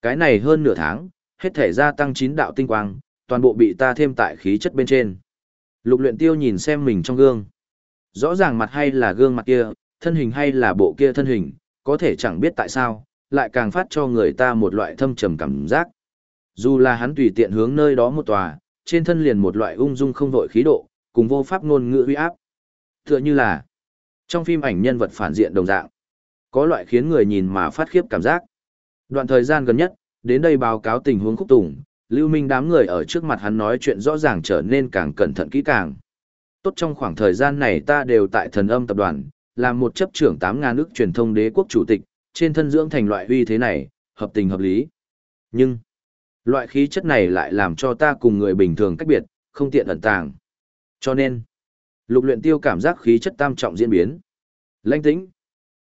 Cái này hơn nửa tháng, hết thể gia tăng 9 đạo tinh quang, toàn bộ bị ta thêm tại khí chất bên trên. Lục luyện tiêu nhìn xem mình trong gương. Rõ ràng mặt hay là gương mặt kia, thân hình hay là bộ kia thân hình, có thể chẳng biết tại sao, lại càng phát cho người ta một loại thâm trầm cảm giác. Dù là hắn tùy tiện hướng nơi đó một tòa, trên thân liền một loại ung dung không vội khí độ, cùng vô pháp ngôn ngữ uy áp. Tựa như là trong phim ảnh nhân vật phản diện đồng dạng, có loại khiến người nhìn mà phát khiếp cảm giác. Đoạn thời gian gần nhất, đến đây báo cáo tình huống khúc tùng, Lưu Minh đám người ở trước mặt hắn nói chuyện rõ ràng trở nên càng cẩn thận kỹ càng. Tốt trong khoảng thời gian này ta đều tại thần âm tập đoàn, làm một chấp trưởng 8.000 nước truyền thông đế quốc chủ tịch, trên thân dưỡng thành loại uy thế này, hợp tình hợp lý. Nhưng, loại khí chất này lại làm cho ta cùng người bình thường cách biệt, không tiện ẩn tàng. Cho nên, lục luyện tiêu cảm giác khí chất tam trọng diễn biến. Lãnh tĩnh,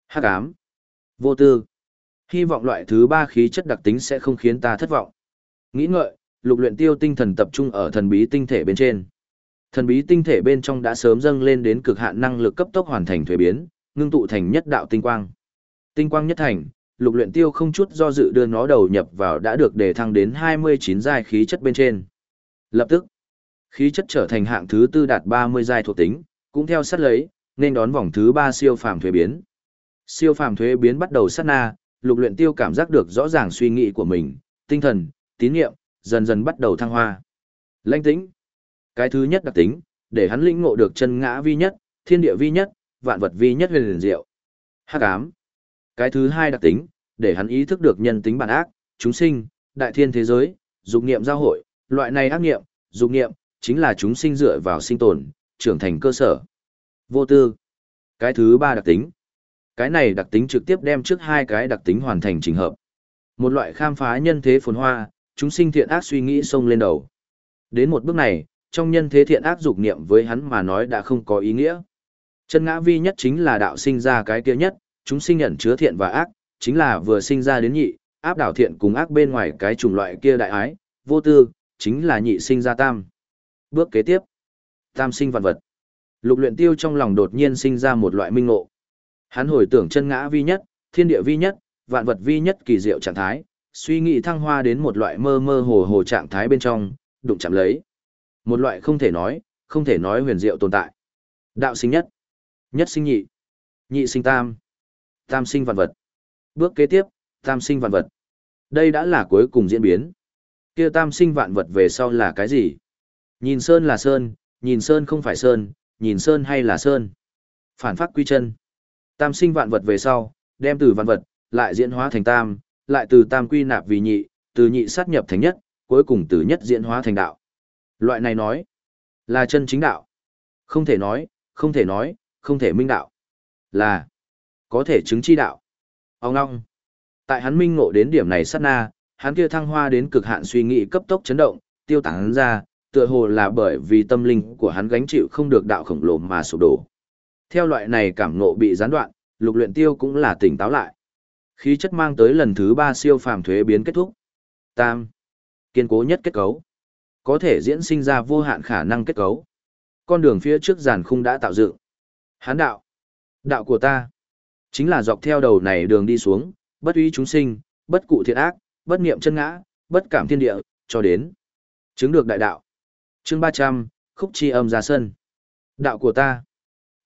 hắc ám, vô tư. Hy vọng loại thứ ba khí chất đặc tính sẽ không khiến ta thất vọng. Nghĩ ngợi, lục luyện tiêu tinh thần tập trung ở thần bí tinh thể bên trên. Thần bí tinh thể bên trong đã sớm dâng lên đến cực hạn năng lực cấp tốc hoàn thành thuế biến, ngưng tụ thành nhất đạo tinh quang. Tinh quang nhất thành, lục luyện tiêu không chút do dự đưa nó đầu nhập vào đã được đề thăng đến 29 giai khí chất bên trên. Lập tức, khí chất trở thành hạng thứ tư đạt 30 giai thuộc tính, cũng theo sát lấy, nên đón vòng thứ 3 siêu phàm thuế biến. Siêu phàm thuế biến bắt đầu sát na, lục luyện tiêu cảm giác được rõ ràng suy nghĩ của mình, tinh thần, tín niệm, dần dần bắt đầu thăng hoa. Lãnh tĩnh. Cái thứ nhất đặc tính, để hắn lĩnh ngộ được chân ngã vi nhất, thiên địa vi nhất, vạn vật vi nhất huyền liền diệu. Hắc ám. Cái thứ hai đặc tính, để hắn ý thức được nhân tính bản ác, chúng sinh, đại thiên thế giới, dục niệm giao hội, loại này ác niệm, dục niệm, chính là chúng sinh dựa vào sinh tồn, trưởng thành cơ sở. Vô tư. Cái thứ ba đặc tính. Cái này đặc tính trực tiếp đem trước hai cái đặc tính hoàn thành trình hợp. Một loại khám phá nhân thế phồn hoa, chúng sinh thiện ác suy nghĩ xông lên đầu. Đến một bước này, trong nhân thế thiện ác dục niệm với hắn mà nói đã không có ý nghĩa. Chân ngã vi nhất chính là đạo sinh ra cái kia nhất, chúng sinh nhận chứa thiện và ác, chính là vừa sinh ra đến nhị, áp đảo thiện cùng ác bên ngoài cái chủng loại kia đại ái, vô tư, chính là nhị sinh ra tam. Bước kế tiếp, tam sinh vạn vật. Lục luyện tiêu trong lòng đột nhiên sinh ra một loại minh ngộ. Hắn hồi tưởng chân ngã vi nhất, thiên địa vi nhất, vạn vật vi nhất kỳ diệu trạng thái, suy nghĩ thăng hoa đến một loại mơ mơ hồ hồ trạng thái bên trong, đụng chạm lấy. Một loại không thể nói, không thể nói huyền diệu tồn tại. Đạo sinh nhất, nhất sinh nhị, nhị sinh tam, tam sinh vạn vật. Bước kế tiếp, Tam sinh vạn vật. Đây đã là cuối cùng diễn biến. Kia tam sinh vạn vật về sau là cái gì? Nhìn sơn là sơn, nhìn sơn không phải sơn, nhìn sơn hay là sơn. Phản phát quy chân. Tam sinh vạn vật về sau, đem từ vạn vật, lại diễn hóa thành tam, lại từ tam quy nạp vì nhị, từ nhị sát nhập thành nhất, cuối cùng từ nhất diễn hóa thành đạo. Loại này nói, là chân chính đạo. Không thể nói, không thể nói, không thể minh đạo. Là, có thể chứng chi đạo. Ông ngong. Tại hắn minh ngộ đến điểm này sát na, hắn kia thăng hoa đến cực hạn suy nghĩ cấp tốc chấn động, tiêu tán ra, tựa hồ là bởi vì tâm linh của hắn gánh chịu không được đạo khổng lồ mà sụp đổ. Theo loại này cảm ngộ bị gián đoạn, lục luyện tiêu cũng là tỉnh táo lại. Khí chất mang tới lần thứ ba siêu phàm thuế biến kết thúc. Tam. Kiên cố nhất kết cấu. Có thể diễn sinh ra vô hạn khả năng kết cấu. Con đường phía trước giàn khung đã tạo dựng. Hán đạo. Đạo của ta. Chính là dọc theo đầu này đường đi xuống, bất uy chúng sinh, bất cụ thiện ác, bất niệm chân ngã, bất cảm thiên địa, cho đến. Chứng được đại đạo chương 300, khúc chi âm ra sân. Đạo của ta.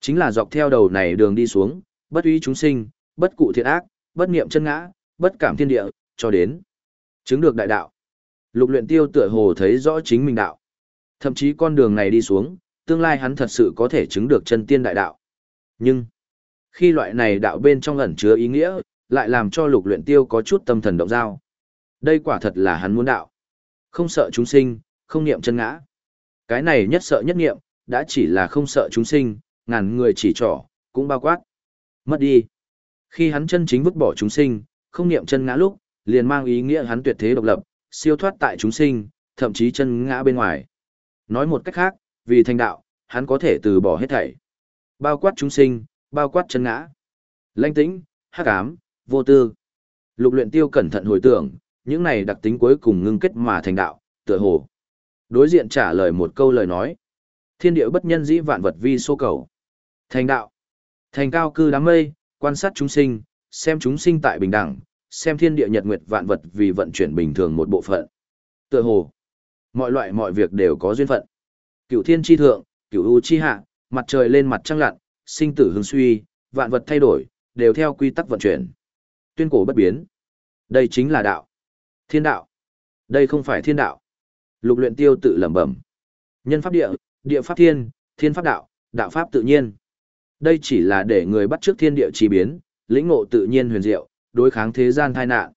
Chính là dọc theo đầu này đường đi xuống, bất uy chúng sinh, bất cụ thiện ác, bất niệm chân ngã, bất cảm thiên địa, cho đến. Chứng được đại đạo. Lục luyện tiêu tựa hồ thấy rõ chính mình đạo. Thậm chí con đường này đi xuống, tương lai hắn thật sự có thể chứng được chân tiên đại đạo. Nhưng, khi loại này đạo bên trong ẩn chứa ý nghĩa, lại làm cho lục luyện tiêu có chút tâm thần động giao. Đây quả thật là hắn muốn đạo. Không sợ chúng sinh, không niệm chân ngã. Cái này nhất sợ nhất niệm, đã chỉ là không sợ chúng sinh, ngàn người chỉ trỏ, cũng bao quát. Mất đi. Khi hắn chân chính vứt bỏ chúng sinh, không niệm chân ngã lúc, liền mang ý nghĩa hắn tuyệt thế độc lập, siêu thoát tại chúng sinh, thậm chí chân ngã bên ngoài. Nói một cách khác, vì thành đạo, hắn có thể từ bỏ hết thảy. Bao quát chúng sinh, bao quát chân ngã. Lanh tĩnh, hắc ám, vô tư. Lục luyện tiêu cẩn thận hồi tưởng, những này đặc tính cuối cùng ngưng kết mà thành đạo, tựa hồ. Đối diện trả lời một câu lời nói. Thiên địa bất nhân dĩ vạn vật vi số cầu. Thành đạo. Thành cao cư đám mây, quan sát chúng sinh, xem chúng sinh tại bình đẳng, xem thiên địa nhật nguyệt vạn vật vì vận chuyển bình thường một bộ phận. Tựa hồ, mọi loại mọi việc đều có duyên phận. Cửu thiên chi thượng, cửu u chi hạ, mặt trời lên mặt trăng lặn, sinh tử hương suy, vạn vật thay đổi, đều theo quy tắc vận chuyển. Tuyên cổ bất biến. Đây chính là đạo. Thiên đạo. Đây không phải thiên đạo. Lục luyện tiêu tự lẩm bẩm. Nhân pháp địa, địa pháp thiên, thiên pháp đạo, đạo pháp tự nhiên. Đây chỉ là để người bắt trước thiên địa chi biến, lĩnh ngộ tự nhiên huyền diệu, đối kháng thế gian tai nạn.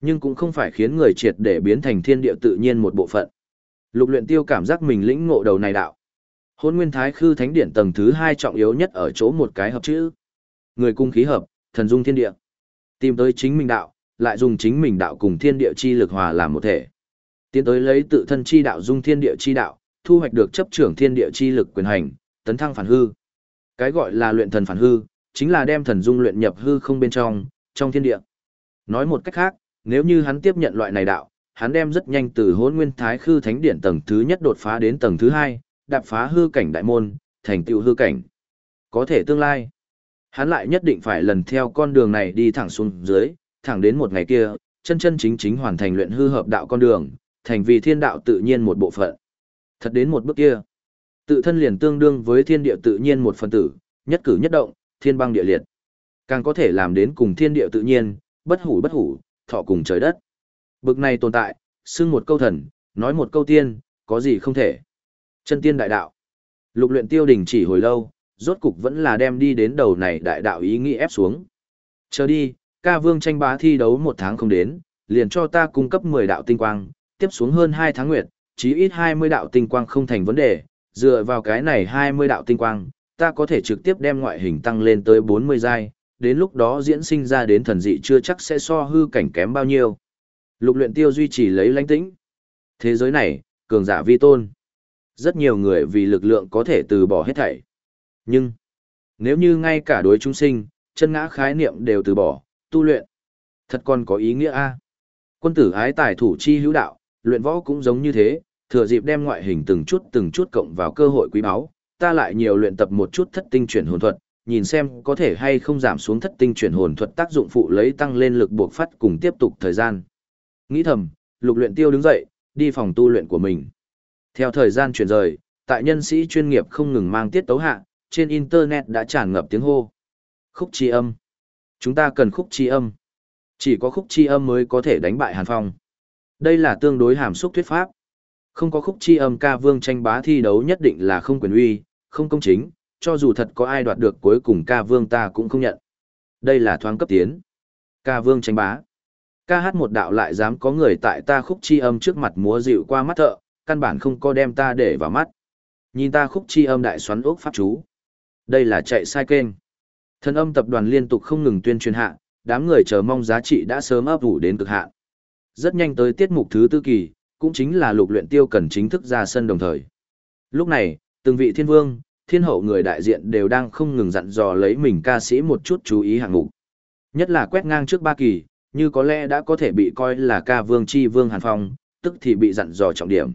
Nhưng cũng không phải khiến người triệt để biến thành thiên địa tự nhiên một bộ phận. Lục luyện tiêu cảm giác mình lĩnh ngộ đầu này đạo. Hôn nguyên thái khư thánh điển tầng thứ hai trọng yếu nhất ở chỗ một cái hợp chữ. Người cung khí hợp, thần dung thiên địa. Tìm tới chính mình đạo, lại dùng chính mình đạo cùng thiên địa chi lực hòa làm một thể. Tiến tới lấy tự thân chi đạo dung thiên địa chi đạo, thu hoạch được chấp trưởng thiên địa chi lực quyền hành, tấn thăng phản hư. Cái gọi là luyện thần phản hư, chính là đem thần dung luyện nhập hư không bên trong, trong thiên địa. Nói một cách khác, nếu như hắn tiếp nhận loại này đạo, hắn đem rất nhanh từ hỗn nguyên thái khư thánh điển tầng thứ nhất đột phá đến tầng thứ hai, đạp phá hư cảnh đại môn, thành tựu hư cảnh. Có thể tương lai, hắn lại nhất định phải lần theo con đường này đi thẳng xuống dưới, thẳng đến một ngày kia, chân chân chính chính hoàn thành luyện hư hợp đạo con đường, thành vì thiên đạo tự nhiên một bộ phận. Thật đến một bước kia, tự thân liền tương đương với thiên địa tự nhiên một phần tử, nhất cử nhất động, thiên băng địa liệt. Càng có thể làm đến cùng thiên địa tự nhiên, bất hủ bất hủ, thọ cùng trời đất. Bực này tồn tại, xưng một câu thần, nói một câu tiên, có gì không thể. Chân tiên đại đạo. Lục luyện tiêu đình chỉ hồi lâu, rốt cục vẫn là đem đi đến đầu này đại đạo ý nghĩ ép xuống. Chờ đi, ca vương tranh bá thi đấu một tháng không đến, liền cho ta cung cấp 10 đạo tinh quang, tiếp xuống hơn 2 tháng nguyệt, chí ít 20 đạo tinh quang không thành vấn đề, dựa vào cái này 20 đạo tinh quang, ta có thể trực tiếp đem ngoại hình tăng lên tới 40 giai, đến lúc đó diễn sinh ra đến thần dị chưa chắc sẽ so hư cảnh kém bao nhiêu. Lục luyện tiêu duy trì lấy lãnh tĩnh. Thế giới này, cường giả vi tôn. Rất nhiều người vì lực lượng có thể từ bỏ hết thảy. Nhưng, nếu như ngay cả đối chúng sinh, chân ngã khái niệm đều từ bỏ, tu luyện, thật còn có ý nghĩa a. Quân tử ái tài thủ chi hữu đạo, luyện võ cũng giống như thế, thừa dịp đem ngoại hình từng chút từng chút cộng vào cơ hội quý báu, ta lại nhiều luyện tập một chút thất tinh chuyển hồn thuật, nhìn xem có thể hay không giảm xuống thất tinh chuyển hồn thuật tác dụng phụ lấy tăng lên lực buộc phát cùng tiếp tục thời gian. Nghĩ thầm, lục luyện tiêu đứng dậy, đi phòng tu luyện của mình. Theo thời gian chuyển rời, tại nhân sĩ chuyên nghiệp không ngừng mang tiết tấu hạ, trên internet đã tràn ngập tiếng hô. Khúc chi âm. Chúng ta cần khúc chi âm. Chỉ có khúc chi âm mới có thể đánh bại Hàn Phong. Đây là tương đối hàm xúc thuyết pháp. Không có khúc chi âm ca vương tranh bá thi đấu nhất định là không quyền uy, không công chính, cho dù thật có ai đoạt được cuối cùng ca vương ta cũng không nhận. Đây là thoáng cấp tiến. Ca vương tranh bá. Ca hát một đạo lại dám có người tại ta khúc chi âm trước mặt múa dịu qua mắt thợ, căn bản không có đem ta để vào mắt. Nhìn ta khúc chi âm đại xoắn ốc pháp chú. Đây là chạy sai kênh. Thần âm tập đoàn liên tục không ngừng tuyên truyền hạ, đám người chờ mong giá trị đã sớm ấp ủ đến cực hạn. Rất nhanh tới tiết mục thứ tư kỳ, cũng chính là lục luyện tiêu cần chính thức ra sân đồng thời. Lúc này, từng vị thiên vương, thiên hậu người đại diện đều đang không ngừng dặn dò lấy mình ca sĩ một chút chú ý hạng mục. Nhất là quét ngang trước ba kỳ, như có lẽ đã có thể bị coi là ca vương chi vương Hàn Phong, tức thì bị dặn dò trọng điểm.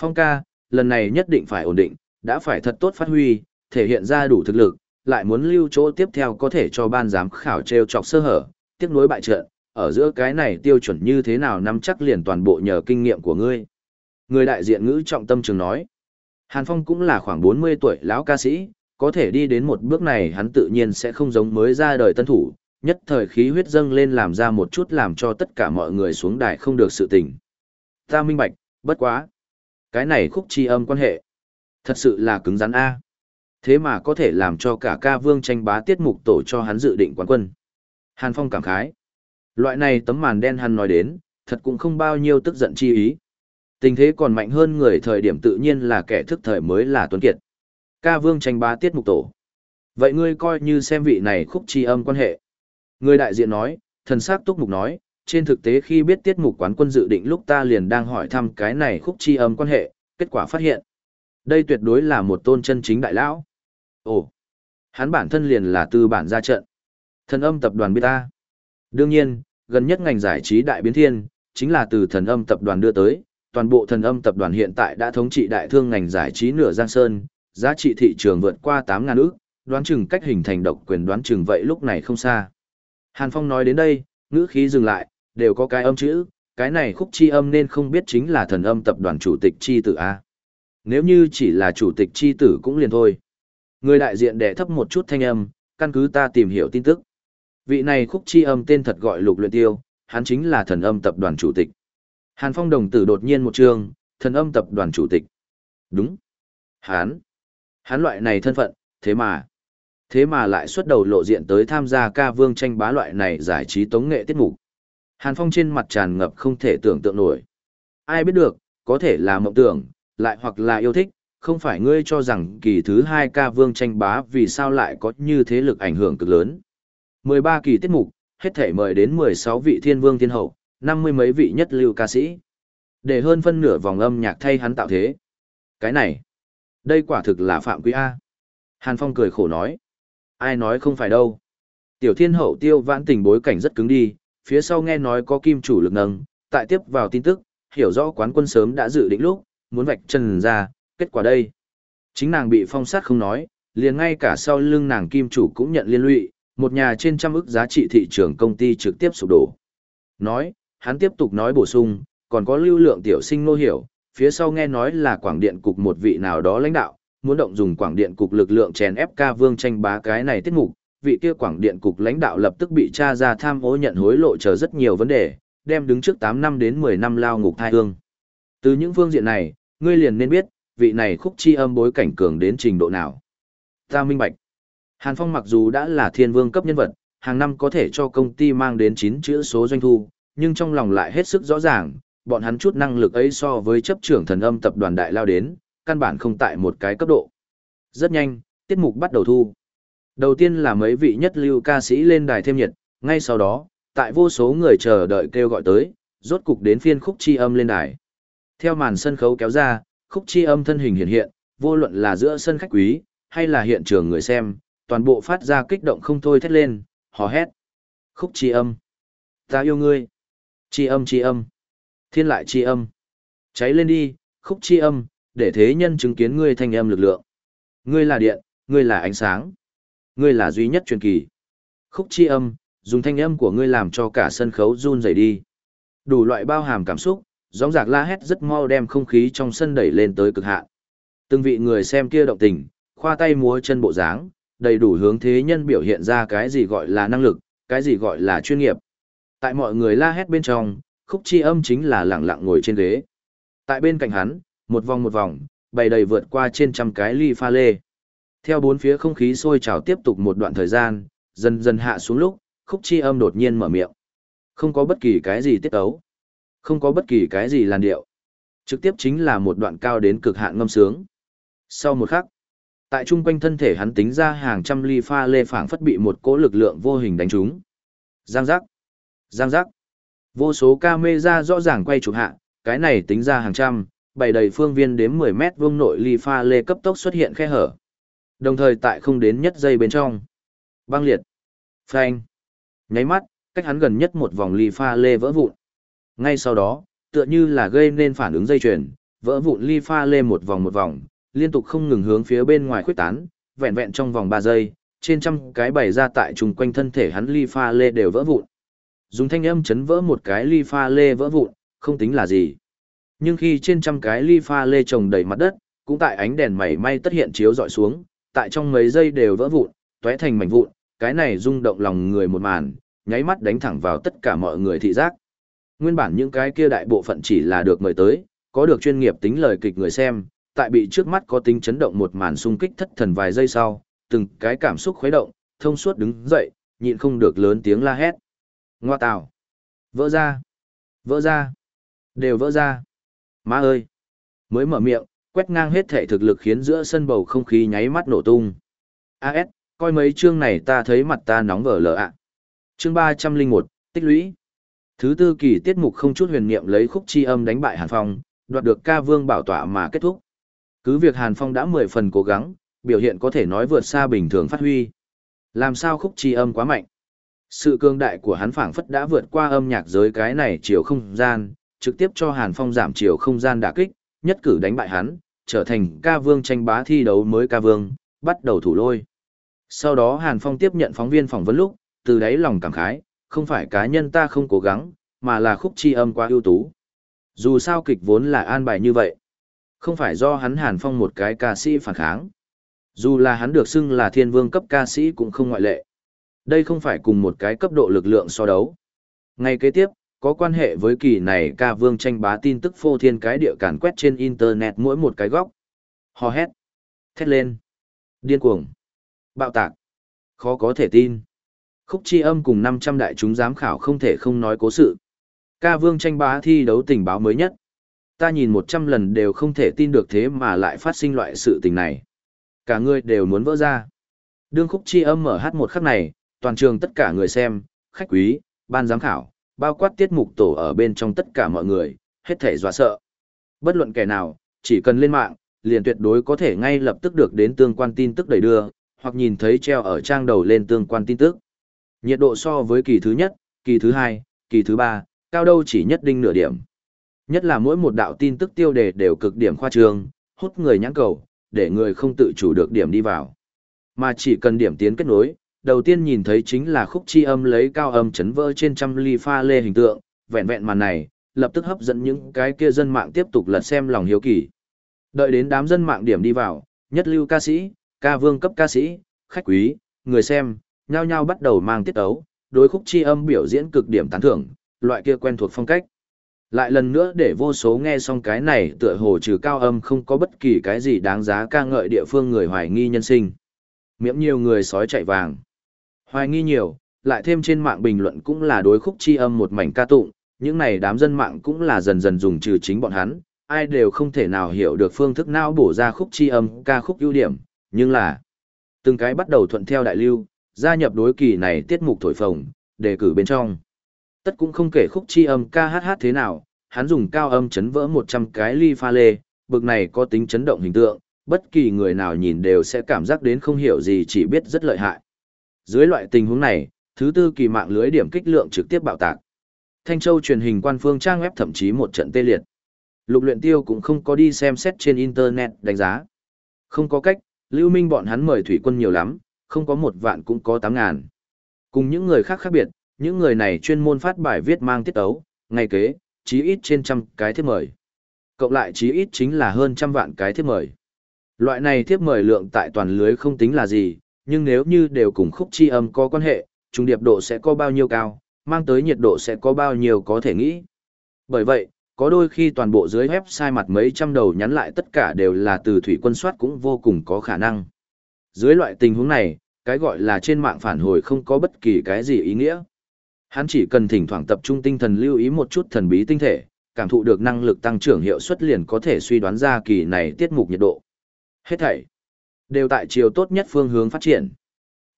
Phong ca, lần này nhất định phải ổn định, đã phải thật tốt phát huy, thể hiện ra đủ thực lực, lại muốn lưu chỗ tiếp theo có thể cho ban giám khảo treo chọc sơ hở, tiếp nối bại trận, ở giữa cái này tiêu chuẩn như thế nào nắm chắc liền toàn bộ nhờ kinh nghiệm của ngươi. Người đại diện ngữ trọng tâm trường nói, Hàn Phong cũng là khoảng 40 tuổi lão ca sĩ, có thể đi đến một bước này hắn tự nhiên sẽ không giống mới ra đời tân thủ, nhất thời khí huyết dâng lên làm ra một chút làm cho tất cả mọi người xuống đài không được sự tình. Ta minh bạch, bất quá. Cái này khúc chi âm quan hệ. Thật sự là cứng rắn A. Thế mà có thể làm cho cả ca vương tranh bá tiết mục tổ cho hắn dự định quán quân. Hàn Phong cảm khái. Loại này tấm màn đen hắn nói đến, thật cũng không bao nhiêu tức giận chi ý. Tình thế còn mạnh hơn người thời điểm tự nhiên là kẻ thức thời mới là tuấn kiệt. Ca vương tranh bá tiết mục tổ. Vậy ngươi coi như xem vị này khúc chi âm quan hệ. Người đại diện nói, thần sắc túc mục nói, trên thực tế khi biết tiết mục quán quân dự định lúc ta liền đang hỏi thăm cái này khúc chi âm quan hệ, kết quả phát hiện. Đây tuyệt đối là một tôn chân chính đại lão. Ồ, hắn bản thân liền là tư bản ra trận. Thần âm tập đoàn biết ta. Đương nhiên, gần nhất ngành giải trí đại biến thiên, chính là từ thần âm tập đoàn đưa tới. Toàn bộ thần âm tập đoàn hiện tại đã thống trị đại thương ngành giải trí nửa giang sơn, giá trị thị trường vượt qua 8.000 ước, đoán chừng cách hình thành độc quyền đoán chừng vậy lúc này không xa. Hàn Phong nói đến đây, ngữ khí dừng lại, đều có cái âm chữ, cái này khúc chi âm nên không biết chính là thần âm tập đoàn chủ tịch chi tử A. Nếu như chỉ là chủ tịch chi tử cũng liền thôi. Người đại diện đẻ thấp một chút thanh âm, căn cứ ta tìm hiểu tin tức. Vị này khúc chi âm tên thật gọi lục luyện tiêu, hắn chính là thần âm tập đoàn chủ tịch. Hàn Phong đồng tử đột nhiên một trường, thần âm tập đoàn chủ tịch. Đúng. Hắn. Hắn loại này thân phận, thế mà. Thế mà lại xuất đầu lộ diện tới tham gia ca vương tranh bá loại này giải trí tống nghệ tiết mục. Hàn Phong trên mặt tràn ngập không thể tưởng tượng nổi. Ai biết được, có thể là mộng tưởng, lại hoặc là yêu thích, không phải ngươi cho rằng kỳ thứ hai ca vương tranh bá vì sao lại có như thế lực ảnh hưởng cực lớn. 13 kỳ tiết mục, hết thể mời đến 16 vị thiên vương thiên hậu, năm mươi mấy vị nhất lưu ca sĩ. Để hơn phân nửa vòng âm nhạc thay hắn tạo thế. Cái này, đây quả thực là phạm quý A. Hàn Phong cười khổ nói. Ai nói không phải đâu. Tiểu thiên hậu tiêu vãn tình bối cảnh rất cứng đi, phía sau nghe nói có kim chủ lực nâng, tại tiếp vào tin tức, hiểu rõ quán quân sớm đã dự định lúc, muốn vạch chân ra, kết quả đây. Chính nàng bị phong sát không nói, liền ngay cả sau lưng nàng kim chủ cũng nhận liên lụy, một nhà trên trăm ức giá trị thị trường công ty trực tiếp sụp đổ. Nói, hắn tiếp tục nói bổ sung, còn có lưu lượng tiểu sinh nô hiểu, phía sau nghe nói là quảng điện cục một vị nào đó lãnh đạo, muốn động dùng quảng điện cục lực lượng chèn ép ca vương tranh bá cái này tiết mục, vị kia quảng điện cục lãnh đạo lập tức bị tra ra tham ô nhận hối lộ chờ rất nhiều vấn đề, đem đứng trước 8 năm đến 10 năm lao ngục thai hương. Từ những phương diện này, ngươi liền nên biết, vị này khúc chi âm bối cảnh cường đến trình độ nào. Ta minh bạch. Hàn Phong mặc dù đã là thiên vương cấp nhân vật, hàng năm có thể cho công ty mang đến 9 chữ số doanh thu, nhưng trong lòng lại hết sức rõ ràng, bọn hắn chút năng lực ấy so với chấp trưởng thần âm tập đoàn đại lao đến, căn bản không tại một cái cấp độ. Rất nhanh, tiết mục bắt đầu thu. Đầu tiên là mấy vị nhất lưu ca sĩ lên đài thêm nhiệt, ngay sau đó, tại vô số người chờ đợi kêu gọi tới, rốt cục đến phiên khúc chi âm lên đài. Theo màn sân khấu kéo ra, khúc chi âm thân hình hiện hiện, vô luận là giữa sân khách quý, hay là hiện trường người xem, toàn bộ phát ra kích động không thôi thét lên, hò hét. Khúc chi âm. Ta yêu ngươi. Chi âm chi âm. Thiên lại chi âm. Cháy lên đi, khúc chi âm, để thế nhân chứng kiến ngươi thanh âm lực lượng. Ngươi là điện, ngươi là ánh sáng. Ngươi là duy nhất truyền kỳ. Khúc chi âm, dùng thanh âm của ngươi làm cho cả sân khấu run rẩy đi. Đủ loại bao hàm cảm xúc, gióng giạc la hét rất mau đem không khí trong sân đẩy lên tới cực hạn. Từng vị người xem kia động tình, khoa tay múa chân bộ dáng, đầy đủ hướng thế nhân biểu hiện ra cái gì gọi là năng lực, cái gì gọi là chuyên nghiệp. Tại mọi người la hét bên trong, khúc chi âm chính là lặng lặng ngồi trên ghế. Tại bên cạnh hắn, một vòng một vòng, bày đầy vượt qua trên trăm cái ly pha lê. Theo bốn phía không khí sôi trào tiếp tục một đoạn thời gian, dần dần hạ xuống lúc, khúc chi âm đột nhiên mở miệng. Không có bất kỳ cái gì tiết ấu, không có bất kỳ cái gì làn điệu. Trực tiếp chính là một đoạn cao đến cực hạn ngâm sướng. Sau một khắc, tại trung quanh thân thể hắn tính ra hàng trăm ly pha lê phảng phất bị một cỗ lực lượng vô hình đánh trúng. Giang giác, giang giác. Vô số camera rõ ràng quay chụp hạ, cái này tính ra hàng trăm, bày đầy phương viên đến 10 mét vuông nội ly pha lê cấp tốc xuất hiện khe hở. Đồng thời tại không đến nhất giây bên trong. Băng liệt. Phanh. Nháy mắt, cách hắn gần nhất một vòng ly pha lê vỡ vụn. Ngay sau đó, tựa như là gây nên phản ứng dây chuyền, vỡ vụn ly pha lê một vòng một vòng, liên tục không ngừng hướng phía bên ngoài khuếch tán, vẹn vẹn trong vòng 3 giây, trên trăm cái bày ra tại trùng quanh thân thể hắn ly pha lê đều vỡ vụn. Dùng thanh âm chấn vỡ một cái ly pha lê vỡ vụn, không tính là gì. Nhưng khi trên trăm cái ly pha lê trồng đầy mặt đất, cũng tại ánh đèn mảy may tất hiện chiếu dọi xuống, tại trong mấy giây đều vỡ vụn, tóe thành mảnh vụn, cái này rung động lòng người một màn, nháy mắt đánh thẳng vào tất cả mọi người thị giác. Nguyên bản những cái kia đại bộ phận chỉ là được mời tới, có được chuyên nghiệp tính lời kịch người xem, tại bị trước mắt có tính chấn động một màn xung kích thất thần vài giây sau, từng cái cảm xúc khuấy động, thông suốt đứng dậy, nhịn không được lớn tiếng la hét. Ngoa tào! Vỡ ra! Vỡ ra! Đều vỡ ra! Má ơi! Mới mở miệng, quét ngang hết thể thực lực khiến giữa sân bầu không khí nháy mắt nổ tung. AS, coi mấy chương này ta thấy mặt ta nóng vở lờ ạ. Chương 301, tích lũy. Thứ tư kỳ tiết mục không chút huyền niệm lấy khúc chi âm đánh bại Hàn Phong, đoạt được ca vương bảo tọa mà kết thúc. Cứ việc Hàn Phong đã mười phần cố gắng, biểu hiện có thể nói vượt xa bình thường phát huy. Làm sao khúc chi âm quá mạnh? Sự cương đại của hắn phảng phất đã vượt qua âm nhạc giới cái này chiều không gian, trực tiếp cho Hàn Phong giảm chiều không gian đả kích, nhất cử đánh bại hắn, trở thành ca vương tranh bá thi đấu mới ca vương, bắt đầu thủ lôi. Sau đó Hàn Phong tiếp nhận phóng viên phỏng vấn lúc, từ đấy lòng cảm khái, không phải cá nhân ta không cố gắng, mà là khúc chi âm quá ưu tú. Dù sao kịch vốn là an bài như vậy. Không phải do hắn Hàn Phong một cái ca sĩ phản kháng. Dù là hắn được xưng là thiên vương cấp ca sĩ cũng không ngoại lệ. Đây không phải cùng một cái cấp độ lực lượng so đấu. Ngay kế tiếp, có quan hệ với kỳ này ca vương tranh bá tin tức phô thiên cái địa càn quét trên internet mỗi một cái góc. Hò hét. Thét lên. Điên cuồng. Bạo tạc. Khó có thể tin. Khúc chi âm cùng 500 đại chúng giám khảo không thể không nói cố sự. Ca vương tranh bá thi đấu tình báo mới nhất. Ta nhìn 100 lần đều không thể tin được thế mà lại phát sinh loại sự tình này. Cả người đều muốn vỡ ra. Đương khúc chi âm mở hát một khắc này, toàn trường tất cả người xem, khách quý, ban giám khảo, bao quát tiết mục tổ ở bên trong tất cả mọi người, hết thể dọa sợ. Bất luận kẻ nào, chỉ cần lên mạng, liền tuyệt đối có thể ngay lập tức được đến tương quan tin tức đẩy đưa, hoặc nhìn thấy treo ở trang đầu lên tương quan tin tức. Nhiệt độ so với kỳ thứ nhất, kỳ thứ hai, kỳ thứ ba, cao đâu chỉ nhất định nửa điểm. Nhất là mỗi một đạo tin tức tiêu đề đều cực điểm khoa trương, hút người nhãn cầu, để người không tự chủ được điểm đi vào. Mà chỉ cần điểm tiến kết nối, đầu tiên nhìn thấy chính là khúc chi âm lấy cao âm chấn vỡ trên trăm ly pha lê hình tượng, vẹn vẹn màn này, lập tức hấp dẫn những cái kia dân mạng tiếp tục lật xem lòng hiếu kỳ. Đợi đến đám dân mạng điểm đi vào, nhất lưu ca sĩ, ca vương cấp ca sĩ, khách quý, người xem, nhao nhao bắt đầu mang tiết ấu, đối khúc chi âm biểu diễn cực điểm tán thưởng, loại kia quen thuộc phong cách. Lại lần nữa để vô số nghe xong cái này tựa hồ trừ cao âm không có bất kỳ cái gì đáng giá ca ngợi địa phương người hoài nghi nhân sinh. Miệng nhiều người sói chạy vàng. Hoài nghi nhiều, lại thêm trên mạng bình luận cũng là đối khúc chi âm một mảnh ca tụng, những này đám dân mạng cũng là dần dần dùng trừ chính bọn hắn, ai đều không thể nào hiểu được phương thức não bổ ra khúc chi âm ca khúc ưu điểm, nhưng là từng cái bắt đầu thuận theo đại lưu, gia nhập đối kỳ này tiết mục thổi phồng, đề cử bên trong. Tất cũng không kể khúc chi âm ca hát hát thế nào, hắn dùng cao âm chấn vỡ 100 cái ly pha lê, bực này có tính chấn động hình tượng, bất kỳ người nào nhìn đều sẽ cảm giác đến không hiểu gì chỉ biết rất lợi hại. Dưới loại tình huống này, thứ tư kỳ mạng lưới điểm kích lượng trực tiếp bạo tạc. Thanh Châu truyền hình quan phương trang web thậm chí một trận tê liệt. Lục luyện tiêu cũng không có đi xem xét trên internet đánh giá. Không có cách, lưu minh bọn hắn mời thủy quân nhiều lắm, không có một vạn cũng có tám ngàn. Cùng những người khác khác biệt, những người này chuyên môn phát bài viết mang tiết ấu, ngày kế, chí ít trên trăm cái thiếp mời. Cộng lại chí ít chính là hơn trăm vạn cái thiếp mời. Loại này thiếp mời lượng tại toàn lưới không tính là gì, nhưng nếu như đều cùng khúc chi âm có quan hệ, trung điệp độ sẽ có bao nhiêu cao, mang tới nhiệt độ sẽ có bao nhiêu có thể nghĩ. Bởi vậy, có đôi khi toàn bộ dưới website mặt mấy trăm đầu nhắn lại tất cả đều là từ thủy quân soát cũng vô cùng có khả năng. Dưới loại tình huống này, cái gọi là trên mạng phản hồi không có bất kỳ cái gì ý nghĩa. Hắn chỉ cần thỉnh thoảng tập trung tinh thần lưu ý một chút thần bí tinh thể, cảm thụ được năng lực tăng trưởng hiệu suất liền có thể suy đoán ra kỳ này tiết mục nhiệt độ. Hết thảy đều tại chiều tốt nhất phương hướng phát triển.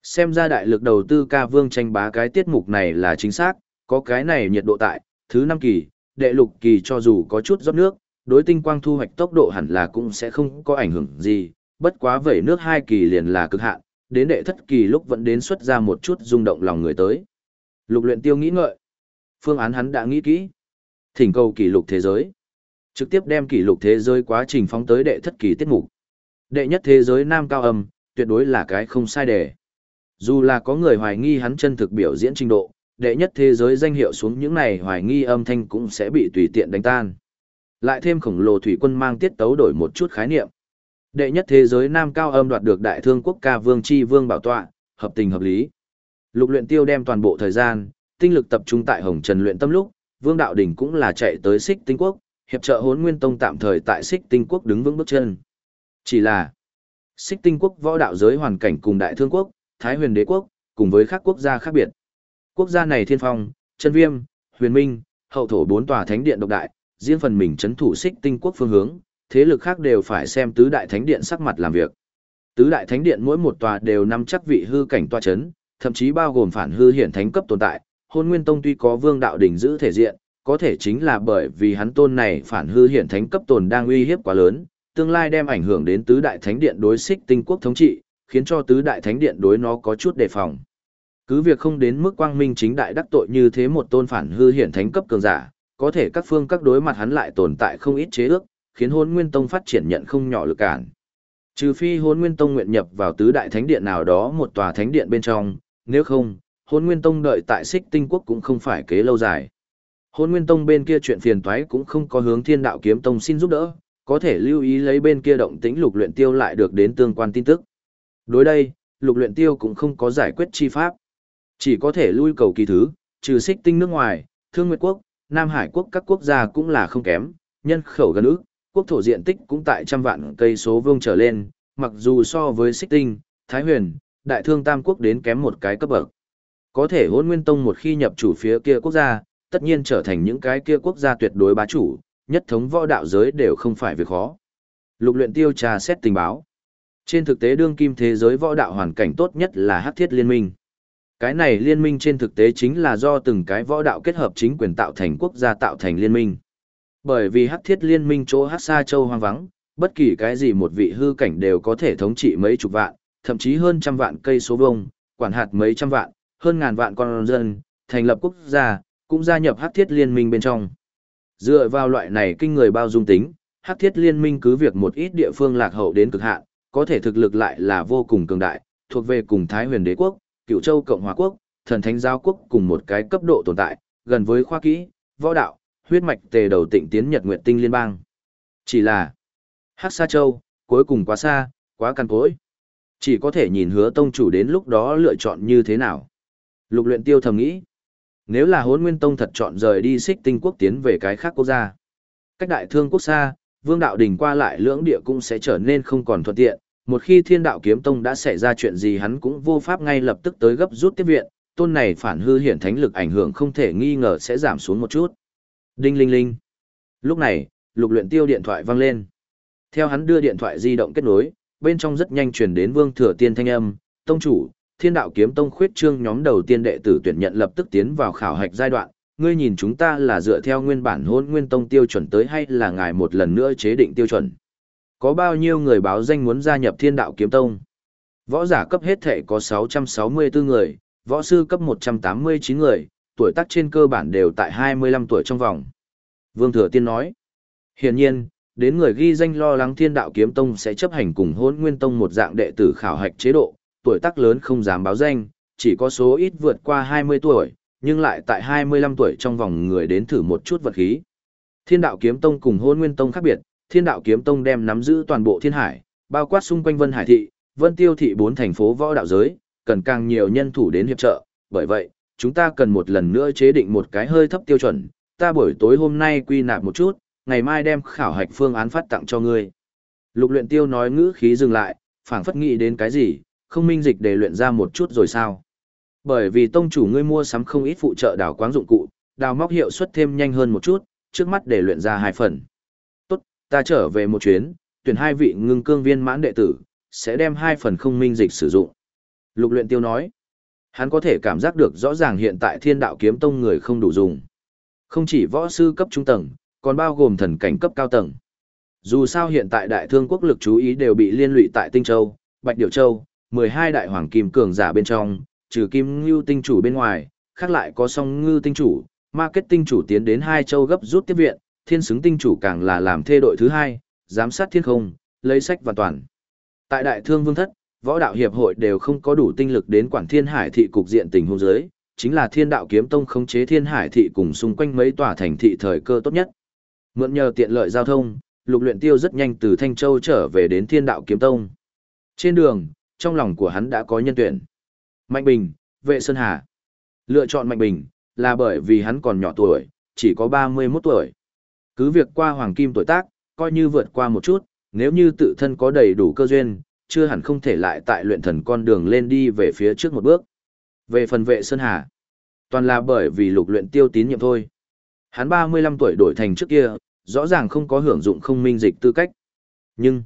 Xem ra đại lực đầu tư ca vương tranh bá cái tiết mục này là chính xác, có cái này nhiệt độ tại, thứ năm kỳ, đệ lục kỳ cho dù có chút rót nước, đối tinh quang thu hoạch tốc độ hẳn là cũng sẽ không có ảnh hưởng gì, bất quá vẩy nước hai kỳ liền là cực hạn, đến đệ thất kỳ lúc vẫn đến xuất ra một chút rung động lòng người tới. Lục luyện tiêu nghĩ ngợi. Phương án hắn đã nghĩ kỹ. Thỉnh cầu kỷ lục thế giới. Trực tiếp đem kỷ lục thế giới quá trình phóng tới đệ thất kỳ tiết mục. Đệ nhất thế giới nam cao âm, tuyệt đối là cái không sai đề. Dù là có người hoài nghi hắn chân thực biểu diễn trình độ, đệ nhất thế giới danh hiệu xuống những này hoài nghi âm thanh cũng sẽ bị tùy tiện đánh tan. Lại thêm khổng lồ thủy quân mang tiết tấu đổi một chút khái niệm. Đệ nhất thế giới nam cao âm đoạt được đại thương quốc ca vương chi vương bảo tọa, hợp tình hợp lý. Lục luyện tiêu đem toàn bộ thời gian, tinh lực tập trung tại hồng trần luyện tâm lúc, vương đạo đỉnh cũng là chạy tới xích tinh quốc, hiệp trợ Hỗn nguyên tông tạm thời tại xích tinh quốc đứng vững bước chân. Chỉ là, xích tinh quốc võ đạo giới hoàn cảnh cùng đại thương quốc, thái huyền đế quốc, cùng với các quốc gia khác biệt. Quốc gia này thiên phong, chân viêm, huyền minh, hậu thổ bốn tòa thánh điện độc đại, riêng phần mình chấn thủ xích tinh quốc phương hướng, thế lực khác đều phải xem tứ đại thánh điện sắc mặt làm việc. Tứ đại thánh điện mỗi một tòa đều nắm chắc vị hư cảnh tòa chấn, thậm chí bao gồm phản hư hiển thánh cấp tồn tại. Hôn Nguyên Tông tuy có vương đạo đỉnh giữ thể diện, có thể chính là bởi vì hắn tôn này phản hư hiển thánh cấp tồn đang uy hiếp quá lớn, tương lai đem ảnh hưởng đến tứ đại thánh điện đối xích tinh quốc thống trị, khiến cho tứ đại thánh điện đối nó có chút đề phòng. Cứ việc không đến mức quang minh chính đại đắc tội như thế một tôn phản hư hiển thánh cấp cường giả, có thể các phương các đối mặt hắn lại tồn tại không ít chế ước, khiến hôn Nguyên Tông phát triển nhận không nhỏ lực cản. Trừ phi hôn Nguyên Tông nguyện nhập vào tứ đại thánh điện nào đó một tòa thánh điện bên trong, nếu không, hôn Nguyên Tông đợi tại Xích Tinh Quốc cũng không phải kế lâu dài. Hôn Nguyên Tông bên kia chuyện phiền toái cũng không có hướng Thiên Đạo Kiếm Tông xin giúp đỡ, có thể lưu ý lấy bên kia động tĩnh Lục Luyện Tiêu lại được đến tương quan tin tức. Đối đây, Lục Luyện Tiêu cũng không có giải quyết chi pháp, chỉ có thể lui cầu kỳ thứ, trừ Xích Tinh nước ngoài, Thương Nguyệt Quốc, Nam Hải Quốc các quốc gia cũng là không kém, nhân khẩu gần ước, quốc thổ diện tích cũng tại trăm vạn cây số vương trở lên, mặc dù so với Xích Tinh, Thái Huyền, Đại Thương Tam Quốc đến kém một cái cấp bậc. Có thể hôn nguyên tông một khi nhập chủ phía kia quốc gia, tất nhiên trở thành những cái kia quốc gia tuyệt đối bá chủ, nhất thống võ đạo giới đều không phải việc khó. Lục luyện tiêu trà xét tình báo. Trên thực tế đương kim thế giới võ đạo hoàn cảnh tốt nhất là hắc thiết liên minh. Cái này liên minh trên thực tế chính là do từng cái võ đạo kết hợp chính quyền tạo thành quốc gia tạo thành liên minh. Bởi vì hắc thiết liên minh chỗ hắc sa châu hoang vắng, bất kỳ cái gì một vị hư cảnh đều có thể thống trị mấy chục vạn, thậm chí hơn trăm vạn cây số vông, quản hạt mấy trăm vạn, hơn ngàn vạn con dân, thành lập quốc gia, cũng gia nhập hắc thiết liên minh bên trong. Dựa vào loại này kinh người bao dung tính, hắc thiết liên minh cứ việc một ít địa phương lạc hậu đến cực hạn, có thể thực lực lại là vô cùng cường đại, thuộc về cùng Thái huyền đế quốc, cựu châu Cộng hòa quốc, thần thánh giáo quốc cùng một cái cấp độ tồn tại, gần với khoa kỹ, võ đạo, huyết mạch tề đầu tịnh tiến Nhật Nguyệt Tinh liên bang. Chỉ là, Hắc Sa Châu, cuối cùng quá xa, quá căn cối. Chỉ có thể nhìn hứa tông chủ đến lúc đó lựa chọn như thế nào. Lục luyện tiêu thầm nghĩ. Nếu là hốn nguyên tông thật chọn rời đi xích tinh quốc tiến về cái khác quốc gia. Cách đại thương quốc xa, vương đạo đỉnh qua lại lưỡng địa cũng sẽ trở nên không còn thuận tiện. Một khi thiên đạo kiếm tông đã xảy ra chuyện gì hắn cũng vô pháp ngay lập tức tới gấp rút tiếp viện, tôn này phản hư hiển thánh lực ảnh hưởng không thể nghi ngờ sẽ giảm xuống một chút. Đinh linh linh. Lúc này, lục luyện tiêu điện thoại vang lên. Theo hắn đưa điện thoại di động kết nối, bên trong rất nhanh truyền đến vương thừa tiên thanh âm, tông chủ, thiên đạo kiếm tông khuyết trương nhóm đầu tiên đệ tử tuyển nhận lập tức tiến vào khảo hạch giai đoạn. Ngươi nhìn chúng ta là dựa theo nguyên bản hôn nguyên tông tiêu chuẩn tới hay là ngài một lần nữa chế định tiêu chuẩn? Có bao nhiêu người báo danh muốn gia nhập thiên đạo kiếm tông? Võ giả cấp hết thể có 664 người, võ sư cấp 189 người, tuổi tác trên cơ bản đều tại 25 tuổi trong vòng. Vương Thừa Tiên nói, hiển nhiên, đến người ghi danh lo lắng thiên đạo kiếm tông sẽ chấp hành cùng hôn nguyên tông một dạng đệ tử khảo hạch chế độ, tuổi tác lớn không dám báo danh, chỉ có số ít vượt qua 20 tuổi, nhưng lại tại 25 tuổi trong vòng người đến thử một chút vật khí. Thiên đạo kiếm tông cùng hôn nguyên tông khác biệt, thiên đạo kiếm tông đem nắm giữ toàn bộ thiên hải, bao quát xung quanh Vân Hải thị, Vân Tiêu thị bốn thành phố võ đạo giới, cần càng nhiều nhân thủ đến hiệp trợ, bởi vậy, chúng ta cần một lần nữa chế định một cái hơi thấp tiêu chuẩn, ta buổi tối hôm nay quy nạp một chút, ngày mai đem khảo hạch phương án phát tặng cho ngươi. Lục luyện tiêu nói ngữ khí dừng lại, phảng phất nghĩ đến cái gì, không minh dịch để luyện ra một chút rồi sao. Bởi vì tông chủ ngươi mua sắm không ít phụ trợ đào quáng dụng cụ, đào móc hiệu suất thêm nhanh hơn một chút, trước mắt để luyện ra hai phần. Tốt, ta trở về một chuyến, tuyển hai vị ngưng cương viên mãn đệ tử, sẽ đem hai phần không minh dịch sử dụng. Lục luyện tiêu nói, hắn có thể cảm giác được rõ ràng hiện tại thiên đạo kiếm tông người không đủ dùng. Không chỉ võ sư cấp trung tầng, còn bao gồm thần cảnh cấp cao tầng. Dù sao hiện tại đại thương quốc lực chú ý đều bị liên lụy tại Tinh Châu, Bạch Điểu Châu, 12 đại hoàng kim cường giả bên trong, trừ kim ngưu tinh chủ bên ngoài, khác lại có song ngư tinh chủ, marketing chủ tiến đến hai châu gấp rút tiếp viện, thiên xứng tinh chủ càng là làm thê đội thứ hai, giám sát thiên không, lấy sách và toàn. Tại đại thương vương thất, võ đạo hiệp hội đều không có đủ tinh lực đến quản thiên hải thị cục diện tình huống giới, chính là thiên đạo kiếm tông khống chế thiên hải thị cùng xung quanh mấy tòa thành thị thời cơ tốt nhất. Mượn nhờ tiện lợi giao thông, lục luyện tiêu rất nhanh từ Thanh Châu trở về đến thiên đạo kiếm tông. Trên đường, trong lòng của hắn đã có nhân tuyển. Mạnh Bình, vệ Sơn Hà. Lựa chọn Mạnh Bình, là bởi vì hắn còn nhỏ tuổi, chỉ có 31 tuổi. Cứ việc qua hoàng kim tuổi tác, coi như vượt qua một chút, nếu như tự thân có đầy đủ cơ duyên, chưa hẳn không thể lại tại luyện thần con đường lên đi về phía trước một bước. Về phần vệ Sơn Hà, toàn là bởi vì lục luyện tiêu tín nhiệm thôi. Hắn 35 tuổi đổi thành trước kia, rõ ràng không có hưởng dụng không minh dịch tư cách. Nhưng,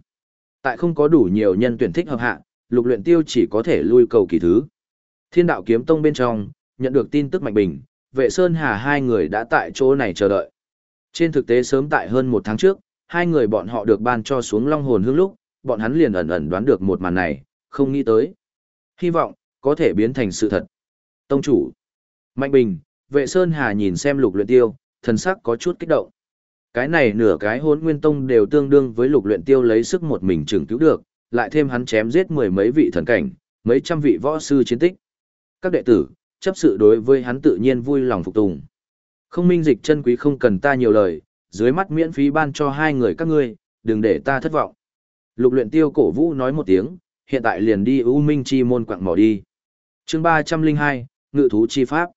tại không có đủ nhiều nhân tuyển thích hợp hạ, lục luyện tiêu chỉ có thể lui cầu kỳ thứ. Thiên đạo kiếm tông bên trong, nhận được tin tức mạnh bình, vệ Sơn Hà hai người đã tại chỗ này chờ đợi. Trên thực tế sớm tại hơn một tháng trước, hai người bọn họ được ban cho xuống long hồn hương lúc, bọn hắn liền ẩn ẩn đoán được một màn này, không nghĩ tới. Hy vọng, có thể biến thành sự thật. Tông chủ. Mạnh Bình, vệ Sơn Hà nhìn xem lục luyện tiêu, thần sắc có chút kích động. Cái này nửa cái hốn nguyên tông đều tương đương với lục luyện tiêu lấy sức một mình trường cứu được, lại thêm hắn chém giết mười mấy vị thần cảnh, mấy trăm vị võ sư chiến tích. Các đệ tử, chấp sự đối với hắn tự nhiên vui lòng phục tùng. Không minh dịch chân quý không cần ta nhiều lời, dưới mắt miễn phí ban cho hai người các ngươi, đừng để ta thất vọng. Lục luyện tiêu cổ vũ nói một tiếng, hiện tại liền đi U Minh Chi môn quạng mỏ đi. Chương 302, Ngự thú chi pháp.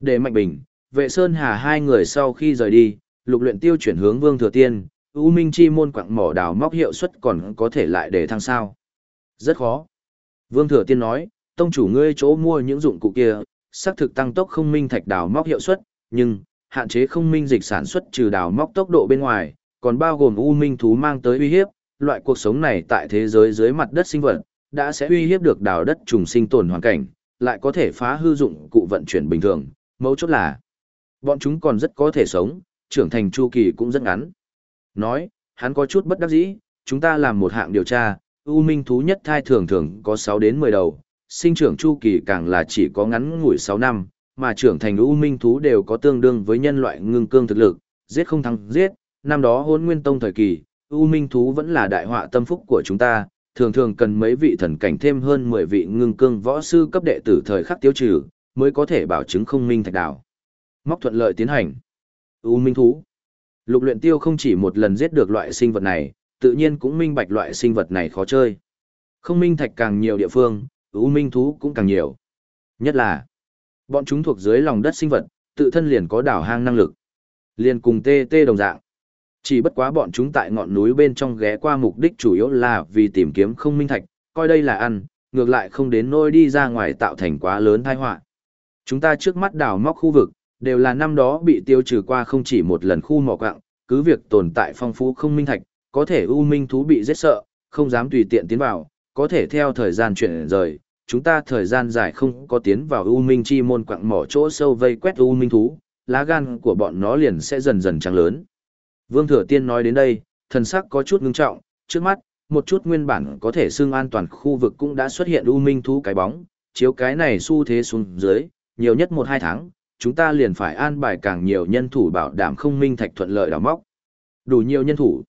Để Mạnh Bình, Vệ Sơn Hà hai người sau khi rời đi, lục luyện tiêu chuyển hướng Vương Thừa Tiên, U Minh Chi môn quạng mỏ đào móc hiệu suất còn có thể lại để thăng sao. Rất khó. Vương Thừa Tiên nói, tông chủ ngươi chỗ mua những dụng cụ kia, xác thực tăng tốc không minh thạch đào móc hiệu suất, nhưng, hạn chế không minh dịch sản xuất trừ đào móc tốc độ bên ngoài, còn bao gồm U Minh thú mang tới uy hiếp, loại cuộc sống này tại thế giới dưới mặt đất sinh vật, đã sẽ uy hiếp được đào đất trùng sinh tồn hoàn cảnh, lại có thể phá hư dụng cụ vận chuyển bình thường, mấu chốt là bọn chúng còn rất có thể sống, trưởng thành chu kỳ cũng rất ngắn. Nói, hắn có chút bất đắc dĩ, chúng ta làm một hạng điều tra, U Minh thú nhất thai thường thường có 6 đến 10 đầu, sinh trưởng chu kỳ càng là chỉ có ngắn ngủi 6 năm, mà trưởng thành U Minh thú đều có tương đương với nhân loại ngưng cương thực lực, giết không thắng giết, năm đó hôn nguyên tông thời kỳ, U Minh thú vẫn là đại họa tâm phúc của chúng ta, thường thường cần mấy vị thần cảnh thêm hơn 10 vị ngưng cương võ sư cấp đệ tử thời khắc tiêu trừ, mới có thể bảo chứng không minh thạch đạo. Móc thuận lợi tiến hành. U Minh thú. Lục luyện tiêu không chỉ một lần giết được loại sinh vật này, tự nhiên cũng minh bạch loại sinh vật này khó chơi. Không minh thạch càng nhiều địa phương, U Minh thú cũng càng nhiều. Nhất là, bọn chúng thuộc dưới lòng đất sinh vật, tự thân liền có đảo hang năng lực. Liền cùng tê tê đồng dạng. Chỉ bất quá bọn chúng tại ngọn núi bên trong ghé qua mục đích chủ yếu là vì tìm kiếm không minh thạch, coi đây là ăn, ngược lại không đến nôi đi ra ngoài tạo thành quá lớn tai họa. Chúng ta trước mắt đào móc khu vực, đều là năm đó bị tiêu trừ qua không chỉ một lần khu mỏ quạng, cứ việc tồn tại phong phú không minh thạch, có thể u minh thú bị giết sợ, không dám tùy tiện tiến vào, có thể theo thời gian chuyển rời, chúng ta thời gian dài không có tiến vào u minh chi môn quạng mỏ chỗ sâu vây quét u minh thú, lá gan của bọn nó liền sẽ dần dần trắng lớn. Vương Thừa Tiên nói đến đây, thần sắc có chút ngưng trọng, trước mắt, một chút nguyên bản có thể xưng an toàn khu vực cũng đã xuất hiện u minh thú cái bóng, chiếu cái này xu thế xuống dưới, nhiều nhất một hai tháng, chúng ta liền phải an bài càng nhiều nhân thủ bảo đảm không minh thạch thuận lợi đào móc. Đủ nhiều nhân thủ.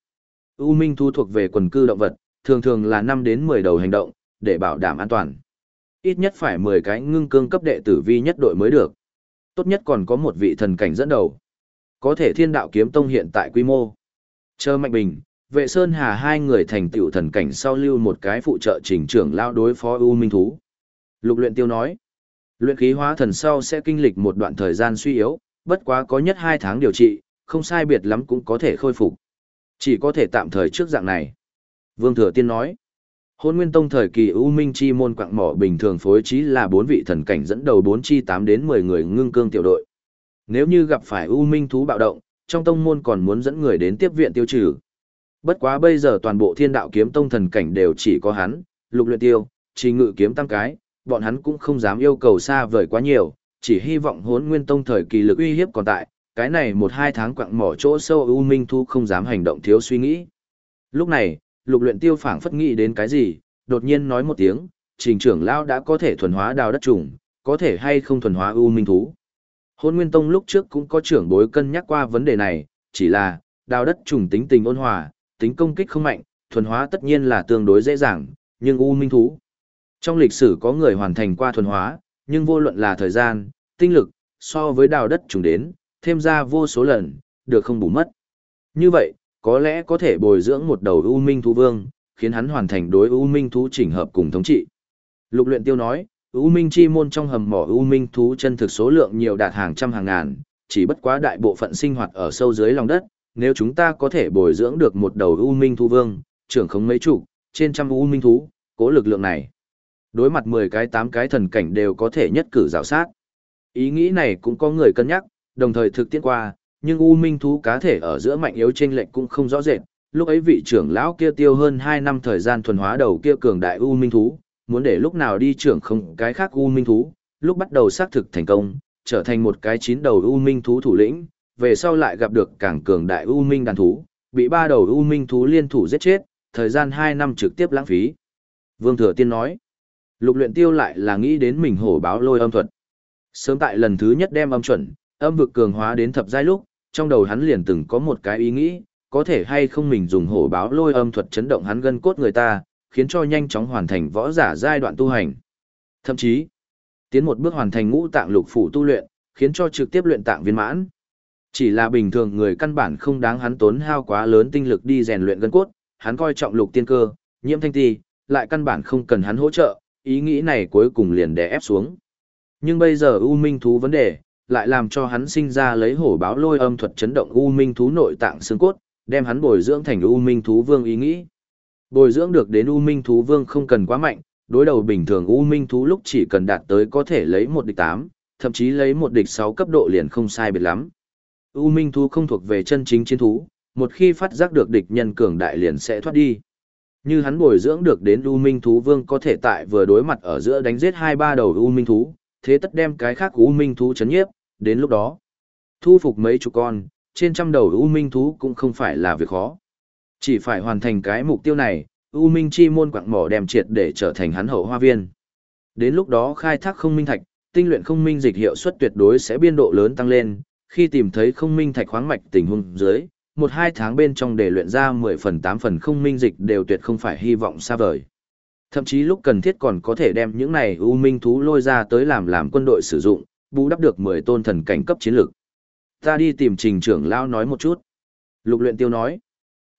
U minh thu thuộc về quần cư động vật, thường thường là 5 đến 10 đầu hành động, để bảo đảm an toàn. Ít nhất phải 10 cái ngưng cương cấp đệ tử vi nhất đội mới được. Tốt nhất còn có một vị thần cảnh dẫn đầu. Có thể thiên đạo kiếm tông hiện tại quy mô. Chờ Mạnh Bình, vệ Sơn Hà hai người thành tựu thần cảnh sau lưu một cái phụ trợ trình trưởng lao đối phó U Minh Thú. Lục luyện tiêu nói. Luyện khí hóa thần sau sẽ kinh lịch một đoạn thời gian suy yếu, bất quá có nhất 2 tháng điều trị, không sai biệt lắm cũng có thể khôi phục. Chỉ có thể tạm thời trước dạng này. Vương Thừa Tiên nói, Hôn Nguyên Tông thời kỳ U Minh Chi môn quạng mỏ bình thường phối trí là 4 vị thần cảnh dẫn đầu 4 chi 8 đến 10 người ngưng cương tiểu đội. Nếu như gặp phải U Minh thú bạo động, trong tông môn còn muốn dẫn người đến tiếp viện tiêu trừ. Bất quá bây giờ toàn bộ Thiên Đạo Kiếm Tông thần cảnh đều chỉ có hắn, Lục Luyện Tiêu, Chỉ Ngự Kiếm tăng cái, bọn hắn cũng không dám yêu cầu xa vời quá nhiều, chỉ hy vọng hốn Nguyên Tông thời kỳ lực uy hiếp còn tại, cái này một hai tháng quặng mỏ chỗ sâu U Minh thú không dám hành động thiếu suy nghĩ. Lúc này, Lục Luyện Tiêu phảng phất nghĩ đến cái gì, đột nhiên nói một tiếng, Trình trưởng lão đã có thể thuần hóa đào đất trùng, có thể hay không thuần hóa U Minh thú. Hôn Nguyên Tông lúc trước cũng có trưởng bối cân nhắc qua vấn đề này, chỉ là, đào đất trùng tính tình ôn hòa, tính công kích không mạnh, thuần hóa tất nhiên là tương đối dễ dàng, nhưng U Minh thú. Trong lịch sử có người hoàn thành qua thuần hóa, nhưng vô luận là thời gian, tinh lực, so với đào đất trùng đến, thêm ra vô số lần, được không bù mất. Như vậy, có lẽ có thể bồi dưỡng một đầu U Minh thú vương, khiến hắn hoàn thành đối U Minh thú chỉnh hợp cùng thống trị. Lục luyện tiêu nói, U Minh chi môn trong hầm mỏ U Minh thú chân thực số lượng nhiều đạt hàng trăm hàng ngàn, chỉ bất quá đại bộ phận sinh hoạt ở sâu dưới lòng đất, nếu chúng ta có thể bồi dưỡng được một đầu U Minh thú vương, trưởng không mấy chủ, trên trăm U Minh thú, cố lực lượng này. Đối mặt 10 cái 8 cái thần cảnh đều có thể nhất cử rào sát. Ý nghĩ này cũng có người cân nhắc, đồng thời thực tiễn qua, nhưng U Minh thú cá thể ở giữa mạnh yếu chênh lệch cũng không rõ rệt. Lúc ấy vị trưởng lão kia tiêu hơn 2 năm thời gian thuần hóa đầu kia cường đại U Minh thú, muốn để lúc nào đi trưởng không cái khác U Minh thú, lúc bắt đầu xác thực thành công, trở thành một cái chín đầu U Minh thú thủ lĩnh, về sau lại gặp được càng cường đại U Minh đàn thú, bị ba đầu U Minh thú liên thủ giết chết, thời gian 2 năm trực tiếp lãng phí. Vương Thừa Tiên nói, lục luyện tiêu lại là nghĩ đến mình hổ báo lôi âm thuật. Sớm tại lần thứ nhất đem âm chuẩn, âm vực cường hóa đến thập giai lúc, trong đầu hắn liền từng có một cái ý nghĩ, có thể hay không mình dùng hổ báo lôi âm thuật chấn động hắn gân cốt người ta, khiến cho nhanh chóng hoàn thành võ giả giai đoạn tu hành. Thậm chí, tiến một bước hoàn thành ngũ tạng lục phủ tu luyện, khiến cho trực tiếp luyện tạng viên mãn. Chỉ là bình thường người căn bản không đáng hắn tốn hao quá lớn tinh lực đi rèn luyện gân cốt, hắn coi trọng lục tiên cơ, nhiễm thanh ti, lại căn bản không cần hắn hỗ trợ, ý nghĩ này cuối cùng liền đè ép xuống. Nhưng bây giờ U Minh thú vấn đề, lại làm cho hắn sinh ra lấy hổ báo lôi âm thuật chấn động U Minh thú nội tạng xương cốt, đem hắn bồi dưỡng thành U Minh thú vương ý nghĩ. Bồi dưỡng được đến U Minh thú vương không cần quá mạnh, đối đầu bình thường U Minh thú lúc chỉ cần đạt tới có thể lấy một địch 8, thậm chí lấy một địch 6 cấp độ liền không sai biệt lắm. U Minh thú không thuộc về chân chính chiến thú, một khi phát giác được địch nhân cường đại liền sẽ thoát đi. Như hắn bồi dưỡng được đến U Minh thú vương có thể tại vừa đối mặt ở giữa đánh giết hai ba đầu U Minh thú, thế tất đem cái khác U Minh thú chấn nhiếp, đến lúc đó, thu phục mấy chục con, trên trăm đầu U Minh thú cũng không phải là việc khó. Chỉ phải hoàn thành cái mục tiêu này, U Minh chi môn quạng mỏ đem triệt để trở thành hắn hậu hoa viên. Đến lúc đó khai thác không minh thạch, tinh luyện không minh dịch hiệu suất tuyệt đối sẽ biên độ lớn tăng lên, khi tìm thấy không minh thạch khoáng mạch tình huống dưới, một hai tháng bên trong để luyện ra 10 phần 8 phần không minh dịch đều tuyệt không phải hy vọng xa vời. Thậm chí lúc cần thiết còn có thể đem những này U Minh thú lôi ra tới làm làm quân đội sử dụng, bù đắp được 10 tôn thần cảnh cấp chiến lược. Ta đi tìm trình trưởng lão nói một chút. Lục luyện tiêu nói.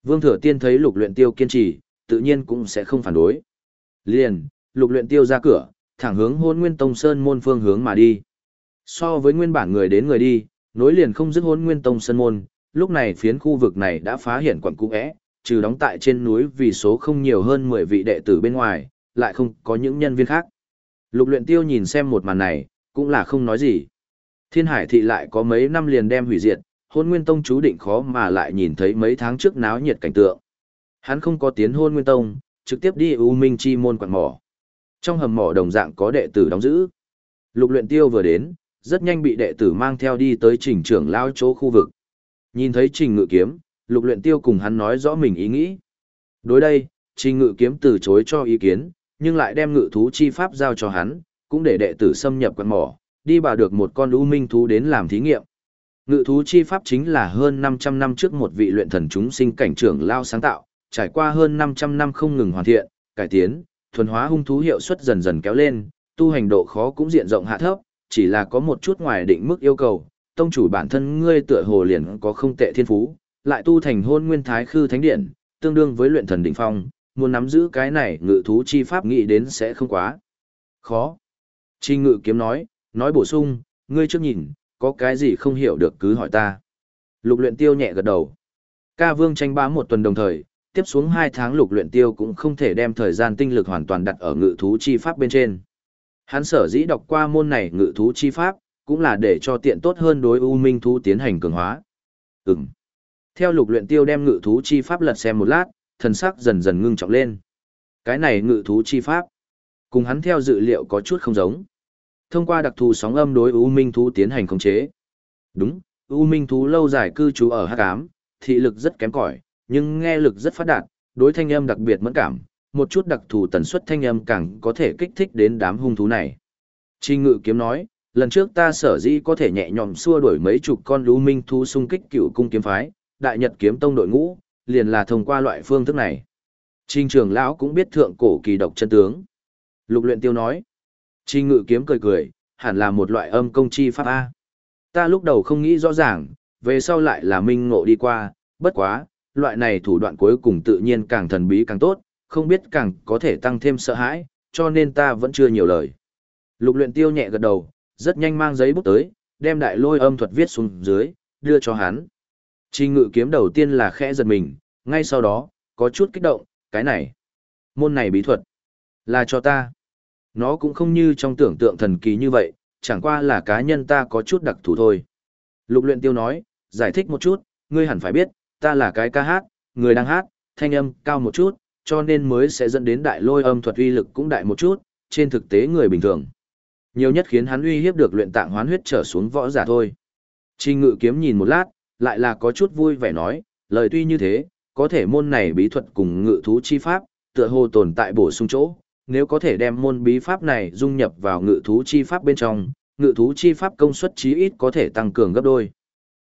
Vương Thừa Tiên thấy lục luyện tiêu kiên trì, tự nhiên cũng sẽ không phản đối. Liền, lục luyện tiêu ra cửa, thẳng hướng hôn nguyên tông sơn môn phương hướng mà đi. So với nguyên bản người đến người đi, nối liền không dứt hôn nguyên tông sơn môn, lúc này phiến khu vực này đã phá hiện quận cũ é, trừ đóng tại trên núi vì số không nhiều hơn 10 vị đệ tử bên ngoài, lại không có những nhân viên khác. Lục luyện tiêu nhìn xem một màn này, cũng là không nói gì. Thiên hải thị lại có mấy năm liền đem hủy diệt, hôn nguyên tông chú định khó mà lại nhìn thấy mấy tháng trước náo nhiệt cảnh tượng. Hắn không có tiến hôn nguyên tông, trực tiếp đi U Minh Chi môn quạt mỏ. Trong hầm mỏ đồng dạng có đệ tử đóng giữ. Lục luyện tiêu vừa đến, rất nhanh bị đệ tử mang theo đi tới trình trưởng lao chỗ khu vực. Nhìn thấy trình ngự kiếm, lục luyện tiêu cùng hắn nói rõ mình ý nghĩ. Đối đây, trình ngự kiếm từ chối cho ý kiến, nhưng lại đem ngự thú chi pháp giao cho hắn, cũng để đệ tử xâm nhập quạt mỏ, đi bà được một con u minh thú đến làm thí nghiệm. Ngự thú chi pháp chính là hơn 500 năm trước một vị luyện thần chúng sinh cảnh trưởng lao sáng tạo, trải qua hơn 500 năm không ngừng hoàn thiện, cải tiến, thuần hóa hung thú hiệu suất dần dần kéo lên, tu hành độ khó cũng diện rộng hạ thấp, chỉ là có một chút ngoài định mức yêu cầu, tông chủ bản thân ngươi tựa hồ liền có không tệ thiên phú, lại tu thành hôn nguyên thái khư thánh điện, tương đương với luyện thần đỉnh phong, muốn nắm giữ cái này ngự thú chi pháp nghĩ đến sẽ không quá khó. Chi ngự kiếm nói, nói bổ sung, ngươi trước nhìn, có cái gì không hiểu được cứ hỏi ta. Lục luyện tiêu nhẹ gật đầu. Ca vương tranh bá một tuần đồng thời, tiếp xuống hai tháng lục luyện tiêu cũng không thể đem thời gian tinh lực hoàn toàn đặt ở ngự thú chi pháp bên trên. Hắn sở dĩ đọc qua môn này ngự thú chi pháp, cũng là để cho tiện tốt hơn đối U Minh thú tiến hành cường hóa. Ừm. Theo lục luyện tiêu đem ngự thú chi pháp lật xem một lát, thần sắc dần dần ngưng trọng lên. Cái này ngự thú chi pháp, cùng hắn theo dự liệu có chút không giống. Thông qua đặc thù sóng âm đối U Minh thú tiến hành khống chế. Đúng, U Minh thú lâu dài cư trú ở hắc ám, thị lực rất kém cỏi, nhưng nghe lực rất phát đạt, đối thanh âm đặc biệt mẫn cảm, một chút đặc thù tần suất thanh âm càng có thể kích thích đến đám hung thú này. Trình ngự kiếm nói, lần trước ta sở dĩ có thể nhẹ nhõm xua đuổi mấy chục con lũ minh thú xung kích cựu cung kiếm phái, đại nhật kiếm tông đội ngũ, liền là thông qua loại phương thức này. Trình trưởng lão cũng biết thượng cổ kỳ độc chân tướng. Lục luyện tiêu nói, trình ngự kiếm cười cười, hẳn là một loại âm công chi pháp A. Ta lúc đầu không nghĩ rõ ràng, về sau lại là minh ngộ đi qua, bất quá, loại này thủ đoạn cuối cùng tự nhiên càng thần bí càng tốt, không biết càng có thể tăng thêm sợ hãi, cho nên ta vẫn chưa nhiều lời. Lục luyện tiêu nhẹ gật đầu, rất nhanh mang giấy bút tới, đem đại lôi âm thuật viết xuống dưới, đưa cho hắn. Trình ngự kiếm đầu tiên là khẽ giật mình, ngay sau đó, có chút kích động, cái này, môn này bí thuật, là cho ta. Nó cũng không như trong tưởng tượng thần kỳ như vậy, chẳng qua là cá nhân ta có chút đặc thù thôi. Lục luyện tiêu nói, giải thích một chút, ngươi hẳn phải biết, ta là cái ca hát, người đang hát, thanh âm cao một chút, cho nên mới sẽ dẫn đến đại lôi âm thuật uy lực cũng đại một chút, trên thực tế người bình thường. Nhiều nhất khiến hắn uy hiếp được luyện tạng hoán huyết trở xuống võ giả thôi. Trình ngự kiếm nhìn một lát, lại là có chút vui vẻ nói, lời tuy như thế, có thể môn này bí thuật cùng ngự thú chi pháp, tựa hồ tồn tại bổ sung chỗ, nếu có thể đem môn bí pháp này dung nhập vào ngự thú chi pháp bên trong, ngự thú chi pháp công suất chí ít có thể tăng cường gấp đôi.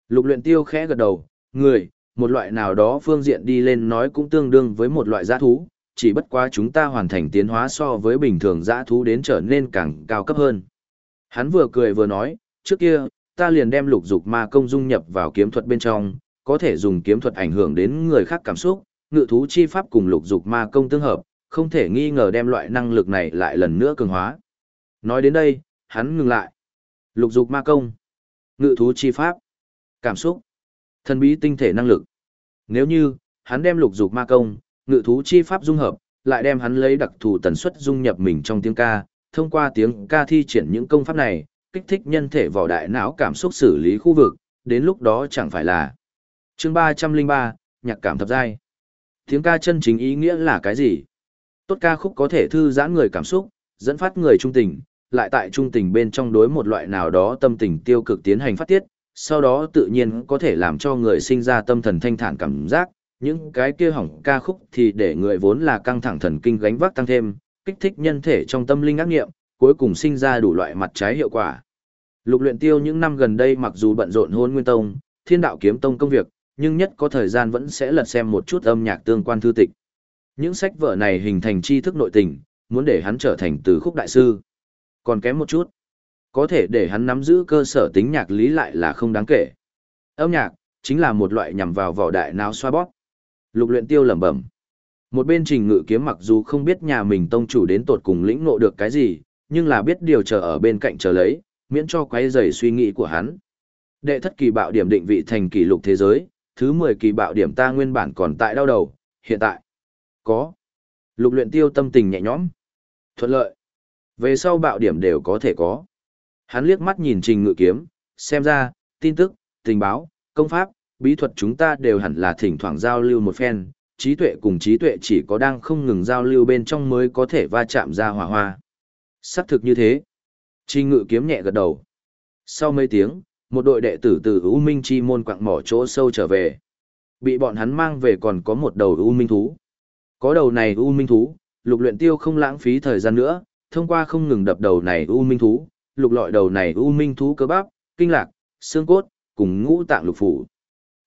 Lục luyện tiêu khẽ gật đầu, người, một loại nào đó phương diện đi lên nói cũng tương đương với một loại giã thú, chỉ bất quá chúng ta hoàn thành tiến hóa so với bình thường dã thú đến trở nên càng cao cấp hơn. Hắn vừa cười vừa nói, trước kia, ta liền đem lục dục ma công dung nhập vào kiếm thuật bên trong, có thể dùng kiếm thuật ảnh hưởng đến người khác cảm xúc, ngự thú chi pháp cùng lục dục ma công tương hợp, không thể nghi ngờ đem loại năng lực này lại lần nữa cường hóa. Nói đến đây, hắn ngừng lại. Lục dục ma công, ngự thú chi pháp, cảm xúc, thần bí tinh thể năng lực. Nếu như, hắn đem lục dục ma công, ngự thú chi pháp dung hợp, lại đem hắn lấy đặc thù tần suất dung nhập mình trong tiếng ca, thông qua tiếng ca thi triển những công pháp này, kích thích nhân thể vỏ đại não cảm xúc xử lý khu vực, đến lúc đó chẳng phải là. Chương 303, nhạc cảm thập giai. Tiếng ca chân chính ý nghĩa là cái gì? Tốt ca khúc có thể thư giãn người cảm xúc, dẫn phát người trung tình, lại tại trung tình bên trong đối một loại nào đó tâm tình tiêu cực tiến hành phát tiết, sau đó tự nhiên có thể làm cho người sinh ra tâm thần thanh thản cảm giác, những cái kia hỏng ca khúc thì để người vốn là căng thẳng thần kinh gánh vác tăng thêm, kích thích nhân thể trong tâm linh ác nghiệm, cuối cùng sinh ra đủ loại mặt trái hiệu quả. Lục luyện tiêu những năm gần đây mặc dù bận rộn hôn nguyên tông, thiên đạo kiếm tông công việc, nhưng nhất có thời gian vẫn sẽ lật xem một chút âm nhạc tương quan thư tịch. Những sách vở này hình thành tri thức nội tình, muốn để hắn trở thành từ khúc đại sư. Còn kém một chút. Có thể để hắn nắm giữ cơ sở tính nhạc lý lại là không đáng kể. Âm nhạc, chính là một loại nhằm vào vỏ đại não xoa bóp. Lục luyện tiêu lẩm bẩm. Một bên trình ngự kiếm mặc dù không biết nhà mình tông chủ đến tột cùng lĩnh ngộ được cái gì, nhưng là biết điều chờ ở bên cạnh chờ lấy, miễn cho quấy rầy suy nghĩ của hắn. Đệ thất kỳ bạo điểm định vị thành kỷ lục thế giới, thứ 10 kỳ bạo điểm ta nguyên bản còn tại đau đầu, hiện tại có. Lục luyện tiêu tâm tình nhẹ nhõm. Thuận lợi. Về sau bạo điểm đều có thể có. Hắn liếc mắt nhìn trình ngự kiếm, xem ra, tin tức, tình báo, công pháp, bí thuật chúng ta đều hẳn là thỉnh thoảng giao lưu một phen, trí tuệ cùng trí tuệ chỉ có đang không ngừng giao lưu bên trong mới có thể va chạm ra hòa hoa. Xác thực như thế. Trình ngự kiếm nhẹ gật đầu. Sau mấy tiếng, một đội đệ tử từ U Minh Chi môn quạng mỏ chỗ sâu trở về. Bị bọn hắn mang về còn có một đầu U Minh thú. Có đầu này U Minh thú, lục luyện tiêu không lãng phí thời gian nữa, thông qua không ngừng đập đầu này U Minh thú, lục lọi đầu này U Minh thú cơ bắp, kinh lạc, xương cốt, cùng ngũ tạng lục phủ.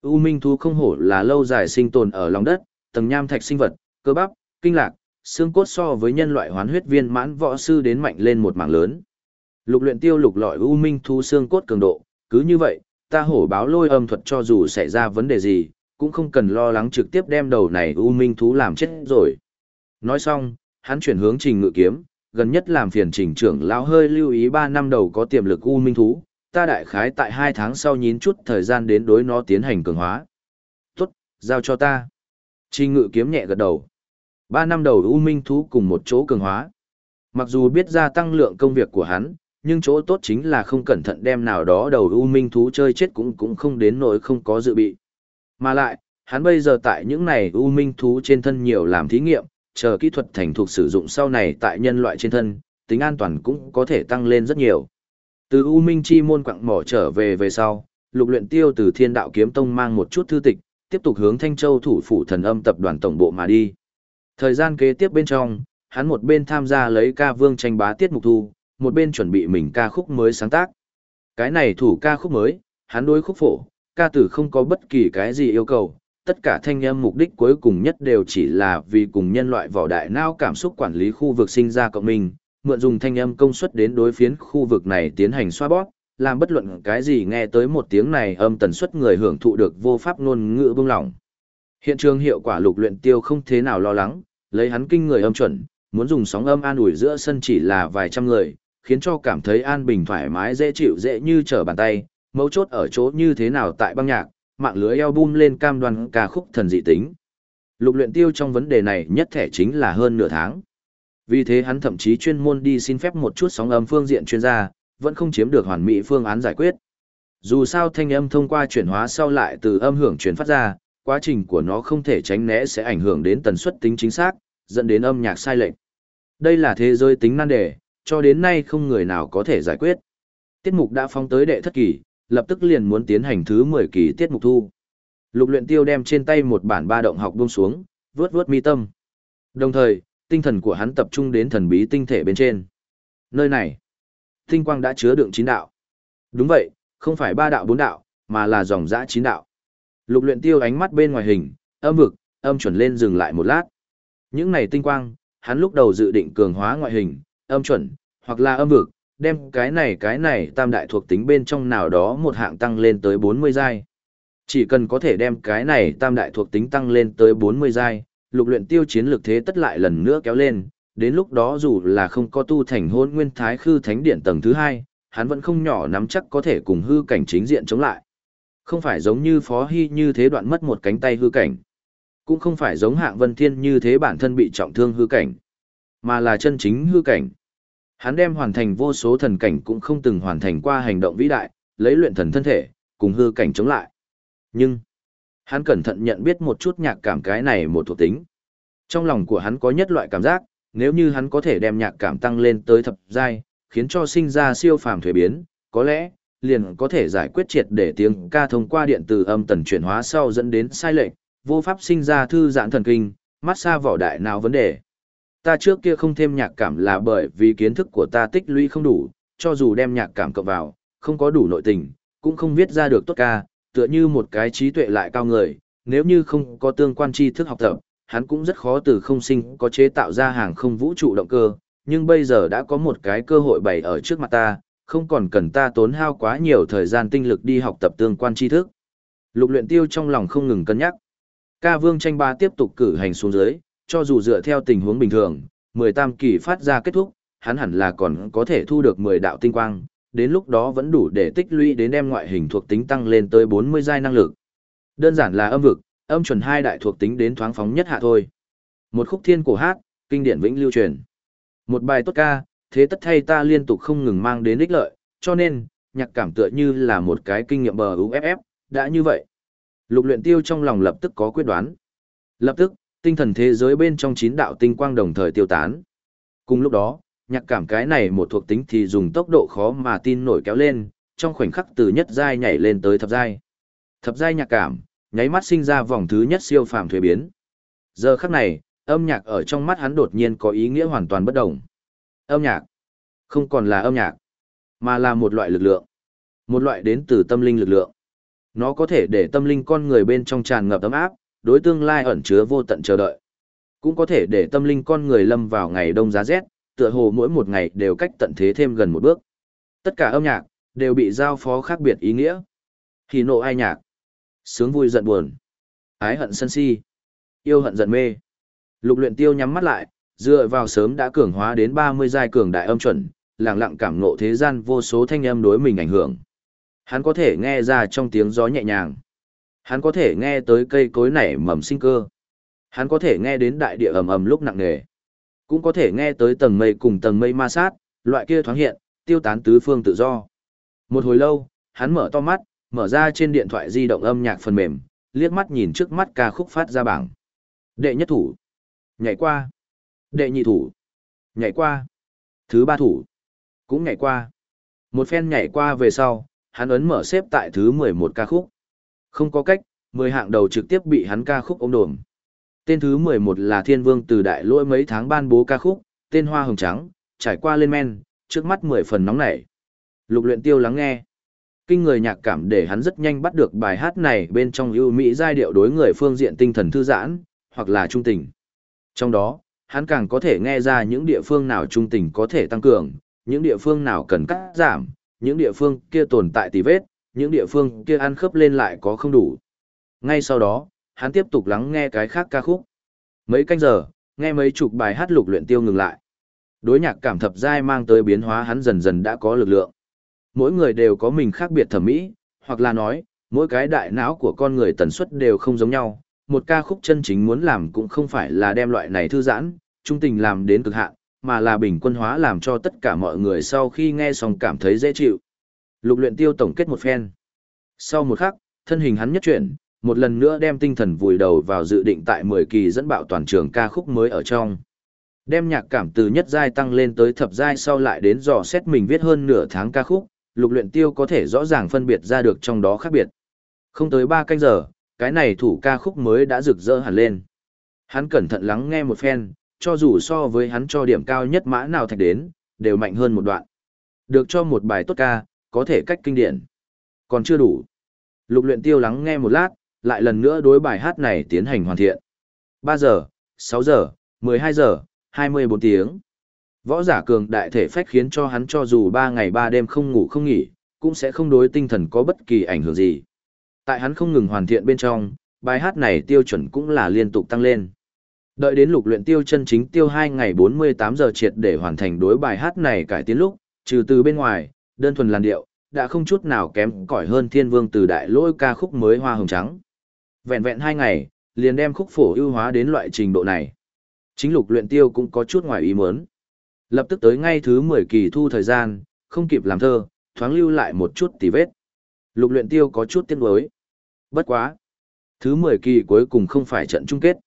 U Minh thú không hổ là lâu dài sinh tồn ở lòng đất, tầng nham thạch sinh vật, cơ bắp, kinh lạc, xương cốt so với nhân loại hoán huyết viên mãn võ sư đến mạnh lên một mảng lớn. Lục luyện tiêu lục lọi U Minh thú xương cốt cường độ, cứ như vậy, ta hổ báo lôi âm thuật cho dù xảy ra vấn đề gì, cũng không cần lo lắng trực tiếp đem đầu này U Minh thú làm chết rồi. Nói xong, hắn chuyển hướng trình ngự kiếm, gần nhất làm phiền trình trưởng lão hơi lưu ý 3 năm đầu có tiềm lực u minh thú, ta đại khái tại hai tháng sau nhín chút thời gian đến đối nó tiến hành cường hóa. Tốt, giao cho ta. Trình ngự kiếm nhẹ gật đầu. Ba năm đầu u minh thú cùng một chỗ cường hóa. Mặc dù biết gia tăng lượng công việc của hắn, nhưng chỗ tốt chính là không cẩn thận đem nào đó đầu u minh thú chơi chết cũng cũng không đến nỗi không có dự bị. Mà lại, hắn bây giờ tại những này u minh thú trên thân nhiều làm thí nghiệm, chờ kỹ thuật thành thục sử dụng sau này tại nhân loại trên thân, tính an toàn cũng có thể tăng lên rất nhiều. Từ U Minh Chi môn quặng mỏ trở về về sau, lục luyện tiêu từ thiên đạo kiếm tông mang một chút thư tịch, tiếp tục hướng Thanh Châu thủ phủ thần âm tập đoàn tổng bộ mà đi. Thời gian kế tiếp bên trong, hắn một bên tham gia lấy ca vương tranh bá tiết mục thu, một bên chuẩn bị mình ca khúc mới sáng tác. Cái này thủ ca khúc mới, hắn đối khúc phổ, ca tử không có bất kỳ cái gì yêu cầu, tất cả thanh âm mục đích cuối cùng nhất đều chỉ là vì cùng nhân loại vỏ đại não cảm xúc quản lý khu vực sinh ra cộng minh, mượn dùng thanh âm công suất đến đối phiến khu vực này tiến hành xoa bóp, làm bất luận cái gì nghe tới một tiếng này âm tần suất người hưởng thụ được vô pháp ngôn ngữ bông lỏng. Hiện trường hiệu quả lục luyện tiêu không thế nào lo lắng, lấy hắn kinh người âm chuẩn, muốn dùng sóng âm an ủi giữa sân chỉ là vài trăm người, khiến cho cảm thấy an bình thoải mái dễ chịu dễ như trở bàn tay, mấu chốt ở chỗ như thế nào tại băng nhạc, mạng lưới album lên cam đoan ca khúc thần dị tính. Lục luyện tiêu trong vấn đề này nhất thể chính là hơn nửa tháng. Vì thế hắn thậm chí chuyên môn đi xin phép một chút sóng âm phương diện chuyên gia, vẫn không chiếm được hoàn mỹ phương án giải quyết. Dù sao thanh âm thông qua chuyển hóa sau lại từ âm hưởng chuyển phát ra, quá trình của nó không thể tránh né sẽ ảnh hưởng đến tần suất tính chính xác, dẫn đến âm nhạc sai lệch. Đây là thế giới tính nan đề, cho đến nay không người nào có thể giải quyết. Tiết mục đã phóng tới đệ thất kỳ, lập tức liền muốn tiến hành thứ 10 kỳ tiết mục thu. Lục luyện tiêu đem trên tay một bản ba động học buông xuống, vướt vướt mi tâm. Đồng thời, tinh thần của hắn tập trung đến thần bí tinh thể bên trên. Nơi này, tinh quang đã chứa đựng chín đạo. Đúng vậy, không phải ba đạo bốn đạo, mà là dòng dã chín đạo. Lục luyện tiêu ánh mắt bên ngoài hình, âm vực, âm chuẩn lên dừng lại một lát. Những này tinh quang, hắn lúc đầu dự định cường hóa ngoại hình, âm chuẩn, hoặc là âm vực, đem cái này cái này tam đại thuộc tính bên trong nào đó một hạng tăng lên tới 40 giai. Chỉ cần có thể đem cái này tam đại thuộc tính tăng lên tới 40 giai, lục luyện tiêu chiến lược thế tất lại lần nữa kéo lên, đến lúc đó dù là không có tu thành hôn nguyên thái khư thánh điện tầng thứ hai, hắn vẫn không nhỏ nắm chắc có thể cùng hư cảnh chính diện chống lại. Không phải giống như phó hy như thế đoạn mất một cánh tay hư cảnh. Cũng không phải giống hạng vân thiên như thế bản thân bị trọng thương hư cảnh. Mà là chân chính hư cảnh. Hắn đem hoàn thành vô số thần cảnh cũng không từng hoàn thành qua hành động vĩ đại, lấy luyện thần thân thể, cùng hư cảnh chống lại. Nhưng, hắn cẩn thận nhận biết một chút nhạc cảm cái này một thuộc tính. Trong lòng của hắn có nhất loại cảm giác, nếu như hắn có thể đem nhạc cảm tăng lên tới thập giai, khiến cho sinh ra siêu phàm thuế biến, có lẽ, liền có thể giải quyết triệt để tiếng ca thông qua điện từ âm tần chuyển hóa sau dẫn đến sai lệch, vô pháp sinh ra thư giãn thần kinh, mát xa vỏ đại nào vấn đề. Ta trước kia không thêm nhạc cảm là bởi vì kiến thức của ta tích lũy không đủ, cho dù đem nhạc cảm cộng vào, không có đủ nội tình, cũng không viết ra được tốt ca, tựa như một cái trí tuệ lại cao người, nếu như không có tương quan tri thức học tập, hắn cũng rất khó từ không sinh có chế tạo ra hàng không vũ trụ động cơ, nhưng bây giờ đã có một cái cơ hội bày ở trước mặt ta, không còn cần ta tốn hao quá nhiều thời gian tinh lực đi học tập tương quan tri thức. Lục luyện tiêu trong lòng không ngừng cân nhắc. Ca vương tranh ba tiếp tục cử hành xuống dưới, cho dù dựa theo tình huống bình thường, 10 tam kỳ phát ra kết thúc, hắn hẳn là còn có thể thu được 10 đạo tinh quang, đến lúc đó vẫn đủ để tích lũy đến đem ngoại hình thuộc tính tăng lên tới 40 giai năng lực. Đơn giản là âm vực, âm chuẩn hai đại thuộc tính đến thoáng phóng nhất hạ thôi. Một khúc thiên cổ hát, kinh điển vĩnh lưu truyền. Một bài tốt ca, thế tất thay ta liên tục không ngừng mang đến ích lợi, cho nên, nhạc cảm tựa như là một cái kinh nghiệm bờ UFF, đã như vậy. Lục luyện tiêu trong lòng lập tức có quyết đoán. Lập tức, tinh thần thế giới bên trong chín đạo tinh quang đồng thời tiêu tán. Cùng lúc đó, nhạc cảm cái này một thuộc tính thì dùng tốc độ khó mà tin nổi kéo lên, trong khoảnh khắc từ nhất giai nhảy lên tới thập giai. Thập giai nhạc cảm, nháy mắt sinh ra vòng thứ nhất siêu phàm thuế biến. Giờ khắc này, âm nhạc ở trong mắt hắn đột nhiên có ý nghĩa hoàn toàn bất đồng. Âm nhạc không còn là âm nhạc, mà là một loại lực lượng. Một loại đến từ tâm linh lực lượng. Nó có thể để tâm linh con người bên trong tràn ngập ấm áp, đối tương lai ẩn chứa vô tận chờ đợi. Cũng có thể để tâm linh con người lâm vào ngày đông giá rét, tựa hồ mỗi một ngày đều cách tận thế thêm gần một bước. Tất cả âm nhạc, đều bị giao phó khác biệt ý nghĩa. Hỉ nộ ai nhạc, sướng vui giận buồn, ái hận sân si, yêu hận giận mê. Lục luyện tiêu nhắm mắt lại, Dựa vào sớm đã cường hóa đến 30 giai cường đại âm chuẩn, lặng lặng cảm ngộ thế gian vô số thanh âm đối mình ảnh hưởng. Hắn có thể nghe ra trong tiếng gió nhẹ nhàng. Hắn có thể nghe tới cây cối nảy mầm sinh cơ. Hắn có thể nghe đến đại địa ầm ầm lúc nặng nề. Cũng có thể nghe tới tầng mây cùng tầng mây ma sát, loại kia thoáng hiện, tiêu tán tứ phương tự do. Một hồi lâu, hắn mở to mắt, mở ra trên điện thoại di động âm nhạc phần mềm, liếc mắt nhìn trước mắt ca khúc phát ra bảng. Đệ nhất thủ. Nhảy qua. Đệ nhị thủ. Nhảy qua. Thứ ba thủ. Cũng nhảy qua. Một phen nhảy qua về sau, hắn ấn mở xếp tại thứ 11 ca khúc. Không có cách, 10 hạng đầu trực tiếp bị hắn ca khúc ôm đồm. Tên thứ 11 là Thiên Vương từ đại lỗi mấy tháng ban bố ca khúc, tên Hoa Hồng Trắng, trải qua lên men, trước mắt 10 phần nóng nảy. Lục luyện tiêu lắng nghe. Kinh người nhạc cảm để hắn rất nhanh bắt được bài hát này bên trong ưu mỹ giai điệu đối người phương diện tinh thần thư giãn, hoặc là trung tình. Trong đó, hắn càng có thể nghe ra những địa phương nào trung tình có thể tăng cường, những địa phương nào cần cắt giảm, những địa phương kia tồn tại tì vết, những địa phương kia ăn khớp lên lại có không đủ. Ngay sau đó, hắn tiếp tục lắng nghe cái khác ca khúc. Mấy canh giờ, nghe mấy chục bài hát lục luyện tiêu ngừng lại. Đối nhạc cảm thập giai mang tới biến hóa hắn dần dần đã có lực lượng. Mỗi người đều có mình khác biệt thẩm mỹ, hoặc là nói, mỗi cái đại não của con người tần suất đều không giống nhau. Một ca khúc chân chính muốn làm cũng không phải là đem loại này thư giãn, trung tình làm đến cực hạn, mà là bình quân hóa làm cho tất cả mọi người sau khi nghe xong cảm thấy dễ chịu. Lục luyện tiêu tổng kết một phen. Sau một khắc, thân hình hắn nhất chuyển, một lần nữa đem tinh thần vùi đầu vào dự định tại 10 kỳ dẫn bạo toàn trường ca khúc mới ở trong. Đem nhạc cảm từ nhất giai tăng lên tới thập giai sau lại đến dò xét mình viết hơn nửa tháng ca khúc, lục luyện tiêu có thể rõ ràng phân biệt ra được trong đó khác biệt. Không tới 3 canh giờ, cái này thủ ca khúc mới đã rực rỡ hẳn lên. Hắn cẩn thận lắng nghe một phen, cho dù so với hắn cho điểm cao nhất mã nào thạch đến, đều mạnh hơn một đoạn. Được cho một bài tốt ca, có thể cách kinh điển. Còn chưa đủ. Lục luyện tiêu lắng nghe một lát, lại lần nữa đối bài hát này tiến hành hoàn thiện. 3 giờ, 6 giờ, 12 giờ, 24 tiếng. Võ giả cường đại thể phách khiến cho hắn cho dù 3 ngày 3 đêm không ngủ không nghỉ, cũng sẽ không đối tinh thần có bất kỳ ảnh hưởng gì. Tại hắn không ngừng hoàn thiện bên trong, bài hát này tiêu chuẩn cũng là liên tục tăng lên. Đợi đến lục luyện tiêu chân chính tiêu 2 ngày 48 giờ triệt để hoàn thành đối bài hát này cải tiến lúc, trừ từ bên ngoài, đơn thuần làn điệu, đã không chút nào kém cỏi hơn thiên vương từ đại lỗi ca khúc mới hoa hồng trắng. Vẹn vẹn hai ngày, liền đem khúc phổ ưu hóa đến loại trình độ này. Chính lục luyện tiêu cũng có chút ngoài ý muốn. Lập tức tới ngay thứ 10 kỳ thu thời gian, không kịp làm thơ, thoáng lưu lại một chút tì vết. Lục luyện tiêu có chút tiếc nuối. Bất quá. Thứ 10 kỳ cuối cùng không phải trận chung kết.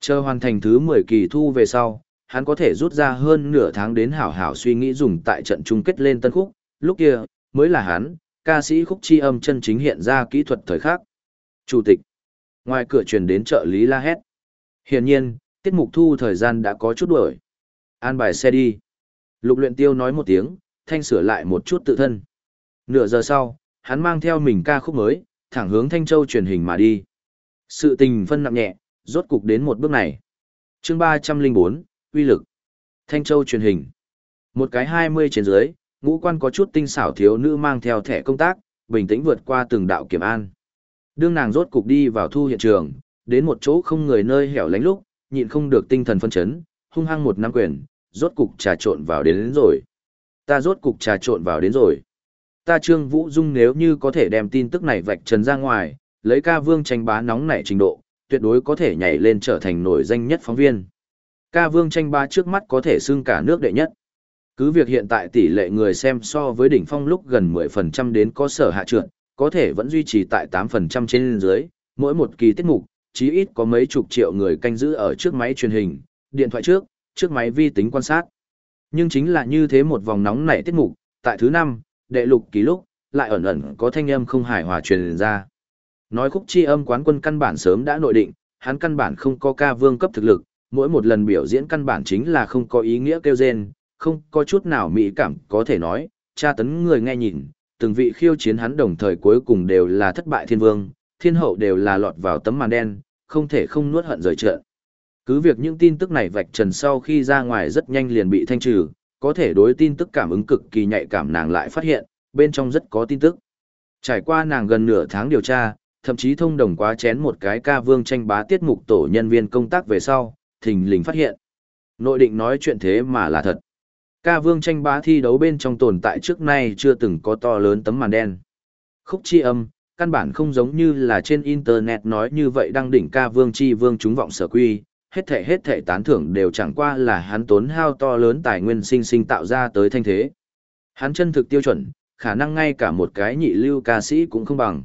Chờ hoàn thành thứ 10 kỳ thu về sau, hắn có thể rút ra hơn nửa tháng đến hảo hảo suy nghĩ dùng tại trận chung kết lên tân khúc, lúc kia, mới là hắn, ca sĩ khúc chi âm chân chính hiện ra kỹ thuật thời khắc. Chủ tịch. Ngoài cửa truyền đến trợ lý la hét. Hiển nhiên, tiết mục thu thời gian đã có chút đuổi. An bài xe đi. Lục luyện tiêu nói một tiếng, thanh sửa lại một chút tự thân. Nửa giờ sau, hắn mang theo mình ca khúc mới, thẳng hướng Thanh Châu truyền hình mà đi. Sự tình phân nặng nhẹ, rốt cục đến một bước này. Chương 304, uy lực. Thanh Châu truyền hình. Một cái 20 trên dưới, ngũ quan có chút tinh xảo thiếu nữ mang theo thẻ công tác, bình tĩnh vượt qua từng đạo kiểm an. Đương nàng rốt cục đi vào thu hiện trường, đến một chỗ không người nơi hẻo lánh lúc, nhịn không được tinh thần phân chấn, hung hăng một năm quyền, rốt cục trà trộn vào đến, đến rồi. Ta rốt cục trà trộn vào đến rồi. Ta Trương Vũ Dung nếu như có thể đem tin tức này vạch trần ra ngoài, lấy ca vương tranh bá nóng nảy trình độ, tuyệt đối có thể nhảy lên trở thành nổi danh nhất phóng viên. Ca vương tranh bá trước mắt có thể xưng cả nước đệ nhất. Cứ việc hiện tại tỷ lệ người xem so với đỉnh phong lúc gần 10% đến có sở hạ trượt, có thể vẫn duy trì tại 8% trên dưới, mỗi một kỳ tiết mục, chí ít có mấy chục triệu người canh giữ ở trước máy truyền hình, điện thoại trước, trước máy vi tính quan sát. Nhưng chính là như thế một vòng nóng nảy tiết mục, tại thứ năm, đệ lục kỳ lúc, lại ẩn ẩn có thanh âm không hài hòa truyền ra. Nói khúc chi âm quán quân căn bản sớm đã nội định, hắn căn bản không có ca vương cấp thực lực, mỗi một lần biểu diễn căn bản chính là không có ý nghĩa kêu rên, không có chút nào mỹ cảm có thể nói, tra tấn người nghe nhìn, từng vị khiêu chiến hắn đồng thời cuối cùng đều là thất bại thiên vương, thiên hậu đều là lọt vào tấm màn đen, không thể không nuốt hận rời trận. Cứ việc những tin tức này vạch trần sau khi ra ngoài rất nhanh liền bị thanh trừ, có thể đối tin tức cảm ứng cực kỳ nhạy cảm nàng lại phát hiện, bên trong rất có tin tức. Trải qua nàng gần nửa tháng điều tra, thậm chí thông đồng quá chén một cái ca vương tranh bá tiết mục tổ nhân viên công tác về sau, thình lình phát hiện. Nội định nói chuyện thế mà là thật. Ca vương tranh bá thi đấu bên trong tồn tại trước nay chưa từng có to lớn tấm màn đen. Khúc chi âm, căn bản không giống như là trên internet nói như vậy đang đỉnh ca vương chi vương chúng vọng sở quy, hết thể hết thể tán thưởng đều chẳng qua là hắn tốn hao to lớn tài nguyên sinh sinh tạo ra tới thanh thế. Hắn chân thực tiêu chuẩn, khả năng ngay cả một cái nhị lưu ca sĩ cũng không bằng.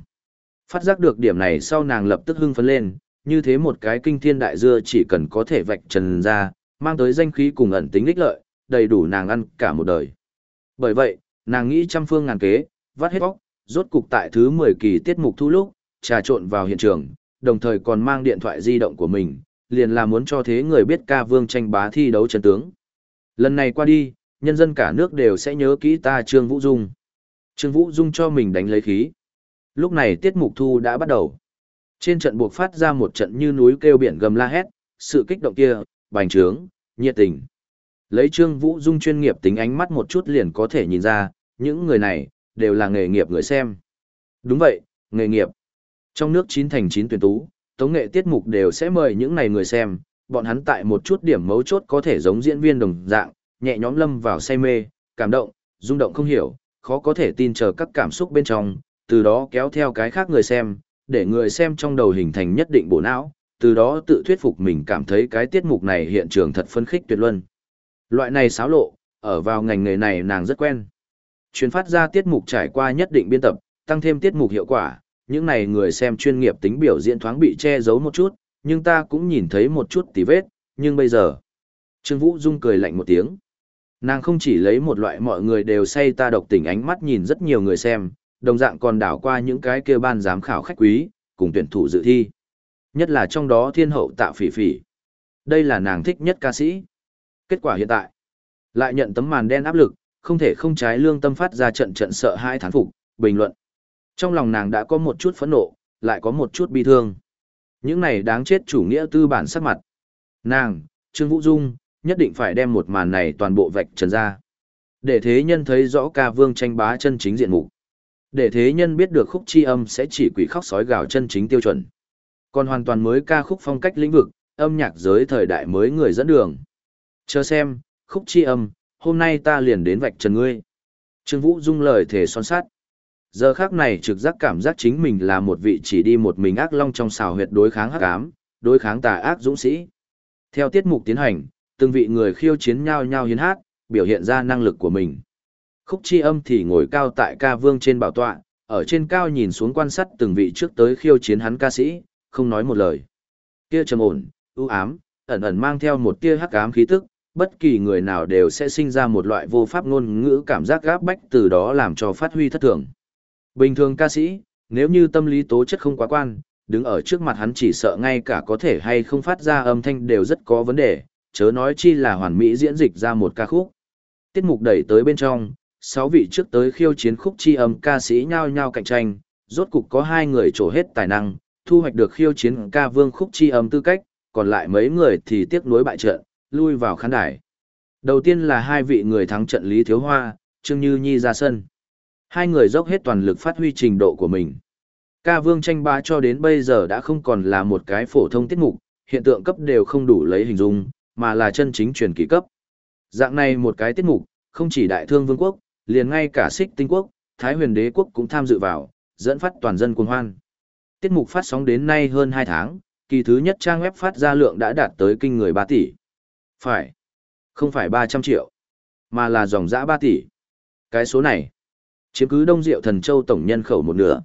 Phát giác được điểm này sau nàng lập tức hưng phấn lên, như thế một cái kinh thiên đại dưa chỉ cần có thể vạch trần ra, mang tới danh khí cùng ẩn tính ích lợi, đầy đủ nàng ăn cả một đời. Bởi vậy, nàng nghĩ trăm phương ngàn kế, vắt hết bóc, rốt cục tại thứ 10 kỳ tiết mục thu lúc, trà trộn vào hiện trường, đồng thời còn mang điện thoại di động của mình, liền là muốn cho thế người biết ca vương tranh bá thi đấu chân tướng. Lần này qua đi, nhân dân cả nước đều sẽ nhớ kỹ ta Trương Vũ Dung. Trương Vũ Dung cho mình đánh lấy khí. Lúc này tiết mục thu đã bắt đầu. Trên trận buộc phát ra một trận như núi kêu biển gầm la hét, sự kích động kia, bành trướng, nhiệt tình. Lấy Trương Vũ Dung chuyên nghiệp tính ánh mắt một chút liền có thể nhìn ra, những người này, đều là nghề nghiệp người xem. Đúng vậy, nghề nghiệp. Trong nước chín thành chín tuyển tú, tống nghệ tiết mục đều sẽ mời những này người xem, bọn hắn tại một chút điểm mấu chốt có thể giống diễn viên đồng dạng, nhẹ nhõm lâm vào say mê, cảm động, rung động không hiểu, khó có thể tin chờ các cảm xúc bên trong, từ đó kéo theo cái khác người xem, để người xem trong đầu hình thành nhất định bộ não, từ đó tự thuyết phục mình cảm thấy cái tiết mục này hiện trường thật phân khích tuyệt luân. Loại này xáo lộ, ở vào ngành nghề này nàng rất quen. Chuyến phát ra tiết mục trải qua nhất định biên tập, tăng thêm tiết mục hiệu quả, những này người xem chuyên nghiệp tính biểu diễn thoáng bị che giấu một chút, nhưng ta cũng nhìn thấy một chút tí vết, nhưng bây giờ... Trương Vũ Dung cười lạnh một tiếng. Nàng không chỉ lấy một loại mọi người đều say ta độc tình ánh mắt nhìn rất nhiều người xem, đồng dạng còn đảo qua những cái kia ban giám khảo khách quý, cùng tuyển thủ dự thi. Nhất là trong đó thiên hậu tạ phỉ phỉ. Đây là nàng thích nhất ca sĩ. Kết quả hiện tại, lại nhận tấm màn đen áp lực, không thể không trái lương tâm phát ra trận trận sợ hai thán phục, bình luận. Trong lòng nàng đã có một chút phẫn nộ, lại có một chút bi thương. Những này đáng chết chủ nghĩa tư bản sắc mặt. Nàng, Trương Vũ Dung, nhất định phải đem một màn này toàn bộ vạch trần ra. Để thế nhân thấy rõ ca vương tranh bá chân chính diện mục. Để thế nhân biết được khúc chi âm sẽ chỉ quỷ khóc sói gào chân chính tiêu chuẩn. Còn hoàn toàn mới ca khúc phong cách lĩnh vực, âm nhạc giới thời đại mới người dẫn đường. Chờ xem, khúc chi âm, hôm nay ta liền đến vạch trần ngươi. Trương Vũ Dung lời thể son sát. Giờ khác này trực giác cảm giác chính mình là một vị chỉ đi một mình ác long trong xào huyệt đối kháng hắc ám, đối kháng tà ác dũng sĩ. Theo tiết mục tiến hành, từng vị người khiêu chiến nhau nhau hiến hát, biểu hiện ra năng lực của mình. Khúc chi âm thì ngồi cao tại ca vương trên bảo tọa, ở trên cao nhìn xuống quan sát từng vị trước tới khiêu chiến hắn ca sĩ, không nói một lời. Kia trầm ổn, ưu ám, ẩn ẩn mang theo một tia hắc ám khí tức, bất kỳ người nào đều sẽ sinh ra một loại vô pháp ngôn ngữ cảm giác gáp bách từ đó làm cho phát huy thất thường. Bình thường ca sĩ, nếu như tâm lý tố chất không quá quan, đứng ở trước mặt hắn chỉ sợ ngay cả có thể hay không phát ra âm thanh đều rất có vấn đề, chớ nói chi là hoàn mỹ diễn dịch ra một ca khúc. Tiết mục đẩy tới bên trong, sáu vị trước tới khiêu chiến khúc chi âm ca sĩ nhau nhau cạnh tranh, rốt cục có hai người trổ hết tài năng, thu hoạch được khiêu chiến ca vương khúc chi âm tư cách, còn lại mấy người thì tiếc nuối bại trận, lui vào khán đài. Đầu tiên là hai vị người thắng trận Lý Thiếu Hoa, Trương Như Nhi ra sân. Hai người dốc hết toàn lực phát huy trình độ của mình. Ca vương tranh bá cho đến bây giờ đã không còn là một cái phổ thông tiết mục, hiện tượng cấp đều không đủ lấy hình dung, mà là chân chính truyền kỳ cấp. Dạng này một cái tiết mục, không chỉ đại thương vương quốc, liền ngay cả xích tinh quốc, Thái huyền đế quốc cũng tham dự vào, dẫn phát toàn dân cuồng hoan. Tiết mục phát sóng đến nay hơn 2 tháng, kỳ thứ nhất trang web phát ra lượng đã đạt tới kinh người 3 tỷ. Phải. Không phải 300 triệu, mà là dòng dã 3 tỷ. Cái số này, chiếm cứ Đông Diệu Thần Châu tổng nhân khẩu một nửa.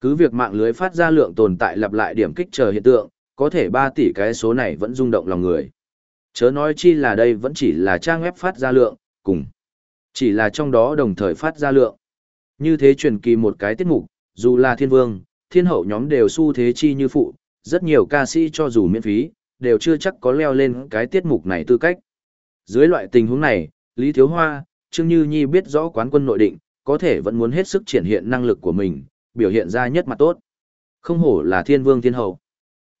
Cứ việc mạng lưới phát ra lượng tồn tại lặp lại điểm kích chờ hiện tượng, có thể 3 tỷ cái số này vẫn rung động lòng người. Chớ nói chi là đây vẫn chỉ là trang web phát ra lượng, cùng. Chỉ là trong đó đồng thời phát ra lượng. Như thế truyền kỳ một cái tiết mục, dù là thiên vương, thiên hậu nhóm đều xu thế chi như phụ, rất nhiều ca sĩ cho dù miễn phí, đều chưa chắc có leo lên cái tiết mục này tư cách. Dưới loại tình huống này, Lý Thiếu Hoa, Trương Như Nhi biết rõ quán quân nội định, có thể vẫn muốn hết sức triển hiện năng lực của mình, biểu hiện ra nhất mặt tốt. Không hổ là thiên vương thiên hậu.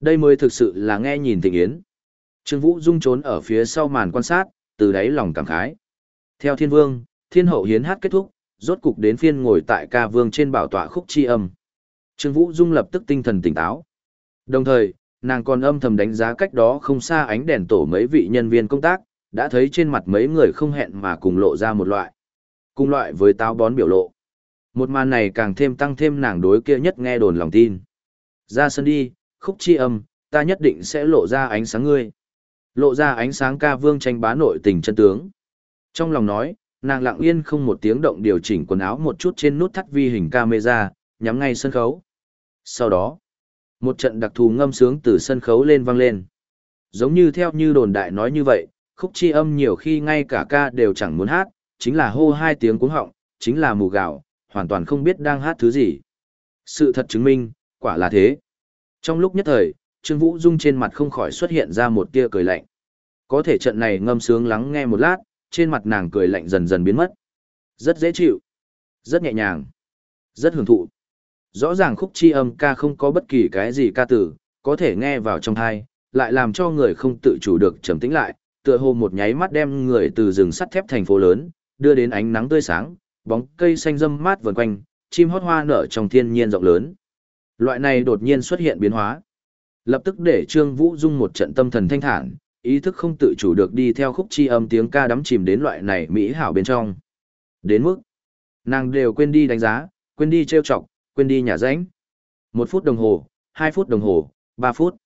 Đây mới thực sự là nghe nhìn tình yến. Trương Vũ Dung trốn ở phía sau màn quan sát, từ đáy lòng cảm khái. Theo thiên vương, thiên hậu hiến hát kết thúc, rốt cục đến phiên ngồi tại ca vương trên bảo tọa khúc chi âm. Trương Vũ Dung lập tức tinh thần tỉnh táo. Đồng thời, nàng còn âm thầm đánh giá cách đó không xa ánh đèn tổ mấy vị nhân viên công tác, đã thấy trên mặt mấy người không hẹn mà cùng lộ ra một loại. Cùng loại với táo bón biểu lộ. Một màn này càng thêm tăng thêm nàng đối kia nhất nghe đồn lòng tin. Ra sân đi, khúc chi âm, ta nhất định sẽ lộ ra ánh sáng ngươi. Lộ ra ánh sáng ca vương tranh bá nội tình chân tướng. Trong lòng nói, nàng lặng yên không một tiếng động điều chỉnh quần áo một chút trên nút thắt vi hình camera, nhắm ngay sân khấu. Sau đó, một trận đặc thù ngâm sướng từ sân khấu lên vang lên. Giống như theo như đồn đại nói như vậy, khúc chi âm nhiều khi ngay cả ca đều chẳng muốn hát, chính là hô hai tiếng cuống họng, chính là mù gạo, hoàn toàn không biết đang hát thứ gì. Sự thật chứng minh, quả là thế. Trong lúc nhất thời, Trương Vũ Dung trên mặt không khỏi xuất hiện ra một tia cười lạnh. Có thể trận này ngâm sướng lắng nghe một lát, trên mặt nàng cười lạnh dần dần biến mất. Rất dễ chịu, rất nhẹ nhàng, rất hưởng thụ. Rõ ràng khúc chi âm ca không có bất kỳ cái gì ca tử, có thể nghe vào trong thai, lại làm cho người không tự chủ được trầm tĩnh lại, tựa hồ một nháy mắt đem người từ rừng sắt thép thành phố lớn, đưa đến ánh nắng tươi sáng, bóng cây xanh râm mát vần quanh, chim hót hoa nở trong thiên nhiên rộng lớn. Loại này đột nhiên xuất hiện biến hóa. Lập tức để Trương Vũ Dung một trận tâm thần thanh thản, ý thức không tự chủ được đi theo khúc chi âm tiếng ca đắm chìm đến loại này mỹ hảo bên trong. Đến mức, nàng đều quên đi đánh giá, quên đi trêu chọc, quên đi nhà ránh. Một phút đồng hồ, hai phút đồng hồ, ba phút.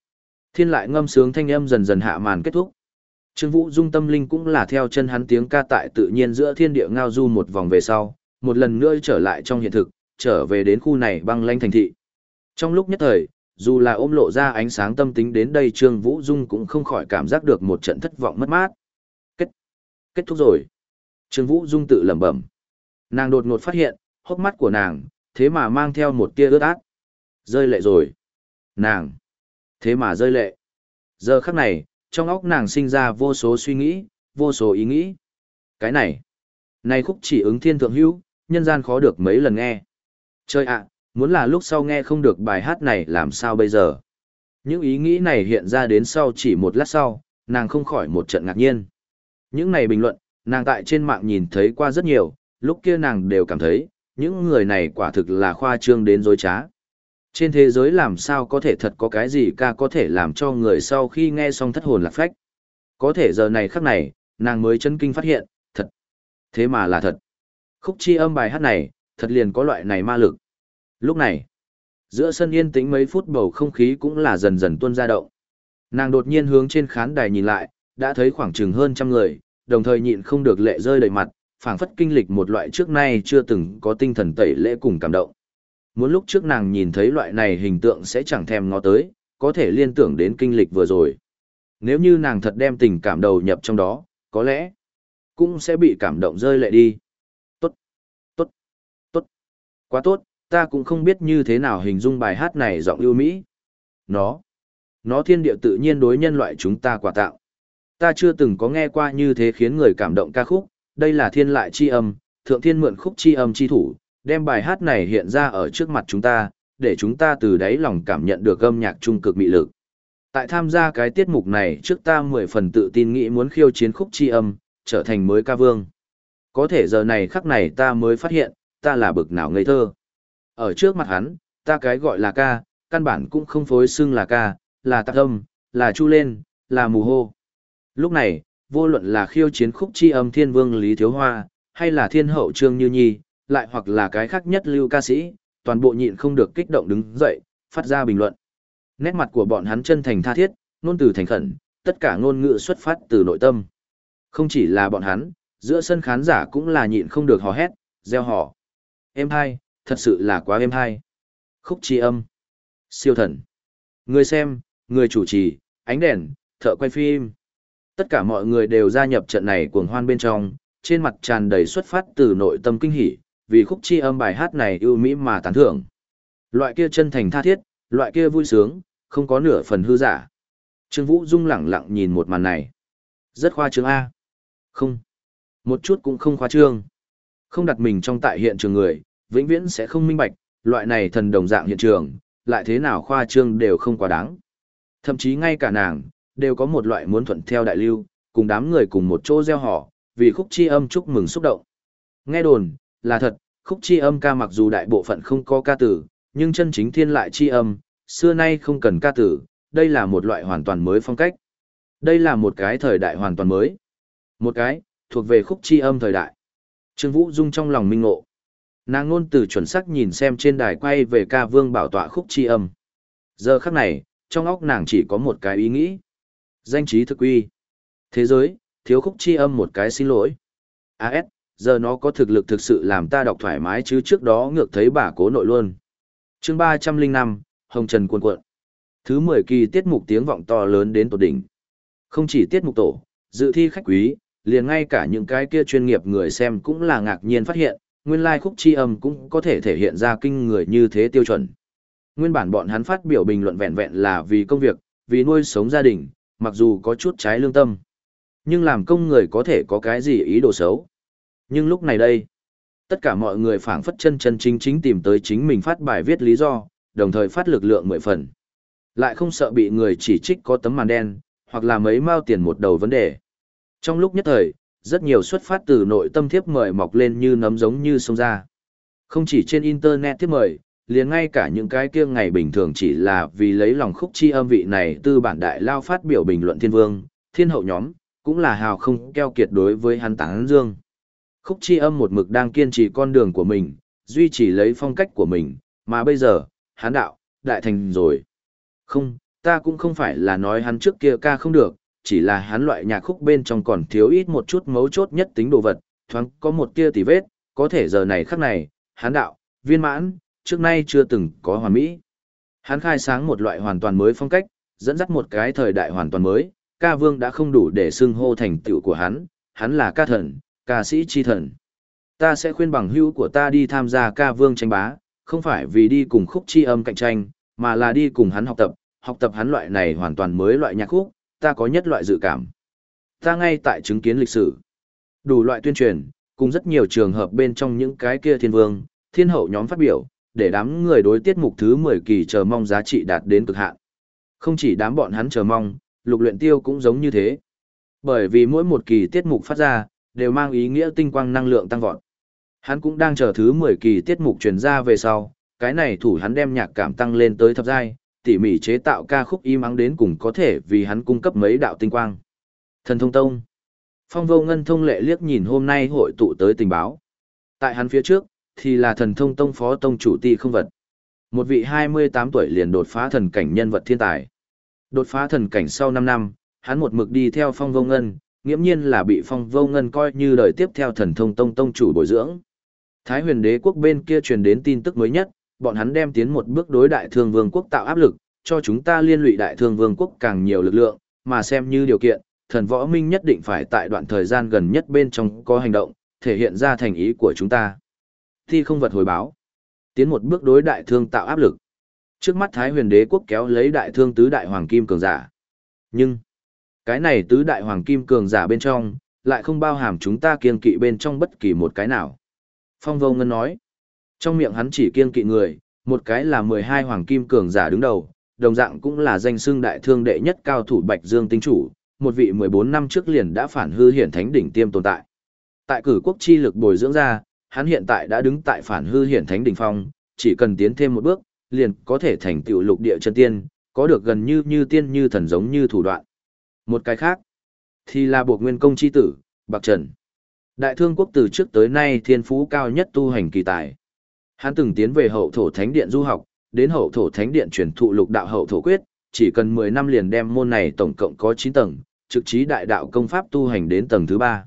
Thiên lại ngâm sướng thanh âm dần dần hạ màn kết thúc. Trương Vũ Dung tâm linh cũng là theo chân hắn tiếng ca tại tự nhiên giữa thiên địa ngao du một vòng về sau, một lần nữa trở lại trong hiện thực, trở về đến khu này băng lãnh thành thị. Trong lúc nhất thời, dù là ôm lộ ra ánh sáng tâm tính đến đây Trương Vũ Dung cũng không khỏi cảm giác được một trận thất vọng mất mát. Kết, kết thúc rồi. Trương Vũ Dung tự lẩm bẩm. Nàng đột ngột phát hiện, hốc mắt của nàng, thế mà mang theo một tia ướt át. Rơi lệ rồi. Nàng, thế mà rơi lệ. Giờ khắc này, trong óc nàng sinh ra vô số suy nghĩ, vô số ý nghĩ. Cái này, này khúc chỉ ứng thiên thượng hữu, nhân gian khó được mấy lần nghe. Chơi ạ, muốn là lúc sau nghe không được bài hát này làm sao bây giờ? Những ý nghĩ này hiện ra đến sau chỉ một lát sau, nàng không khỏi một trận ngạc nhiên. Những này bình luận, nàng tại trên mạng nhìn thấy qua rất nhiều, lúc kia nàng đều cảm thấy, những người này quả thực là khoa trương đến dối trá. Trên thế giới làm sao có thể thật có cái gì ca có thể làm cho người sau khi nghe xong thất hồn lạc phách. Có thể giờ này khắc này, nàng mới chân kinh phát hiện, thật. Thế mà là thật. Khúc chi âm bài hát này, thật liền có loại này ma lực. Lúc này, giữa sân yên tĩnh mấy phút bầu không khí cũng là dần dần tuôn ra động. Nàng đột nhiên hướng trên khán đài nhìn lại, đã thấy khoảng chừng hơn trăm người, đồng thời nhịn không được lệ rơi đầy mặt, phảng phất kinh lịch một loại trước nay chưa từng có tinh thần tẩy lễ cùng cảm động. Muốn lúc trước nàng nhìn thấy loại này hình tượng sẽ chẳng thèm ngó tới, có thể liên tưởng đến kinh lịch vừa rồi. Nếu như nàng thật đem tình cảm đầu nhập trong đó, có lẽ cũng sẽ bị cảm động rơi lệ đi. Tốt, tốt, tốt, quá tốt, ta cũng không biết như thế nào hình dung bài hát này giọng ưu mỹ. Nó, nó thiên địa tự nhiên đối nhân loại chúng ta quả tạo. Ta chưa từng có nghe qua như thế khiến người cảm động ca khúc, đây là thiên lại chi âm, thượng thiên mượn khúc chi âm chi thủ, đem bài hát này hiện ra ở trước mặt chúng ta, để chúng ta từ đáy lòng cảm nhận được âm nhạc trung cực mị lực. Tại tham gia cái tiết mục này trước ta mười phần tự tin nghĩ muốn khiêu chiến khúc chi âm, trở thành mới ca vương. Có thể giờ này khắc này ta mới phát hiện, ta là bực nào ngây thơ. Ở trước mặt hắn, ta cái gọi là ca, căn bản cũng không phối xưng là ca, là tạc âm, là chu lên, là mù hô. Lúc này, vô luận là khiêu chiến khúc chi âm thiên vương Lý Thiếu Hoa, hay là thiên hậu Trương Như Nhi, lại hoặc là cái khác nhất lưu ca sĩ, toàn bộ nhịn không được kích động đứng dậy, phát ra bình luận. Nét mặt của bọn hắn chân thành tha thiết, ngôn từ thành khẩn, tất cả ngôn ngữ xuất phát từ nội tâm. Không chỉ là bọn hắn, giữa sân khán giả cũng là nhịn không được hò hét, gieo hò. Em hai, thật sự là quá em hai. Khúc chi âm. Siêu thần. Người xem, người chủ trì, ánh đèn, thợ quay phim. Tất cả mọi người đều gia nhập trận này cuồng hoan bên trong, trên mặt tràn đầy xuất phát từ nội tâm kinh hỉ, vì khúc chi âm bài hát này ưu mỹ mà tán thưởng. Loại kia chân thành tha thiết, loại kia vui sướng, không có nửa phần hư giả. Trương Vũ Dung lẳng lặng nhìn một màn này. Rất khoa trương A. Không. Một chút cũng không khoa trương. Không đặt mình trong tại hiện trường người, vĩnh viễn sẽ không minh bạch, loại này thần đồng dạng hiện trường, lại thế nào khoa trương đều không quá đáng. Thậm chí ngay cả nàng, đều có một loại muốn thuận theo đại lưu, cùng đám người cùng một chỗ gieo họ, vì khúc chi âm chúc mừng xúc động. Nghe đồn, là thật, khúc chi âm ca mặc dù đại bộ phận không có ca tử, nhưng chân chính thiên lại chi âm, xưa nay không cần ca tử, đây là một loại hoàn toàn mới phong cách. Đây là một cái thời đại hoàn toàn mới. Một cái, thuộc về khúc chi âm thời đại. Trương Vũ Dung trong lòng minh ngộ. Nàng ngôn từ chuẩn xác nhìn xem trên đài quay về ca vương bảo tọa khúc chi âm. Giờ khắc này, trong óc nàng chỉ có một cái ý nghĩ. Danh trí thực uy. Thế giới, thiếu khúc chi âm một cái xin lỗi. AS, giờ nó có thực lực thực sự làm ta đọc thoải mái chứ trước đó ngược thấy bà cố nội luôn. chương ba trăm linh năm Hồng Trần cuộn cuộn. Thứ mười kỳ tiết mục tiếng vọng to lớn đến tột đỉnh. Không chỉ tiết mục tổ, dự thi khách quý, liền ngay cả những cái kia chuyên nghiệp người xem cũng là ngạc nhiên phát hiện, nguyên lai khúc chi âm cũng có thể thể hiện ra kinh người như thế tiêu chuẩn. Nguyên bản bọn hắn phát biểu bình luận vẹn vẹn là vì công việc, vì nuôi sống gia đình, mặc dù có chút trái lương tâm. Nhưng làm công người có thể có cái gì ý đồ xấu. Nhưng lúc này đây, tất cả mọi người phảng phất chân chân chính chính tìm tới chính mình phát bài viết lý do, đồng thời phát lực lượng mười phần. Lại không sợ bị người chỉ trích có tấm màn đen, hoặc là mấy mao tiền một đầu vấn đề. Trong lúc nhất thời, rất nhiều xuất phát từ nội tâm thiếp mời mọc lên như nấm giống như sông ra. Không chỉ trên internet thiếp mời, liền ngay cả những cái kia ngày bình thường chỉ là vì lấy lòng khúc chi âm vị này tư bản đại lao phát biểu bình luận thiên vương, thiên hậu nhóm, cũng là hào không keo kiệt đối với hắn tán dương. Khúc chi âm một mực đang kiên trì con đường của mình, duy trì lấy phong cách của mình, mà bây giờ, hắn đạo, đại thành rồi. Không, ta cũng không phải là nói hắn trước kia ca không được, chỉ là hắn loại nhạc khúc bên trong còn thiếu ít một chút mấu chốt nhất tính đồ vật, thoáng có một tia tỉ vết, có thể giờ này khắc này, hắn đạo, viên mãn, trước nay chưa từng có hoàn mỹ. Hắn khai sáng một loại hoàn toàn mới phong cách, dẫn dắt một cái thời đại hoàn toàn mới, ca vương đã không đủ để xưng hô thành tựu của hắn, hắn là ca thần, ca sĩ chi thần. Ta sẽ khuyên bằng hữu của ta đi tham gia ca vương tranh bá, không phải vì đi cùng khúc chi âm cạnh tranh, mà là đi cùng hắn học tập, học tập hắn loại này hoàn toàn mới loại nhạc khúc, ta có nhất loại dự cảm. Ta ngay tại chứng kiến lịch sử, đủ loại tuyên truyền, cùng rất nhiều trường hợp bên trong những cái kia thiên vương, thiên hậu nhóm phát biểu, để đám người đối tiết mục thứ 10 kỳ chờ mong giá trị đạt đến cực hạn. Không chỉ đám bọn hắn chờ mong, lục luyện tiêu cũng giống như thế. Bởi vì mỗi một kỳ tiết mục phát ra, đều mang ý nghĩa tinh quang năng lượng tăng vọt. Hắn cũng đang chờ thứ 10 kỳ tiết mục truyền ra về sau, cái này thủ hắn đem nhạc cảm tăng lên tới thập giai, tỉ mỉ chế tạo ca khúc im ắng đến cùng có thể vì hắn cung cấp mấy đạo tinh quang. Thần thông tông. Phong vô ngân thông lệ liếc nhìn hôm nay hội tụ tới tình báo. Tại hắn phía trước, thì là thần thông tông phó tông chủ ti không vật. Một vị 28 tuổi liền đột phá thần cảnh nhân vật thiên tài. Đột phá thần cảnh sau 5 năm, hắn một mực đi theo phong vô ngân, nghiễm nhiên là bị phong vô ngân coi như đời tiếp theo thần thông tông tông chủ bồi dưỡng. Thái huyền đế quốc bên kia truyền đến tin tức mới nhất, bọn hắn đem tiến một bước đối đại thương vương quốc tạo áp lực, cho chúng ta liên lụy đại thương vương quốc càng nhiều lực lượng, mà xem như điều kiện, thần võ minh nhất định phải tại đoạn thời gian gần nhất bên trong có hành động, thể hiện ra thành ý của chúng ta. Thi không vật hồi báo. Tiến một bước đối đại thương tạo áp lực. Trước mắt Thái huyền đế quốc kéo lấy đại thương tứ đại hoàng kim cường giả. Nhưng, cái này tứ đại hoàng kim cường giả bên trong, lại không bao hàm chúng ta kiên kỵ bên trong bất kỳ một cái nào. Phong vô ngân nói, trong miệng hắn chỉ kiên kỵ người, một cái là 12 hoàng kim cường giả đứng đầu, đồng dạng cũng là danh xưng đại thương đệ nhất cao thủ Bạch Dương tinh chủ, một vị 14 năm trước liền đã phản hư hiển thánh đỉnh tiêm tồn tại. Tại cử quốc chi lực bồi dưỡng ra, hắn hiện tại đã đứng tại phản hư hiển thánh đỉnh phong, chỉ cần tiến thêm một bước, liền có thể thành tựu lục địa chân tiên, có được gần như như tiên như thần giống như thủ đoạn. Một cái khác, thì là buộc nguyên công chi tử, Bạc Trần. Đại thương quốc từ trước tới nay thiên phú cao nhất tu hành kỳ tài. Hắn từng tiến về hậu thổ thánh điện du học, đến hậu thổ thánh điện truyền thụ lục đạo hậu thổ quyết, chỉ cần 10 năm liền đem môn này tổng cộng có 9 tầng, trực trí đại đạo công pháp tu hành đến tầng thứ 3.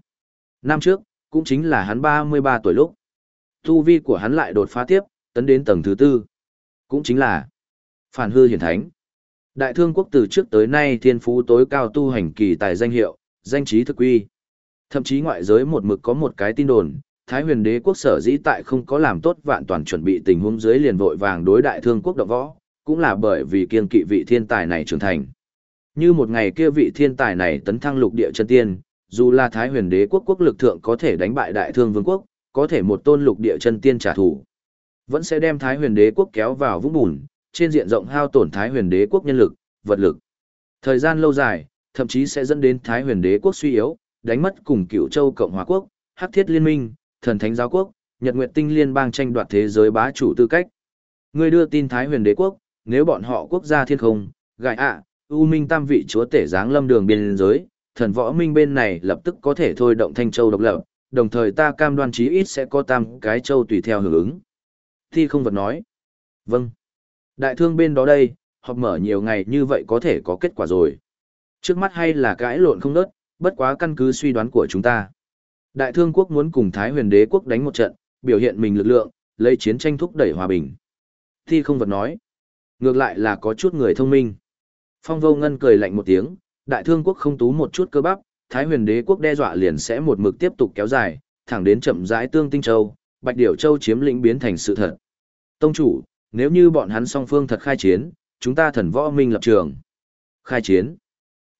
Năm trước, cũng chính là hắn 33 tuổi lúc. Tu vi của hắn lại đột phá tiếp, tấn đến tầng thứ tư Cũng chính là Phản hư hiển thánh. Đại thương quốc từ trước tới nay thiên phú tối cao tu hành kỳ tài danh hiệu, danh trí thực quy. Thậm chí ngoại giới một mực có một cái tin đồn, Thái huyền đế quốc sở dĩ tại không có làm tốt vạn toàn chuẩn bị tình huống dưới liền vội vàng đối đại thương quốc động võ, cũng là bởi vì kiên kỵ vị thiên tài này trưởng thành. Như một ngày kia vị thiên tài này tấn thăng lục địa chân tiên, dù là Thái huyền đế quốc quốc lực thượng có thể đánh bại đại thương vương quốc, có thể một tôn lục địa chân tiên trả thù, vẫn sẽ đem Thái huyền đế quốc kéo vào vũng bùn, trên diện rộng hao tổn Thái huyền đế quốc nhân lực, vật lực. Thời gian lâu dài, thậm chí sẽ dẫn đến Thái huyền đế quốc suy yếu, đánh mất cùng cựu châu Cộng hòa quốc, hắc thiết liên minh, thần thánh giáo quốc, Nhật Nguyệt Tinh liên bang tranh đoạt thế giới bá chủ tư cách. Người đưa tin Thái Huyền Đế quốc, nếu bọn họ quốc gia thiên không, gại ạ, U Minh Tam vị chúa tể giáng lâm đường biên giới, thần võ minh bên này lập tức có thể thôi động Thanh Châu độc lập, đồng thời ta cam đoan chí ít sẽ có tam cái châu tùy theo hưởng ứng. Thi không vật nói. Vâng. Đại thương bên đó đây, họp mở nhiều ngày như vậy có thể có kết quả rồi. Trước mắt hay là cãi lộn không nớt, bất quá căn cứ suy đoán của chúng ta. Đại thương quốc muốn cùng Thái huyền đế quốc đánh một trận, biểu hiện mình lực lượng, lấy chiến tranh thúc đẩy hòa bình. Thi không vật nói. Ngược lại là có chút người thông minh. Phong vô ngân cười lạnh một tiếng, đại thương quốc không tú một chút cơ bắp, Thái huyền đế quốc đe dọa liền sẽ một mực tiếp tục kéo dài, thẳng đến chậm rãi tương tinh châu, bạch điểu châu chiếm lĩnh biến thành sự thật. Tông chủ, nếu như bọn hắn song phương thật khai chiến, chúng ta thần võ minh lập trường. Khai chiến.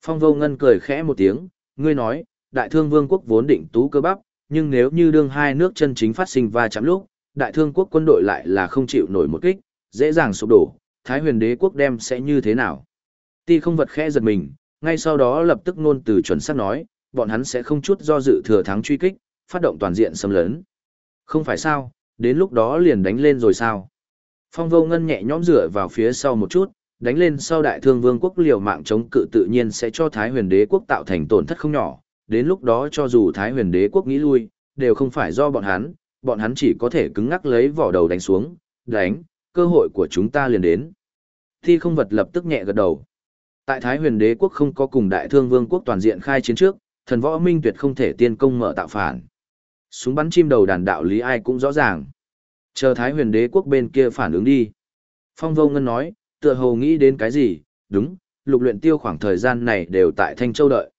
Phong vô ngân cười khẽ một tiếng, ngươi nói, đại thương vương quốc vốn định tú cơ bắp, nhưng nếu như đương hai nước chân chính phát sinh va chạm lúc, đại thương quốc quân đội lại là không chịu nổi một kích, dễ dàng sụp đổ, thái huyền đế quốc đem sẽ như thế nào? Ti không vật khẽ giật mình, ngay sau đó lập tức ngôn từ chuẩn xác nói, bọn hắn sẽ không chút do dự thừa thắng truy kích, phát động toàn diện xâm lấn. Không phải sao, đến lúc đó liền đánh lên rồi sao? Phong vô ngân nhẹ nhõm rửa vào phía sau một chút, đánh lên sau đại thương vương quốc liều mạng chống cự tự nhiên sẽ cho Thái huyền đế quốc tạo thành tổn thất không nhỏ, đến lúc đó cho dù Thái huyền đế quốc nghĩ lui, đều không phải do bọn hắn, bọn hắn chỉ có thể cứng ngắc lấy vỏ đầu đánh xuống, đánh, cơ hội của chúng ta liền đến. Thi không vật lập tức nhẹ gật đầu. Tại Thái huyền đế quốc không có cùng đại thương vương quốc toàn diện khai chiến trước, thần võ minh tuyệt không thể tiên công mở tạo phản. Súng bắn chim đầu đàn đạo lý ai cũng rõ ràng. Chờ Thái huyền đế quốc bên kia phản ứng đi. Phong vô ngân nói, tựa hồ nghĩ đến cái gì, đúng, lục luyện tiêu khoảng thời gian này đều tại Thanh Châu đợi.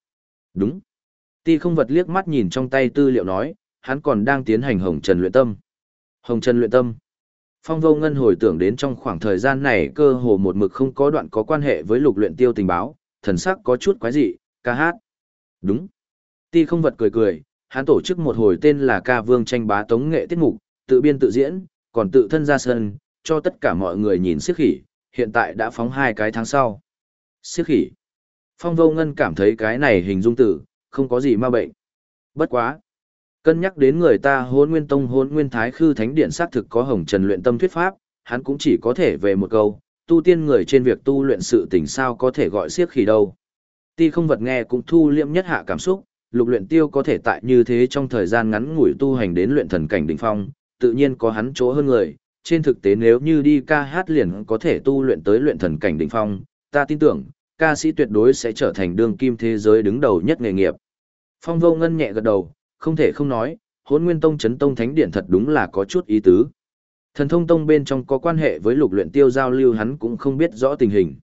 Đúng. Ti không vật liếc mắt nhìn trong tay tư liệu nói, hắn còn đang tiến hành hồng trần luyện tâm. Hồng trần luyện tâm. Phong vô ngân hồi tưởng đến trong khoảng thời gian này cơ hồ một mực không có đoạn có quan hệ với lục luyện tiêu tình báo, thần sắc có chút quái dị, ca hát. Đúng. Ti không vật cười cười, hắn tổ chức một hồi tên là ca vương tranh bá tống nghệ tiết mục, tự biên tự diễn, còn tự thân ra sân, cho tất cả mọi người nhìn siếc khỉ, hiện tại đã phóng hai cái tháng sau. Siếc khỉ. Phong vô ngân cảm thấy cái này hình dung tử, không có gì ma bệnh. Bất quá. Cân nhắc đến người ta hôn nguyên tông hôn nguyên thái khư thánh điện xác thực có hồng trần luyện tâm thuyết pháp, hắn cũng chỉ có thể về một câu, tu tiên người trên việc tu luyện sự tình sao có thể gọi siếc khi đâu. Ti không vật nghe cũng thu liệm nhất hạ cảm xúc, lục luyện tiêu có thể tại như thế trong thời gian ngắn ngủi tu hành đến luyện thần cảnh đỉnh phong, tự nhiên có hắn chỗ hơn người, trên thực tế nếu như đi ca hát liền có thể tu luyện tới luyện thần cảnh đỉnh phong, ta tin tưởng, ca sĩ tuyệt đối sẽ trở thành đương kim thế giới đứng đầu nhất nghề nghiệp. Phong vô ngân nhẹ gật đầu, không thể không nói, hốn nguyên tông chấn tông thánh điện thật đúng là có chút ý tứ. Thần thông tông bên trong có quan hệ với lục luyện tiêu giao lưu hắn cũng không biết rõ tình hình.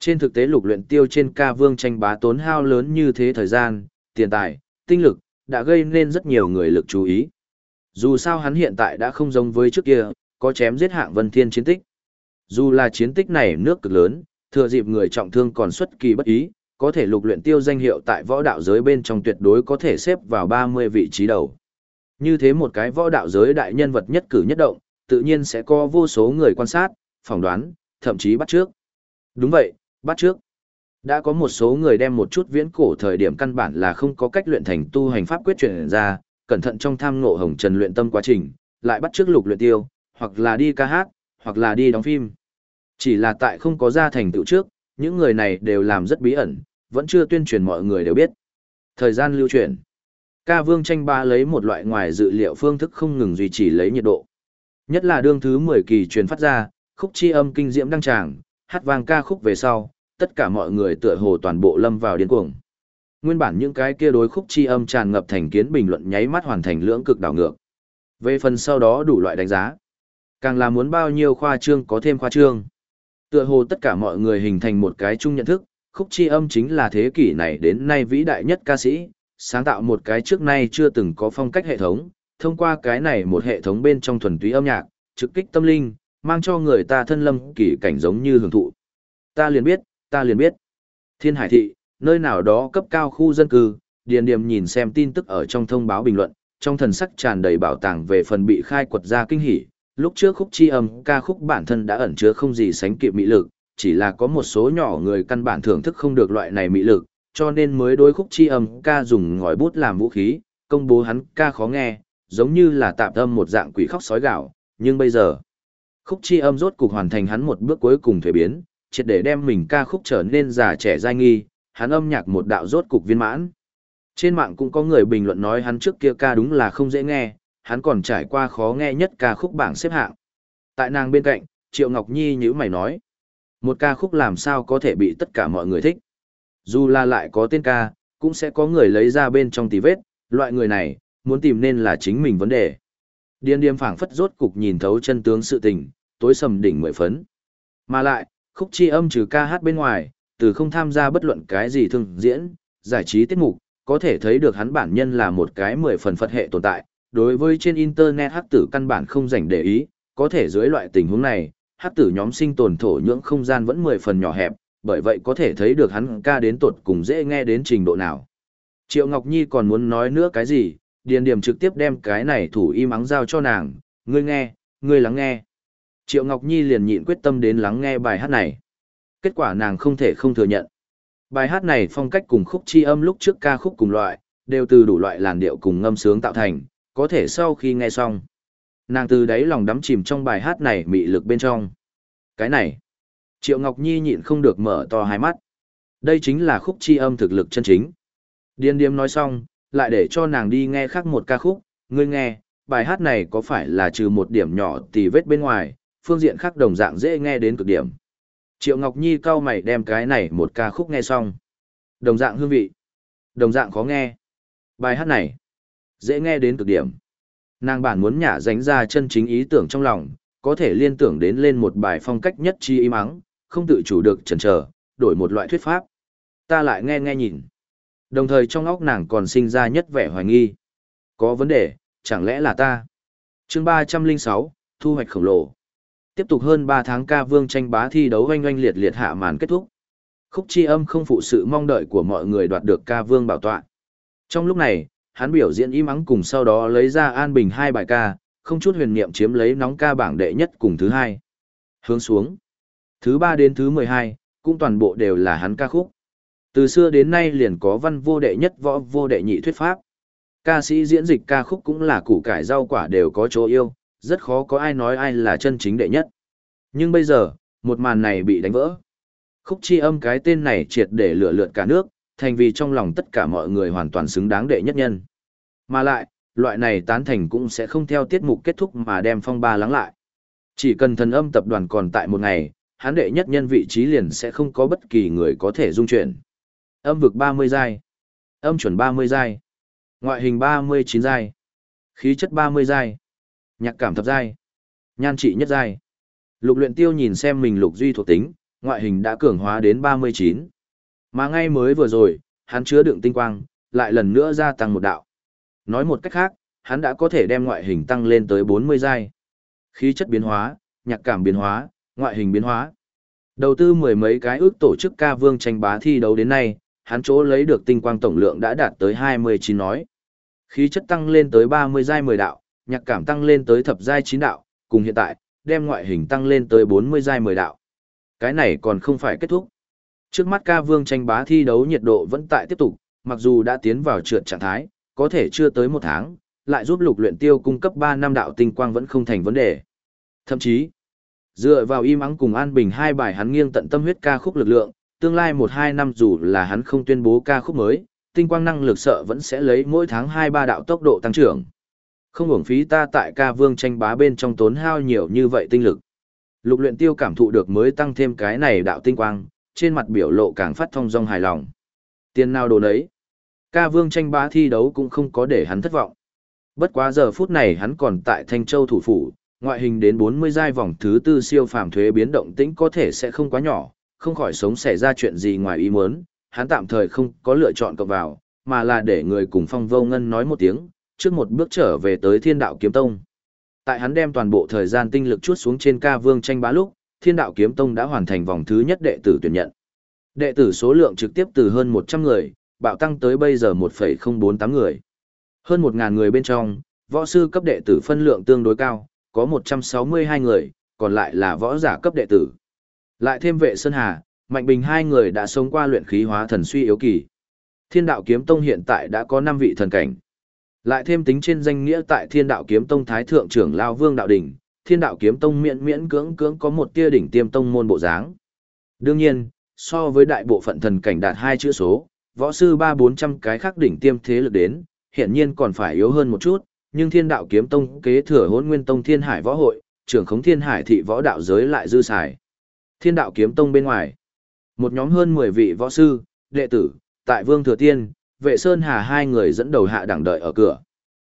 Trên thực tế lục luyện tiêu trên ca vương tranh bá tốn hao lớn như thế thời gian, tiền tài, tinh lực, đã gây nên rất nhiều người lực chú ý. Dù sao hắn hiện tại đã không giống với trước kia, có chém giết hạng vân thiên chiến tích. Dù là chiến tích này nước cực lớn, thừa dịp người trọng thương còn xuất kỳ bất ý, có thể lục luyện tiêu danh hiệu tại võ đạo giới bên trong tuyệt đối có thể xếp vào 30 vị trí đầu. Như thế một cái võ đạo giới đại nhân vật nhất cử nhất động, tự nhiên sẽ có vô số người quan sát, phỏng đoán, thậm chí bắt trước. Đúng vậy, bắt trước. Đã có một số người đem một chút viễn cổ thời điểm căn bản là không có cách luyện thành tu hành pháp quyết truyền ra, cẩn thận trong tham ngộ hồng trần luyện tâm quá trình, lại bắt trước lục luyện tiêu, hoặc là đi ca hát, hoặc là đi đóng phim. Chỉ là tại không có ra thành tựu trước, những người này đều làm rất bí ẩn, vẫn chưa tuyên truyền mọi người đều biết. Thời gian lưu truyền. Ca vương tranh ba lấy một loại ngoài dự liệu phương thức không ngừng duy trì lấy nhiệt độ. Nhất là đương thứ 10 kỳ truyền phát ra, khúc chi âm kinh diễm đăng tràng, hát vang ca khúc về sau, tất cả mọi người tựa hồ toàn bộ lâm vào điên cuồng. Nguyên bản những cái kia đối khúc chi âm tràn ngập thành kiến bình luận nháy mắt hoàn thành lưỡng cực đảo ngược. Về phần sau đó đủ loại đánh giá. Càng là muốn bao nhiêu khoa trương có thêm khoa trương. Tựa hồ tất cả mọi người hình thành một cái chung nhận thức, khúc chi âm chính là thế kỷ này đến nay vĩ đại nhất ca sĩ, sáng tạo một cái trước nay chưa từng có phong cách hệ thống, thông qua cái này một hệ thống bên trong thuần túy âm nhạc, trực kích tâm linh, mang cho người ta thân lâm kỳ cảnh giống như hưởng thụ. Ta liền biết, ta liền biết. Thiên Hải Thị, nơi nào đó cấp cao khu dân cư, Điền Điềm nhìn xem tin tức ở trong thông báo bình luận, trong thần sắc tràn đầy bảo tàng về phần bị khai quật ra kinh hỉ. Lúc trước khúc chi âm ca khúc bản thân đã ẩn chứa không gì sánh kịp mỹ lực, chỉ là có một số nhỏ người căn bản thưởng thức không được loại này mỹ lực, cho nên mới đối khúc chi âm ca dùng ngòi bút làm vũ khí, công bố hắn ca khó nghe, giống như là tạm âm một dạng quỷ khóc sói gạo, nhưng bây giờ, khúc chi âm rốt cục hoàn thành hắn một bước cuối cùng thuế biến, triệt để đem mình ca khúc trở nên già trẻ dai nghi, hắn âm nhạc một đạo rốt cục viên mãn. Trên mạng cũng có người bình luận nói hắn trước kia ca đúng là không dễ nghe, hắn còn trải qua khó nghe nhất ca khúc bảng xếp hạng. Tại nàng bên cạnh, Triệu Ngọc Nhi nhíu mày nói. Một ca khúc làm sao có thể bị tất cả mọi người thích. Dù là lại có tên ca, cũng sẽ có người lấy ra bên trong tí vết, loại người này, muốn tìm nên là chính mình vấn đề. Điên điềm phảng phất rốt cục nhìn thấu chân tướng sự tình, tối sầm đỉnh mười phấn. Mà lại, khúc chi âm trừ ca hát bên ngoài, từ không tham gia bất luận cái gì thương diễn, giải trí tiết mục, có thể thấy được hắn bản nhân là một cái mười phần phật hệ tồn tại. Đối với trên internet hắc tử căn bản không dành để ý, có thể dưới loại tình huống này, hắc tử nhóm sinh tồn thổ nhưỡng không gian vẫn mười phần nhỏ hẹp, bởi vậy có thể thấy được hắn ca đến tột cùng dễ nghe đến trình độ nào. Triệu Ngọc Nhi còn muốn nói nữa cái gì, Điền Điềm trực tiếp đem cái này thủ y mắng giao cho nàng, ngươi nghe, ngươi lắng nghe. Triệu Ngọc Nhi liền nhịn quyết tâm đến lắng nghe bài hát này. Kết quả nàng không thể không thừa nhận. Bài hát này phong cách cùng khúc chi âm lúc trước ca khúc cùng loại, đều từ đủ loại làn điệu cùng ngâm sướng tạo thành, có thể sau khi nghe xong. Nàng từ đáy lòng đắm chìm trong bài hát này mị lực bên trong. Cái này, Triệu Ngọc Nhi nhịn không được mở to hai mắt. Đây chính là khúc chi âm thực lực chân chính. Điên điếm nói xong, lại để cho nàng đi nghe khác một ca khúc, ngươi nghe, bài hát này có phải là trừ một điểm nhỏ tì vết bên ngoài, phương diện khác đồng dạng dễ nghe đến cực điểm. Triệu Ngọc Nhi cau mày đem cái này một ca khúc nghe xong. Đồng dạng hương vị, đồng dạng khó nghe. Bài hát này, dễ nghe đến cực điểm. Nàng bản muốn nhả dánh ra chân chính ý tưởng trong lòng, có thể liên tưởng đến lên một bài phong cách nhất chi ý mắng, không tự chủ được chần chờ, đổi một loại thuyết pháp. Ta lại nghe nghe nhìn. Đồng thời trong óc nàng còn sinh ra nhất vẻ hoài nghi. Có vấn đề, chẳng lẽ là ta? chương 306, thu hoạch khổng lồ. Tiếp tục hơn 3 tháng ca vương tranh bá thi đấu oanh oanh liệt liệt hạ màn kết thúc. Khúc chi âm không phụ sự mong đợi của mọi người đoạt được ca vương bảo tọa. Trong lúc này, hắn biểu diễn im ắng cùng sau đó lấy ra an bình hai bài ca, không chút huyền niệm chiếm lấy nóng ca bảng đệ nhất cùng thứ hai. Hướng xuống. Thứ ba đến thứ 12, cũng toàn bộ đều là hắn ca khúc. Từ xưa đến nay liền có văn vô đệ nhất võ vô đệ nhị thuyết pháp. Ca sĩ diễn dịch ca khúc cũng là củ cải rau quả đều có chỗ yêu, rất khó có ai nói ai là chân chính đệ nhất. Nhưng bây giờ, một màn này bị đánh vỡ. Khúc chi âm cái tên này triệt để lửa lượt cả nước, thành vì trong lòng tất cả mọi người hoàn toàn xứng đáng đệ nhất nhân. Mà lại, loại này tán thành cũng sẽ không theo tiết mục kết thúc mà đem phong ba lắng lại. Chỉ cần thần âm tập đoàn còn tại một ngày, hắn đệ nhất nhân vị trí liền sẽ không có bất kỳ người có thể dung chuyển. Âm vực 30 giai, âm chuẩn 30 giai, ngoại hình 39 giai, khí chất 30 giai, nhạc cảm thập giai, nhan trị nhất giai. Lục luyện tiêu nhìn xem mình lục duy thuộc tính, ngoại hình đã cường hóa đến 39. Mà ngay mới vừa rồi, hắn chứa đựng tinh quang, lại lần nữa gia tăng một đạo. Nói một cách khác, hắn đã có thể đem ngoại hình tăng lên tới 40 giai. Khí chất biến hóa, nhạc cảm biến hóa, ngoại hình biến hóa. Đầu tư mười mấy cái ước tổ chức ca vương tranh bá thi đấu đến nay, hắn chỗ lấy được tinh quang tổng lượng đã đạt tới 29 nói. Khí chất tăng lên tới 30 giai 10 đạo, nhạc cảm tăng lên tới thập giai 9 đạo, cùng hiện tại, đem ngoại hình tăng lên tới 40 giai 10 đạo. Cái này còn không phải kết thúc. Trước mắt ca vương tranh bá thi đấu nhiệt độ vẫn tại tiếp tục, mặc dù đã tiến vào trượt trạng thái, có thể chưa tới một tháng, lại giúp lục luyện tiêu cung cấp 3 năm đạo tinh quang vẫn không thành vấn đề. Thậm chí, dựa vào im ắng cùng an bình hai bài hắn nghiêng tận tâm huyết ca khúc lực lượng, tương lai 1-2 năm dù là hắn không tuyên bố ca khúc mới, tinh quang năng lực sợ vẫn sẽ lấy mỗi tháng 2-3 đạo tốc độ tăng trưởng. Không hưởng phí ta tại ca vương tranh bá bên trong tốn hao nhiều như vậy tinh lực. Lục luyện tiêu cảm thụ được mới tăng thêm cái này đạo tinh quang, trên mặt biểu lộ càng phát thông dong hài lòng. Tiền nào đồ nấy. Ca vương tranh bá thi đấu cũng không có để hắn thất vọng. Bất quá giờ phút này hắn còn tại Thanh Châu thủ phủ, ngoại hình đến 40 giai vòng thứ tư siêu phàm thuế biến động tĩnh có thể sẽ không quá nhỏ, không khỏi sống xảy ra chuyện gì ngoài ý muốn, hắn tạm thời không có lựa chọn cộng vào, mà là để người cùng phong vô ngân nói một tiếng, trước một bước trở về tới thiên đạo kiếm tông. Tại hắn đem toàn bộ thời gian tinh lực chuốt xuống trên ca vương tranh bá lúc, thiên đạo kiếm tông đã hoàn thành vòng thứ nhất đệ tử tuyển nhận. Đệ tử số lượng trực tiếp từ hơn 100 người, bạo tăng tới bây giờ 1,048 người. Hơn 1.000 người bên trong, võ sư cấp đệ tử phân lượng tương đối cao, có 162 người, còn lại là võ giả cấp đệ tử. Lại thêm vệ Sơn Hà, Mạnh Bình hai người đã sống qua luyện khí hóa thần suy yếu kỳ. Thiên đạo kiếm tông hiện tại đã có 5 vị thần cảnh. Lại thêm tính trên danh nghĩa tại Thiên đạo kiếm tông Thái Thượng trưởng Lao Vương Đạo Đình. Thiên đạo kiếm tông miễn miễn cưỡng cưỡng có một tia đỉnh tiêm tông môn bộ dáng. Đương nhiên, so với đại bộ phận thần cảnh đạt hai chữ số, võ sư ba bốn trăm cái khác đỉnh tiêm thế lực đến, hiện nhiên còn phải yếu hơn một chút, nhưng thiên đạo kiếm tông kế thừa hôn nguyên tông thiên hải võ hội, trưởng khống thiên hải thị võ đạo giới lại dư xài. Thiên đạo kiếm tông bên ngoài, một nhóm hơn 10 vị võ sư, đệ tử, tại Vương Thừa Tiên, vệ Sơn Hà hai người dẫn đầu hạ đẳng đợi ở cửa.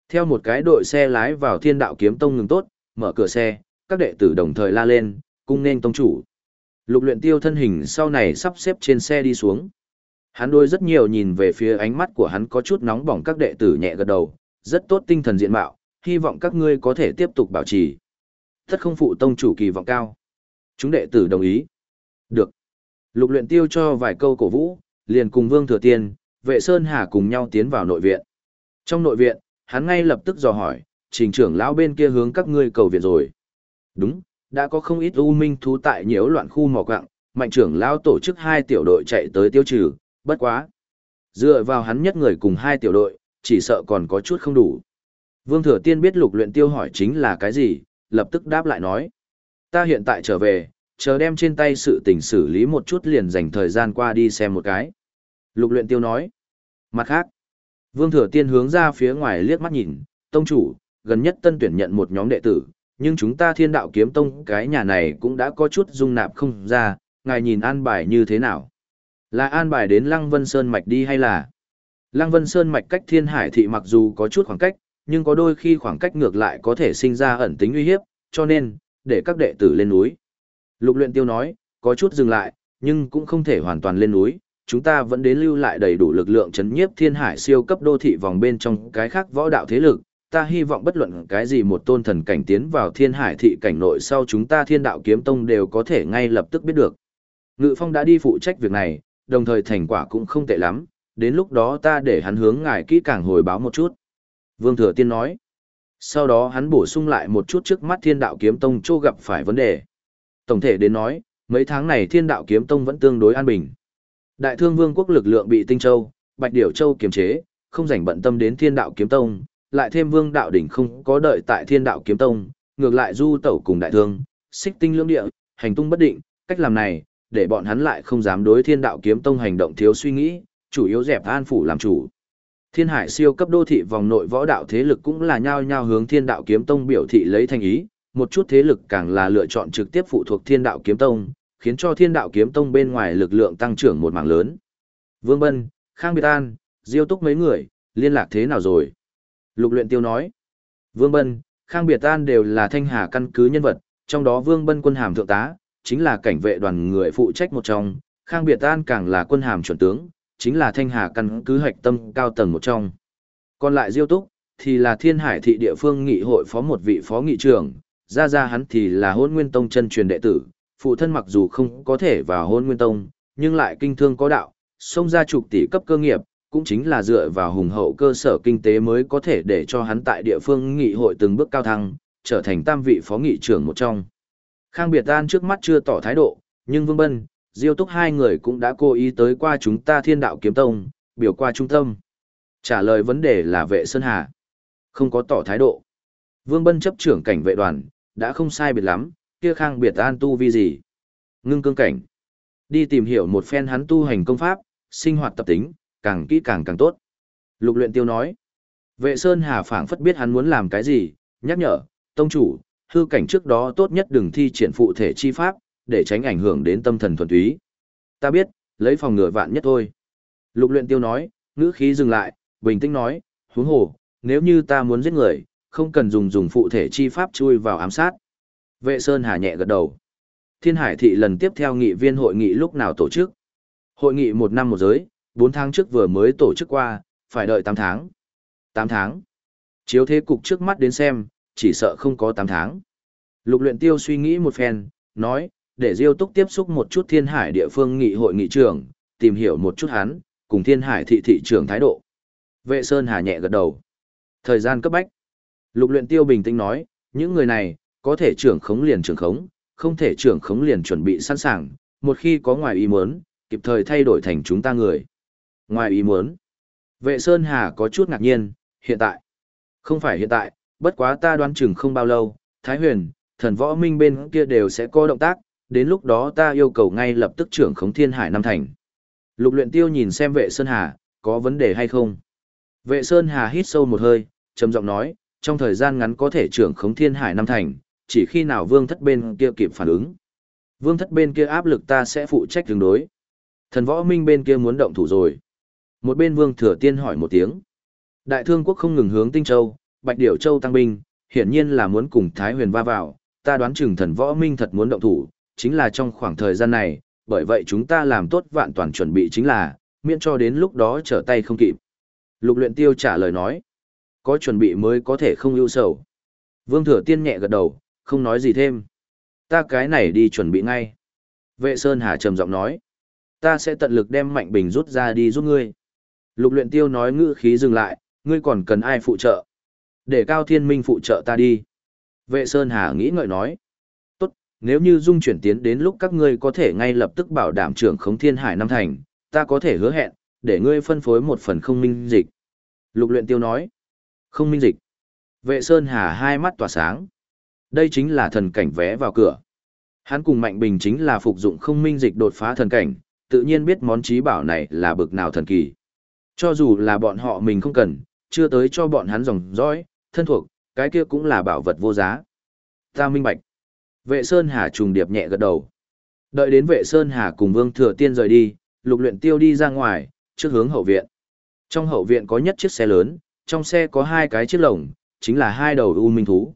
Theo một cái đội xe lái vào thiên đạo kiếm tông ngừng tốt, mở cửa xe, các đệ tử đồng thời la lên, cung nên tông chủ. Lục luyện tiêu thân hình sau này sắp xếp trên xe đi xuống. Hắn đôi rất nhiều nhìn về phía ánh mắt của hắn có chút nóng bỏng các đệ tử nhẹ gật đầu, rất tốt tinh thần diện mạo, hy vọng các ngươi có thể tiếp tục bảo trì. Thất không phụ tông chủ kỳ vọng cao. Chúng đệ tử đồng ý. Được. Lục luyện tiêu cho vài câu cổ vũ, liền cùng Vương Thừa Tiên, vệ Sơn Hà cùng nhau tiến vào nội viện. Trong nội viện, hắn ngay lập tức dò hỏi, trình trưởng lão bên kia hướng các ngươi cầu viện rồi. Đúng, đã có không ít u minh thú tại nhiễu loạn khu mỏ quạng, mạnh trưởng lão tổ chức hai tiểu đội chạy tới tiêu trừ, bất quá. Dựa vào hắn nhất người cùng hai tiểu đội, chỉ sợ còn có chút không đủ. Vương Thừa Tiên biết lục luyện tiêu hỏi chính là cái gì, lập tức đáp lại nói. Ta hiện tại trở về, chờ đem trên tay sự tình xử lý một chút liền dành thời gian qua đi xem một cái. Lục luyện tiêu nói. Mặt khác, Vương Thừa Tiên hướng ra phía ngoài liếc mắt nhìn, tông chủ, gần nhất tân tuyển nhận một nhóm đệ tử, nhưng chúng ta thiên đạo kiếm tông cái nhà này cũng đã có chút dung nạp không ra, ngài nhìn an bài như thế nào? Là an bài đến Lăng Vân Sơn Mạch đi hay là? Lăng Vân Sơn Mạch cách thiên hải thị mặc dù có chút khoảng cách, nhưng có đôi khi khoảng cách ngược lại có thể sinh ra ẩn tính uy hiếp, cho nên, để các đệ tử lên núi. Lục luyện tiêu nói, có chút dừng lại, nhưng cũng không thể hoàn toàn lên núi, chúng ta vẫn đến lưu lại đầy đủ lực lượng chấn nhiếp thiên hải siêu cấp đô thị vòng bên trong cái khác võ đạo thế lực. Ta hy vọng bất luận cái gì một tôn thần cảnh tiến vào thiên hải thị cảnh nội sau chúng ta thiên đạo kiếm tông đều có thể ngay lập tức biết được. Ngự phong đã đi phụ trách việc này, đồng thời thành quả cũng không tệ lắm, đến lúc đó ta để hắn hướng ngài kỹ càng hồi báo một chút. Vương Thừa Tiên nói. Sau đó hắn bổ sung lại một chút trước mắt thiên đạo kiếm tông chô gặp phải vấn đề. Tổng thể đến nói, mấy tháng này thiên đạo kiếm tông vẫn tương đối an bình. Đại thương vương quốc lực lượng bị Tinh Châu, Bạch Điểu Châu kiềm chế, không rảnh bận tâm đến thiên đạo kiếm tông, lại thêm vương đạo đỉnh không có đợi tại thiên đạo kiếm tông, ngược lại du tẩu cùng đại thương, xích tinh lưỡng địa, hành tung bất định, cách làm này, để bọn hắn lại không dám đối thiên đạo kiếm tông hành động thiếu suy nghĩ, chủ yếu dẹp an phủ làm chủ. Thiên hải siêu cấp đô thị vòng nội võ đạo thế lực cũng là nhao nhao hướng thiên đạo kiếm tông biểu thị lấy thành ý, một chút thế lực càng là lựa chọn trực tiếp phụ thuộc thiên đạo kiếm tông, khiến cho thiên đạo kiếm tông bên ngoài lực lượng tăng trưởng một mảng lớn. Vương Bân, Khang Biệt An, Diêu Túc mấy người, liên lạc thế nào rồi? Lục luyện tiêu nói. Vương Bân, Khang Biệt An đều là thanh hà căn cứ nhân vật, trong đó Vương Bân quân hàm thượng tá, chính là cảnh vệ đoàn người phụ trách một trong, Khang Biệt An càng là quân hàm chuẩn tướng, chính là thanh hà căn cứ hạch tâm cao tầng một trong. Còn lại Diêu Túc, thì là thiên hải thị địa phương nghị hội phó một vị phó nghị trưởng, ra ra hắn thì là hôn nguyên tông chân truyền đệ tử, phụ thân mặc dù không có thể vào hôn nguyên tông, nhưng lại kinh thương có đạo, xông ra trục tỷ cấp cơ nghiệp, cũng chính là dựa vào hùng hậu cơ sở kinh tế mới có thể để cho hắn tại địa phương nghị hội từng bước cao thăng, trở thành tam vị phó nghị trưởng một trong. Khang Biệt An trước mắt chưa tỏ thái độ, nhưng Vương Bân, Diêu Túc hai người cũng đã cố ý tới qua chúng ta thiên đạo kiếm tông, biểu qua trung tâm. Trả lời vấn đề là vệ Sơn Hà. Không có tỏ thái độ. Vương Bân chấp trưởng cảnh vệ đoàn, đã không sai biệt lắm, kia khang biệt an tu vi gì. Ngưng cương cảnh. Đi tìm hiểu một phen hắn tu hành công pháp, sinh hoạt tập tính, càng kỹ càng càng tốt. Lục luyện tiêu nói. Vệ Sơn Hà phảng phất biết hắn muốn làm cái gì, nhắc nhở, tông chủ, hư cảnh trước đó tốt nhất đừng thi triển phụ thể chi pháp, để tránh ảnh hưởng đến tâm thần thuần túy. Ta biết, lấy phòng ngừa vạn nhất thôi. Lục luyện tiêu nói, ngữ khí dừng lại, bình tĩnh nói, huống hồ, nếu như ta muốn giết người, không cần dùng dùng phụ thể chi pháp chui vào ám sát. Vệ Sơn Hà nhẹ gật đầu. Thiên Hải thị lần tiếp theo nghị viên hội nghị lúc nào tổ chức? Hội nghị một năm một giới, 4 tháng trước vừa mới tổ chức qua, phải đợi 8 tháng. 8 tháng. Chiếu thế cục trước mắt đến xem, chỉ sợ không có 8 tháng. Lục luyện tiêu suy nghĩ một phen, nói, để Diêu Túc tiếp xúc một chút Thiên Hải địa phương nghị hội nghị trưởng, tìm hiểu một chút hắn, cùng Thiên Hải thị thị trưởng thái độ. Vệ Sơn Hà nhẹ gật đầu. Thời gian cấp bách. Lục luyện tiêu bình tĩnh nói, những người này, có thể trưởng khống liền trưởng khống, không thể trưởng khống liền chuẩn bị sẵn sàng, một khi có ngoài ý muốn, kịp thời thay đổi thành chúng ta người. Ngoài ý muốn. Vệ Sơn Hà có chút ngạc nhiên, hiện tại. Không phải hiện tại, bất quá ta đoán chừng không bao lâu, Thái Huyền, thần võ minh bên kia đều sẽ có động tác, đến lúc đó ta yêu cầu ngay lập tức trưởng khống thiên hải năm thành. Lục luyện tiêu nhìn xem vệ Sơn Hà, có vấn đề hay không? Vệ Sơn Hà hít sâu một hơi, trầm giọng nói, trong thời gian ngắn có thể trưởng khống thiên hải năm thành, chỉ khi nào vương thất bên kia kịp phản ứng. Vương thất bên kia áp lực ta sẽ phụ trách tương đối. Thần võ minh bên kia muốn động thủ rồi. Một bên vương thừa tiên hỏi một tiếng. Đại thương quốc không ngừng hướng Tinh Châu, Bạch Điểu Châu tăng binh, hiển nhiên là muốn cùng Thái huyền va vào, ta đoán chừng thần võ minh thật muốn động thủ, chính là trong khoảng thời gian này, bởi vậy chúng ta làm tốt vạn toàn chuẩn bị chính là, miễn cho đến lúc đó trở tay không kịp. Lục luyện tiêu trả lời nói, có chuẩn bị mới có thể không ưu sầu. Vương Thừa Tiên nhẹ gật đầu, không nói gì thêm. Ta cái này đi chuẩn bị ngay. Vệ Sơn Hà trầm giọng nói, ta sẽ tận lực đem Mạnh Bình rút ra đi giúp ngươi. Lục luyện tiêu nói ngữ khí dừng lại, ngươi còn cần ai phụ trợ? Để Cao Thiên Minh phụ trợ ta đi. Vệ Sơn Hà nghĩ ngợi nói, tốt, nếu như dung chuyển tiến đến lúc các ngươi có thể ngay lập tức bảo đảm trưởng khống thiên hải năm thành, ta có thể hứa hẹn, để ngươi phân phối một phần không minh dịch. Lục luyện tiêu nói, không minh dịch. Vệ Sơn Hà hai mắt tỏa sáng. Đây chính là thần cảnh vé vào cửa. Hắn cùng Mạnh Bình chính là phục dụng không minh dịch đột phá thần cảnh, tự nhiên biết món trí bảo này là bực nào thần kỳ. Cho dù là bọn họ mình không cần, chưa tới cho bọn hắn dòng dõi, thân thuộc, cái kia cũng là bảo vật vô giá. Ta minh bạch. Vệ Sơn Hà trùng điệp nhẹ gật đầu. Đợi đến vệ Sơn Hà cùng Vương Thừa Tiên rời đi, lục luyện tiêu đi ra ngoài, trước hướng hậu viện. Trong hậu viện có nhất chiếc xe lớn, trong xe có hai cái chiếc lồng, chính là hai đầu U Minh Thú.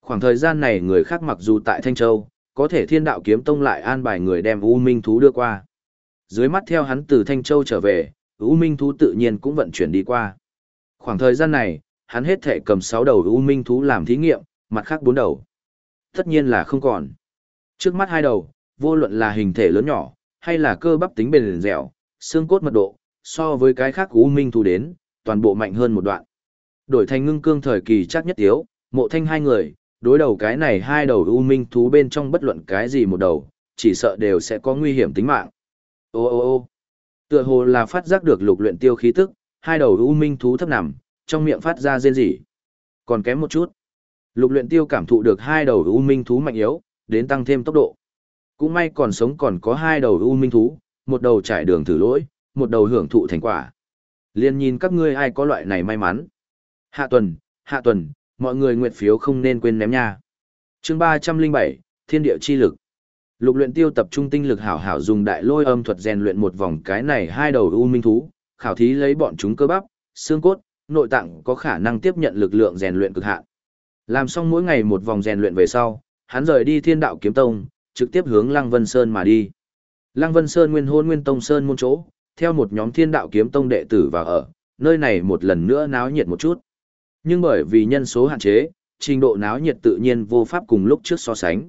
Khoảng thời gian này người khác mặc dù tại Thanh Châu, có thể thiên đạo kiếm tông lại an bài người đem U Minh Thú đưa qua. Dưới mắt theo hắn từ Thanh Châu trở về, U Minh Thú tự nhiên cũng vận chuyển đi qua. Khoảng thời gian này, hắn hết thể cầm 6 đầu U Minh Thú làm thí nghiệm, mặt khác 4 đầu. Tất nhiên là không còn. Trước mắt hai đầu, vô luận là hình thể lớn nhỏ, hay là cơ bắp tính bền dẻo, xương cốt mật độ, so với cái khác U Minh Thú đến, toàn bộ mạnh hơn một đoạn. Đổi thành ngưng cương thời kỳ chắc nhất yếu, mộ thanh hai người, đối đầu cái này hai đầu U Minh Thú bên trong bất luận cái gì một đầu, chỉ sợ đều sẽ có nguy hiểm tính mạng. Ô ô ô tựa hồ là phát giác được lục luyện tiêu khí tức, hai đầu U Minh Thú thấp nằm, trong miệng phát ra rên rỉ. Còn kém một chút. Lục luyện tiêu cảm thụ được hai đầu U Minh Thú mạnh yếu, đến tăng thêm tốc độ. Cũng may còn sống còn có hai đầu U Minh Thú, một đầu trải đường thử lỗi, một đầu hưởng thụ thành quả. Liên nhìn các ngươi ai có loại này may mắn. Hạ tuần, hạ tuần, mọi người nguyện phiếu không nên quên ném nha. Chương 307, Thiên địa chi lực. Lục luyện tiêu tập trung tinh lực hảo hảo dùng đại lôi âm thuật rèn luyện một vòng cái này hai đầu u minh thú, khảo thí lấy bọn chúng cơ bắp, xương cốt, nội tạng có khả năng tiếp nhận lực lượng rèn luyện cực hạn. Làm xong mỗi ngày một vòng rèn luyện về sau, hắn rời đi Thiên Đạo Kiếm Tông, trực tiếp hướng Lăng Vân Sơn mà đi. Lăng Vân Sơn nguyên hôn nguyên tông sơn môn chỗ, theo một nhóm Thiên Đạo Kiếm Tông đệ tử vào ở, nơi này một lần nữa náo nhiệt một chút. Nhưng bởi vì nhân số hạn chế, trình độ náo nhiệt tự nhiên vô pháp cùng lúc trước so sánh.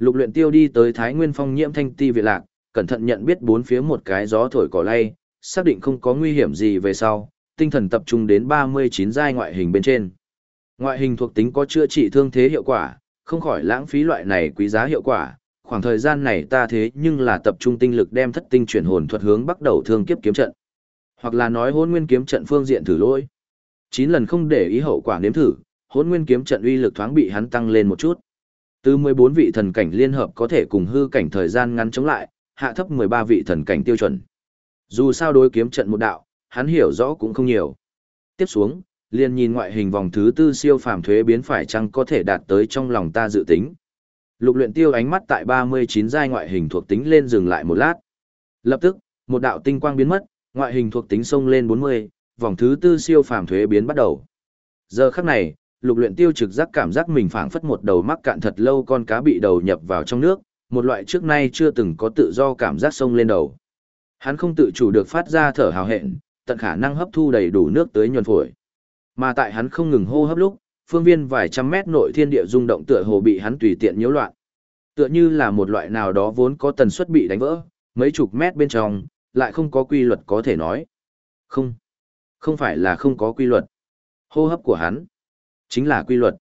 Lục luyện tiêu đi tới Thái Nguyên Phong nhiễm thanh ti viện lạc, cẩn thận nhận biết bốn phía một cái gió thổi cỏ lay, xác định không có nguy hiểm gì về sau, tinh thần tập trung đến 39 giai ngoại hình bên trên. Ngoại hình thuộc tính có chữa trị thương thế hiệu quả, không khỏi lãng phí loại này quý giá hiệu quả. Khoảng thời gian này ta thế nhưng là tập trung tinh lực đem thất tinh chuyển hồn thuật hướng bắt đầu thương kiếp kiếm trận. Hoặc là nói hôn nguyên kiếm trận phương diện thử lỗi. 9 lần không để ý hậu quả nếm thử, hôn nguyên kiếm trận uy lực thoáng bị hắn tăng lên một chút. Từ 14 vị thần cảnh liên hợp có thể cùng hư cảnh thời gian ngắn chống lại, hạ thấp 13 vị thần cảnh tiêu chuẩn. Dù sao đối kiếm trận một đạo, hắn hiểu rõ cũng không nhiều. Tiếp xuống, liền nhìn ngoại hình vòng thứ tư siêu phàm thuế biến phải chăng có thể đạt tới trong lòng ta dự tính. Lục luyện tiêu ánh mắt tại 39 giai ngoại hình thuộc tính lên dừng lại một lát. Lập tức, một đạo tinh quang biến mất, ngoại hình thuộc tính sông lên 40, vòng thứ tư siêu phàm thuế biến bắt đầu. Giờ khắc này, lục luyện tiêu trực giác cảm giác mình phảng phất một đầu mắc cạn thật lâu con cá bị đầu nhập vào trong nước, một loại trước nay chưa từng có tự do cảm giác sông lên đầu. Hắn không tự chủ được phát ra thở hào hẹn, tận khả năng hấp thu đầy đủ nước tới nhuần phổi. Mà tại hắn không ngừng hô hấp lúc, phương viên vài trăm mét nội thiên địa rung động tựa hồ bị hắn tùy tiện nhiễu loạn. Tựa như là một loại nào đó vốn có tần suất bị đánh vỡ, mấy chục mét bên trong, lại không có quy luật có thể nói. Không, không phải là không có quy luật. Hô hấp của hắn, chính là quy luật.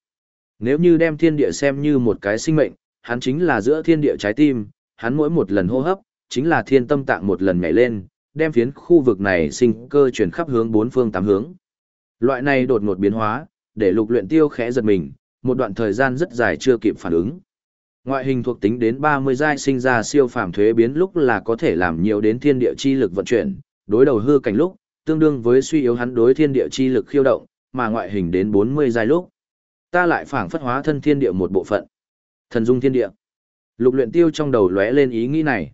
Nếu như đem thiên địa xem như một cái sinh mệnh, hắn chính là giữa thiên địa trái tim, hắn mỗi một lần hô hấp, chính là thiên tâm tạng một lần nhảy lên, đem phiến khu vực này sinh cơ chuyển khắp hướng bốn phương tám hướng. Loại này đột ngột biến hóa, để lục luyện tiêu khẽ giật mình, một đoạn thời gian rất dài chưa kịp phản ứng. Ngoại hình thuộc tính đến 30 giai sinh ra siêu phàm thuế biến lúc là có thể làm nhiều đến thiên địa chi lực vận chuyển, đối đầu hư cảnh lúc, tương đương với suy yếu hắn đối thiên địa chi lực khiêu động, mà ngoại hình đến 40 giai lúc. Ta lại phảng phất hóa thân thiên địa một bộ phận. Thần dung thiên địa. Lục luyện tiêu trong đầu lóe lên ý nghĩ này.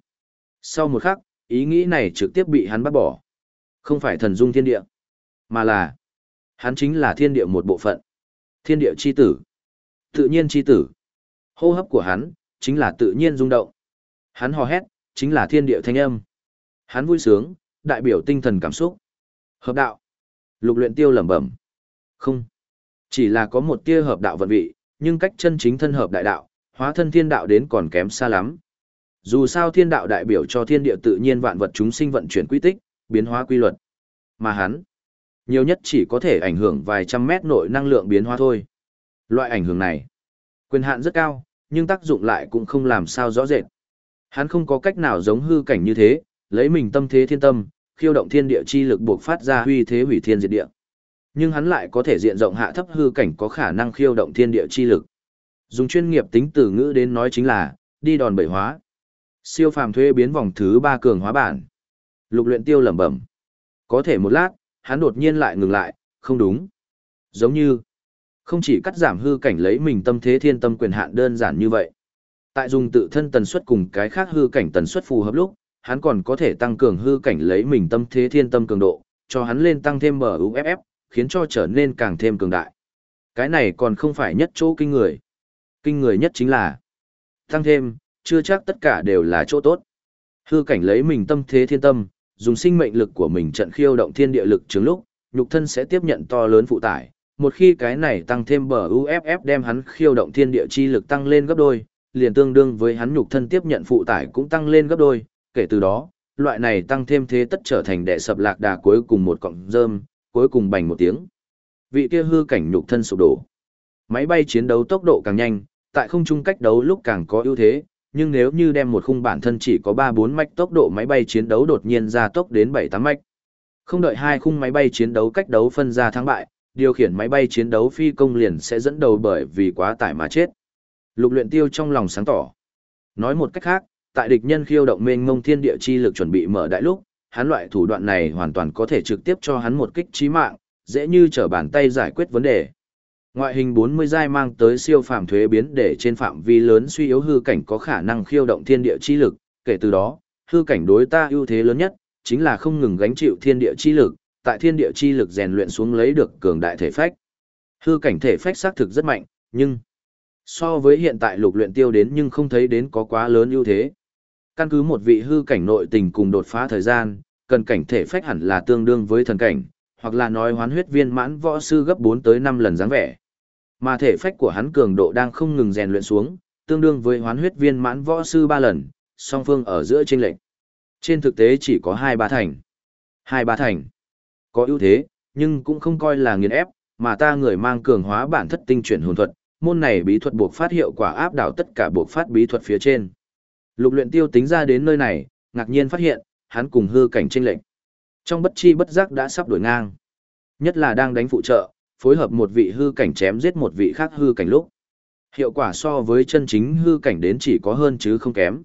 Sau một khắc, ý nghĩ này trực tiếp bị hắn bắt bỏ. Không phải thần dung thiên địa, mà là hắn chính là thiên địa một bộ phận. Thiên địa chi tử. Tự nhiên chi tử. Hô hấp của hắn, chính là tự nhiên rung động. Hắn hò hét, chính là thiên địa thanh âm. Hắn vui sướng, đại biểu tinh thần cảm xúc. Hợp đạo. Lục luyện tiêu lẩm bẩm. Không. Chỉ là có một tia hợp đạo vận vị, nhưng cách chân chính thân hợp đại đạo, hóa thân thiên đạo đến còn kém xa lắm. Dù sao thiên đạo đại biểu cho thiên địa tự nhiên vạn vật chúng sinh vận chuyển quy tích, biến hóa quy luật. Mà hắn, nhiều nhất chỉ có thể ảnh hưởng vài trăm mét nội năng lượng biến hóa thôi. Loại ảnh hưởng này, quyền hạn rất cao, nhưng tác dụng lại cũng không làm sao rõ rệt. Hắn không có cách nào giống hư cảnh như thế, lấy mình tâm thế thiên tâm, khiêu động thiên địa chi lực buộc phát ra huy thế hủy thiên diệt địa. Nhưng hắn lại có thể diện rộng hạ thấp hư cảnh có khả năng khiêu động thiên địa chi lực. Dùng chuyên nghiệp tính từ ngữ đến nói chính là đi đòn bẩy hóa. Siêu phàm thuê biến vòng thứ ba cường hóa bản. Lục luyện tiêu lẩm bẩm. Có thể một lát, hắn đột nhiên lại ngừng lại, không đúng. Giống như, không chỉ cắt giảm hư cảnh lấy mình tâm thế thiên tâm quyền hạn đơn giản như vậy. Tại dùng tự thân tần suất cùng cái khác hư cảnh tần suất phù hợp lúc, hắn còn có thể tăng cường hư cảnh lấy mình tâm thế thiên tâm cường độ, cho hắn lên tăng thêm MUFF, khiến cho trở nên càng thêm cường đại. Cái này còn không phải nhất chỗ kinh người. Kinh người nhất chính là tăng thêm, chưa chắc tất cả đều là chỗ tốt. Hư cảnh lấy mình tâm thế thiên tâm, dùng sinh mệnh lực của mình trận khiêu động thiên địa lực chứng lúc, nhục thân sẽ tiếp nhận to lớn phụ tải. Một khi cái này tăng thêm bờ UFF đem hắn khiêu động thiên địa chi lực tăng lên gấp đôi, liền tương đương với hắn nhục thân tiếp nhận phụ tải cũng tăng lên gấp đôi, kể từ đó, loại này tăng thêm thế tất trở thành đệ sập lạc đà cuối cùng một cọng rơm, cuối cùng bành một tiếng. Vị kia hư cảnh nhục thân sụp đổ. Máy bay chiến đấu tốc độ càng nhanh, tại không trung cách đấu lúc càng có ưu thế, nhưng nếu như đem một khung bản thân chỉ có 3-4 mạch tốc độ máy bay chiến đấu đột nhiên ra tốc đến 7-8 mạch. Không đợi hai khung máy bay chiến đấu cách đấu phân ra thắng bại, điều khiển máy bay chiến đấu phi công liền sẽ dẫn đầu bởi vì quá tải mà chết. Lục luyện tiêu trong lòng sáng tỏ. Nói một cách khác, tại địch nhân khiêu động mênh mông thiên địa chi lực chuẩn bị mở đại lúc, hắn loại thủ đoạn này hoàn toàn có thể trực tiếp cho hắn một kích chí mạng, dễ như trở bàn tay giải quyết vấn đề. Ngoại hình 40 giai mang tới siêu phàm thuế biến để trên phạm vi lớn suy yếu hư cảnh có khả năng khiêu động thiên địa chi lực, kể từ đó, hư cảnh đối ta ưu thế lớn nhất chính là không ngừng gánh chịu thiên địa chi lực, tại thiên địa chi lực rèn luyện xuống lấy được cường đại thể phách. Hư cảnh thể phách xác thực rất mạnh, nhưng so với hiện tại lục luyện tiêu đến nhưng không thấy đến có quá lớn ưu thế. Căn cứ một vị hư cảnh nội tình cùng đột phá thời gian, cần cảnh thể phách hẳn là tương đương với thần cảnh, hoặc là nói hoán huyết viên mãn võ sư gấp 4 tới 5 lần dáng vẻ. Mà thể phách của hắn cường độ đang không ngừng rèn luyện xuống, tương đương với hoán huyết viên mãn võ sư 3 lần, song phương ở giữa chênh lệnh. Trên thực tế chỉ có 2-3 thành. 2-3 thành. Có ưu thế, nhưng cũng không coi là nghiền ép, mà ta người mang cường hóa bản thất tinh chuyển hồn thuật, môn này bí thuật buộc phát hiệu quả áp đảo tất cả buộc phát bí thuật phía trên. Lục luyện tiêu tính ra đến nơi này, ngạc nhiên phát hiện, hắn cùng hư cảnh tranh lệnh. Trong bất chi bất giác đã sắp đổi ngang. Nhất là đang đánh phụ trợ, phối hợp một vị hư cảnh chém giết một vị khác hư cảnh lúc. Hiệu quả so với chân chính hư cảnh đến chỉ có hơn chứ không kém.